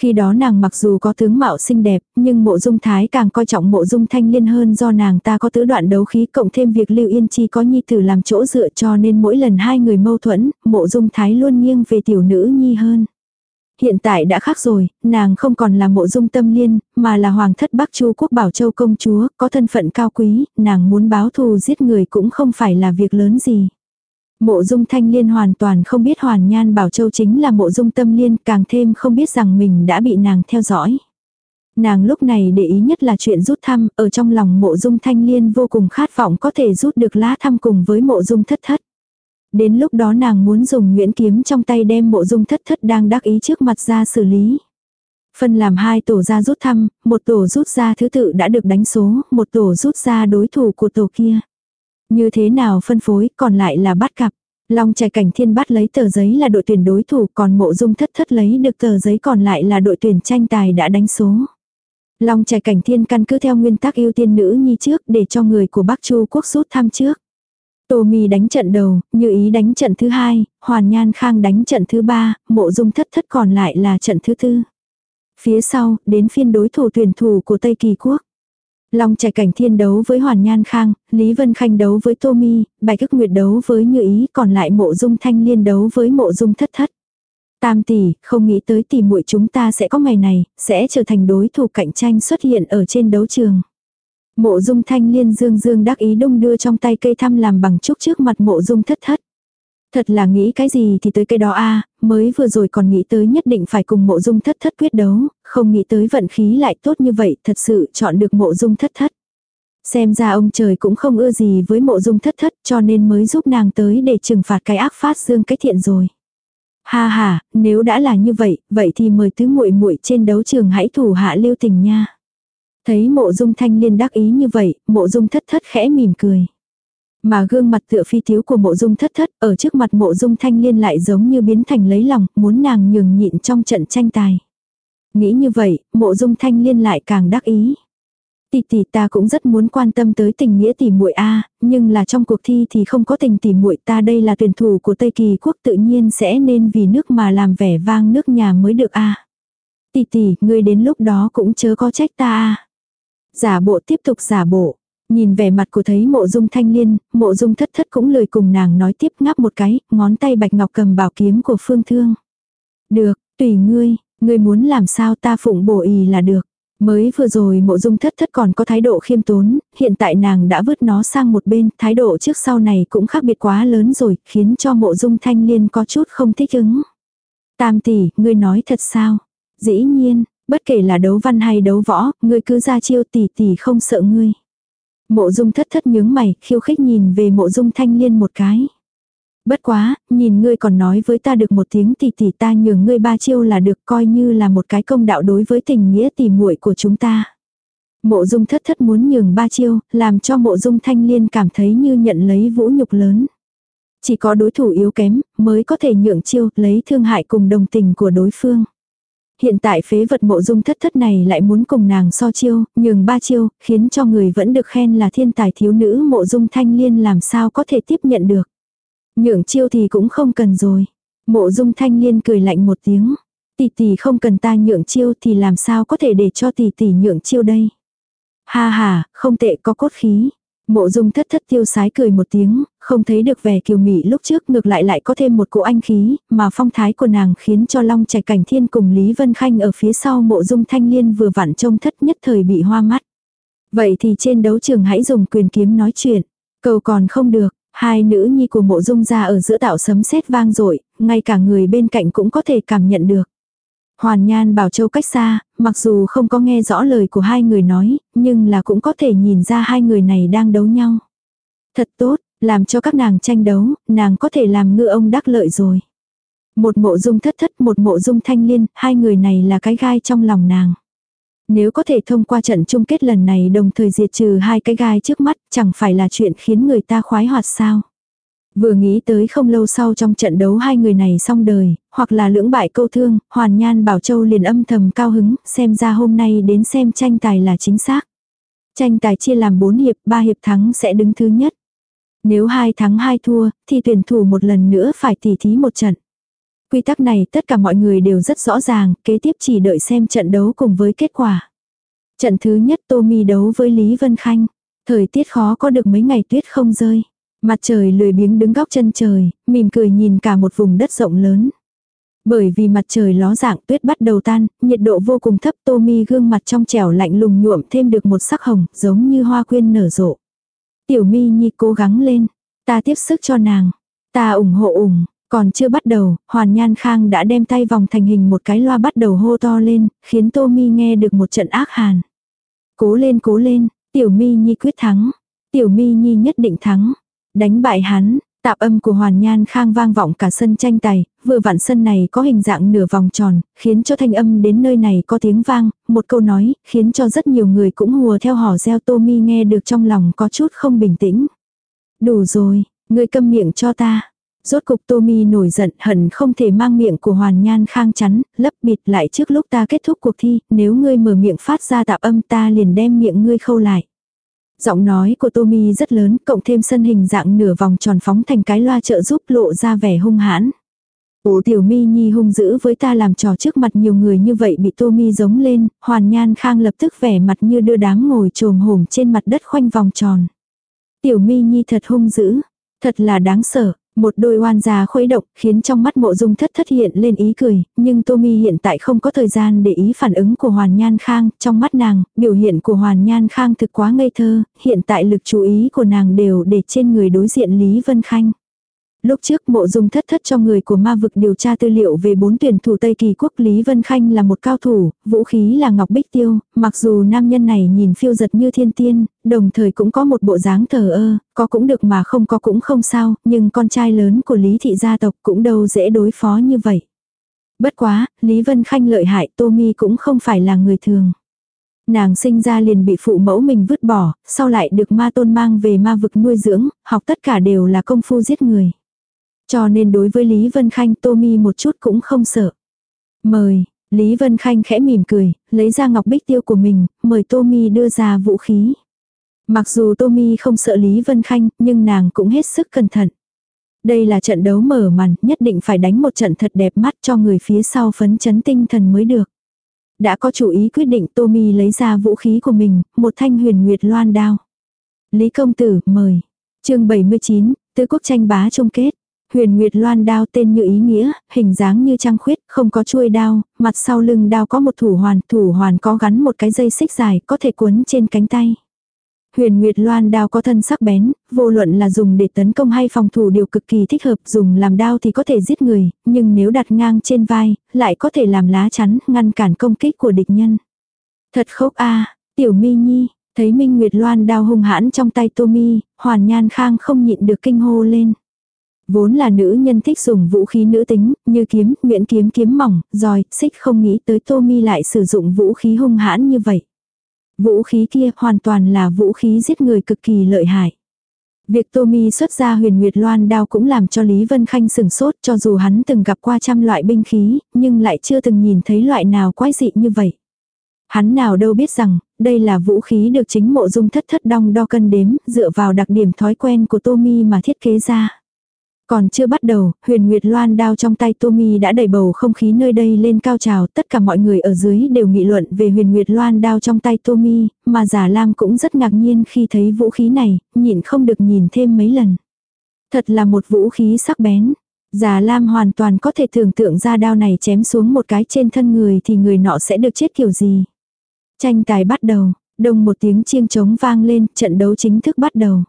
Khi đó nàng mặc dù có tướng mạo xinh đẹp, nhưng mộ dung thái càng coi trọng mộ dung thanh liên hơn do nàng ta có tứ đoạn đấu khí cộng thêm việc Lưu Yên Chi có nhi tử làm chỗ dựa cho nên mỗi lần hai người mâu thuẫn, mộ dung thái luôn nghiêng về tiểu nữ nhi hơn. Hiện tại đã khác rồi, nàng không còn là mộ dung tâm liên, mà là hoàng thất Bắc Chu quốc bảo châu công chúa, có thân phận cao quý, nàng muốn báo thù giết người cũng không phải là việc lớn gì. Mộ dung thanh liên hoàn toàn không biết hoàn nhan bảo châu chính là mộ dung tâm liên, càng thêm không biết rằng mình đã bị nàng theo dõi. Nàng lúc này để ý nhất là chuyện rút thăm, ở trong lòng mộ dung thanh liên vô cùng khát vọng có thể rút được lá thăm cùng với mộ dung thất thất. Đến lúc đó nàng muốn dùng nguyễn kiếm trong tay đem mộ dung thất thất đang đắc ý trước mặt ra xử lý. Phân làm hai tổ ra rút thăm, một tổ rút ra thứ tự đã được đánh số, một tổ rút ra đối thủ của tổ kia. Như thế nào phân phối, còn lại là bắt cặp. Long trẻ cảnh thiên bắt lấy tờ giấy là đội tuyển đối thủ, còn mộ dung thất thất lấy được tờ giấy còn lại là đội tuyển tranh tài đã đánh số. Long trẻ cảnh thiên căn cứ theo nguyên tắc ưu tiên nữ nhi trước để cho người của Bắc Chu quốc rút thăm trước. Tô Mi đánh trận đầu, Như Ý đánh trận thứ hai, Hoàn Nhan Khang đánh trận thứ ba, Mộ Dung Thất Thất còn lại là trận thứ tư. Phía sau, đến phiên đối thủ tuyển thủ của Tây Kỳ Quốc. Long trẻ cảnh thiên đấu với Hoàn Nhan Khang, Lý Vân Khanh đấu với Tô Mi, Bạch Ức Nguyệt đấu với Như Ý, còn lại Mộ Dung Thanh Liên đấu với Mộ Dung Thất Thất. Tam tỷ, không nghĩ tới tỷ muội chúng ta sẽ có ngày này, sẽ trở thành đối thủ cạnh tranh xuất hiện ở trên đấu trường. Mộ dung thanh liên dương dương đắc ý đung đưa trong tay cây thăm làm bằng trúc trước mặt mộ dung thất thất. Thật là nghĩ cái gì thì tới cái đó a mới vừa rồi còn nghĩ tới nhất định phải cùng mộ dung thất thất quyết đấu, không nghĩ tới vận khí lại tốt như vậy, thật sự chọn được mộ dung thất thất. Xem ra ông trời cũng không ưa gì với mộ dung thất thất cho nên mới giúp nàng tới để trừng phạt cái ác phát dương cái thiện rồi. Ha ha, nếu đã là như vậy, vậy thì mời tứ muội muội trên đấu trường hãy thủ hạ lưu tình nha. Thấy mộ dung thanh liên đắc ý như vậy, mộ dung thất thất khẽ mỉm cười. Mà gương mặt tựa phi thiếu của mộ dung thất thất ở trước mặt mộ dung thanh liên lại giống như biến thành lấy lòng, muốn nàng nhường nhịn trong trận tranh tài. Nghĩ như vậy, mộ dung thanh liên lại càng đắc ý. Tỷ tỷ ta cũng rất muốn quan tâm tới tình nghĩa tỷ muội a, nhưng là trong cuộc thi thì không có tình tỷ muội ta đây là tuyển thủ của Tây Kỳ quốc tự nhiên sẽ nên vì nước mà làm vẻ vang nước nhà mới được a. Tỷ tỷ, ngươi đến lúc đó cũng chớ có trách ta a. Giả bộ tiếp tục giả bộ. Nhìn vẻ mặt của thấy mộ dung thanh liên, mộ dung thất thất cũng lời cùng nàng nói tiếp ngáp một cái, ngón tay bạch ngọc cầm bảo kiếm của phương thương. Được, tùy ngươi, ngươi muốn làm sao ta phụng bổ ý là được. Mới vừa rồi mộ dung thất thất còn có thái độ khiêm tốn, hiện tại nàng đã vứt nó sang một bên, thái độ trước sau này cũng khác biệt quá lớn rồi, khiến cho mộ dung thanh liên có chút không thích ứng. Tam tỷ, ngươi nói thật sao? Dĩ nhiên, bất kể là đấu văn hay đấu võ, ngươi cứ ra chiêu tỷ tỷ không sợ ngươi. Mộ dung thất thất nhướng mày, khiêu khích nhìn về mộ dung thanh liên một cái. Bất quá, nhìn ngươi còn nói với ta được một tiếng tỷ tỷ ta nhường ngươi ba chiêu là được coi như là một cái công đạo đối với tình nghĩa tỷ muội của chúng ta. Mộ dung thất thất muốn nhường ba chiêu, làm cho mộ dung thanh liên cảm thấy như nhận lấy vũ nhục lớn. Chỉ có đối thủ yếu kém, mới có thể nhượng chiêu, lấy thương hại cùng đồng tình của đối phương. Hiện tại phế vật mộ dung thất thất này lại muốn cùng nàng so chiêu, nhường ba chiêu, khiến cho người vẫn được khen là thiên tài thiếu nữ mộ dung thanh liên làm sao có thể tiếp nhận được. Nhượng chiêu thì cũng không cần rồi. Mộ dung thanh liên cười lạnh một tiếng. Tỷ tỷ không cần ta nhượng chiêu thì làm sao có thể để cho tỷ tỷ nhượng chiêu đây. Ha ha, không tệ có cốt khí. Mộ dung thất thất tiêu sái cười một tiếng, không thấy được vẻ kiều mị lúc trước ngược lại lại có thêm một cỗ anh khí, mà phong thái của nàng khiến cho long trạch cảnh thiên cùng Lý Vân Khanh ở phía sau mộ dung thanh liên vừa vặn trông thất nhất thời bị hoa mắt. Vậy thì trên đấu trường hãy dùng quyền kiếm nói chuyện. Cầu còn không được, hai nữ nhi của mộ dung ra ở giữa tạo sấm sét vang dội ngay cả người bên cạnh cũng có thể cảm nhận được. Hoàn Nhan Bảo Châu cách xa, mặc dù không có nghe rõ lời của hai người nói, nhưng là cũng có thể nhìn ra hai người này đang đấu nhau. Thật tốt, làm cho các nàng tranh đấu, nàng có thể làm ngựa ông đắc lợi rồi. Một mộ dung thất thất, một mộ dung thanh liên, hai người này là cái gai trong lòng nàng. Nếu có thể thông qua trận chung kết lần này đồng thời diệt trừ hai cái gai trước mắt, chẳng phải là chuyện khiến người ta khoái hoạt sao. Vừa nghĩ tới không lâu sau trong trận đấu hai người này xong đời, hoặc là lưỡng bại câu thương, Hoàn Nhan Bảo Châu liền âm thầm cao hứng, xem ra hôm nay đến xem tranh tài là chính xác. Tranh tài chia làm 4 hiệp, 3 hiệp thắng sẽ đứng thứ nhất. Nếu hai thắng hai thua, thì tuyển thủ một lần nữa phải tỉ thí một trận. Quy tắc này tất cả mọi người đều rất rõ ràng, kế tiếp chỉ đợi xem trận đấu cùng với kết quả. Trận thứ nhất Tô Mi đấu với Lý Vân Khanh. Thời tiết khó có được mấy ngày tuyết không rơi. Mặt trời lười biếng đứng góc chân trời, mỉm cười nhìn cả một vùng đất rộng lớn. Bởi vì mặt trời ló dạng tuyết bắt đầu tan, nhiệt độ vô cùng thấp tô mi gương mặt trong trẻo lạnh lùng nhuộm thêm được một sắc hồng, giống như hoa quyên nở rộ. Tiểu mi nhi cố gắng lên, ta tiếp sức cho nàng, ta ủng hộ ủng, Còn chưa bắt đầu, Hoàn Nhan Khang đã đem tay vòng thành hình một cái loa bắt đầu hô to lên, khiến Tô Mi nghe được một trận ác hàn. Cố lên cố lên, Tiểu Mi Nhi quyết thắng. Tiểu Mi Nhi nhất định thắng. Đánh bại hắn, Tạp âm của Hoàn Nhan Khang vang vọng cả sân tranh tài, vừa vặn sân này có hình dạng nửa vòng tròn, khiến cho thanh âm đến nơi này có tiếng vang, một câu nói, khiến cho rất nhiều người cũng hùa theo hò reo Tommy nghe được trong lòng có chút không bình tĩnh. Đủ rồi, người câm miệng cho ta. Rốt cục Tommy nổi giận hận không thể mang miệng của Hoàn Nhan Khang chắn, lấp bịt lại trước lúc ta kết thúc cuộc thi, nếu ngươi mở miệng phát ra tạp âm ta liền đem miệng ngươi khâu lại. Giọng nói của Tommy rất lớn, cộng thêm sân hình dạng nửa vòng tròn phóng thành cái loa trợ giúp lộ ra vẻ hung hãn. ủ tiểu mi nhi hung dữ với ta làm trò trước mặt nhiều người như vậy bị Tommy giống lên, hoàn nhan khang lập tức vẻ mặt như đưa đáng ngồi trồm hổm trên mặt đất khoanh vòng tròn. Tiểu mi nhi thật hung dữ, thật là đáng sợ, một đôi oan già khuấy động, khiến trong mắt mộ dung thất thất hiện lên ý cười, nhưng Tommy hiện tại không có thời gian để ý phản ứng của Hoàn Nhan Khang, trong mắt nàng, biểu hiện của Hoàn Nhan Khang thực quá ngây thơ, hiện tại lực chú ý của nàng đều để trên người đối diện Lý Vân Khanh. Lúc trước mộ dung thất thất cho người của ma vực điều tra tư liệu về bốn tuyển thủ Tây Kỳ quốc Lý Vân Khanh là một cao thủ, vũ khí là ngọc bích tiêu, mặc dù nam nhân này nhìn phiêu giật như thiên tiên, đồng thời cũng có một bộ dáng thờ ơ, có cũng được mà không có cũng không sao, nhưng con trai lớn của Lý thị gia tộc cũng đâu dễ đối phó như vậy. Bất quá, Lý Vân Khanh lợi hại Tô Mi cũng không phải là người thường. Nàng sinh ra liền bị phụ mẫu mình vứt bỏ, sau lại được ma tôn mang về ma vực nuôi dưỡng, học tất cả đều là công phu giết người. Cho nên đối với Lý Vân Khanh Tommy một chút cũng không sợ. Mời, Lý Vân Khanh khẽ mỉm cười, lấy ra ngọc bích tiêu của mình, mời Tommy đưa ra vũ khí. Mặc dù Tommy không sợ Lý Vân Khanh, nhưng nàng cũng hết sức cẩn thận. Đây là trận đấu mở màn, nhất định phải đánh một trận thật đẹp mắt cho người phía sau phấn chấn tinh thần mới được. Đã có chủ ý quyết định Tommy lấy ra vũ khí của mình, một thanh huyền nguyệt loan đao. Lý công tử, mời. chương 79, tứ quốc tranh bá chung kết. Huyền Nguyệt Loan đao tên như ý nghĩa, hình dáng như trăng khuyết, không có chuôi đao, mặt sau lưng đao có một thủ hoàn, thủ hoàn có gắn một cái dây xích dài, có thể cuốn trên cánh tay. Huyền Nguyệt Loan đao có thân sắc bén, vô luận là dùng để tấn công hay phòng thủ đều cực kỳ thích hợp, dùng làm đao thì có thể giết người, nhưng nếu đặt ngang trên vai, lại có thể làm lá chắn, ngăn cản công kích của địch nhân. Thật khốc a, tiểu mi nhi, thấy Minh Nguyệt Loan đao hung hãn trong tay Tô Mi, Hoàn Nhan Khang không nhịn được kinh hô lên. Vốn là nữ nhân thích dùng vũ khí nữ tính, như kiếm, nguyễn kiếm kiếm mỏng, roi, xích không nghĩ tới Tô Mi lại sử dụng vũ khí hung hãn như vậy. Vũ khí kia hoàn toàn là vũ khí giết người cực kỳ lợi hại. Việc Tommy xuất ra huyền nguyệt loan đao cũng làm cho Lý Vân Khanh sừng sốt cho dù hắn từng gặp qua trăm loại binh khí, nhưng lại chưa từng nhìn thấy loại nào quái dị như vậy. Hắn nào đâu biết rằng, đây là vũ khí được chính mộ dung thất thất đong đo cân đếm, dựa vào đặc điểm thói quen của Tommy mà thiết kế ra. Còn chưa bắt đầu, huyền nguyệt loan đao trong tay Tommy đã đẩy bầu không khí nơi đây lên cao trào, tất cả mọi người ở dưới đều nghị luận về huyền nguyệt loan đao trong tay Tommy, mà giả lam cũng rất ngạc nhiên khi thấy vũ khí này, nhịn không được nhìn thêm mấy lần. Thật là một vũ khí sắc bén. giả Lam hoàn toàn có thể tưởng tượng ra đao này chém xuống một cái trên thân người thì người nọ sẽ được chết kiểu gì. Tranh tài bắt đầu, đông một tiếng chiêng trống vang lên, trận đấu chính thức bắt đầu.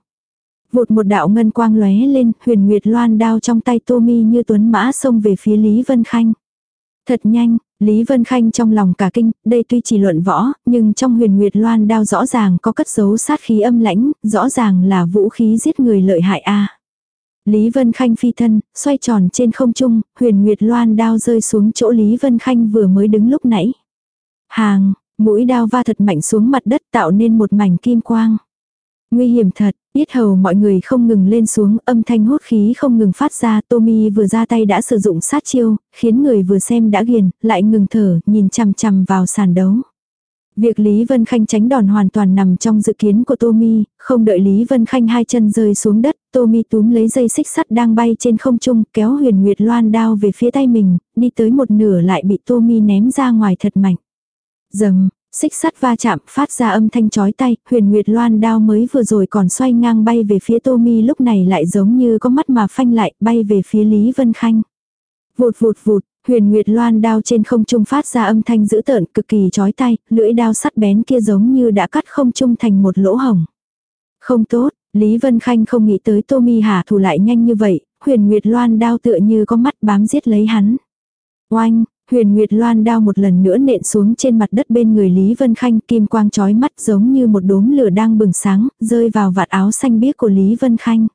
Vụt một đạo ngân quang lóe lên, huyền nguyệt loan đao trong tay Tô Mi như tuấn mã xông về phía Lý Vân Khanh. Thật nhanh, Lý Vân Khanh trong lòng cả kinh, đây tuy chỉ luận võ, nhưng trong huyền nguyệt loan đao rõ ràng có cất dấu sát khí âm lãnh, rõ ràng là vũ khí giết người lợi hại a. Lý Vân Khanh phi thân, xoay tròn trên không trung, huyền nguyệt loan đao rơi xuống chỗ Lý Vân Khanh vừa mới đứng lúc nãy. Hàng, mũi đao va thật mạnh xuống mặt đất tạo nên một mảnh kim quang. Nguy hiểm thật, Yết hầu mọi người không ngừng lên xuống, âm thanh hốt khí không ngừng phát ra, Tommy vừa ra tay đã sử dụng sát chiêu, khiến người vừa xem đã ghiền, lại ngừng thở, nhìn chằm chằm vào sàn đấu. Việc Lý Vân Khanh tránh đòn hoàn toàn nằm trong dự kiến của Tommy, không đợi Lý Vân Khanh hai chân rơi xuống đất, Tommy túm lấy dây xích sắt đang bay trên không trung, kéo huyền nguyệt loan đao về phía tay mình, đi tới một nửa lại bị Tommy ném ra ngoài thật mạnh. Dầm, Xích sắt va chạm phát ra âm thanh chói tay, huyền nguyệt loan đao mới vừa rồi còn xoay ngang bay về phía tô mi lúc này lại giống như có mắt mà phanh lại bay về phía Lý Vân Khanh. Vụt vụt vụt, huyền nguyệt loan đao trên không trung phát ra âm thanh dữ tợn cực kỳ chói tay, lưỡi đao sắt bén kia giống như đã cắt không trung thành một lỗ hồng. Không tốt, Lý Vân Khanh không nghĩ tới Tô Mi hạ thủ lại nhanh như vậy, huyền Nguyệt Loan đao tựa như có mắt bám giết lấy hắn. Oanh, huyền Nguyệt Loan đao một lần nữa nện xuống trên mặt đất bên người Lý Vân Khanh kim quang chói mắt giống như một đốm lửa đang bừng sáng, rơi vào vạt áo xanh biếc của Lý Vân Khanh.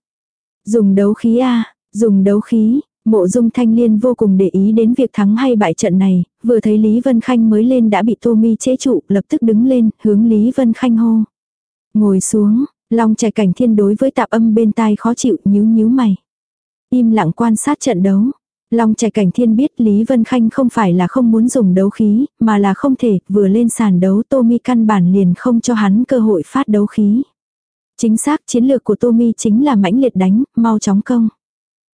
Dùng đấu khí a dùng đấu khí, Mộ dung thanh liên vô cùng để ý đến việc thắng hay bại trận này, vừa thấy Lý Vân Khanh mới lên đã bị Tô Mi chế trụ, lập tức đứng lên, hướng Lý Vân Khanh hô. Ngồi xuống, Long trẻ cảnh thiên đối với tạp âm bên tai khó chịu nhíu nhíu mày. Im lặng quan sát trận đấu. Long trẻ cảnh thiên biết Lý Vân Khanh không phải là không muốn dùng đấu khí, mà là không thể, vừa lên sàn đấu Tô Mi căn bản liền không cho hắn cơ hội phát đấu khí. Chính xác chiến lược của Tô Mi chính là mãnh liệt đánh, mau chóng công.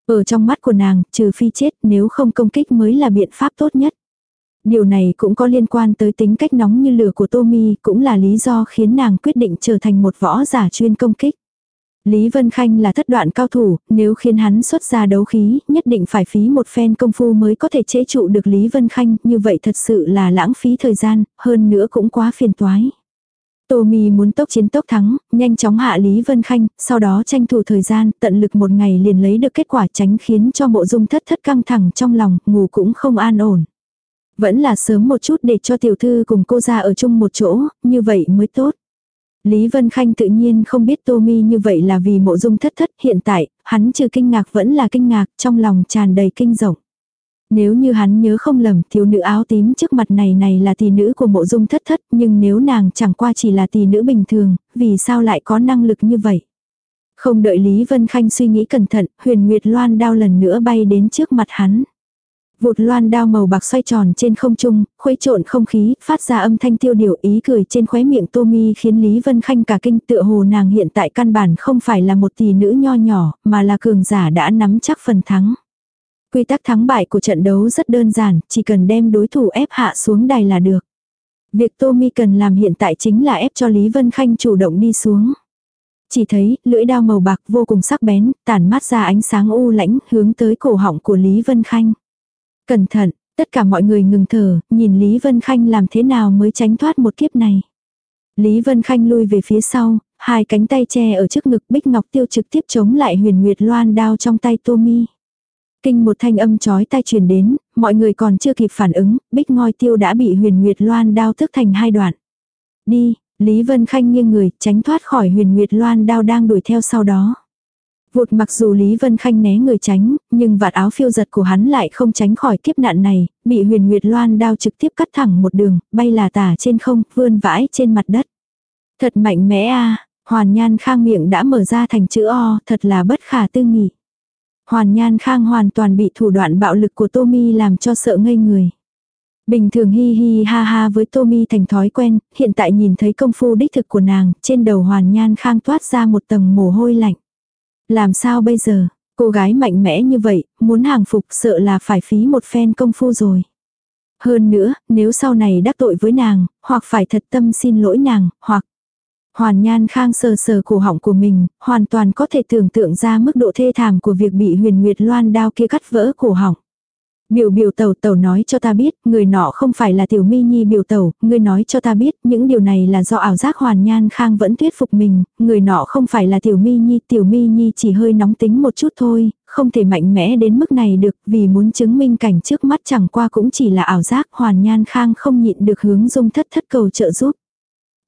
Ở trong mắt của nàng, trừ phi chết nếu không công kích mới là biện pháp tốt nhất. Điều này cũng có liên quan tới tính cách nóng như lửa của Tommy, cũng là lý do khiến nàng quyết định trở thành một võ giả chuyên công kích. Lý Vân Khanh là thất đoạn cao thủ, nếu khiến hắn xuất ra đấu khí, nhất định phải phí một phen công phu mới có thể chế trụ được Lý Vân Khanh, như vậy thật sự là lãng phí thời gian, hơn nữa cũng quá phiền toái. Tô Mì muốn tốc chiến tốc thắng, nhanh chóng hạ Lý Vân Khanh, sau đó tranh thủ thời gian, tận lực một ngày liền lấy được kết quả tránh khiến cho mộ dung thất thất căng thẳng trong lòng, ngủ cũng không an ổn. Vẫn là sớm một chút để cho tiểu thư cùng cô ra ở chung một chỗ, như vậy mới tốt. Lý Vân Khanh tự nhiên không biết Tô Mi như vậy là vì mộ dung thất thất hiện tại, hắn trừ kinh ngạc vẫn là kinh ngạc, trong lòng tràn đầy kinh rộng. Nếu như hắn nhớ không lầm, thiếu nữ áo tím trước mặt này này là tỷ nữ của mộ dung thất thất, nhưng nếu nàng chẳng qua chỉ là tỷ nữ bình thường, vì sao lại có năng lực như vậy? Không đợi Lý Vân Khanh suy nghĩ cẩn thận, huyền nguyệt loan đao lần nữa bay đến trước mặt hắn. Vụt loan đao màu bạc xoay tròn trên không trung, khuấy trộn không khí, phát ra âm thanh tiêu điều ý cười trên khóe miệng Tô Mi khiến Lý Vân Khanh cả kinh tựa hồ nàng hiện tại căn bản không phải là một tỷ nữ nho nhỏ, mà là cường giả đã nắm chắc phần thắng. Quy tắc thắng bại của trận đấu rất đơn giản, chỉ cần đem đối thủ ép hạ xuống đài là được. Việc Tommy cần làm hiện tại chính là ép cho Lý Vân Khanh chủ động đi xuống. Chỉ thấy, lưỡi đao màu bạc vô cùng sắc bén, tản mát ra ánh sáng u lãnh, hướng tới cổ họng của Lý Vân Khanh. Cẩn thận, tất cả mọi người ngừng thở, nhìn Lý Vân Khanh làm thế nào mới tránh thoát một kiếp này. Lý Vân Khanh lui về phía sau, hai cánh tay che ở trước ngực Bích Ngọc Tiêu trực tiếp chống lại huyền nguyệt loan đao trong tay Tommy. Kinh một thanh âm chói tai truyền đến, mọi người còn chưa kịp phản ứng, bích ngoi tiêu đã bị huyền nguyệt loan đao thức thành hai đoạn. Đi, Lý Vân Khanh nghiêng người, tránh thoát khỏi huyền nguyệt loan đao đang đuổi theo sau đó. Vụt mặc dù Lý Vân Khanh né người tránh, nhưng vạt áo phiêu giật của hắn lại không tránh khỏi kiếp nạn này, bị huyền nguyệt loan đao trực tiếp cắt thẳng một đường, bay là tả trên không, vươn vãi trên mặt đất. Thật mạnh mẽ a hoàn nhan khang miệng đã mở ra thành chữ O, thật là bất khả tư nghị. Hoàn Nhan Khang hoàn toàn bị thủ đoạn bạo lực của Tommy làm cho sợ ngây người. Bình thường hi hi ha ha với Tommy thành thói quen, hiện tại nhìn thấy công phu đích thực của nàng, trên đầu Hoàn Nhan Khang toát ra một tầng mồ hôi lạnh. Làm sao bây giờ, cô gái mạnh mẽ như vậy, muốn hàng phục sợ là phải phí một phen công phu rồi. Hơn nữa, nếu sau này đắc tội với nàng, hoặc phải thật tâm xin lỗi nàng, hoặc Hoàn Nhan Khang sờ sờ cổ họng của mình, hoàn toàn có thể tưởng tượng ra mức độ thê thảm của việc bị huyền nguyệt loan đao kia cắt vỡ cổ họng. Biểu biểu tẩu tẩu nói cho ta biết, người nọ không phải là tiểu mi nhi biểu tẩu, người nói cho ta biết, những điều này là do ảo giác hoàn nhan khang vẫn thuyết phục mình, người nọ không phải là tiểu mi nhi, tiểu mi nhi chỉ hơi nóng tính một chút thôi, không thể mạnh mẽ đến mức này được, vì muốn chứng minh cảnh trước mắt chẳng qua cũng chỉ là ảo giác hoàn nhan khang không nhịn được hướng dung thất thất cầu trợ giúp.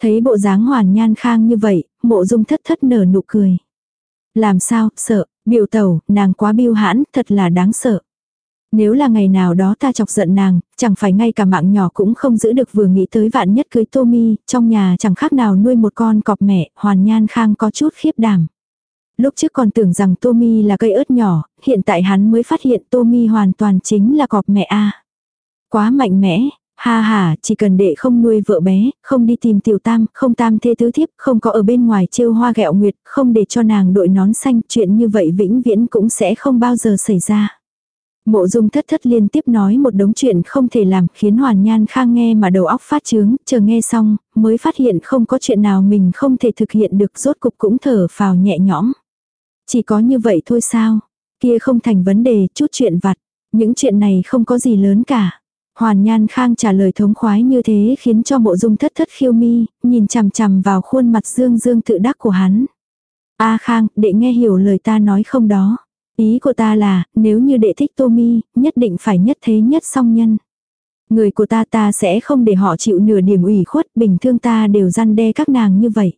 Thấy bộ dáng hoàn nhan khang như vậy, mộ dung thất thất nở nụ cười. Làm sao, sợ, biểu tẩu, nàng quá biêu hãn, thật là đáng sợ. Nếu là ngày nào đó ta chọc giận nàng, chẳng phải ngay cả mạng nhỏ cũng không giữ được vừa nghĩ tới vạn nhất cưới Tommy, trong nhà chẳng khác nào nuôi một con cọp mẹ, hoàn nhan khang có chút khiếp đảm. Lúc trước còn tưởng rằng Tommy là cây ớt nhỏ, hiện tại hắn mới phát hiện Tommy hoàn toàn chính là cọp mẹ a. Quá mạnh mẽ, Ha ha, chỉ cần đệ không nuôi vợ bé, không đi tìm tiểu tam, không tam thê tứ thiếp, không có ở bên ngoài trêu hoa gẹo nguyệt, không để cho nàng đội nón xanh, chuyện như vậy vĩnh viễn cũng sẽ không bao giờ xảy ra. Mộ dung thất thất liên tiếp nói một đống chuyện không thể làm khiến hoàn nhan khang nghe mà đầu óc phát trướng, chờ nghe xong, mới phát hiện không có chuyện nào mình không thể thực hiện được rốt cục cũng thở phào nhẹ nhõm. Chỉ có như vậy thôi sao, kia không thành vấn đề chút chuyện vặt, những chuyện này không có gì lớn cả. Hoàn Nhan Khang trả lời thống khoái như thế khiến cho mộ dung thất thất khiêu mi, nhìn chằm chằm vào khuôn mặt dương dương tự đắc của hắn. A Khang, đệ nghe hiểu lời ta nói không đó. Ý của ta là, nếu như đệ thích Tommy, nhất định phải nhất thế nhất song nhân. Người của ta ta sẽ không để họ chịu nửa điểm ủy khuất, bình thường ta đều răn đe các nàng như vậy.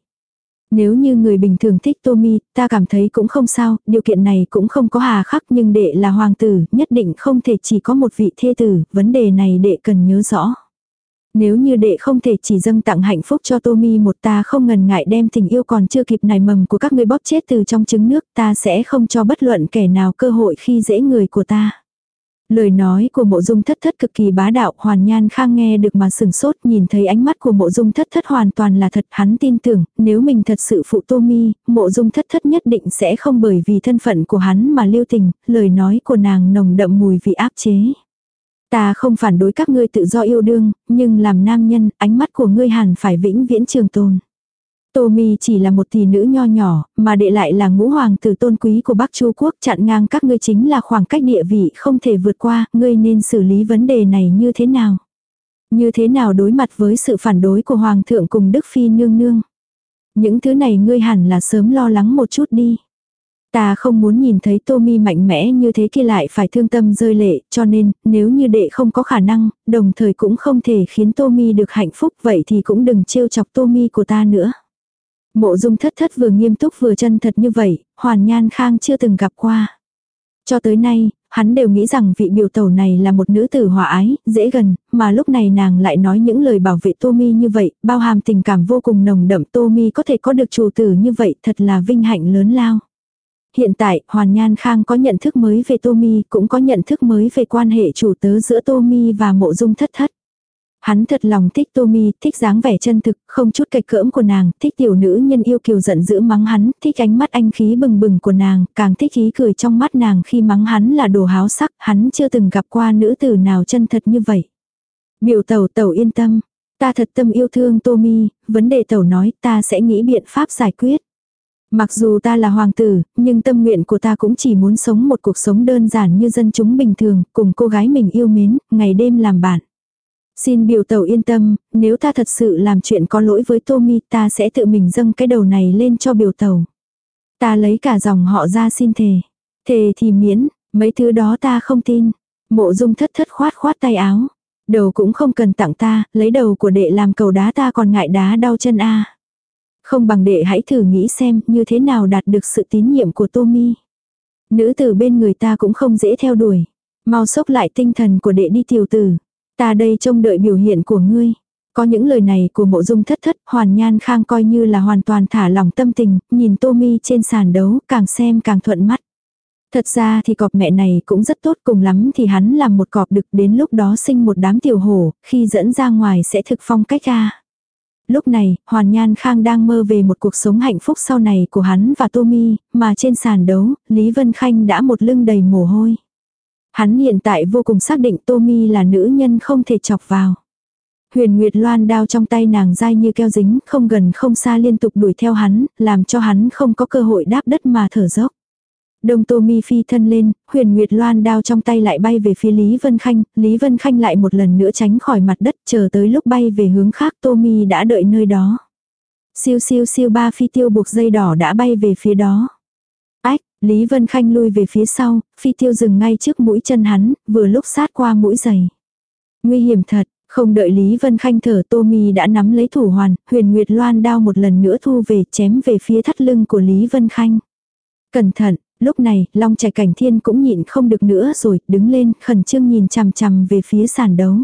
Nếu như người bình thường thích Tommy, ta cảm thấy cũng không sao, điều kiện này cũng không có hà khắc nhưng đệ là hoàng tử, nhất định không thể chỉ có một vị thê tử, vấn đề này đệ cần nhớ rõ. Nếu như đệ không thể chỉ dâng tặng hạnh phúc cho Tommy một ta không ngần ngại đem tình yêu còn chưa kịp nảy mầm của các ngươi bóp chết từ trong trứng nước ta sẽ không cho bất luận kẻ nào cơ hội khi dễ người của ta. Lời nói của mộ dung thất thất cực kỳ bá đạo, hoàn nhan khang nghe được mà sừng sốt, nhìn thấy ánh mắt của mộ dung thất thất hoàn toàn là thật, hắn tin tưởng, nếu mình thật sự phụ Tommy, mộ dung thất thất nhất định sẽ không bởi vì thân phận của hắn mà lưu tình, lời nói của nàng nồng đậm mùi vị áp chế. Ta không phản đối các ngươi tự do yêu đương, nhưng làm nam nhân, ánh mắt của ngươi hẳn phải vĩnh viễn trường tồn. Tô Mi chỉ là một tỷ nữ nho nhỏ, mà đệ lại là ngũ hoàng tử tôn quý của Bắc Chu quốc chặn ngang các ngươi chính là khoảng cách địa vị không thể vượt qua, ngươi nên xử lý vấn đề này như thế nào? Như thế nào đối mặt với sự phản đối của hoàng thượng cùng Đức Phi nương nương? Những thứ này ngươi hẳn là sớm lo lắng một chút đi. Ta không muốn nhìn thấy Tommy mạnh mẽ như thế kia lại phải thương tâm rơi lệ, cho nên, nếu như đệ không có khả năng, đồng thời cũng không thể khiến Tommy được hạnh phúc vậy thì cũng đừng trêu chọc Tommy của ta nữa. Mộ dung thất thất vừa nghiêm túc vừa chân thật như vậy, hoàn nhan khang chưa từng gặp qua. Cho tới nay, hắn đều nghĩ rằng vị biểu tẩu này là một nữ tử hòa ái, dễ gần, mà lúc này nàng lại nói những lời bảo vệ Tommy như vậy, bao hàm tình cảm vô cùng nồng đậm Tommy có thể có được chủ tử như vậy thật là vinh hạnh lớn lao. Hiện tại, Hoàn Nhan Khang có nhận thức mới về Tommy, cũng có nhận thức mới về quan hệ chủ tớ giữa Tommy và mộ dung thất thất. Hắn thật lòng thích Tommy, thích dáng vẻ chân thực, không chút cạch cỡm của nàng, thích tiểu nữ nhân yêu kiều giận dữ mắng hắn, thích ánh mắt anh khí bừng bừng của nàng, càng thích ý cười trong mắt nàng khi mắng hắn là đồ háo sắc, hắn chưa từng gặp qua nữ tử nào chân thật như vậy. Biểu tẩu tẩu yên tâm, ta thật tâm yêu thương Tommy, vấn đề tẩu nói ta sẽ nghĩ biện pháp giải quyết. Mặc dù ta là hoàng tử, nhưng tâm nguyện của ta cũng chỉ muốn sống một cuộc sống đơn giản như dân chúng bình thường, cùng cô gái mình yêu mến, ngày đêm làm bạn. Xin biểu tàu yên tâm, nếu ta thật sự làm chuyện có lỗi với Tommy ta sẽ tự mình dâng cái đầu này lên cho biểu tàu Ta lấy cả dòng họ ra xin thề. Thề thì miễn, mấy thứ đó ta không tin. Mộ dung thất thất khoát khoát tay áo. Đầu cũng không cần tặng ta, lấy đầu của đệ làm cầu đá ta còn ngại đá đau chân a. Không bằng đệ hãy thử nghĩ xem như thế nào đạt được sự tín nhiệm của Tommy. Nữ tử bên người ta cũng không dễ theo đuổi. Mau sốc lại tinh thần của đệ đi tiểu tử. Ta đây trông đợi biểu hiện của ngươi. Có những lời này của mộ dung thất thất, hoàn nhan khang coi như là hoàn toàn thả lòng tâm tình, nhìn Tommy trên sàn đấu, càng xem càng thuận mắt. Thật ra thì cọp mẹ này cũng rất tốt cùng lắm thì hắn làm một cọp đực đến lúc đó sinh một đám tiểu hổ, khi dẫn ra ngoài sẽ thực phong cách ra. Lúc này, Hoàn Nhan Khang đang mơ về một cuộc sống hạnh phúc sau này của hắn và Tommy, mà trên sàn đấu, Lý Vân Khanh đã một lưng đầy mồ hôi. Hắn hiện tại vô cùng xác định Tommy là nữ nhân không thể chọc vào. Huyền Nguyệt Loan đao trong tay nàng dai như keo dính, không gần không xa liên tục đuổi theo hắn, làm cho hắn không có cơ hội đáp đất mà thở dốc. Đông Tô Mi phi thân lên, huyền nguyệt loan đao trong tay lại bay về phía Lý Vân Khanh, Lý Vân Khanh lại một lần nữa tránh khỏi mặt đất chờ tới lúc bay về hướng khác Tô Mi đã đợi nơi đó. Siêu siêu siêu ba phi tiêu buộc dây đỏ đã bay về phía đó. Ách, Lý Vân Khanh lui về phía sau, phi tiêu dừng ngay trước mũi chân hắn, vừa lúc sát qua mũi giày. Nguy hiểm thật, không đợi Lý Vân Khanh thở Tô Mi đã nắm lấy thủ hoàn, huyền nguyệt loan đao một lần nữa thu về chém về phía thắt lưng của Lý Vân Khanh. Cẩn thận, Lúc này, Long Trạch Cảnh Thiên cũng nhịn không được nữa rồi, đứng lên, khẩn trương nhìn chằm chằm về phía sàn đấu.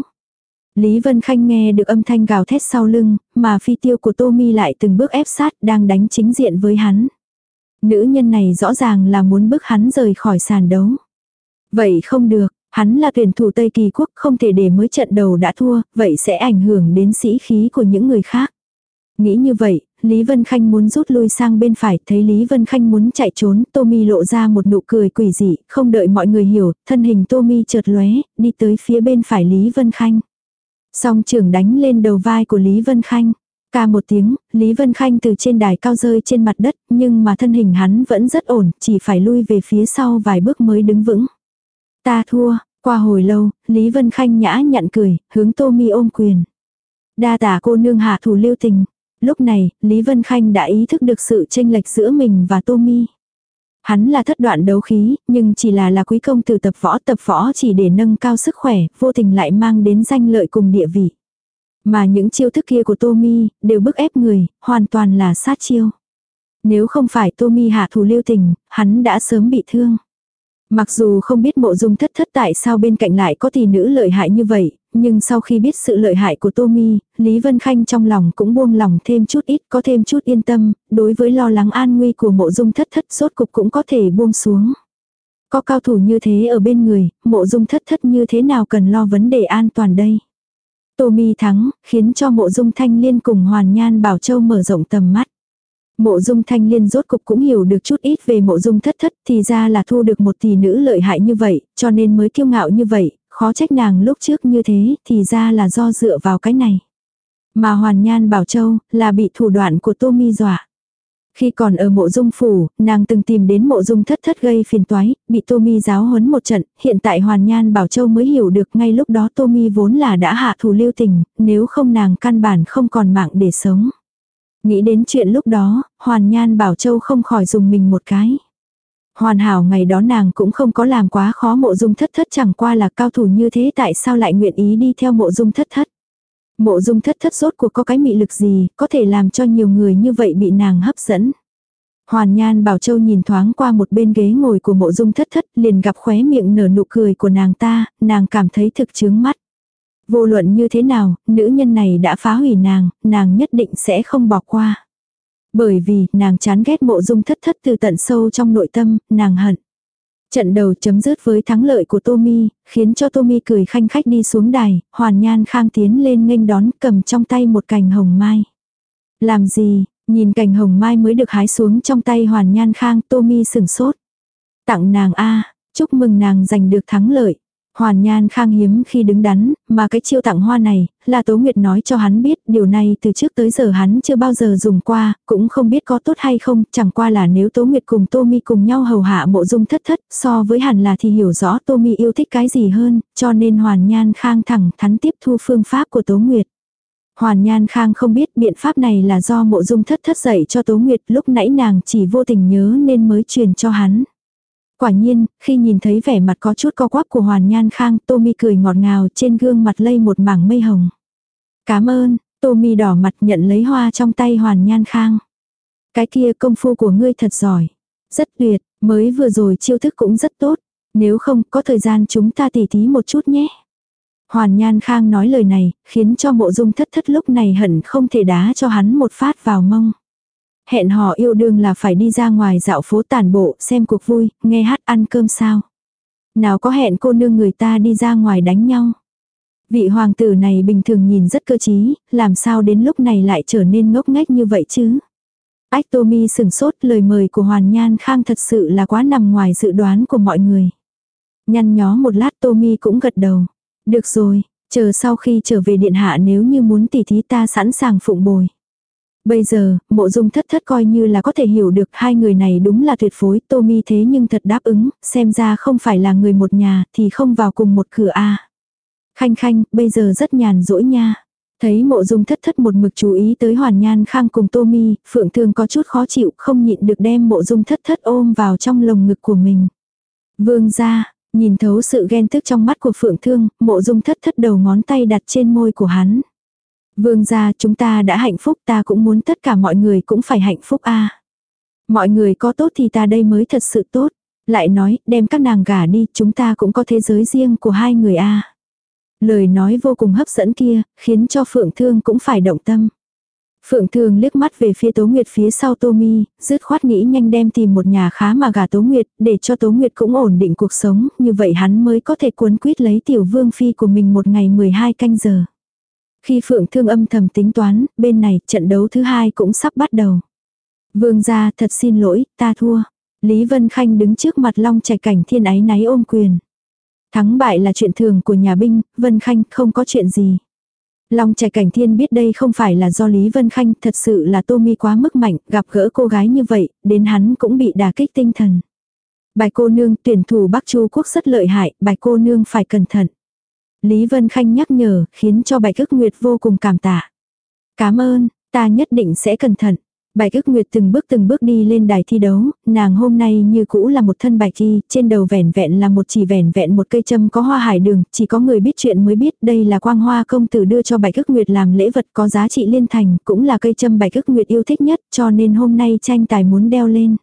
Lý Vân Khanh nghe được âm thanh gào thét sau lưng, mà phi tiêu của Tô Mi lại từng bước ép sát đang đánh chính diện với hắn. Nữ nhân này rõ ràng là muốn bức hắn rời khỏi sàn đấu. Vậy không được, hắn là tuyển thủ Tây Kỳ Quốc không thể để mới trận đầu đã thua, vậy sẽ ảnh hưởng đến sĩ khí của những người khác. Nghĩ như vậy, Lý Vân Khanh muốn rút lui sang bên phải, thấy Lý Vân Khanh muốn chạy trốn, Tommy lộ ra một nụ cười quỷ dị, không đợi mọi người hiểu, thân hình Tommy chợt lóe, đi tới phía bên phải Lý Vân Khanh. Song trưởng đánh lên đầu vai của Lý Vân Khanh. Ca một tiếng, Lý Vân Khanh từ trên đài cao rơi trên mặt đất, nhưng mà thân hình hắn vẫn rất ổn, chỉ phải lui về phía sau vài bước mới đứng vững. Ta thua, qua hồi lâu, Lý Vân Khanh nhã nhặn cười, hướng Tommy ôm quyền. Đa tả cô nương hạ thủ lưu tình. Lúc này, Lý Vân Khanh đã ý thức được sự tranh lệch giữa mình và Tommy. Hắn là thất đoạn đấu khí, nhưng chỉ là là quý công tử tập võ tập võ chỉ để nâng cao sức khỏe, vô tình lại mang đến danh lợi cùng địa vị. Mà những chiêu thức kia của Tommy đều bức ép người, hoàn toàn là sát chiêu. Nếu không phải Tommy hạ thủ lưu tình, hắn đã sớm bị thương. Mặc dù không biết mộ dung thất thất tại sao bên cạnh lại có tỷ nữ lợi hại như vậy, nhưng sau khi biết sự lợi hại của Tommy, Lý Vân Khanh trong lòng cũng buông lòng thêm chút ít, có thêm chút yên tâm, đối với lo lắng an nguy của mộ dung thất thất sốt cục cũng có thể buông xuống. Có cao thủ như thế ở bên người, mộ dung thất thất như thế nào cần lo vấn đề an toàn đây. Tommy thắng, khiến cho mộ dung thanh liên cùng hoàn nhan bảo châu mở rộng tầm mắt. Mộ dung thanh liên rốt cục cũng hiểu được chút ít về mộ dung thất thất thì ra là thu được một tỷ nữ lợi hại như vậy, cho nên mới kiêu ngạo như vậy, khó trách nàng lúc trước như thế thì ra là do dựa vào cái này. Mà hoàn nhan bảo châu là bị thủ đoạn của tô mi dọa. Khi còn ở mộ dung phủ, nàng từng tìm đến mộ dung thất thất gây phiền toái, bị Tô Mi giáo huấn một trận, hiện tại Hoàn Nhan Bảo Châu mới hiểu được ngay lúc đó Tô Mi vốn là đã hạ thủ lưu tình, nếu không nàng căn bản không còn mạng để sống. Nghĩ đến chuyện lúc đó, Hoàn Nhan Bảo Châu không khỏi dùng mình một cái. Hoàn hảo ngày đó nàng cũng không có làm quá khó mộ dung thất thất chẳng qua là cao thủ như thế tại sao lại nguyện ý đi theo mộ dung thất thất. Mộ dung thất thất rốt cuộc có cái mị lực gì, có thể làm cho nhiều người như vậy bị nàng hấp dẫn. Hoàn Nhan Bảo Châu nhìn thoáng qua một bên ghế ngồi của mộ dung thất thất liền gặp khóe miệng nở nụ cười của nàng ta, nàng cảm thấy thực chướng mắt. Vô luận như thế nào, nữ nhân này đã phá hủy nàng, nàng nhất định sẽ không bỏ qua. Bởi vì, nàng chán ghét mộ dung thất thất từ tận sâu trong nội tâm, nàng hận. Trận đầu chấm dứt với thắng lợi của Tommy, khiến cho Tommy cười khanh khách đi xuống đài, hoàn nhan khang tiến lên nghênh đón cầm trong tay một cành hồng mai. Làm gì, nhìn cành hồng mai mới được hái xuống trong tay hoàn nhan khang Tommy sừng sốt. Tặng nàng A, chúc mừng nàng giành được thắng lợi. Hoàn Nhan Khang hiếm khi đứng đắn, mà cái chiêu tặng hoa này, là Tố Nguyệt nói cho hắn biết, điều này từ trước tới giờ hắn chưa bao giờ dùng qua, cũng không biết có tốt hay không, chẳng qua là nếu Tố Nguyệt cùng Tô Mi cùng nhau hầu hạ mộ dung thất thất, so với hẳn là thì hiểu rõ Tô Mi yêu thích cái gì hơn, cho nên Hoàn Nhan Khang thẳng thắn tiếp thu phương pháp của Tố Nguyệt. Hoàn Nhan Khang không biết biện pháp này là do mộ dung thất thất dạy cho Tố Nguyệt lúc nãy nàng chỉ vô tình nhớ nên mới truyền cho hắn. Quả nhiên, khi nhìn thấy vẻ mặt có chút co quắp của Hoàn Nhan Khang, Tommy cười ngọt ngào trên gương mặt lây một mảng mây hồng. Cảm ơn, Tommy đỏ mặt nhận lấy hoa trong tay Hoàn Nhan Khang. Cái kia công phu của ngươi thật giỏi. Rất tuyệt, mới vừa rồi chiêu thức cũng rất tốt. Nếu không có thời gian chúng ta tỉ thí một chút nhé. Hoàn Nhan Khang nói lời này, khiến cho mộ dung thất thất lúc này hận không thể đá cho hắn một phát vào mông. Hẹn hò yêu đương là phải đi ra ngoài dạo phố tàn bộ, xem cuộc vui, nghe hát ăn cơm sao. Nào có hẹn cô nương người ta đi ra ngoài đánh nhau. Vị hoàng tử này bình thường nhìn rất cơ trí, làm sao đến lúc này lại trở nên ngốc nghếch như vậy chứ. Ách Tô Mi sừng sốt lời mời của Hoàn Nhan Khang thật sự là quá nằm ngoài dự đoán của mọi người. Nhăn nhó một lát Tô Mi cũng gật đầu. Được rồi, chờ sau khi trở về điện hạ nếu như muốn tỉ thí ta sẵn sàng phụng bồi. Bây giờ, mộ dung thất thất coi như là có thể hiểu được hai người này đúng là tuyệt phối, tô mi thế nhưng thật đáp ứng, xem ra không phải là người một nhà thì không vào cùng một cửa a Khanh khanh, bây giờ rất nhàn rỗi nha. Thấy mộ dung thất thất một mực chú ý tới hoàn nhan khang cùng tô mi, phượng thương có chút khó chịu không nhịn được đem mộ dung thất thất ôm vào trong lồng ngực của mình. Vương ra, nhìn thấu sự ghen tức trong mắt của phượng thương, mộ dung thất thất đầu ngón tay đặt trên môi của hắn. Vương gia chúng ta đã hạnh phúc ta cũng muốn tất cả mọi người cũng phải hạnh phúc a Mọi người có tốt thì ta đây mới thật sự tốt. Lại nói, đem các nàng gả đi, chúng ta cũng có thế giới riêng của hai người a Lời nói vô cùng hấp dẫn kia, khiến cho Phượng Thương cũng phải động tâm. Phượng Thương liếc mắt về phía Tố Nguyệt phía sau Tô Mi, dứt khoát nghĩ nhanh đem tìm một nhà khá mà gả Tố Nguyệt, để cho Tố Nguyệt cũng ổn định cuộc sống, như vậy hắn mới có thể cuốn quýt lấy tiểu vương phi của mình một ngày 12 canh giờ. Khi Phượng Thương âm thầm tính toán, bên này trận đấu thứ hai cũng sắp bắt đầu. Vương gia thật xin lỗi, ta thua. Lý Vân Khanh đứng trước mặt Long Trạch Cảnh Thiên ái náy ôm quyền. Thắng bại là chuyện thường của nhà binh, Vân Khanh không có chuyện gì. Long Trạch Cảnh Thiên biết đây không phải là do Lý Vân Khanh, thật sự là Tô Mi quá mức mạnh, gặp gỡ cô gái như vậy, đến hắn cũng bị đả kích tinh thần. Bài cô nương tuyển thủ Bắc Chu Quốc rất lợi hại, bài cô nương phải cẩn thận. Lý Vân Khanh nhắc nhở, khiến cho bạch ức nguyệt vô cùng cảm tạ. Cảm ơn, ta nhất định sẽ cẩn thận. Bạch ức nguyệt từng bước từng bước đi lên đài thi đấu, nàng hôm nay như cũ là một thân bạch y, trên đầu vẻn vẹn là một chỉ vẻn vẹn một cây châm có hoa hải đường, chỉ có người biết chuyện mới biết đây là quang hoa công tử đưa cho bạch ức nguyệt làm lễ vật có giá trị liên thành, cũng là cây châm bạch ức nguyệt yêu thích nhất cho nên hôm nay tranh tài muốn đeo lên.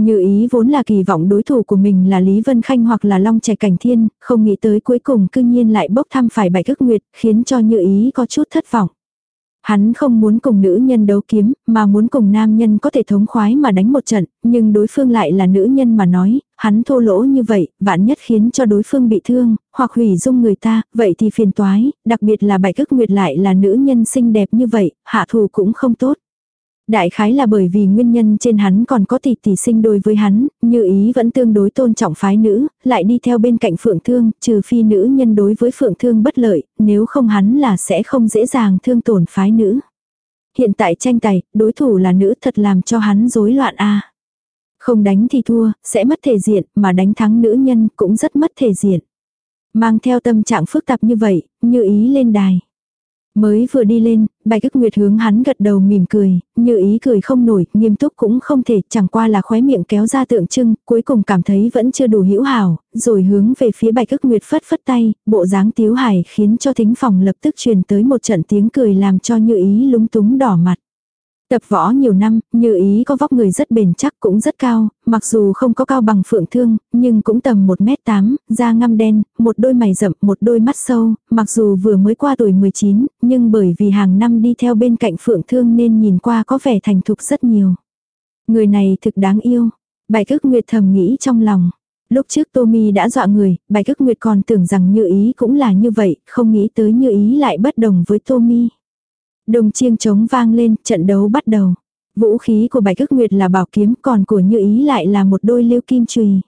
Như ý vốn là kỳ vọng đối thủ của mình là Lý Vân Khanh hoặc là Long Trẻ Cảnh Thiên, không nghĩ tới cuối cùng cư nhiên lại bốc thăm phải bạch thức nguyệt, khiến cho như ý có chút thất vọng. Hắn không muốn cùng nữ nhân đấu kiếm, mà muốn cùng nam nhân có thể thống khoái mà đánh một trận, nhưng đối phương lại là nữ nhân mà nói, hắn thô lỗ như vậy, vạn nhất khiến cho đối phương bị thương, hoặc hủy dung người ta, vậy thì phiền toái, đặc biệt là bạch ức nguyệt lại là nữ nhân xinh đẹp như vậy, hạ thù cũng không tốt. Đại khái là bởi vì nguyên nhân trên hắn còn có tỷ tỷ sinh đôi với hắn, như ý vẫn tương đối tôn trọng phái nữ, lại đi theo bên cạnh phượng thương, trừ phi nữ nhân đối với phượng thương bất lợi, nếu không hắn là sẽ không dễ dàng thương tổn phái nữ. Hiện tại tranh tài, đối thủ là nữ thật làm cho hắn rối loạn a Không đánh thì thua, sẽ mất thể diện, mà đánh thắng nữ nhân cũng rất mất thể diện. Mang theo tâm trạng phức tạp như vậy, như ý lên đài. Mới vừa đi lên, bạch ức nguyệt hướng hắn gật đầu mỉm cười, như ý cười không nổi, nghiêm túc cũng không thể, chẳng qua là khóe miệng kéo ra tượng trưng, cuối cùng cảm thấy vẫn chưa đủ hữu hảo, rồi hướng về phía bạch ức nguyệt phất phất tay, bộ dáng tiếu hài khiến cho thính phòng lập tức truyền tới một trận tiếng cười làm cho như ý lúng túng đỏ mặt. Tập võ nhiều năm, như ý có vóc người rất bền chắc cũng rất cao, mặc dù không có cao bằng phượng thương, nhưng cũng tầm 1m8, da ngăm đen, một đôi mày rậm, một đôi mắt sâu, mặc dù vừa mới qua tuổi 19, nhưng bởi vì hàng năm đi theo bên cạnh phượng thương nên nhìn qua có vẻ thành thục rất nhiều. Người này thực đáng yêu. Bài cức nguyệt thầm nghĩ trong lòng. Lúc trước Tommy đã dọa người, bài cức nguyệt còn tưởng rằng như ý cũng là như vậy, không nghĩ tới như ý lại bất đồng với Tommy. Đồng chiêng trống vang lên, trận đấu bắt đầu. Vũ khí của Bạch Ước Nguyệt là bảo kiếm, còn của Như Ý lại là một đôi liêu kim chùy.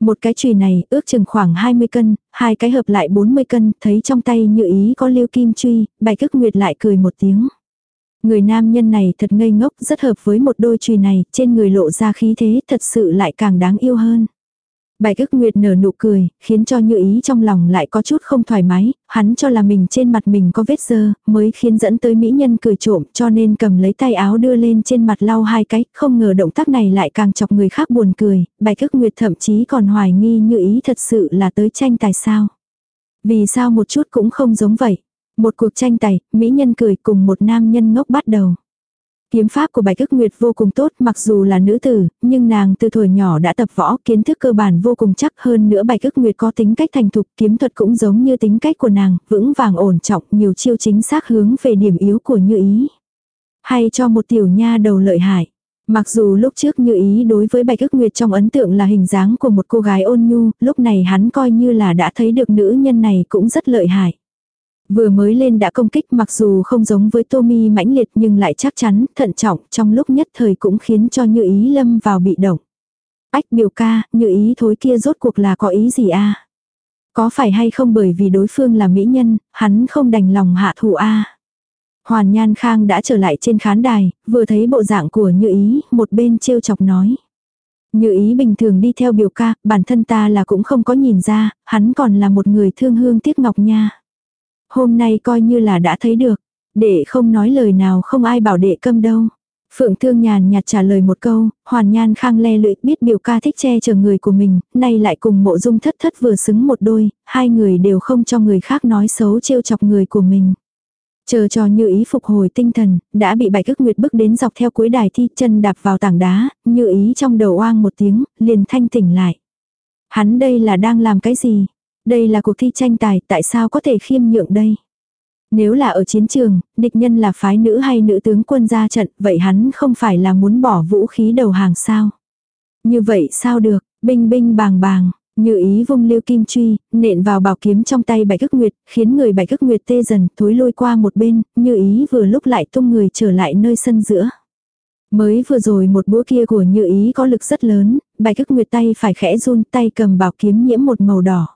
Một cái chùy này ước chừng khoảng 20 cân, hai cái hợp lại 40 cân, thấy trong tay Như Ý có liêu kim truy, Bạch Ước Nguyệt lại cười một tiếng. Người nam nhân này thật ngây ngốc, rất hợp với một đôi chùy này, trên người lộ ra khí thế thật sự lại càng đáng yêu hơn. Bạch ức nguyệt nở nụ cười, khiến cho như ý trong lòng lại có chút không thoải mái, hắn cho là mình trên mặt mình có vết dơ, mới khiến dẫn tới mỹ nhân cười trộm cho nên cầm lấy tay áo đưa lên trên mặt lau hai cái, không ngờ động tác này lại càng chọc người khác buồn cười, bạch ức nguyệt thậm chí còn hoài nghi như ý thật sự là tới tranh tài sao. Vì sao một chút cũng không giống vậy. Một cuộc tranh tài, mỹ nhân cười cùng một nam nhân ngốc bắt đầu. Kiếm pháp của Bạch Ước Nguyệt vô cùng tốt mặc dù là nữ tử, nhưng nàng từ tuổi nhỏ đã tập võ kiến thức cơ bản vô cùng chắc hơn nữa Bạch Ước Nguyệt có tính cách thành thục kiếm thuật cũng giống như tính cách của nàng, vững vàng ổn trọng nhiều chiêu chính xác hướng về điểm yếu của như ý. Hay cho một tiểu nha đầu lợi hại. Mặc dù lúc trước như ý đối với Bạch Ước Nguyệt trong ấn tượng là hình dáng của một cô gái ôn nhu, lúc này hắn coi như là đã thấy được nữ nhân này cũng rất lợi hại. Vừa mới lên đã công kích mặc dù không giống với Tommy mãnh liệt nhưng lại chắc chắn, thận trọng, trong lúc nhất thời cũng khiến cho như ý lâm vào bị động. Ách biểu ca, như ý thối kia rốt cuộc là có ý gì a Có phải hay không bởi vì đối phương là mỹ nhân, hắn không đành lòng hạ thủ a Hoàn Nhan Khang đã trở lại trên khán đài, vừa thấy bộ dạng của Như Ý, một bên trêu chọc nói. Như Ý bình thường đi theo biểu ca, bản thân ta là cũng không có nhìn ra, hắn còn là một người thương hương tiếc ngọc nha. Hôm nay coi như là đã thấy được. Đệ không nói lời nào không ai bảo đệ câm đâu. Phượng Thương nhàn nhạt trả lời một câu, hoàn nhan khang le lưỡi biết biểu ca thích che chở người của mình, nay lại cùng mộ dung thất thất vừa xứng một đôi, hai người đều không cho người khác nói xấu trêu chọc người của mình. Chờ cho như ý phục hồi tinh thần, đã bị bạch ức nguyệt bước đến dọc theo cuối đài thi chân đạp vào tảng đá, như ý trong đầu oang một tiếng, liền thanh tỉnh lại. Hắn đây là đang làm cái gì? Đây là cuộc thi tranh tài, tại sao có thể khiêm nhượng đây? Nếu là ở chiến trường, địch nhân là phái nữ hay nữ tướng quân ra trận, vậy hắn không phải là muốn bỏ vũ khí đầu hàng sao? Như vậy sao được, binh binh bàng bàng, như ý vung liêu kim truy, nện vào bảo kiếm trong tay bạch ức nguyệt, khiến người bạch ức nguyệt tê dần, thối lôi qua một bên, như ý vừa lúc lại tung người trở lại nơi sân giữa. Mới vừa rồi một búa kia của như ý có lực rất lớn, bạch ức nguyệt tay phải khẽ run tay cầm bảo kiếm nhiễm một màu đỏ.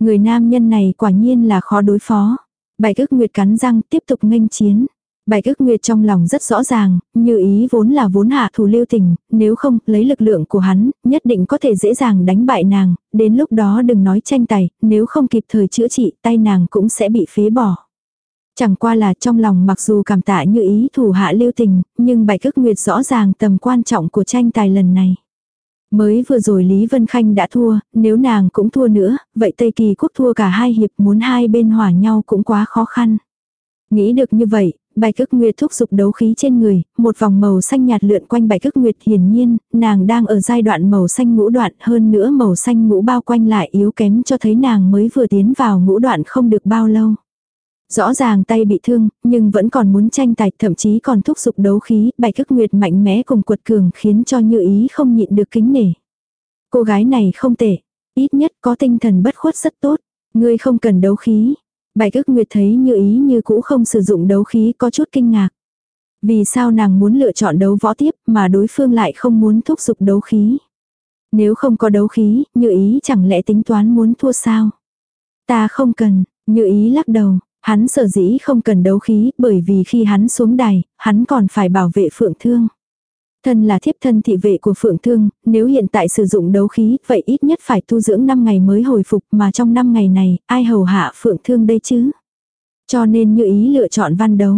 Người nam nhân này quả nhiên là khó đối phó. Bạch ức nguyệt cắn răng tiếp tục nghênh chiến. Bạch ức nguyệt trong lòng rất rõ ràng, như ý vốn là vốn hạ thủ lưu tình, nếu không lấy lực lượng của hắn, nhất định có thể dễ dàng đánh bại nàng, đến lúc đó đừng nói tranh tài, nếu không kịp thời chữa trị, tay nàng cũng sẽ bị phế bỏ. Chẳng qua là trong lòng mặc dù cảm tạ như ý thủ hạ lưu tình, nhưng bạch ức nguyệt rõ ràng tầm quan trọng của tranh tài lần này. Mới vừa rồi Lý Vân Khanh đã thua, nếu nàng cũng thua nữa, vậy Tây Kỳ quốc thua cả hai hiệp muốn hai bên hòa nhau cũng quá khó khăn. Nghĩ được như vậy, bạch cức nguyệt thúc giục đấu khí trên người, một vòng màu xanh nhạt lượn quanh bạch cức nguyệt hiển nhiên, nàng đang ở giai đoạn màu xanh ngũ đoạn hơn nữa màu xanh ngũ bao quanh lại yếu kém cho thấy nàng mới vừa tiến vào ngũ đoạn không được bao lâu. Rõ ràng tay bị thương, nhưng vẫn còn muốn tranh tài, thậm chí còn thúc giục đấu khí, bạch thức nguyệt mạnh mẽ cùng quật cường khiến cho như ý không nhịn được kính nể. Cô gái này không tệ, ít nhất có tinh thần bất khuất rất tốt, ngươi không cần đấu khí. Bạch thức nguyệt thấy như ý như cũ không sử dụng đấu khí có chút kinh ngạc. Vì sao nàng muốn lựa chọn đấu võ tiếp mà đối phương lại không muốn thúc giục đấu khí. Nếu không có đấu khí, như ý chẳng lẽ tính toán muốn thua sao? Ta không cần, như ý lắc đầu, Hắn sở dĩ không cần đấu khí, bởi vì khi hắn xuống đài, hắn còn phải bảo vệ phượng thương. Thân là thiếp thân thị vệ của phượng thương, nếu hiện tại sử dụng đấu khí, vậy ít nhất phải tu dưỡng 5 ngày mới hồi phục mà trong 5 ngày này, ai hầu hạ phượng thương đây chứ? Cho nên như ý lựa chọn văn đấu.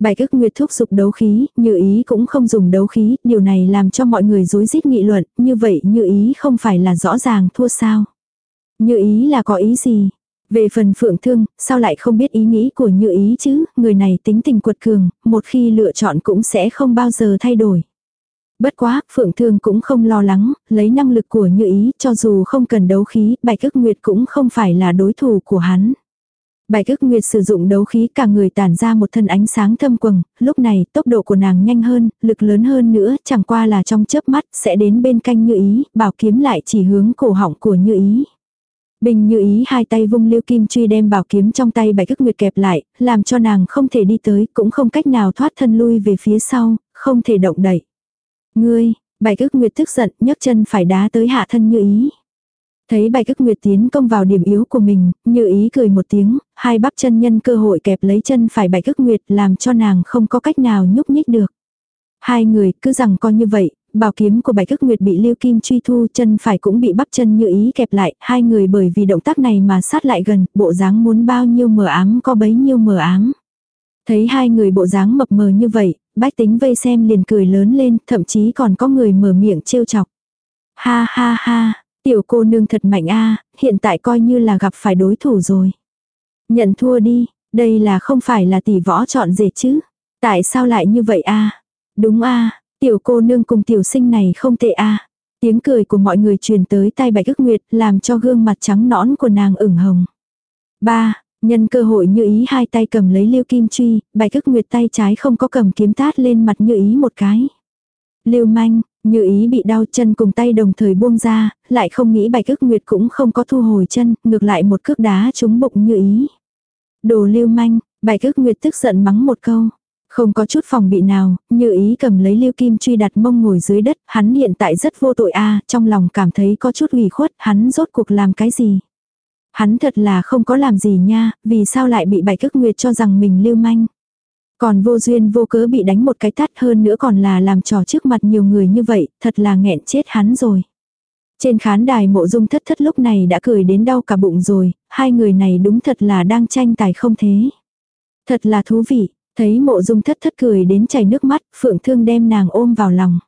Bài cức nguyệt thúc dục đấu khí, như ý cũng không dùng đấu khí, điều này làm cho mọi người rối rít nghị luận, như vậy như ý không phải là rõ ràng thua sao. Như ý là có ý gì? Về phần phượng thương, sao lại không biết ý nghĩ của như ý chứ, người này tính tình quật cường, một khi lựa chọn cũng sẽ không bao giờ thay đổi. Bất quá, phượng thương cũng không lo lắng, lấy năng lực của như ý, cho dù không cần đấu khí, bạch cước nguyệt cũng không phải là đối thủ của hắn. Bạch cước nguyệt sử dụng đấu khí cả người tản ra một thân ánh sáng thâm quầng, lúc này tốc độ của nàng nhanh hơn, lực lớn hơn nữa, chẳng qua là trong chớp mắt sẽ đến bên canh như ý, bảo kiếm lại chỉ hướng cổ họng của như ý. Bình như ý hai tay vung liêu kim truy đem bảo kiếm trong tay bạch ức nguyệt kẹp lại, làm cho nàng không thể đi tới, cũng không cách nào thoát thân lui về phía sau, không thể động đẩy. Ngươi, bạch ức nguyệt tức giận, nhấc chân phải đá tới hạ thân như ý. Thấy bạch ức nguyệt tiến công vào điểm yếu của mình, như ý cười một tiếng, hai bắp chân nhân cơ hội kẹp lấy chân phải bạch ức nguyệt làm cho nàng không có cách nào nhúc nhích được. Hai người cứ rằng coi như vậy, bảo kiếm của bạch ức nguyệt bị lưu kim truy thu chân phải cũng bị bắp chân như ý kẹp lại, hai người bởi vì động tác này mà sát lại gần, bộ dáng muốn bao nhiêu mờ ám có bấy nhiêu mờ ám. Thấy hai người bộ dáng mập mờ như vậy, bách tính vây xem liền cười lớn lên, thậm chí còn có người mở miệng trêu chọc. Ha ha ha, tiểu cô nương thật mạnh a hiện tại coi như là gặp phải đối thủ rồi. Nhận thua đi, đây là không phải là tỷ võ chọn rể chứ. Tại sao lại như vậy a Đúng a Tiểu cô nương cùng tiểu sinh này không tệ a Tiếng cười của mọi người truyền tới tai bạch ức nguyệt làm cho gương mặt trắng nõn của nàng ửng hồng. ba Nhân cơ hội như ý hai tay cầm lấy liêu kim truy, bạch ức nguyệt tay trái không có cầm kiếm tát lên mặt như ý một cái. Liêu manh, như ý bị đau chân cùng tay đồng thời buông ra, lại không nghĩ bạch ức nguyệt cũng không có thu hồi chân, ngược lại một cước đá trúng bụng như ý. Đồ liêu manh, bạch ức nguyệt tức giận mắng một câu. Không có chút phòng bị nào, như ý cầm lấy lưu kim truy đặt mông ngồi dưới đất, hắn hiện tại rất vô tội a trong lòng cảm thấy có chút ủy khuất, hắn rốt cuộc làm cái gì. Hắn thật là không có làm gì nha, vì sao lại bị bạch cức nguyệt cho rằng mình lưu manh. Còn vô duyên vô cớ bị đánh một cái tát hơn nữa còn là làm trò trước mặt nhiều người như vậy, thật là nghẹn chết hắn rồi. Trên khán đài mộ dung thất thất lúc này đã cười đến đau cả bụng rồi, hai người này đúng thật là đang tranh tài không thế. Thật là thú vị, Thấy mộ dung thất thất cười đến chảy nước mắt, phượng thương đem nàng ôm vào lòng.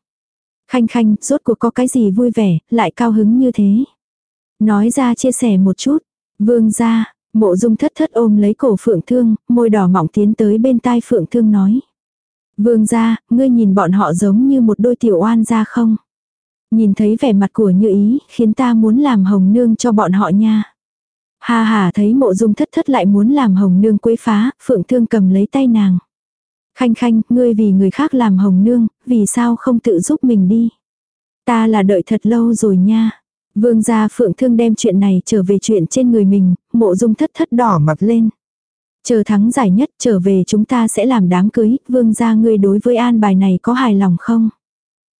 Khanh khanh, rốt cuộc có cái gì vui vẻ, lại cao hứng như thế. Nói ra chia sẻ một chút. Vương ra, mộ dung thất thất ôm lấy cổ phượng thương, môi đỏ mỏng tiến tới bên tai phượng thương nói. Vương ra, ngươi nhìn bọn họ giống như một đôi tiểu oan ra không? Nhìn thấy vẻ mặt của như ý, khiến ta muốn làm hồng nương cho bọn họ nha. Ha hà thấy mộ dung thất thất lại muốn làm hồng nương quấy phá, phượng thương cầm lấy tay nàng. Khanh khanh, ngươi vì người khác làm hồng nương, vì sao không tự giúp mình đi. Ta là đợi thật lâu rồi nha. Vương gia phượng thương đem chuyện này trở về chuyện trên người mình, mộ dung thất thất đỏ mặt lên. Chờ thắng giải nhất trở về chúng ta sẽ làm đám cưới, vương gia ngươi đối với an bài này có hài lòng không?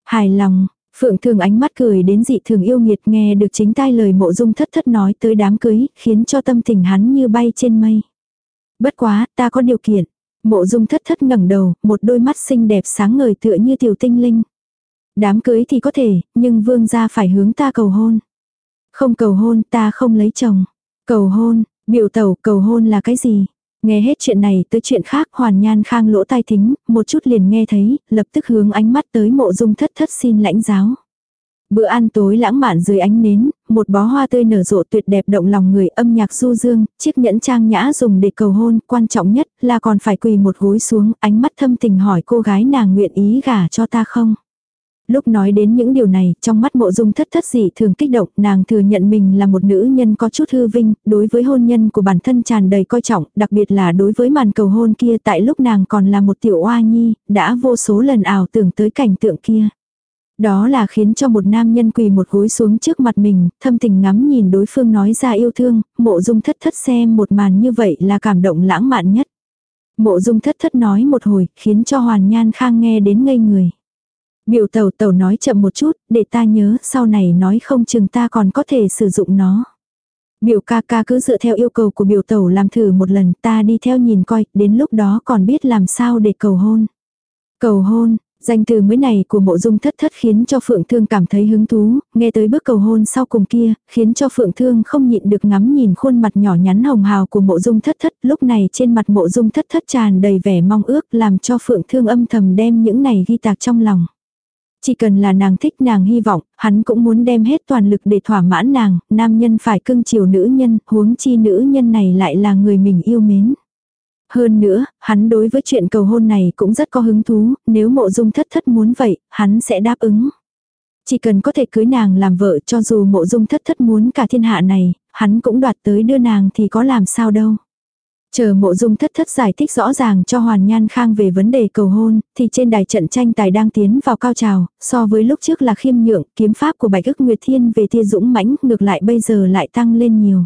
Hài lòng, Phượng thường ánh mắt cười đến dị thường yêu nghiệt nghe được chính tai lời mộ dung thất thất nói tới đám cưới, khiến cho tâm tình hắn như bay trên mây. Bất quá, ta có điều kiện. Mộ dung thất thất ngẩng đầu, một đôi mắt xinh đẹp sáng ngời tựa như tiểu tinh linh. Đám cưới thì có thể, nhưng vương gia phải hướng ta cầu hôn. Không cầu hôn ta không lấy chồng. Cầu hôn, biểu tẩu cầu hôn là cái gì? Nghe hết chuyện này tới chuyện khác hoàn nhan khang lỗ tai thính, một chút liền nghe thấy, lập tức hướng ánh mắt tới mộ dung thất thất xin lãnh giáo. Bữa ăn tối lãng mạn dưới ánh nến, một bó hoa tươi nở rộ tuyệt đẹp động lòng người âm nhạc du dương, chiếc nhẫn trang nhã dùng để cầu hôn, quan trọng nhất là còn phải quỳ một gối xuống, ánh mắt thâm tình hỏi cô gái nàng nguyện ý gả cho ta không. Lúc nói đến những điều này, trong mắt mộ dung thất thất dị thường kích động, nàng thừa nhận mình là một nữ nhân có chút hư vinh, đối với hôn nhân của bản thân tràn đầy coi trọng, đặc biệt là đối với màn cầu hôn kia tại lúc nàng còn là một tiểu oa nhi, đã vô số lần ảo tưởng tới cảnh tượng kia. Đó là khiến cho một nam nhân quỳ một gối xuống trước mặt mình, thâm tình ngắm nhìn đối phương nói ra yêu thương, mộ dung thất thất xem một màn như vậy là cảm động lãng mạn nhất. Mộ dung thất thất nói một hồi, khiến cho hoàn nhan khang nghe đến ngây người. Biểu tàu tàu nói chậm một chút, để ta nhớ, sau này nói không chừng ta còn có thể sử dụng nó. Biểu ca ca cứ dựa theo yêu cầu của biểu tàu làm thử một lần, ta đi theo nhìn coi, đến lúc đó còn biết làm sao để cầu hôn. Cầu hôn, Danh từ mới này của mộ dung thất thất khiến cho Phượng Thương cảm thấy hứng thú, nghe tới bước cầu hôn sau cùng kia, khiến cho Phượng Thương không nhịn được ngắm nhìn khuôn mặt nhỏ nhắn hồng hào của mộ dung thất thất, lúc này trên mặt mộ dung thất thất tràn đầy vẻ mong ước làm cho Phượng Thương âm thầm đem những này ghi tạc trong lòng. Chỉ cần là nàng thích nàng hy vọng, hắn cũng muốn đem hết toàn lực để thỏa mãn nàng, nam nhân phải cưng chiều nữ nhân, huống chi nữ nhân này lại là người mình yêu mến. Hơn nữa, hắn đối với chuyện cầu hôn này cũng rất có hứng thú, nếu mộ dung thất thất muốn vậy, hắn sẽ đáp ứng. Chỉ cần có thể cưới nàng làm vợ cho dù mộ dung thất thất muốn cả thiên hạ này, hắn cũng đoạt tới đưa nàng thì có làm sao đâu. Chờ mộ dung thất thất giải thích rõ ràng cho Hoàn Nhan Khang về vấn đề cầu hôn, thì trên đài trận tranh tài đang tiến vào cao trào, so với lúc trước là khiêm nhượng, kiếm pháp của bạch ức Nguyệt Thiên về tia dũng mãnh ngược lại bây giờ lại tăng lên nhiều.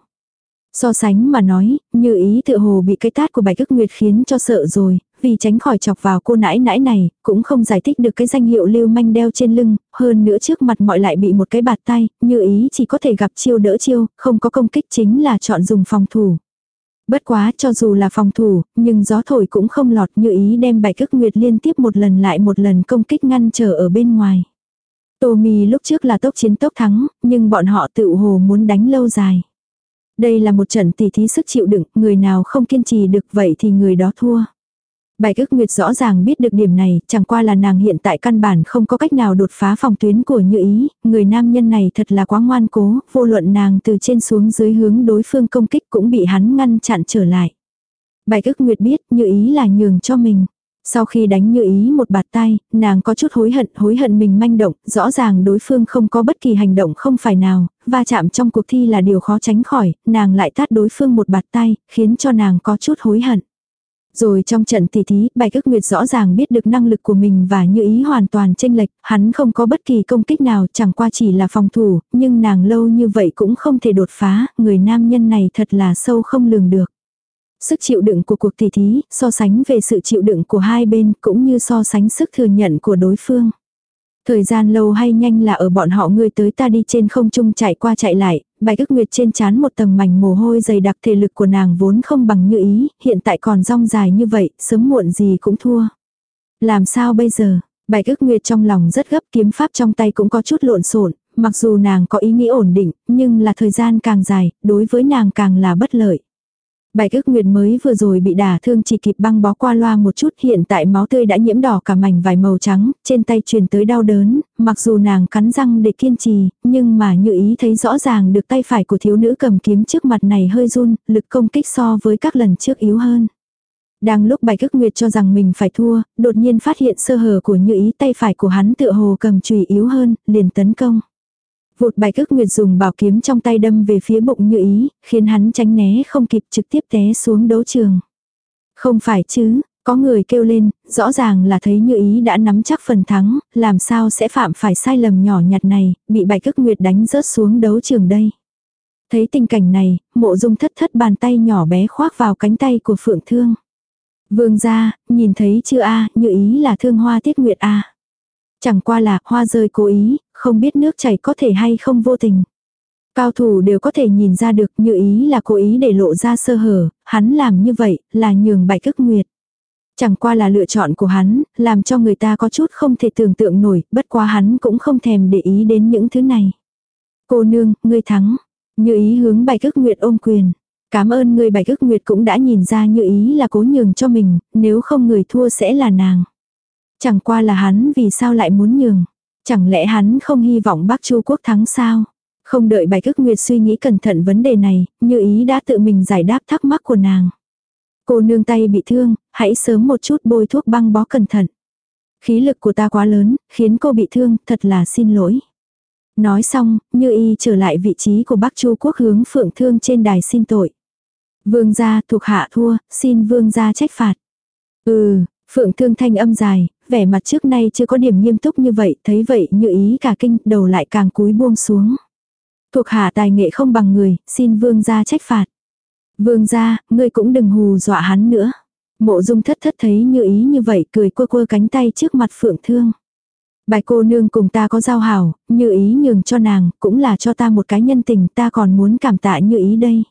So sánh mà nói, như ý tự hồ bị cái tát của bạch ức nguyệt khiến cho sợ rồi, vì tránh khỏi chọc vào cô nãi nãi này, cũng không giải thích được cái danh hiệu lưu manh đeo trên lưng, hơn nữa trước mặt mọi lại bị một cái bạt tay, như ý chỉ có thể gặp chiêu đỡ chiêu, không có công kích chính là chọn dùng phòng thủ. Bất quá cho dù là phòng thủ, nhưng gió thổi cũng không lọt như ý đem bạch cức nguyệt liên tiếp một lần lại một lần công kích ngăn trở ở bên ngoài. Tô mì lúc trước là tốc chiến tốc thắng, nhưng bọn họ tự hồ muốn đánh lâu dài. Đây là một trận tỉ thí sức chịu đựng, người nào không kiên trì được vậy thì người đó thua bài ức nguyệt rõ ràng biết được điểm này, chẳng qua là nàng hiện tại căn bản không có cách nào đột phá phòng tuyến của như ý, người nam nhân này thật là quá ngoan cố, vô luận nàng từ trên xuống dưới hướng đối phương công kích cũng bị hắn ngăn chặn trở lại. bài ức nguyệt biết như ý là nhường cho mình. Sau khi đánh như ý một bạt tay, nàng có chút hối hận, hối hận mình manh động, rõ ràng đối phương không có bất kỳ hành động không phải nào, va chạm trong cuộc thi là điều khó tránh khỏi, nàng lại tát đối phương một bạt tay, khiến cho nàng có chút hối hận. Rồi trong trận tỷ thí, Bạch ức Nguyệt rõ ràng biết được năng lực của mình và như ý hoàn toàn chênh lệch, hắn không có bất kỳ công kích nào, chẳng qua chỉ là phòng thủ, nhưng nàng lâu như vậy cũng không thể đột phá, người nam nhân này thật là sâu không lường được. Sức chịu đựng của cuộc tỷ thí, so sánh về sự chịu đựng của hai bên cũng như so sánh sức thừa nhận của đối phương. Thời gian lâu hay nhanh là ở bọn họ ngươi tới ta đi trên không trung chạy qua chạy lại, bạch ức nguyệt trên chán một tầng mảnh mồ hôi dày đặc thể lực của nàng vốn không bằng như ý, hiện tại còn rong dài như vậy, sớm muộn gì cũng thua. Làm sao bây giờ? Bạch ức nguyệt trong lòng rất gấp kiếm pháp trong tay cũng có chút lộn xộn mặc dù nàng có ý nghĩ ổn định, nhưng là thời gian càng dài, đối với nàng càng là bất lợi. Bạch ức nguyệt mới vừa rồi bị đả thương chỉ kịp băng bó qua loa một chút hiện tại máu tươi đã nhiễm đỏ cả mảnh vải màu trắng, trên tay truyền tới đau đớn, mặc dù nàng cắn răng để kiên trì, nhưng mà như ý thấy rõ ràng được tay phải của thiếu nữ cầm kiếm trước mặt này hơi run, lực công kích so với các lần trước yếu hơn. Đang lúc bạch ức nguyệt cho rằng mình phải thua, đột nhiên phát hiện sơ hở của như ý tay phải của hắn tựa hồ cầm chùy yếu hơn, liền tấn công. Vụt bài cước nguyệt dùng bảo kiếm trong tay đâm về phía bụng như ý, khiến hắn tránh né không kịp trực tiếp té xuống đấu trường. Không phải chứ, có người kêu lên, rõ ràng là thấy như ý đã nắm chắc phần thắng, làm sao sẽ phạm phải sai lầm nhỏ nhặt này, bị bạch cước nguyệt đánh rớt xuống đấu trường đây. Thấy tình cảnh này, mộ dung thất thất bàn tay nhỏ bé khoác vào cánh tay của phượng thương. Vương ra, nhìn thấy chưa a như ý là thương hoa tiết nguyệt a Chẳng qua là hoa rơi cố ý, không biết nước chảy có thể hay không vô tình. Cao thủ đều có thể nhìn ra được như ý là cố ý để lộ ra sơ hở, hắn làm như vậy là nhường bạch ức nguyệt. Chẳng qua là lựa chọn của hắn, làm cho người ta có chút không thể tưởng tượng nổi, bất quá hắn cũng không thèm để ý đến những thứ này. Cô nương, ngươi thắng. Như ý hướng bạch ức nguyệt ôm quyền. Cảm ơn người bạch ức nguyệt cũng đã nhìn ra như ý là cố nhường cho mình, nếu không người thua sẽ là nàng. Chẳng qua là hắn vì sao lại muốn nhường. Chẳng lẽ hắn không hy vọng bác Chu quốc thắng sao? Không đợi bạch cước nguyệt suy nghĩ cẩn thận vấn đề này, như ý đã tự mình giải đáp thắc mắc của nàng. Cô nương tay bị thương, hãy sớm một chút bôi thuốc băng bó cẩn thận. Khí lực của ta quá lớn, khiến cô bị thương, thật là xin lỗi. Nói xong, như y trở lại vị trí của bác Chu quốc hướng phượng thương trên đài xin tội. Vương gia thuộc hạ thua, xin vương gia trách phạt. Ừ, phượng thương thanh âm dài, vẻ mặt trước nay chưa có điểm nghiêm túc như vậy, thấy vậy như ý cả kinh, đầu lại càng cúi buông xuống. Thuộc hạ tài nghệ không bằng người, xin vương gia trách phạt. Vương gia, ngươi cũng đừng hù dọa hắn nữa. Mộ dung thất thất thấy như ý như vậy cười quơ quơ cánh tay trước mặt phượng thương. Bài cô nương cùng ta có giao hảo, như ý nhường cho nàng, cũng là cho ta một cái nhân tình ta còn muốn cảm tạ như ý đây.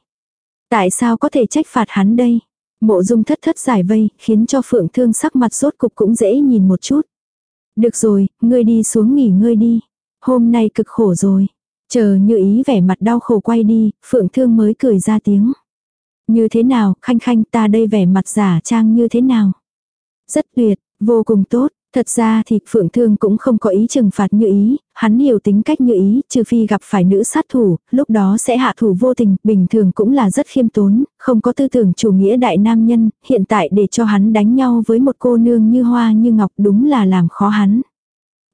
Tại sao có thể trách phạt hắn đây? Mộ dung thất thất giải vây, khiến cho phượng thương sắc mặt rốt cục cũng dễ nhìn một chút. Được rồi, ngươi đi xuống nghỉ ngơi đi. Hôm nay cực khổ rồi. Chờ như ý vẻ mặt đau khổ quay đi, phượng thương mới cười ra tiếng. Như thế nào, khanh khanh ta đây vẻ mặt giả trang như thế nào? Rất tuyệt, vô cùng tốt, Thật ra thì Phượng Thương cũng không có ý trừng phạt như ý, hắn hiểu tính cách như ý, trừ phi gặp phải nữ sát thủ, lúc đó sẽ hạ thủ vô tình, bình thường cũng là rất khiêm tốn, không có tư tưởng chủ nghĩa đại nam nhân, hiện tại để cho hắn đánh nhau với một cô nương như hoa như ngọc đúng là làm khó hắn.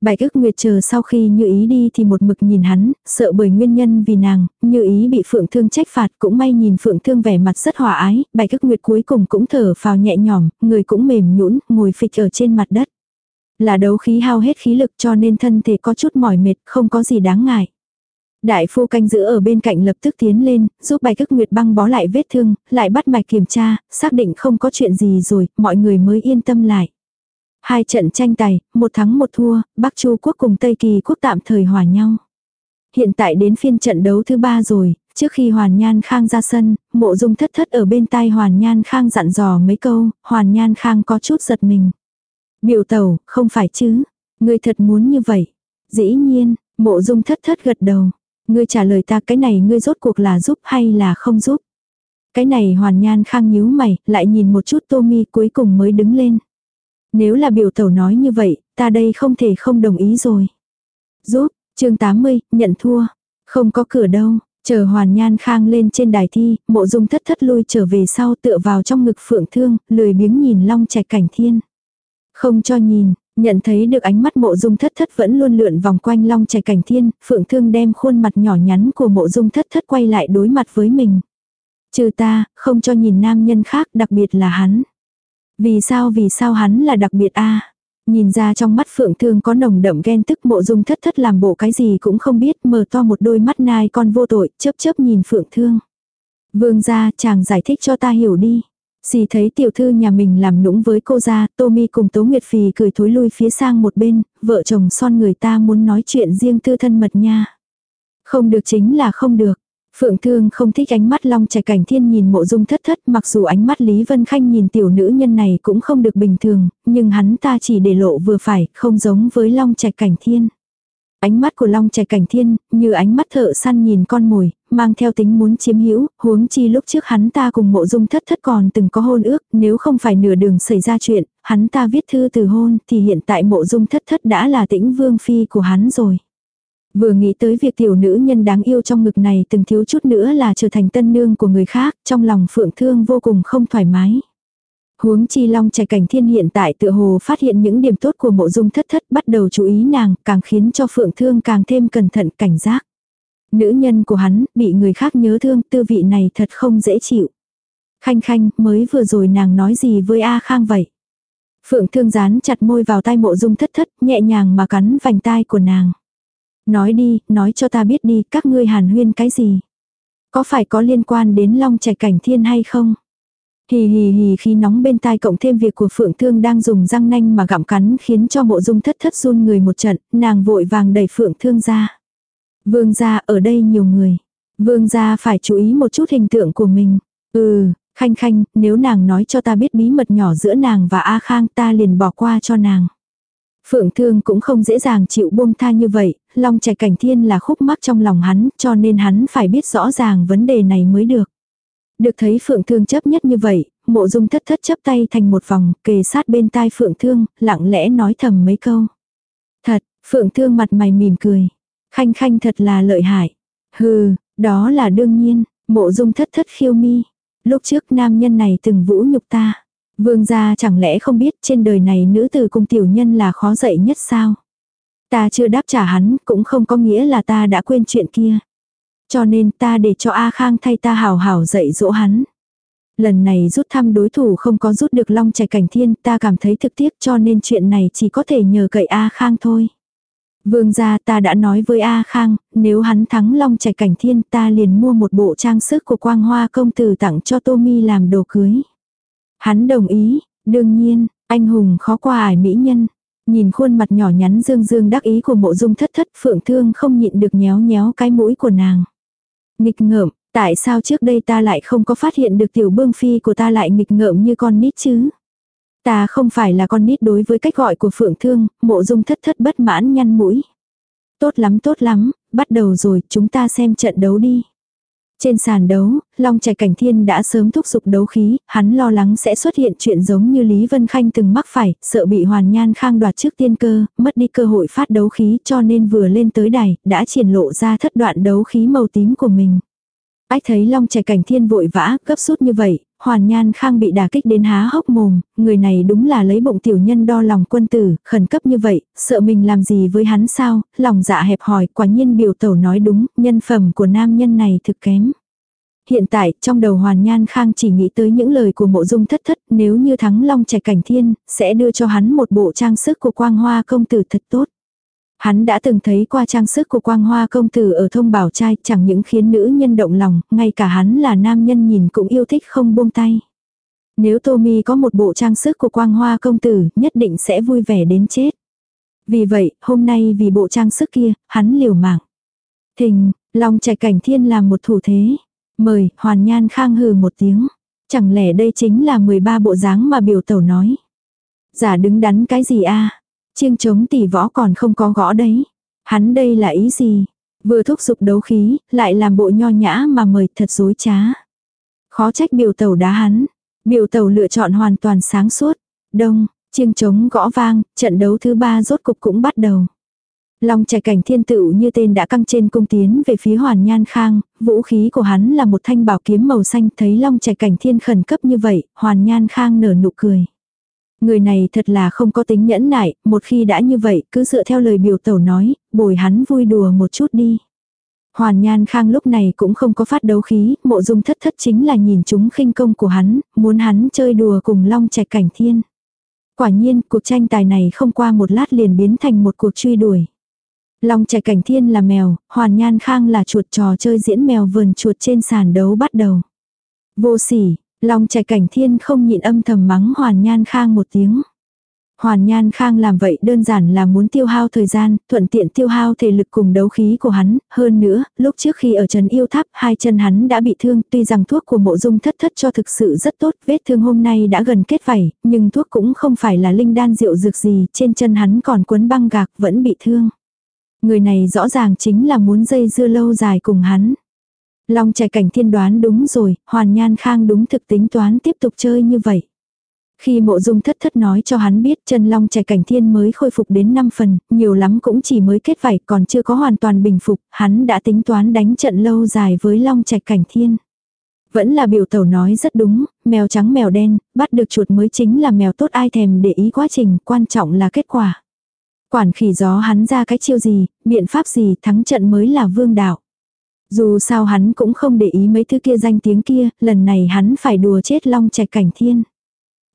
Bạch ức nguyệt chờ sau khi như ý đi thì một mực nhìn hắn, sợ bởi nguyên nhân vì nàng, như ý bị phượng thương trách phạt cũng may nhìn phượng thương vẻ mặt rất hòa ái, bạch ức nguyệt cuối cùng cũng thở phào nhẹ nhõm, người cũng mềm nhũn ngồi phịch ở trên mặt đất. Là đấu khí hao hết khí lực cho nên thân thể có chút mỏi mệt, không có gì đáng ngại. Đại phu canh giữ ở bên cạnh lập tức tiến lên, giúp bài cức nguyệt băng bó lại vết thương, lại bắt mạch kiểm tra, xác định không có chuyện gì rồi, mọi người mới yên tâm lại. Hai trận tranh tài, một thắng một thua, Bắc Chu quốc cùng Tây Kỳ quốc tạm thời hòa nhau. Hiện tại đến phiên trận đấu thứ ba rồi, trước khi Hoàn Nhan Khang ra sân, mộ dung thất thất ở bên tai Hoàn Nhan Khang dặn dò mấy câu, Hoàn Nhan Khang có chút giật mình. Biểu tẩu, không phải chứ. Ngươi thật muốn như vậy. Dĩ nhiên, mộ dung thất thất gật đầu. Ngươi trả lời ta cái này ngươi rốt cuộc là giúp hay là không giúp. Cái này hoàn nhan khang nhíu mày, lại nhìn một chút tô mi cuối cùng mới đứng lên. Nếu là biểu tẩu nói như vậy, ta đây không thể không đồng ý rồi. Giúp, chương 80, nhận thua. Không có cửa đâu, chờ hoàn nhan khang lên trên đài thi, mộ dung thất thất lui trở về sau tựa vào trong ngực phượng thương, lười biếng nhìn long trạch cảnh thiên. Không cho nhìn, nhận thấy được ánh mắt mộ dung thất thất vẫn luôn lượn vòng quanh long trạch cảnh thiên, phượng thương đem khuôn mặt nhỏ nhắn của mộ dung thất thất quay lại đối mặt với mình. Trừ ta, không cho nhìn nam nhân khác, đặc biệt là hắn. Vì sao vì sao hắn là đặc biệt a Nhìn ra trong mắt phượng thương có nồng đậm ghen tức mộ dung thất thất làm bộ cái gì cũng không biết mở to một đôi mắt nai con vô tội chớp chớp nhìn phượng thương. Vương gia chàng giải thích cho ta hiểu đi. Xì thấy tiểu thư nhà mình làm nũng với cô ra, Tommy cùng Tố Nguyệt Phì cười thối lui phía sang một bên, vợ chồng son người ta muốn nói chuyện riêng tư thân mật nha. Không được chính là không được. Phượng Thương không thích ánh mắt long trẻ cảnh thiên nhìn mộ dung thất thất mặc dù ánh mắt Lý Vân Khanh nhìn tiểu nữ nhân này cũng không được bình thường, nhưng hắn ta chỉ để lộ vừa phải, không giống với long trẻ cảnh thiên. Ánh mắt của Long Trẻ Cảnh Thiên, như ánh mắt thợ săn nhìn con mồi, mang theo tính muốn chiếm hữu, huống chi lúc trước hắn ta cùng mộ dung thất thất còn từng có hôn ước, nếu không phải nửa đường xảy ra chuyện, hắn ta viết thư từ hôn, thì hiện tại mộ dung thất thất đã là tĩnh vương phi của hắn rồi. Vừa nghĩ tới việc tiểu nữ nhân đáng yêu trong ngực này từng thiếu chút nữa là trở thành tân nương của người khác, trong lòng phượng thương vô cùng không thoải mái. Huống chi long trẻ cảnh thiên hiện tại tựa hồ phát hiện những điểm tốt của mộ dung thất thất bắt đầu chú ý nàng, càng khiến cho phượng thương càng thêm cẩn thận cảnh giác. Nữ nhân của hắn, bị người khác nhớ thương, tư vị này thật không dễ chịu. Khanh khanh, mới vừa rồi nàng nói gì với A Khang vậy? Phượng thương dán chặt môi vào tai mộ dung thất thất, nhẹ nhàng mà cắn vành tai của nàng. Nói đi, nói cho ta biết đi, các ngươi hàn huyên cái gì? Có phải có liên quan đến long trẻ cảnh thiên hay không? Hì hì hì khi nóng bên tai cộng thêm việc của Phượng Thương đang dùng răng nanh mà gặm cắn khiến cho mộ dung thất thất run người một trận, nàng vội vàng đẩy Phượng Thương ra. Vương gia ở đây nhiều người. Vương gia phải chú ý một chút hình tượng của mình. Ừ, khanh khanh, nếu nàng nói cho ta biết bí mật nhỏ giữa nàng và A Khang ta liền bỏ qua cho nàng. Phượng Thương cũng không dễ dàng chịu buông tha như vậy, Long Trạch Cảnh Thiên là khúc mắc trong lòng hắn, cho nên hắn phải biết rõ ràng vấn đề này mới được. Được thấy Phượng Thương chấp nhất như vậy, mộ dung thất thất chấp tay thành một vòng, kề sát bên tai Phượng Thương, lặng lẽ nói thầm mấy câu. Thật, Phượng Thương mặt mày mỉm cười. Khanh khanh thật là lợi hại. Hừ, đó là đương nhiên, mộ dung thất thất khiêu mi. Lúc trước nam nhân này từng vũ nhục ta. Vương gia chẳng lẽ không biết trên đời này nữ tử cung tiểu nhân là khó dạy nhất sao? Ta chưa đáp trả hắn, cũng không có nghĩa là ta đã quên chuyện kia. Cho nên ta để cho A Khang thay ta hào hào dạy dỗ hắn. Lần này rút thăm đối thủ không có rút được long trẻ cảnh thiên, ta cảm thấy thực tiếc cho nên chuyện này chỉ có thể nhờ cậy A Khang thôi. Vương gia ta đã nói với A Khang, nếu hắn thắng long trẻ cảnh thiên ta liền mua một bộ trang sức của quang hoa công tử tặng cho Tommy làm đồ cưới. Hắn đồng ý, đương nhiên, anh hùng khó qua ải mỹ nhân. Nhìn khuôn mặt nhỏ nhắn dương dương đắc ý của mộ dung thất thất phượng thương không nhịn được nhéo nhéo cái mũi của nàng. Nghịch ngợm, tại sao trước đây ta lại không có phát hiện được tiểu bương phi của ta lại nghịch ngợm như con nít chứ? Ta không phải là con nít đối với cách gọi của phượng thương, mộ dung thất thất bất mãn nhăn mũi. Tốt lắm tốt lắm, bắt đầu rồi, chúng ta xem trận đấu đi. Trên sàn đấu, Long Trạch Cảnh Thiên đã sớm thúc giục đấu khí, hắn lo lắng sẽ xuất hiện chuyện giống như Lý Vân Khanh từng mắc phải, sợ bị Hoàn Nhan Khang đoạt trước tiên cơ, mất đi cơ hội phát đấu khí cho nên vừa lên tới đài, đã triển lộ ra thất đoạn đấu khí màu tím của mình. Ách thấy Long Trạch Cảnh Thiên vội vã, gấp rút như vậy, Hoàn Nhan Khang bị đả kích đến há hốc mồm, người này đúng là lấy bụng tiểu nhân đo lòng quân tử, khẩn cấp như vậy, sợ mình làm gì với hắn sao, lòng dạ hẹp hòi, quả nhiên biểu tẩu nói đúng, nhân phẩm của nam nhân này thực kém. Hiện tại, trong đầu Hoàn Nhan Khang chỉ nghĩ tới những lời của mộ dung thất thất, nếu như thắng long trẻ cảnh thiên, sẽ đưa cho hắn một bộ trang sức của quang hoa công tử thật tốt. Hắn đã từng thấy qua trang sức của quang hoa công tử ở thông bảo trai chẳng những khiến nữ nhân động lòng, ngay cả hắn là nam nhân nhìn cũng yêu thích không buông tay. Nếu Tommy có một bộ trang sức của quang hoa công tử nhất định sẽ vui vẻ đến chết. Vì vậy, hôm nay vì bộ trang sức kia, hắn liều mạng. Thình, lòng trẻ cảnh thiên làm một thủ thế. Mời, hoàn nhan khang hừ một tiếng. Chẳng lẽ đây chính là 13 bộ dáng mà biểu tẩu nói. Giả đứng đắn cái gì a Chiêng chống tỷ võ còn không có gõ đấy. Hắn đây là ý gì? Vừa thúc giục đấu khí, lại làm bộ nho nhã mà mời thật dối trá. Khó trách biểu tàu đá hắn. Biểu tàu lựa chọn hoàn toàn sáng suốt. Đông, chiêng trống gõ vang, trận đấu thứ ba rốt cục cũng bắt đầu. Long trẻ cảnh thiên tự như tên đã căng trên cung tiến về phía hoàn nhan khang, vũ khí của hắn là một thanh bảo kiếm màu xanh thấy long trẻ cảnh thiên khẩn cấp như vậy, hoàn nhan khang nở nụ cười. Người này thật là không có tính nhẫn nại, một khi đã như vậy cứ dựa theo lời biểu tẩu nói, bồi hắn vui đùa một chút đi. Hoàn Nhan Khang lúc này cũng không có phát đấu khí, mộ dung thất thất chính là nhìn chúng khinh công của hắn, muốn hắn chơi đùa cùng long trạch cảnh thiên. Quả nhiên, cuộc tranh tài này không qua một lát liền biến thành một cuộc truy đuổi. Long trạch cảnh thiên là mèo, Hoàn Nhan Khang là chuột trò chơi diễn mèo vườn chuột trên sàn đấu bắt đầu. Vô sỉ, Long trẻ cảnh thiên không nhịn âm thầm mắng Hoàn Nhan Khang một tiếng. Hoàn Nhan Khang làm vậy đơn giản là muốn tiêu hao thời gian, thuận tiện tiêu hao thể lực cùng đấu khí của hắn, hơn nữa, lúc trước khi ở trần yêu tháp, hai chân hắn đã bị thương, tuy rằng thuốc của mộ dung thất thất cho thực sự rất tốt, vết thương hôm nay đã gần kết vảy, nhưng thuốc cũng không phải là linh đan rượu dược gì, trên chân hắn còn quấn băng gạc vẫn bị thương. Người này rõ ràng chính là muốn dây dưa lâu dài cùng hắn. Long trẻ cảnh thiên đoán đúng rồi, hoàn nhan khang đúng thực tính toán tiếp tục chơi như vậy. Khi mộ dung thất thất nói cho hắn biết chân long trẻ cảnh thiên mới khôi phục đến 5 phần, nhiều lắm cũng chỉ mới kết vảy còn chưa có hoàn toàn bình phục, hắn đã tính toán đánh trận lâu dài với long trẻ cảnh thiên. Vẫn là biểu tẩu nói rất đúng, mèo trắng mèo đen, bắt được chuột mới chính là mèo tốt ai thèm để ý quá trình, quan trọng là kết quả. Quản khỉ gió hắn ra cái chiêu gì, biện pháp gì thắng trận mới là vương đạo. Dù sao hắn cũng không để ý mấy thứ kia danh tiếng kia, lần này hắn phải đùa chết long trạch cảnh thiên.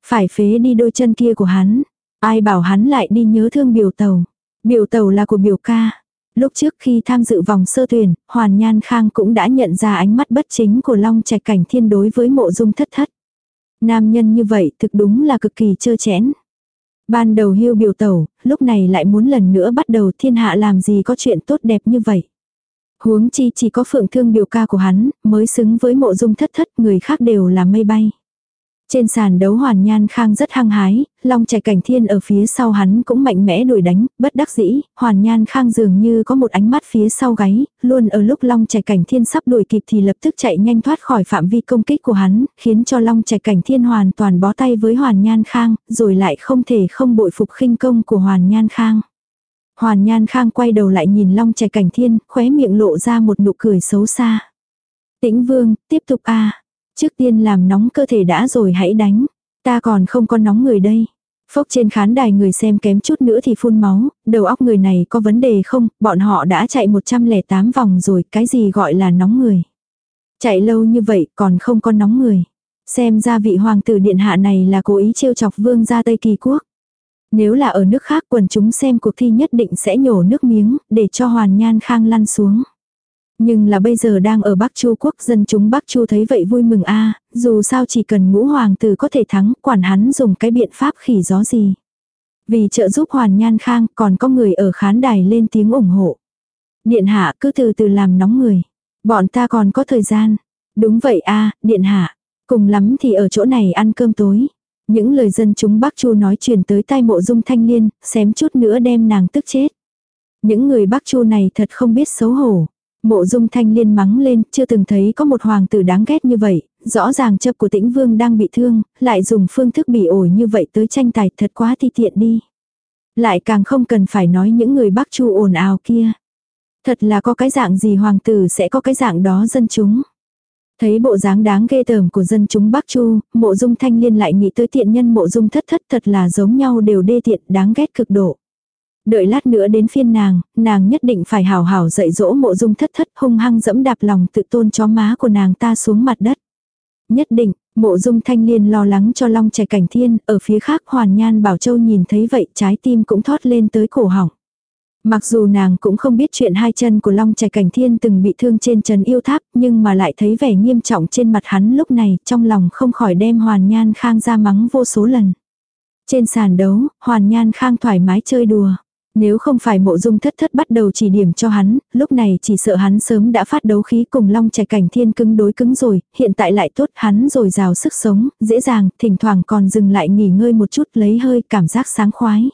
Phải phế đi đôi chân kia của hắn. Ai bảo hắn lại đi nhớ thương biểu tàu. Biểu tàu là của biểu ca. Lúc trước khi tham dự vòng sơ tuyển, Hoàn Nhan Khang cũng đã nhận ra ánh mắt bất chính của Long Trạch Cảnh Thiên đối với mộ dung thất thất. Nam nhân như vậy thực đúng là cực kỳ trơ chẽn. Ban đầu hưu biểu tẩu, lúc này lại muốn lần nữa bắt đầu thiên hạ làm gì có chuyện tốt đẹp như vậy. Huống chi chỉ có phượng thương biểu ca của hắn, mới xứng với mộ dung thất thất, người khác đều là mây bay. Trên sàn đấu hoàn nhan khang rất hăng hái, long trẻ cảnh thiên ở phía sau hắn cũng mạnh mẽ đuổi đánh, bất đắc dĩ, hoàn nhan khang dường như có một ánh mắt phía sau gáy, luôn ở lúc long trẻ cảnh thiên sắp đuổi kịp thì lập tức chạy nhanh thoát khỏi phạm vi công kích của hắn, khiến cho long trẻ cảnh thiên hoàn toàn bó tay với hoàn nhan khang, rồi lại không thể không bội phục khinh công của hoàn nhan khang. Hoàn nhan khang quay đầu lại nhìn long trẻ cảnh thiên, khóe miệng lộ ra một nụ cười xấu xa. Tĩnh vương, tiếp tục a Trước tiên làm nóng cơ thể đã rồi hãy đánh. Ta còn không có nóng người đây. Phốc trên khán đài người xem kém chút nữa thì phun máu, đầu óc người này có vấn đề không, bọn họ đã chạy 108 vòng rồi, cái gì gọi là nóng người. Chạy lâu như vậy còn không có nóng người. Xem ra vị hoàng tử điện hạ này là cố ý trêu chọc vương gia Tây Kỳ Quốc. Nếu là ở nước khác quần chúng xem cuộc thi nhất định sẽ nhổ nước miếng, để cho hoàn nhan khang lăn xuống. Nhưng là bây giờ đang ở Bắc Chu quốc dân chúng Bắc Chu thấy vậy vui mừng a dù sao chỉ cần ngũ hoàng tử có thể thắng, quản hắn dùng cái biện pháp khỉ gió gì. Vì trợ giúp Hoàn Nhan Khang còn có người ở khán đài lên tiếng ủng hộ. Điện hạ cứ từ từ làm nóng người. Bọn ta còn có thời gian. Đúng vậy a điện hạ. Cùng lắm thì ở chỗ này ăn cơm tối. Những lời dân chúng Bắc Chu nói truyền tới tai mộ dung thanh liên, xém chút nữa đem nàng tức chết. Những người Bắc Chu này thật không biết xấu hổ. Mộ dung thanh liên mắng lên, chưa từng thấy có một hoàng tử đáng ghét như vậy, rõ ràng chấp của tĩnh vương đang bị thương, lại dùng phương thức bị ổi như vậy tới tranh tài thật quá ti tiện đi. Lại càng không cần phải nói những người bắc chu ồn ào kia. Thật là có cái dạng gì hoàng tử sẽ có cái dạng đó dân chúng. Thấy bộ dáng đáng ghê tởm của dân chúng Bắc Chu, mộ dung thanh liên lại nghĩ tới tiện nhân mộ dung thất thất thật là giống nhau đều đê tiện đáng ghét cực độ. Đợi lát nữa đến phiên nàng, nàng nhất định phải hào hào dạy dỗ mộ dung thất thất hung hăng dẫm đạp lòng tự tôn chó má của nàng ta xuống mặt đất. Nhất định, mộ dung thanh liên lo lắng cho long trẻ cảnh thiên, ở phía khác hoàn nhan bảo châu nhìn thấy vậy trái tim cũng thoát lên tới cổ họng. Mặc dù nàng cũng không biết chuyện hai chân của Long Trạch Cảnh Thiên từng bị thương trên trần yêu tháp, nhưng mà lại thấy vẻ nghiêm trọng trên mặt hắn lúc này, trong lòng không khỏi đem Hoàn Nhan Khang ra mắng vô số lần. Trên sàn đấu, Hoàn Nhan Khang thoải mái chơi đùa. Nếu không phải mộ dung thất thất bắt đầu chỉ điểm cho hắn, lúc này chỉ sợ hắn sớm đã phát đấu khí cùng long Trạch cảnh thiên cứng đối cứng rồi, hiện tại lại tốt hắn rồi rào sức sống, dễ dàng, thỉnh thoảng còn dừng lại nghỉ ngơi một chút lấy hơi cảm giác sáng khoái.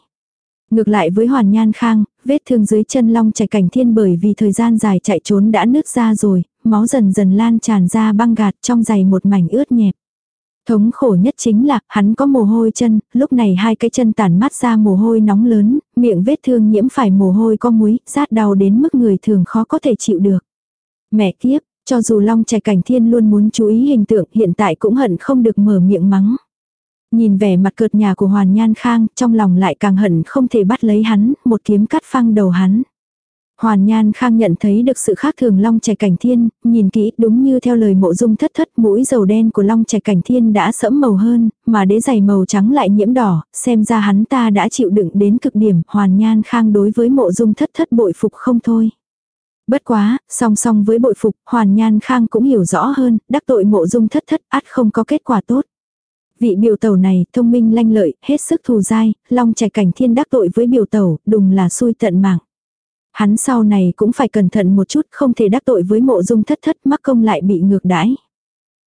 Ngược lại với Hoàn Nhan Khang, vết thương dưới chân long chạy cảnh thiên bởi vì thời gian dài chạy trốn đã nứt ra rồi, máu dần dần lan tràn ra băng gạt trong giày một mảnh ướt nhẹp. Thống khổ nhất chính là, hắn có mồ hôi chân, lúc này hai cái chân tản mát ra mồ hôi nóng lớn, miệng vết thương nhiễm phải mồ hôi có muối, rát đau đến mức người thường khó có thể chịu được. Mẹ kiếp, cho dù Long Trẻ Cảnh Thiên luôn muốn chú ý hình tượng hiện tại cũng hận không được mở miệng mắng. Nhìn vẻ mặt cợt nhà của Hoàn Nhan Khang, trong lòng lại càng hận không thể bắt lấy hắn, một kiếm cắt phăng đầu hắn. Hoàn Nhan Khang nhận thấy được sự khác thường Long Trẻ Cảnh Thiên, nhìn kỹ đúng như theo lời mộ dung thất thất mũi dầu đen của Long Trẻ Cảnh Thiên đã sẫm màu hơn, mà đế giày màu trắng lại nhiễm đỏ, xem ra hắn ta đã chịu đựng đến cực điểm, Hoàn Nhan Khang đối với mộ dung thất thất bội phục không thôi. Bất quá, song song với bội phục, Hoàn Nhan Khang cũng hiểu rõ hơn, đắc tội mộ dung thất thất ắt không có kết quả tốt. Vị biểu tẩu này, thông minh lanh lợi, hết sức thù dai, Long Trẻ Cảnh Thiên đắc tội với biểu tẩu, đùng là xui tận mạng. Hắn sau này cũng phải cẩn thận một chút không thể đắc tội với mộ dung thất thất mắc công lại bị ngược đãi.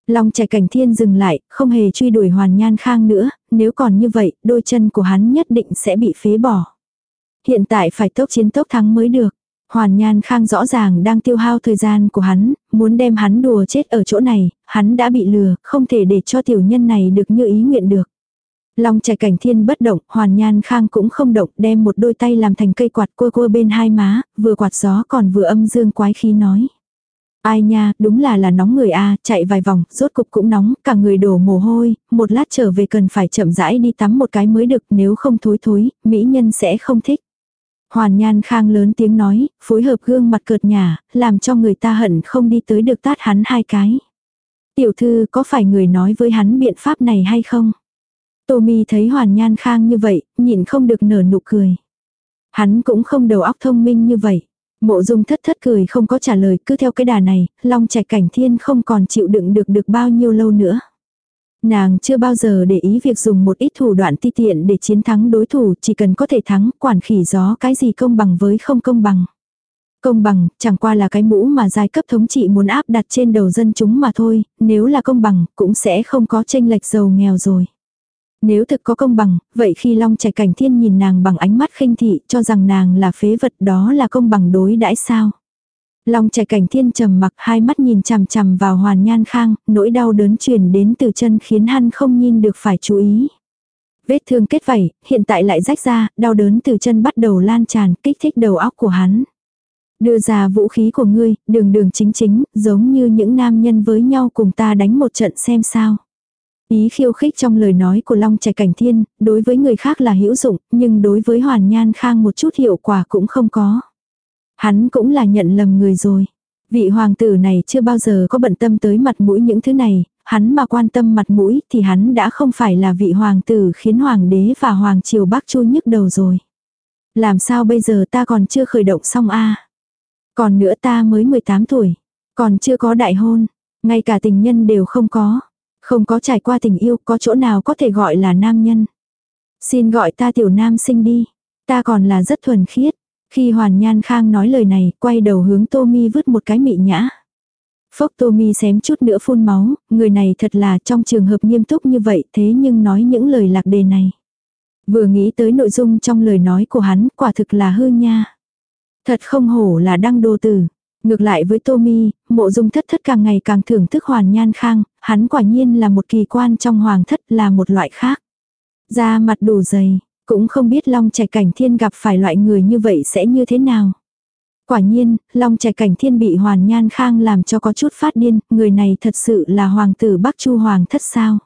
Long trẻ cảnh thiên dừng lại, không hề truy đuổi hoàn nhan khang nữa, nếu còn như vậy, đôi chân của hắn nhất định sẽ bị phế bỏ. Hiện tại phải tốc chiến tốc thắng mới được. Hoàn Nhan Khang rõ ràng đang tiêu hao thời gian của hắn, muốn đem hắn đùa chết ở chỗ này, hắn đã bị lừa, không thể để cho tiểu nhân này được như ý nguyện được. Long trẻ cảnh thiên bất động, hoàn nhan khang cũng không động, đem một đôi tay làm thành cây quạt cua cua bên hai má, vừa quạt gió còn vừa âm dương quái khí nói. Ai nha, đúng là là nóng người a chạy vài vòng, rốt cục cũng nóng, cả người đổ mồ hôi, một lát trở về cần phải chậm rãi đi tắm một cái mới được, nếu không thối thối, mỹ nhân sẽ không thích. Hoàn nhan khang lớn tiếng nói, phối hợp gương mặt cợt nhả, làm cho người ta hận không đi tới được tát hắn hai cái. Tiểu thư có phải người nói với hắn biện pháp này hay không? Tô Mi thấy Hoàn Nhan Khang như vậy, nhịn không được nở nụ cười. Hắn cũng không đầu óc thông minh như vậy. Mộ dung thất thất cười không có trả lời cứ theo cái đà này, long trạch cảnh thiên không còn chịu đựng được được bao nhiêu lâu nữa. Nàng chưa bao giờ để ý việc dùng một ít thủ đoạn ti tiện để chiến thắng đối thủ chỉ cần có thể thắng quản khỉ gió cái gì công bằng với không công bằng. Công bằng, chẳng qua là cái mũ mà giai cấp thống trị muốn áp đặt trên đầu dân chúng mà thôi, nếu là công bằng, cũng sẽ không có tranh lệch giàu nghèo rồi. Nếu thực có công bằng, vậy khi Long Trạch Cảnh Thiên nhìn nàng bằng ánh mắt khinh thị cho rằng nàng là phế vật đó là công bằng đối đãi sao? Long trẻ Cảnh Thiên trầm mặc hai mắt nhìn chằm chằm vào Hoàn Nhan Khang, nỗi đau đớn truyền đến từ chân khiến hắn không nhìn được phải chú ý. Vết thương kết vảy, hiện tại lại rách ra, đau đớn từ chân bắt đầu lan tràn, kích thích đầu óc của hắn. Đưa ra vũ khí của ngươi, đường đường chính chính, giống như những nam nhân với nhau cùng ta đánh một trận xem sao. Ý khiêu khích trong lời nói của Long Trẻ Cảnh Thiên, đối với người khác là hữu dụng, nhưng đối với Hoàn Nhan Khang một chút hiệu quả cũng không có. Hắn cũng là nhận lầm người rồi. Vị hoàng tử này chưa bao giờ có bận tâm tới mặt mũi những thứ này, hắn mà quan tâm mặt mũi thì hắn đã không phải là vị hoàng tử khiến hoàng đế và hoàng triều Bắc Chu nhức đầu rồi. Làm sao bây giờ ta còn chưa khởi động xong a Còn nữa ta mới 18 tuổi, còn chưa có đại hôn, ngay cả tình nhân đều không có. Không có trải qua tình yêu có chỗ nào có thể gọi là nam nhân. Xin gọi ta tiểu nam sinh đi. Ta còn là rất thuần khiết. Khi Hoàn Nhan Khang nói lời này, quay đầu hướng Tommy vứt một cái mị nhã. Phốc Tommy xém chút nữa phun máu, người này thật là trong trường hợp nghiêm túc như vậy thế nhưng nói những lời lạc đề này. Vừa nghĩ tới nội dung trong lời nói của hắn, quả thực là hư nha. Thật không hổ là đăng đô tử. Ngược lại với Tommy, mộ dung thất thất càng ngày càng thưởng thức hoàn nhan khang, hắn quả nhiên là một kỳ quan trong hoàng thất là một loại khác. Da mặt đủ dày, cũng không biết Long Trạch Cảnh Thiên gặp phải loại người như vậy sẽ như thế nào. Quả nhiên, Long Trạch Cảnh Thiên bị Hoàn Nhan Khang làm cho có chút phát điên, người này thật sự là hoàng tử Bắc Chu Hoàng thất sao.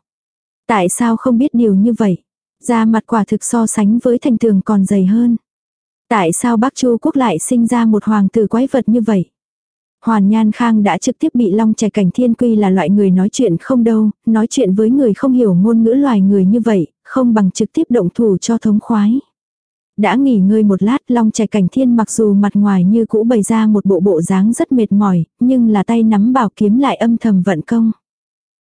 Tại sao không biết điều như vậy? Da mặt quả thực so sánh với thành tường còn dày hơn. Tại sao Bắc Chu quốc lại sinh ra một hoàng tử quái vật như vậy? Hoàn Nhan Khang đã trực tiếp bị Long Trẻ Cảnh Thiên Quy là loại người nói chuyện không đâu, nói chuyện với người không hiểu ngôn ngữ loài người như vậy, không bằng trực tiếp động thủ cho thống khoái. Đã nghỉ ngơi một lát Long Trẻ Cảnh Thiên mặc dù mặt ngoài như cũ bày ra một bộ bộ dáng rất mệt mỏi, nhưng là tay nắm bảo kiếm lại âm thầm vận công.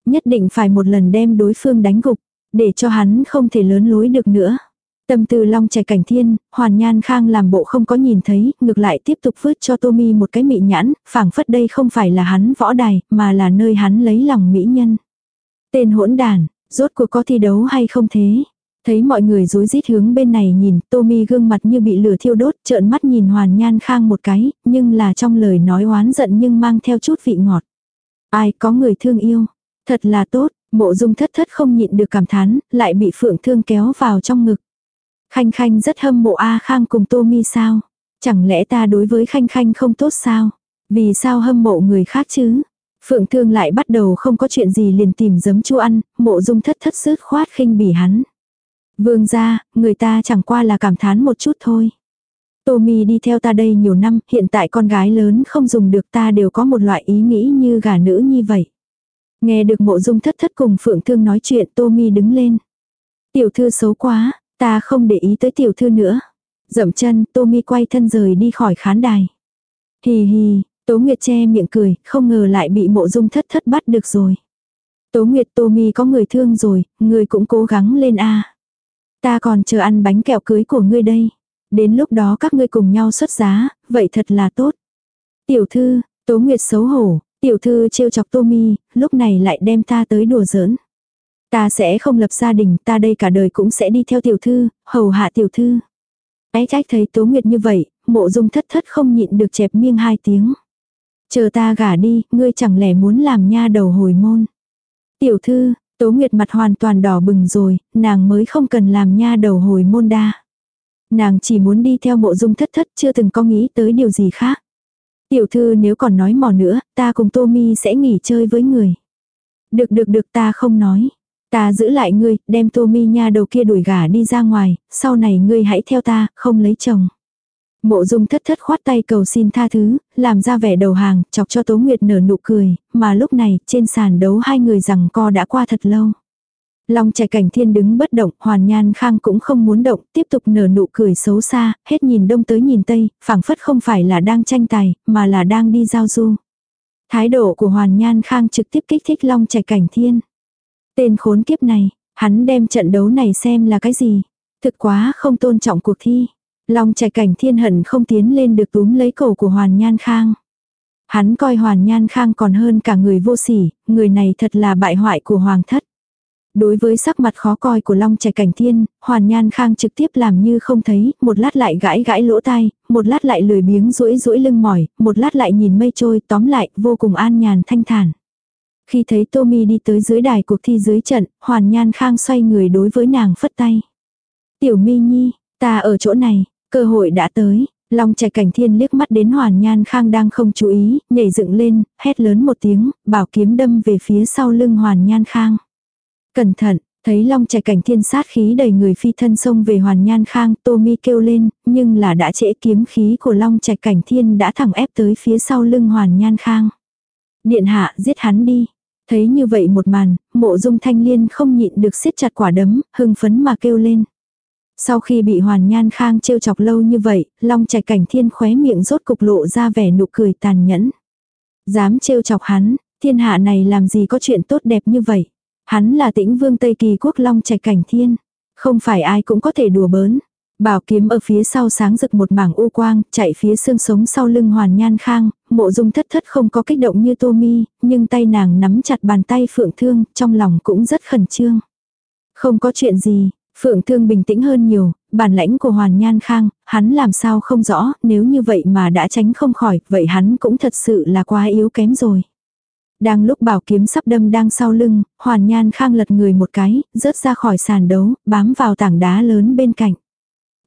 Nhất định phải một lần đem đối phương đánh gục, để cho hắn không thể lớn lối được nữa. Tâm tư long trẻ cảnh thiên, hoàn nhan khang làm bộ không có nhìn thấy, ngược lại tiếp tục vứt cho Tommy một cái mị nhãn, phảng phất đây không phải là hắn võ đài, mà là nơi hắn lấy lòng mỹ nhân. Tên hỗn đàn, rốt cuộc có thi đấu hay không thế? Thấy mọi người rối rít hướng bên này nhìn, Tommy gương mặt như bị lửa thiêu đốt, trợn mắt nhìn hoàn nhan khang một cái, nhưng là trong lời nói oán giận nhưng mang theo chút vị ngọt. Ai có người thương yêu, thật là tốt, mộ dung thất thất không nhịn được cảm thán, lại bị phượng thương kéo vào trong ngực. Khanh Khanh rất hâm mộ A Khang cùng Tommy sao? Chẳng lẽ ta đối với Khanh Khanh không tốt sao? Vì sao hâm mộ người khác chứ? Phượng Thương lại bắt đầu không có chuyện gì liền tìm giấm chu ăn, mộ dung thất thất sứt khoát khinh bỉ hắn. Vương gia, người ta chẳng qua là cảm thán một chút thôi. Tô Mi đi theo ta đây nhiều năm, hiện tại con gái lớn không dùng được ta đều có một loại ý nghĩ như gà nữ như vậy. Nghe được mộ dung thất thất cùng Phượng Thương nói chuyện Tô Mi đứng lên. Tiểu thư xấu quá, Ta không để ý tới tiểu thư nữa. Dậm chân, Tommy quay thân rời đi khỏi khán đài. Hì hì, Tố Nguyệt che miệng cười, không ngờ lại bị mộ dung thất thất bắt được rồi. Tố Nguyệt Tommy có người thương rồi, người cũng cố gắng lên a. Ta còn chờ ăn bánh kẹo cưới của ngươi đây. Đến lúc đó các ngươi cùng nhau xuất giá, vậy thật là tốt. Tiểu thư, Tố Nguyệt xấu hổ, tiểu thư trêu chọc Tommy, lúc này lại đem ta tới đùa giỡn. Ta sẽ không lập gia đình, ta đây cả đời cũng sẽ đi theo tiểu thư, hầu hạ tiểu thư. Ái trách thấy Tố Nguyệt như vậy, mộ dung thất thất không nhịn được chẹp miêng hai tiếng. Chờ ta gả đi, ngươi chẳng lẽ muốn làm nha đầu hồi môn. Tiểu thư, Tố Nguyệt mặt hoàn toàn đỏ bừng rồi, nàng mới không cần làm nha đầu hồi môn đa. Nàng chỉ muốn đi theo mộ dung thất thất chưa từng có nghĩ tới điều gì khác. Tiểu thư nếu còn nói mò nữa, ta cùng Tô Mi sẽ nghỉ chơi với người. Được được được ta không nói. Ta giữ lại ngươi, đem tô mi nha đầu kia đuổi gả đi ra ngoài, sau này ngươi hãy theo ta, không lấy chồng. Mộ dung thất thất khoát tay cầu xin tha thứ, làm ra vẻ đầu hàng, chọc cho Tố Nguyệt nở nụ cười, mà lúc này, trên sàn đấu hai người rằng co đã qua thật lâu. Long trẻ cảnh thiên đứng bất động, hoàn nhan khang cũng không muốn động, tiếp tục nở nụ cười xấu xa, hết nhìn đông tới nhìn tây, phảng phất không phải là đang tranh tài, mà là đang đi giao du. Thái độ của hoàn nhan khang trực tiếp kích thích long trẻ cảnh thiên. Tên khốn kiếp này, hắn đem trận đấu này xem là cái gì? Thực quá không tôn trọng cuộc thi. Long trạch cảnh thiên hận không tiến lên được túm lấy cổ của Hoàn Nhan Khang. Hắn coi Hoàn Nhan Khang còn hơn cả người vô sỉ, người này thật là bại hoại của Hoàng thất. Đối với sắc mặt khó coi của Long Trẻ Cảnh Thiên, Hoàn Nhan Khang trực tiếp làm như không thấy, một lát lại gãi gãi lỗ tai, một lát lại lười biếng rũi rũi lưng mỏi, một lát lại nhìn mây trôi, tóm lại, vô cùng an nhàn thanh thản. Khi thấy Tommy đi tới dưới đài cuộc thi dưới trận, Hoàn Nhan Khang xoay người đối với nàng phất tay. Tiểu Mi Nhi, ta ở chỗ này, cơ hội đã tới. Long Trạch Cảnh Thiên liếc mắt đến Hoàn Nhan Khang đang không chú ý, nhảy dựng lên, hét lớn một tiếng, bảo kiếm đâm về phía sau lưng Hoàn Nhan Khang. Cẩn thận, thấy long Trạch cảnh thiên sát khí đầy người phi thân xông về hoàn nhan khang, tô mi kêu lên, nhưng là đã trễ kiếm khí của long trạch cảnh thiên đã thẳng ép tới phía sau lưng hoàn nhan khang. Điện hạ giết hắn đi. Thấy như vậy một màn, mộ dung thanh liên không nhịn được siết chặt quả đấm, hưng phấn mà kêu lên. Sau khi bị hoàn nhan khang trêu chọc lâu như vậy, long trạch cảnh thiên khóe miệng rốt cục lộ ra vẻ nụ cười tàn nhẫn. Dám trêu chọc hắn, thiên hạ này làm gì có chuyện tốt đẹp như vậy. Hắn là tĩnh vương Tây Kỳ quốc long trạch cảnh thiên. Không phải ai cũng có thể đùa bớn. Bảo kiếm ở phía sau sáng rực một mảng u quang, chạy phía xương sống sau lưng hoàn nhan khang, mộ dung thất thất không có kích động như tô mi, nhưng tay nàng nắm chặt bàn tay phượng thương, trong lòng cũng rất khẩn trương. Không có chuyện gì, phượng thương bình tĩnh hơn nhiều, bản lãnh của hoàn nhan khang, hắn làm sao không rõ, nếu như vậy mà đã tránh không khỏi, vậy hắn cũng thật sự là quá yếu kém rồi. Đang lúc bảo kiếm sắp đâm đang sau lưng, hoàn nhan khang lật người một cái, rớt ra khỏi sàn đấu, bám vào tảng đá lớn bên cạnh.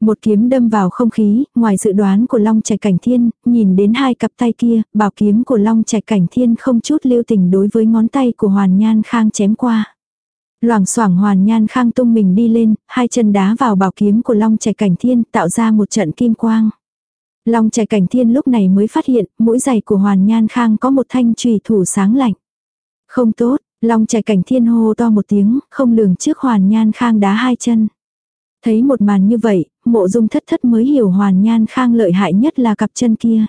Một kiếm đâm vào không khí, ngoài dự đoán của Long Trạch Cảnh Thiên, nhìn đến hai cặp tay kia, bảo kiếm của Long Trạch Cảnh Thiên không chút lưu tình đối với ngón tay của Hoàn Nhan Khang chém qua. Loảng xoảng Hoàn Nhan Khang tung mình đi lên, hai chân đá vào bảo kiếm của Long trẻ Cảnh Thiên tạo ra một trận kim quang. Long trẻ cảnh thiên lúc này mới phát hiện, mũi giày của Hoàn Nhan Khang có một thanh trùy thủ sáng lạnh. Không tốt, Long trẻ cảnh thiên hô to một tiếng, không lường trước Hoàn Nhan Khang đá hai chân. Thấy một màn như vậy, mộ dung thất thất mới hiểu Hoàn Nhan Khang lợi hại nhất là cặp chân kia.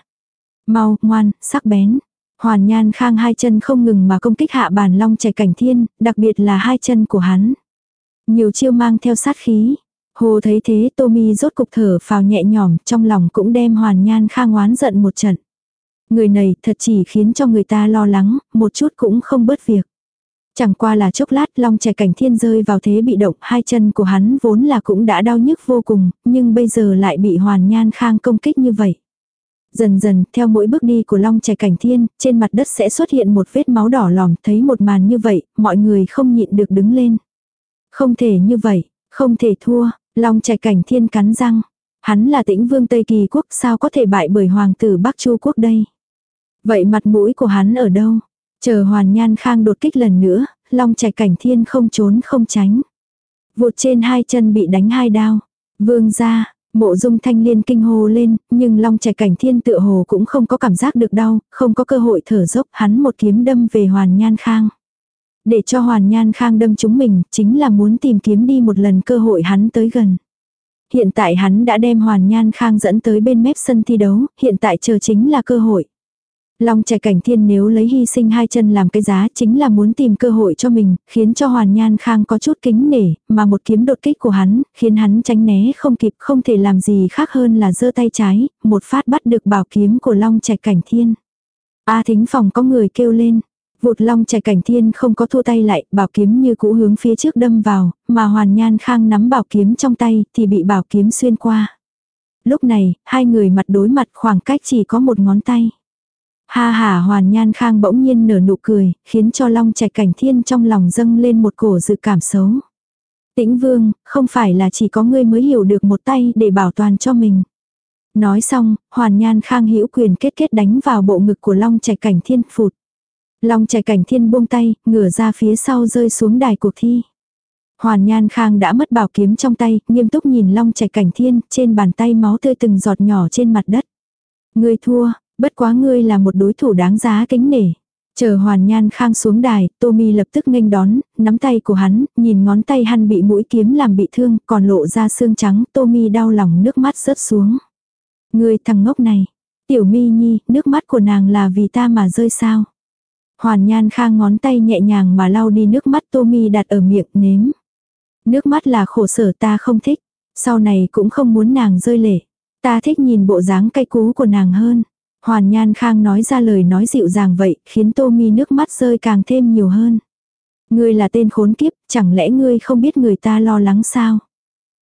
Mau, ngoan, sắc bén. Hoàn Nhan Khang hai chân không ngừng mà công kích hạ bàn long trẻ cảnh thiên, đặc biệt là hai chân của hắn. Nhiều chiêu mang theo sát khí, Hồ thấy thế Tommy rốt cục thở phào nhẹ nhõm, trong lòng cũng đem hoàn nhan khang oán giận một trận. Người này thật chỉ khiến cho người ta lo lắng, một chút cũng không bớt việc. Chẳng qua là chốc lát long trẻ cảnh thiên rơi vào thế bị động, hai chân của hắn vốn là cũng đã đau nhức vô cùng, nhưng bây giờ lại bị hoàn nhan khang công kích như vậy. Dần dần, theo mỗi bước đi của long trẻ cảnh thiên, trên mặt đất sẽ xuất hiện một vết máu đỏ lòm, thấy một màn như vậy, mọi người không nhịn được đứng lên. Không thể như vậy, không thể thua, Long trẻ cảnh thiên cắn răng. Hắn là tĩnh vương Tây Kỳ quốc sao có thể bại bởi hoàng tử Bắc Chu quốc đây. Vậy mặt mũi của hắn ở đâu? Chờ hoàn nhan khang đột kích lần nữa, long trẻ cảnh thiên không trốn không tránh. Vụt trên hai chân bị đánh hai đao. Vương ra, mộ dung thanh liên kinh hô lên, nhưng long trẻ cảnh thiên tựa hồ cũng không có cảm giác được đau, không có cơ hội thở dốc, hắn một kiếm đâm về hoàn nhan khang. Để cho Hoàn Nhan Khang đâm chúng mình, chính là muốn tìm kiếm đi một lần cơ hội hắn tới gần. Hiện tại hắn đã đem Hoàn Nhan Khang dẫn tới bên mép sân thi đấu, hiện tại chờ chính là cơ hội. Long trẻ cảnh thiên nếu lấy hy sinh hai chân làm cái giá chính là muốn tìm cơ hội cho mình, khiến cho Hoàn Nhan Khang có chút kính nể, mà một kiếm đột kích của hắn, khiến hắn tránh né không kịp không thể làm gì khác hơn là giơ tay trái, một phát bắt được bảo kiếm của Long trẻ cảnh thiên. A thính phòng có người kêu lên, Vụt long trẻ cảnh thiên không có thua tay lại, bảo kiếm như cũ hướng phía trước đâm vào, mà hoàn nhan khang nắm bảo kiếm trong tay thì bị bảo kiếm xuyên qua. Lúc này, hai người mặt đối mặt khoảng cách chỉ có một ngón tay. Ha ha hoàn nhan khang bỗng nhiên nở nụ cười, khiến cho long trạch cảnh thiên trong lòng dâng lên một cổ dự cảm xấu. Tĩnh vương, không phải là chỉ có ngươi mới hiểu được một tay để bảo toàn cho mình. Nói xong, hoàn nhan khang hữu quyền kết kết đánh vào bộ ngực của long trạch cảnh thiên phụt. Long trạch cảnh thiên buông tay, ngửa ra phía sau rơi xuống đài cuộc thi. Hoàn Nhan Khang đã mất bảo kiếm trong tay, nghiêm túc nhìn Long Trạch Cảnh Thiên, trên bàn tay máu tươi từng giọt nhỏ trên mặt đất. Ngươi thua, bất quá ngươi là một đối thủ đáng giá kính nể. Chờ Hoàn Nhan Khang xuống đài, Tommy lập tức nghênh đón, nắm tay của hắn, nhìn ngón tay hắn bị mũi kiếm làm bị thương, còn lộ ra xương trắng, Tommy đau lòng nước mắt rớt xuống. Ngươi thằng ngốc này, tiểu mi nhi, nước mắt của nàng là vì ta mà rơi sao? Hoàn Nhan Khang ngón tay nhẹ nhàng mà lau đi nước mắt Tommy đặt ở miệng nếm. Nước mắt là khổ sở ta không thích, sau này cũng không muốn nàng rơi lệ. Ta thích nhìn bộ dáng cay cú của nàng hơn. Hoàn Nhan Khang nói ra lời nói dịu dàng vậy, khiến Tô Mi nước mắt rơi càng thêm nhiều hơn. Ngươi là tên khốn kiếp, chẳng lẽ ngươi không biết người ta lo lắng sao?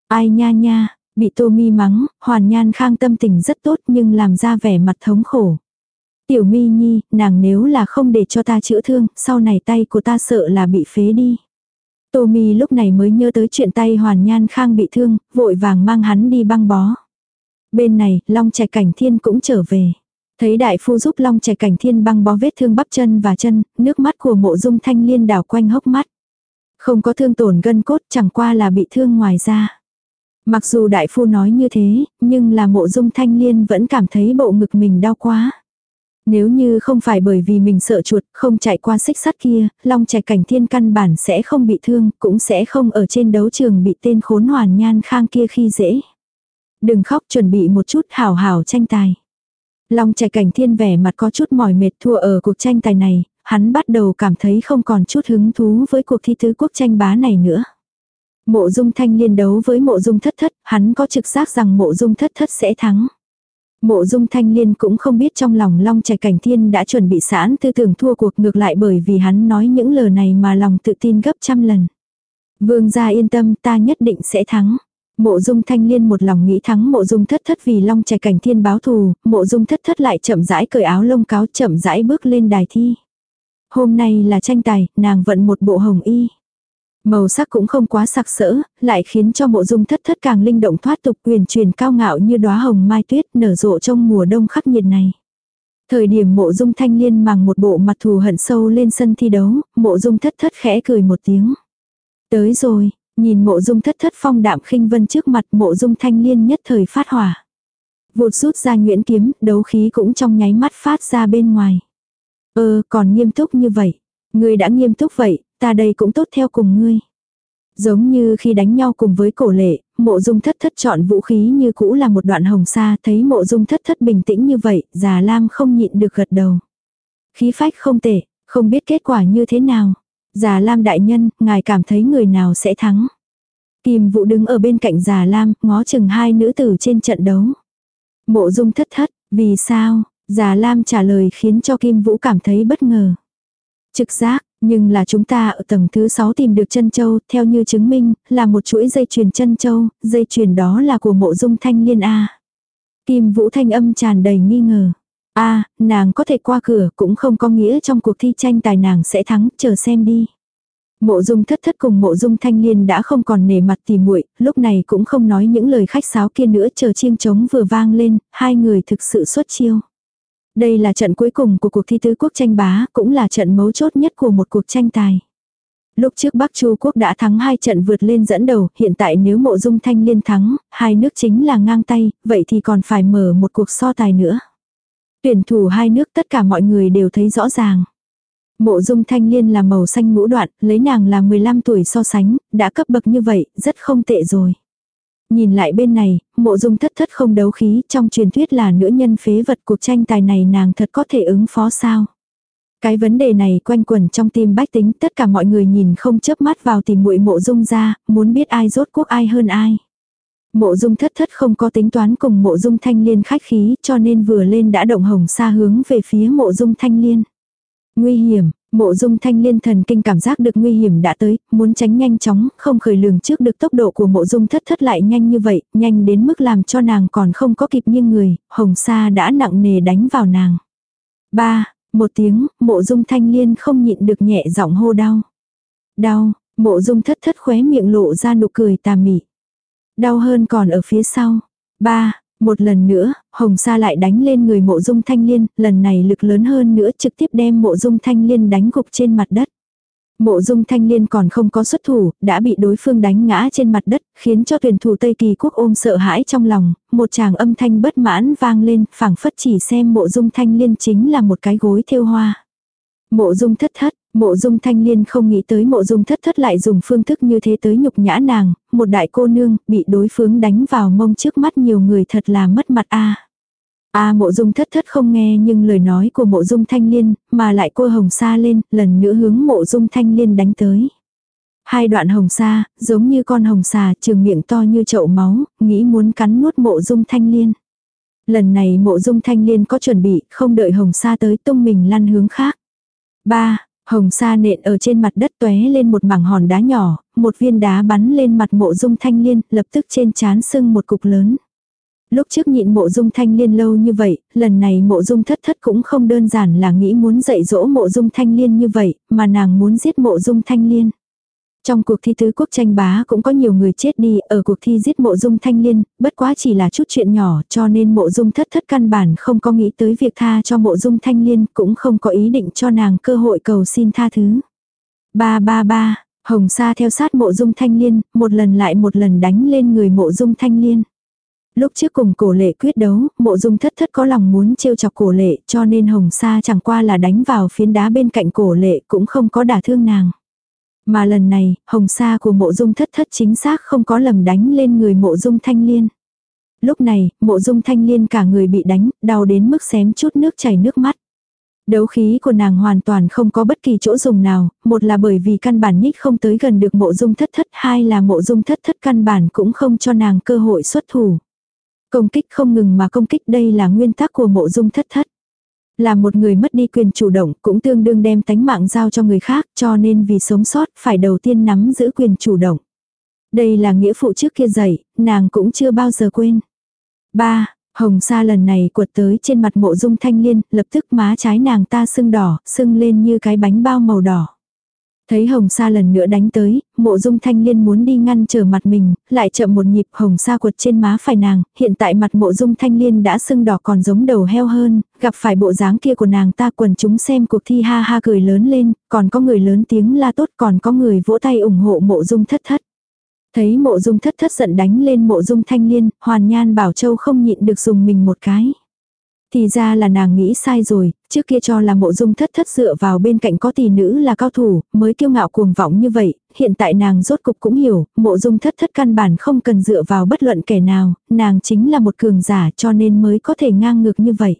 Ai nha nha, bị Tô Mi mắng, Hoàn Nhan Khang tâm tình rất tốt nhưng làm ra vẻ mặt thống khổ. Tiểu Mi Nhi, nàng nếu là không để cho ta chữa thương, sau này tay của ta sợ là bị phế đi. Tô Mi lúc này mới nhớ tới chuyện tay Hoàn Nhan Khang bị thương, vội vàng mang hắn đi băng bó. Bên này, Long Trạch Cảnh Thiên cũng trở về. Thấy đại phu giúp Long Trẻ Cảnh Thiên băng bó vết thương bắp chân và chân, nước mắt của mộ dung thanh liên đảo quanh hốc mắt. Không có thương tổn gân cốt chẳng qua là bị thương ngoài da. Mặc dù đại phu nói như thế, nhưng là mộ dung thanh liên vẫn cảm thấy bộ ngực mình đau quá. Nếu như không phải bởi vì mình sợ chuột, không chạy qua xích sắt kia, long chạy cảnh thiên căn bản sẽ không bị thương, cũng sẽ không ở trên đấu trường bị tên khốn hoàn nhan khang kia khi dễ. Đừng khóc chuẩn bị một chút hảo hảo tranh tài. Long chạy cảnh thiên vẻ mặt có chút mỏi mệt thua ở cuộc tranh tài này, hắn bắt đầu cảm thấy không còn chút hứng thú với cuộc thi tứ quốc tranh bá này nữa. Mộ dung thanh liên đấu với mộ dung thất thất, hắn có trực giác rằng mộ dung thất thất sẽ thắng. Mộ dung thanh liên cũng không biết trong lòng long chạy cảnh thiên đã chuẩn bị sẵn tư tưởng thua cuộc ngược lại bởi vì hắn nói những lời này mà lòng tự tin gấp trăm lần. Vương gia yên tâm ta nhất định sẽ thắng. Mộ dung thanh liên một lòng nghĩ thắng mộ dung thất thất vì long trạch cảnh thiên báo thù, mộ dung thất thất lại chậm rãi cởi áo lông cáo chậm rãi bước lên đài thi. Hôm nay là tranh tài, nàng vận một bộ hồng y. Màu sắc cũng không quá sặc sỡ, lại khiến cho mộ dung thất thất càng linh động thoát tục quyền truyền cao ngạo như đóa hồng mai tuyết nở rộ trong mùa đông khắc nghiệt này. Thời điểm mộ dung thanh liên mang một bộ mặt thù hận sâu lên sân thi đấu, mộ dung thất thất khẽ cười một tiếng. Tới rồi, nhìn mộ dung thất thất phong đạm khinh vân trước mặt mộ dung thanh liên nhất thời phát hỏa. Vụt rút ra nguyễn kiếm, đấu khí cũng trong nháy mắt phát ra bên ngoài. Ơ, còn nghiêm túc như vậy. Ngươi đã nghiêm túc vậy, ta đây cũng tốt theo cùng ngươi. Giống như khi đánh nhau cùng với cổ lệ, mộ dung thất thất chọn vũ khí như cũ là một đoạn hồng sa, thấy mộ dung thất thất bình tĩnh như vậy, già lam không nhịn được gật đầu. Khí phách không tệ, không biết kết quả như thế nào. Già lam đại nhân, ngài cảm thấy người nào sẽ thắng. Kim vũ đứng ở bên cạnh già lam, ngó chừng hai nữ tử trên trận đấu. Mộ dung thất thất, vì sao? Già lam trả lời khiến cho Kim vũ cảm thấy bất ngờ. Trực giác, nhưng là chúng ta ở tầng thứ 6 tìm được chân châu, theo như chứng minh, là một chuỗi dây chuyền chân châu, dây chuyền đó là của mộ dung thanh liên A. Kim Vũ thanh âm tràn đầy nghi ngờ. A, nàng có thể qua cửa cũng không có nghĩa trong cuộc thi tranh tài nàng sẽ thắng, chờ xem đi. Mộ dung thất thất cùng mộ dung thanh liên đã không còn nề mặt tỉ muội lúc này cũng không nói những lời khách sáo kia nữa chờ chiêng trống vừa vang lên, hai người thực sự xuất chiêu. Đây là trận cuối cùng của cuộc thi tứ quốc tranh bá, cũng là trận mấu chốt nhất của một cuộc tranh tài. Lúc trước Bắc Chu quốc đã thắng hai trận vượt lên dẫn đầu, hiện tại nếu mộ dung thanh liên thắng, hai nước chính là ngang tay, vậy thì còn phải mở một cuộc so tài nữa. Tuyển thủ hai nước tất cả mọi người đều thấy rõ ràng. Mộ dung thanh liên là màu xanh ngũ đoạn, lấy nàng là 15 tuổi so sánh, đã cấp bậc như vậy, rất không tệ rồi. Nhìn lại bên này, mộ dung thất thất không đấu khí, trong truyền thuyết là nữ nhân phế vật cuộc tranh tài này nàng thật có thể ứng phó sao. Cái vấn đề này quanh quẩn trong tim bách tính tất cả mọi người nhìn không chớp mắt vào tìm muội mộ dung ra, muốn biết ai rốt cuộc ai hơn ai. Mộ dung thất thất không có tính toán cùng mộ dung thanh liên khách khí cho nên vừa lên đã động hồng xa hướng về phía mộ dung thanh liên. Nguy hiểm, Mộ dung thanh liên thần kinh cảm giác được nguy hiểm đã tới, muốn tránh nhanh chóng, không khởi lường trước được tốc độ của mộ dung thất thất lại nhanh như vậy, nhanh đến mức làm cho nàng còn không có kịp nghiêng người, hồng sa đã nặng nề đánh vào nàng. Ba, một tiếng, mộ dung thanh liên không nhịn được nhẹ giọng hô đau. Đau, mộ dung thất thất khóe miệng lộ ra nụ cười tà mị. Đau hơn còn ở phía sau. Ba, một lần nữa, Hồng Sa lại đánh lên người mộ dung thanh liên, lần này lực lớn hơn nữa trực tiếp đem mộ dung thanh liên đánh gục trên mặt đất. Mộ dung thanh liên còn không có xuất thủ, đã bị đối phương đánh ngã trên mặt đất, khiến cho tuyển thủ Tây Kỳ quốc ôm sợ hãi trong lòng, một chàng âm thanh bất mãn vang lên, phảng phất chỉ xem mộ dung thanh liên chính là một cái gối thêu hoa. Mộ dung thất thất, Mộ dung thanh liên không nghĩ tới mộ dung thất thất lại dùng phương thức như thế tới nhục nhã nàng, một đại cô nương bị đối phương đánh vào mông trước mắt nhiều người thật là mất mặt a. A mộ dung thất thất không nghe nhưng lời nói của mộ dung thanh liên, mà lại cô hồng sa lên, lần nữa hướng mộ dung thanh liên đánh tới. Hai đoạn hồng sa, giống như con hồng xà, trường miệng to như chậu máu, nghĩ muốn cắn nuốt mộ dung thanh liên. Lần này mộ dung thanh liên có chuẩn bị, không đợi hồng sa tới tung mình lăn hướng khác. ba Hồng sa nện ở trên mặt đất tóe lên một mảng hòn đá nhỏ, một viên đá bắn lên mặt mộ dung thanh liên, lập tức trên chán sưng một cục lớn. Lúc trước nhịn mộ dung thanh liên lâu như vậy, lần này mộ dung thất thất cũng không đơn giản là nghĩ muốn dạy dỗ mộ dung thanh liên như vậy, mà nàng muốn giết mộ dung thanh liên. Trong cuộc thi tứ quốc tranh bá cũng có nhiều người chết đi, ở cuộc thi giết mộ dung thanh liên, bất quá chỉ là chút chuyện nhỏ cho nên mộ dung thất thất căn bản không có nghĩ tới việc tha cho mộ dung thanh liên, cũng không có ý định cho nàng cơ hội cầu xin tha thứ. Ba ba ba, hồng sa theo sát mộ dung thanh liên, một lần lại một lần đánh lên người mộ dung thanh liên. Lúc trước cùng cổ lệ quyết đấu, mộ dung thất thất có lòng muốn trêu chọc cổ lệ cho nên hồng sa chẳng qua là đánh vào phiến đá bên cạnh cổ lệ cũng không có đả thương nàng. Mà lần này, hồng sa của mộ dung thất thất chính xác không có lầm đánh lên người mộ dung thanh liên. Lúc này, mộ dung thanh liên cả người bị đánh, đau đến mức xém chút nước chảy nước mắt. Đấu khí của nàng hoàn toàn không có bất kỳ chỗ dùng nào, một là bởi vì căn bản nhích không tới gần được mộ dung thất thất, hai là mộ dung thất thất căn bản cũng không cho nàng cơ hội xuất thủ. Công kích không ngừng mà công kích đây là nguyên tắc của mộ dung thất thất. Là một người mất đi quyền chủ động cũng tương đương đem tánh mạng giao cho người khác cho nên vì sống sót phải đầu tiên nắm giữ quyền chủ động. Đây là nghĩa phụ trước kia dạy, nàng cũng chưa bao giờ quên. ba Hồng Sa lần này cuột tới trên mặt mộ dung thanh liên, lập tức má trái nàng ta sưng đỏ, sưng lên như cái bánh bao màu đỏ. Thấy Hồng Sa lần nữa đánh tới, mộ dung thanh liên muốn đi ngăn trở mặt mình, lại chậm một nhịp Hồng Sa quật trên má phải nàng, hiện tại mặt mộ dung thanh liên đã sưng đỏ còn giống đầu heo hơn, gặp phải bộ dáng kia của nàng ta quần chúng xem cuộc thi ha ha cười lớn lên, còn có người lớn tiếng la tốt còn có người vỗ tay ủng hộ mộ dung thất thất. Thấy mộ dung thất thất giận đánh lên mộ dung thanh liên, hoàn nhan bảo châu không nhịn được dùng mình một cái. Thì ra là nàng nghĩ sai rồi, trước kia cho là mộ dung thất thất dựa vào bên cạnh có tỷ nữ là cao thủ, mới kiêu ngạo cuồng vọng như vậy, hiện tại nàng rốt cục cũng hiểu, mộ dung thất thất căn bản không cần dựa vào bất luận kẻ nào, nàng chính là một cường giả cho nên mới có thể ngang ngược như vậy.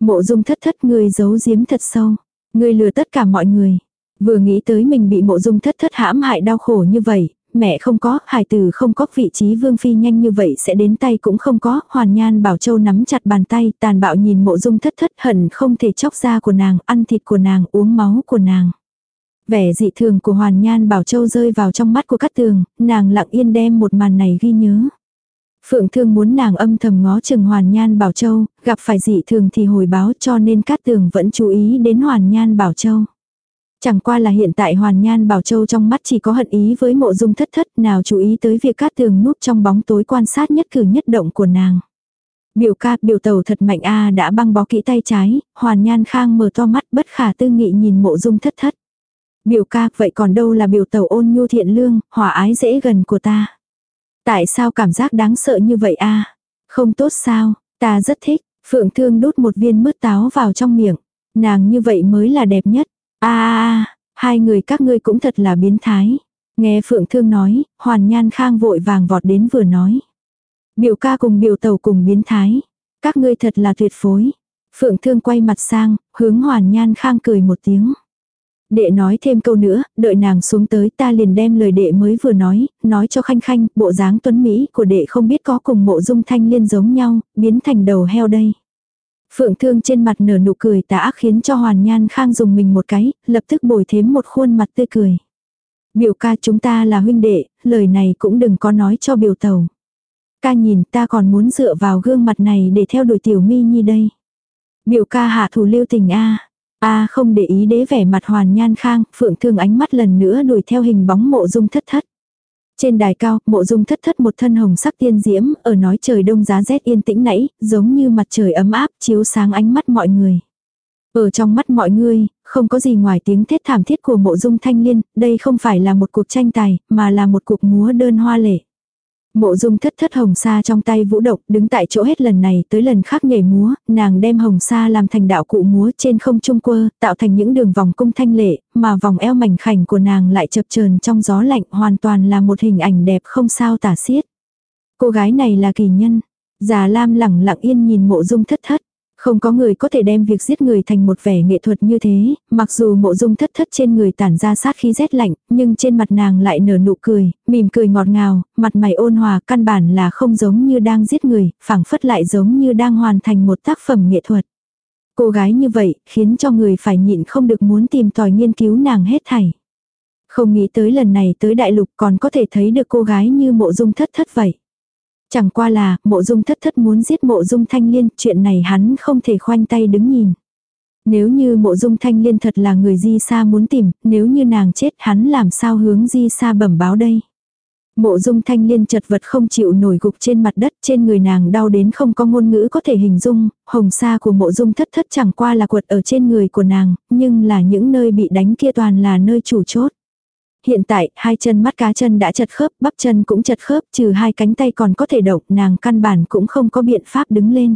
Mộ dung thất thất người giấu giếm thật sâu, người lừa tất cả mọi người. Vừa nghĩ tới mình bị mộ dung thất thất hãm hại đau khổ như vậy, mẹ không có, hải tử không có vị trí vương phi nhanh như vậy sẽ đến tay cũng không có, hoàn nhan bảo châu nắm chặt bàn tay, tàn bạo nhìn mộ dung thất thất hận không thể chóc da của nàng, ăn thịt của nàng, uống máu của nàng. Vẻ dị thường của hoàn nhan bảo châu rơi vào trong mắt của cát tường, nàng lặng yên đem một màn này ghi nhớ. Phượng thương muốn nàng âm thầm ngó chừng hoàn nhan bảo châu, gặp phải dị thường thì hồi báo cho nên cát tường vẫn chú ý đến hoàn nhan bảo châu. Chẳng qua là hiện tại Hoàn Nhan Bảo Châu trong mắt chỉ có hận ý với mộ dung thất thất nào chú ý tới việc cát tường núp trong bóng tối quan sát nhất cử nhất động của nàng. Biểu ca biểu tàu thật mạnh a đã băng bó kỹ tay trái, Hoàn Nhan Khang mở to mắt bất khả tư nghị nhìn mộ dung thất thất. Biểu ca vậy còn đâu là biểu tàu ôn nhu thiện lương, hòa ái dễ gần của ta. Tại sao cảm giác đáng sợ như vậy a Không tốt sao, ta rất thích, Phượng Thương đút một viên mứt táo vào trong miệng. Nàng như vậy mới là đẹp nhất a hai người các ngươi cũng thật là biến thái. Nghe Phượng Thương nói, Hoàn Nhan Khang vội vàng vọt đến vừa nói. Biểu ca cùng biểu tàu cùng biến thái. Các ngươi thật là tuyệt phối. Phượng Thương quay mặt sang, hướng Hoàn Nhan Khang cười một tiếng. Đệ nói thêm câu nữa, đợi nàng xuống tới ta liền đem lời đệ mới vừa nói, nói cho khanh khanh, bộ dáng tuấn Mỹ của đệ không biết có cùng mộ dung thanh liên giống nhau, biến thành đầu heo đây. Phượng thương trên mặt nở nụ cười tà ác khiến cho Hoàn Nhan Khang dùng mình một cái, lập tức bồi thêm một khuôn mặt tươi cười. Biểu ca chúng ta là huynh đệ, lời này cũng đừng có nói cho biểu tàu. Ca nhìn ta còn muốn dựa vào gương mặt này để theo đuổi tiểu mi nhi đây. Biểu ca hạ thủ lưu tình a a không để ý đế vẻ mặt hoàn nhan khang, phượng thương ánh mắt lần nữa đuổi theo hình bóng mộ dung thất thất. Trên đài cao, mộ dung thất thất một thân hồng sắc tiên diễm, ở nói trời đông giá rét yên tĩnh nãy, giống như mặt trời ấm áp, chiếu sáng ánh mắt mọi người. Ở trong mắt mọi người, không có gì ngoài tiếng thét thảm thiết của mộ dung thanh liên, đây không phải là một cuộc tranh tài, mà là một cuộc múa đơn hoa lệ. Mộ dung thất thất hồng sa trong tay vũ độc, đứng tại chỗ hết lần này tới lần khác nhảy múa, nàng đem hồng sa làm thành đạo cụ múa trên không trung quơ, tạo thành những đường vòng cung thanh lệ, mà vòng eo mảnh khảnh của nàng lại chập chờn trong gió lạnh hoàn toàn là một hình ảnh đẹp không sao tả xiết. Cô gái này là kỳ nhân. Già Lam lẳng lặng yên nhìn mộ dung thất thất. Không có người có thể đem việc giết người thành một vẻ nghệ thuật như thế, mặc dù mộ dung thất thất trên người tản ra sát khí rét lạnh, nhưng trên mặt nàng lại nở nụ cười, mỉm cười ngọt ngào, mặt mày ôn hòa, căn bản là không giống như đang giết người, phảng phất lại giống như đang hoàn thành một tác phẩm nghệ thuật. Cô gái như vậy, khiến cho người phải nhịn không được muốn tìm tòi nghiên cứu nàng hết thảy. Không nghĩ tới lần này tới đại lục còn có thể thấy được cô gái như mộ dung thất thất vậy. Chẳng qua là, mộ dung thất thất muốn giết mộ dung thanh liên, chuyện này hắn không thể khoanh tay đứng nhìn. Nếu như mộ dung thanh liên thật là người di sa muốn tìm, nếu như nàng chết hắn làm sao hướng di sa bẩm báo đây. Mộ dung thanh liên chật vật không chịu nổi gục trên mặt đất trên người nàng đau đến không có ngôn ngữ có thể hình dung, hồng sa của mộ dung thất thất chẳng qua là quật ở trên người của nàng, nhưng là những nơi bị đánh kia toàn là nơi chủ chốt. Hiện tại, hai chân mắt cá chân đã chật khớp, bắp chân cũng chật khớp, trừ hai cánh tay còn có thể động, nàng căn bản cũng không có biện pháp đứng lên.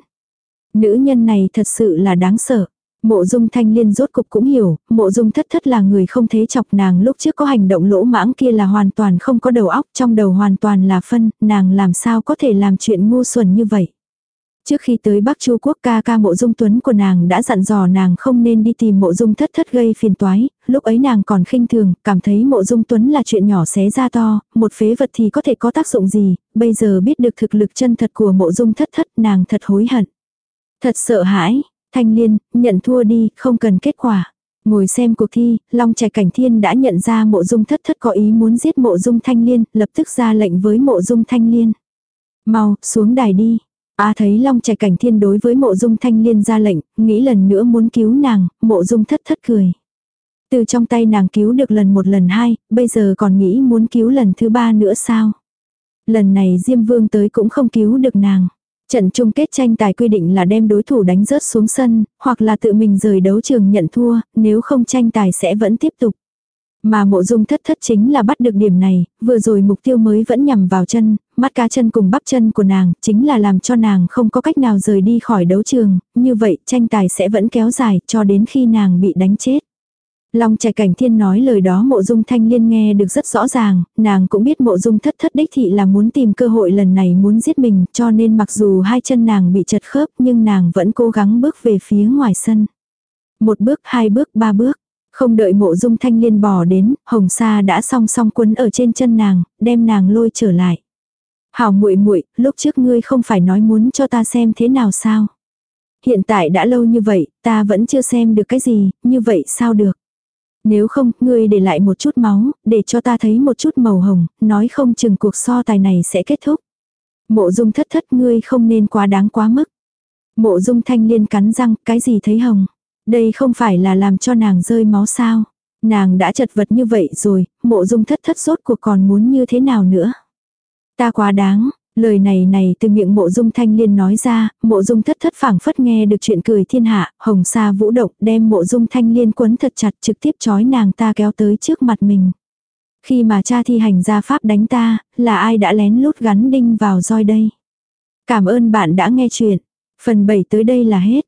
Nữ nhân này thật sự là đáng sợ. Mộ dung thanh liên rốt cục cũng hiểu, mộ dung thất thất là người không thế chọc nàng lúc trước có hành động lỗ mãng kia là hoàn toàn không có đầu óc, trong đầu hoàn toàn là phân, nàng làm sao có thể làm chuyện ngu xuẩn như vậy. Trước khi tới Bắc Chu Quốc ca ca mộ dung tuấn của nàng đã dặn dò nàng không nên đi tìm mộ dung thất thất gây phiền toái, lúc ấy nàng còn khinh thường, cảm thấy mộ dung tuấn là chuyện nhỏ xé ra to, một phế vật thì có thể có tác dụng gì, bây giờ biết được thực lực chân thật của mộ dung thất thất nàng thật hối hận. Thật sợ hãi, thanh liên, nhận thua đi, không cần kết quả. Ngồi xem cuộc thi, Long Trẻ Cảnh Thiên đã nhận ra mộ dung thất thất có ý muốn giết mộ dung thanh liên, lập tức ra lệnh với mộ dung thanh liên. Mau, xuống đài đi. A thấy Long Trẻ Cảnh Thiên đối với mộ dung thanh liên ra lệnh, nghĩ lần nữa muốn cứu nàng, mộ dung thất thất cười. Từ trong tay nàng cứu được lần một lần hai, bây giờ còn nghĩ muốn cứu lần thứ ba nữa sao? Lần này Diêm Vương tới cũng không cứu được nàng. Trận chung kết tranh tài quy định là đem đối thủ đánh rớt xuống sân, hoặc là tự mình rời đấu trường nhận thua, nếu không tranh tài sẽ vẫn tiếp tục. Mà mộ dung thất thất chính là bắt được điểm này, vừa rồi mục tiêu mới vẫn nhằm vào chân, mắt cá chân cùng bắp chân của nàng, chính là làm cho nàng không có cách nào rời đi khỏi đấu trường, như vậy tranh tài sẽ vẫn kéo dài cho đến khi nàng bị đánh chết. Long trẻ cảnh thiên nói lời đó mộ dung thanh liên nghe được rất rõ ràng, nàng cũng biết mộ dung thất thất đích thị là muốn tìm cơ hội lần này muốn giết mình cho nên mặc dù hai chân nàng bị chật khớp nhưng nàng vẫn cố gắng bước về phía ngoài sân. Một bước, hai bước, ba bước. Không đợi mộ dung thanh liên bò đến, hồng sa đã song song quấn ở trên chân nàng, đem nàng lôi trở lại. Hảo muội muội, lúc trước ngươi không phải nói muốn cho ta xem thế nào sao? Hiện tại đã lâu như vậy, ta vẫn chưa xem được cái gì, như vậy sao được? Nếu không, ngươi để lại một chút máu, để cho ta thấy một chút màu hồng, nói không chừng cuộc so tài này sẽ kết thúc. Mộ dung thất thất ngươi không nên quá đáng quá mức. Mộ dung thanh liên cắn răng, cái gì thấy hồng? Đây không phải là làm cho nàng rơi máu sao? Nàng đã chật vật như vậy rồi, mộ dung thất thất sốt cuộc còn muốn như thế nào nữa? Ta quá đáng, lời này này từ miệng mộ dung thanh liên nói ra, mộ dung thất thất phảng phất nghe được chuyện cười thiên hạ, hồng sa vũ động đem mộ dung thanh liên quấn thật chặt trực tiếp chói nàng ta kéo tới trước mặt mình. Khi mà cha thi hành ra pháp đánh ta, là ai đã lén lút gắn đinh vào roi đây? Cảm ơn bạn đã nghe chuyện. Phần 7 tới đây là hết.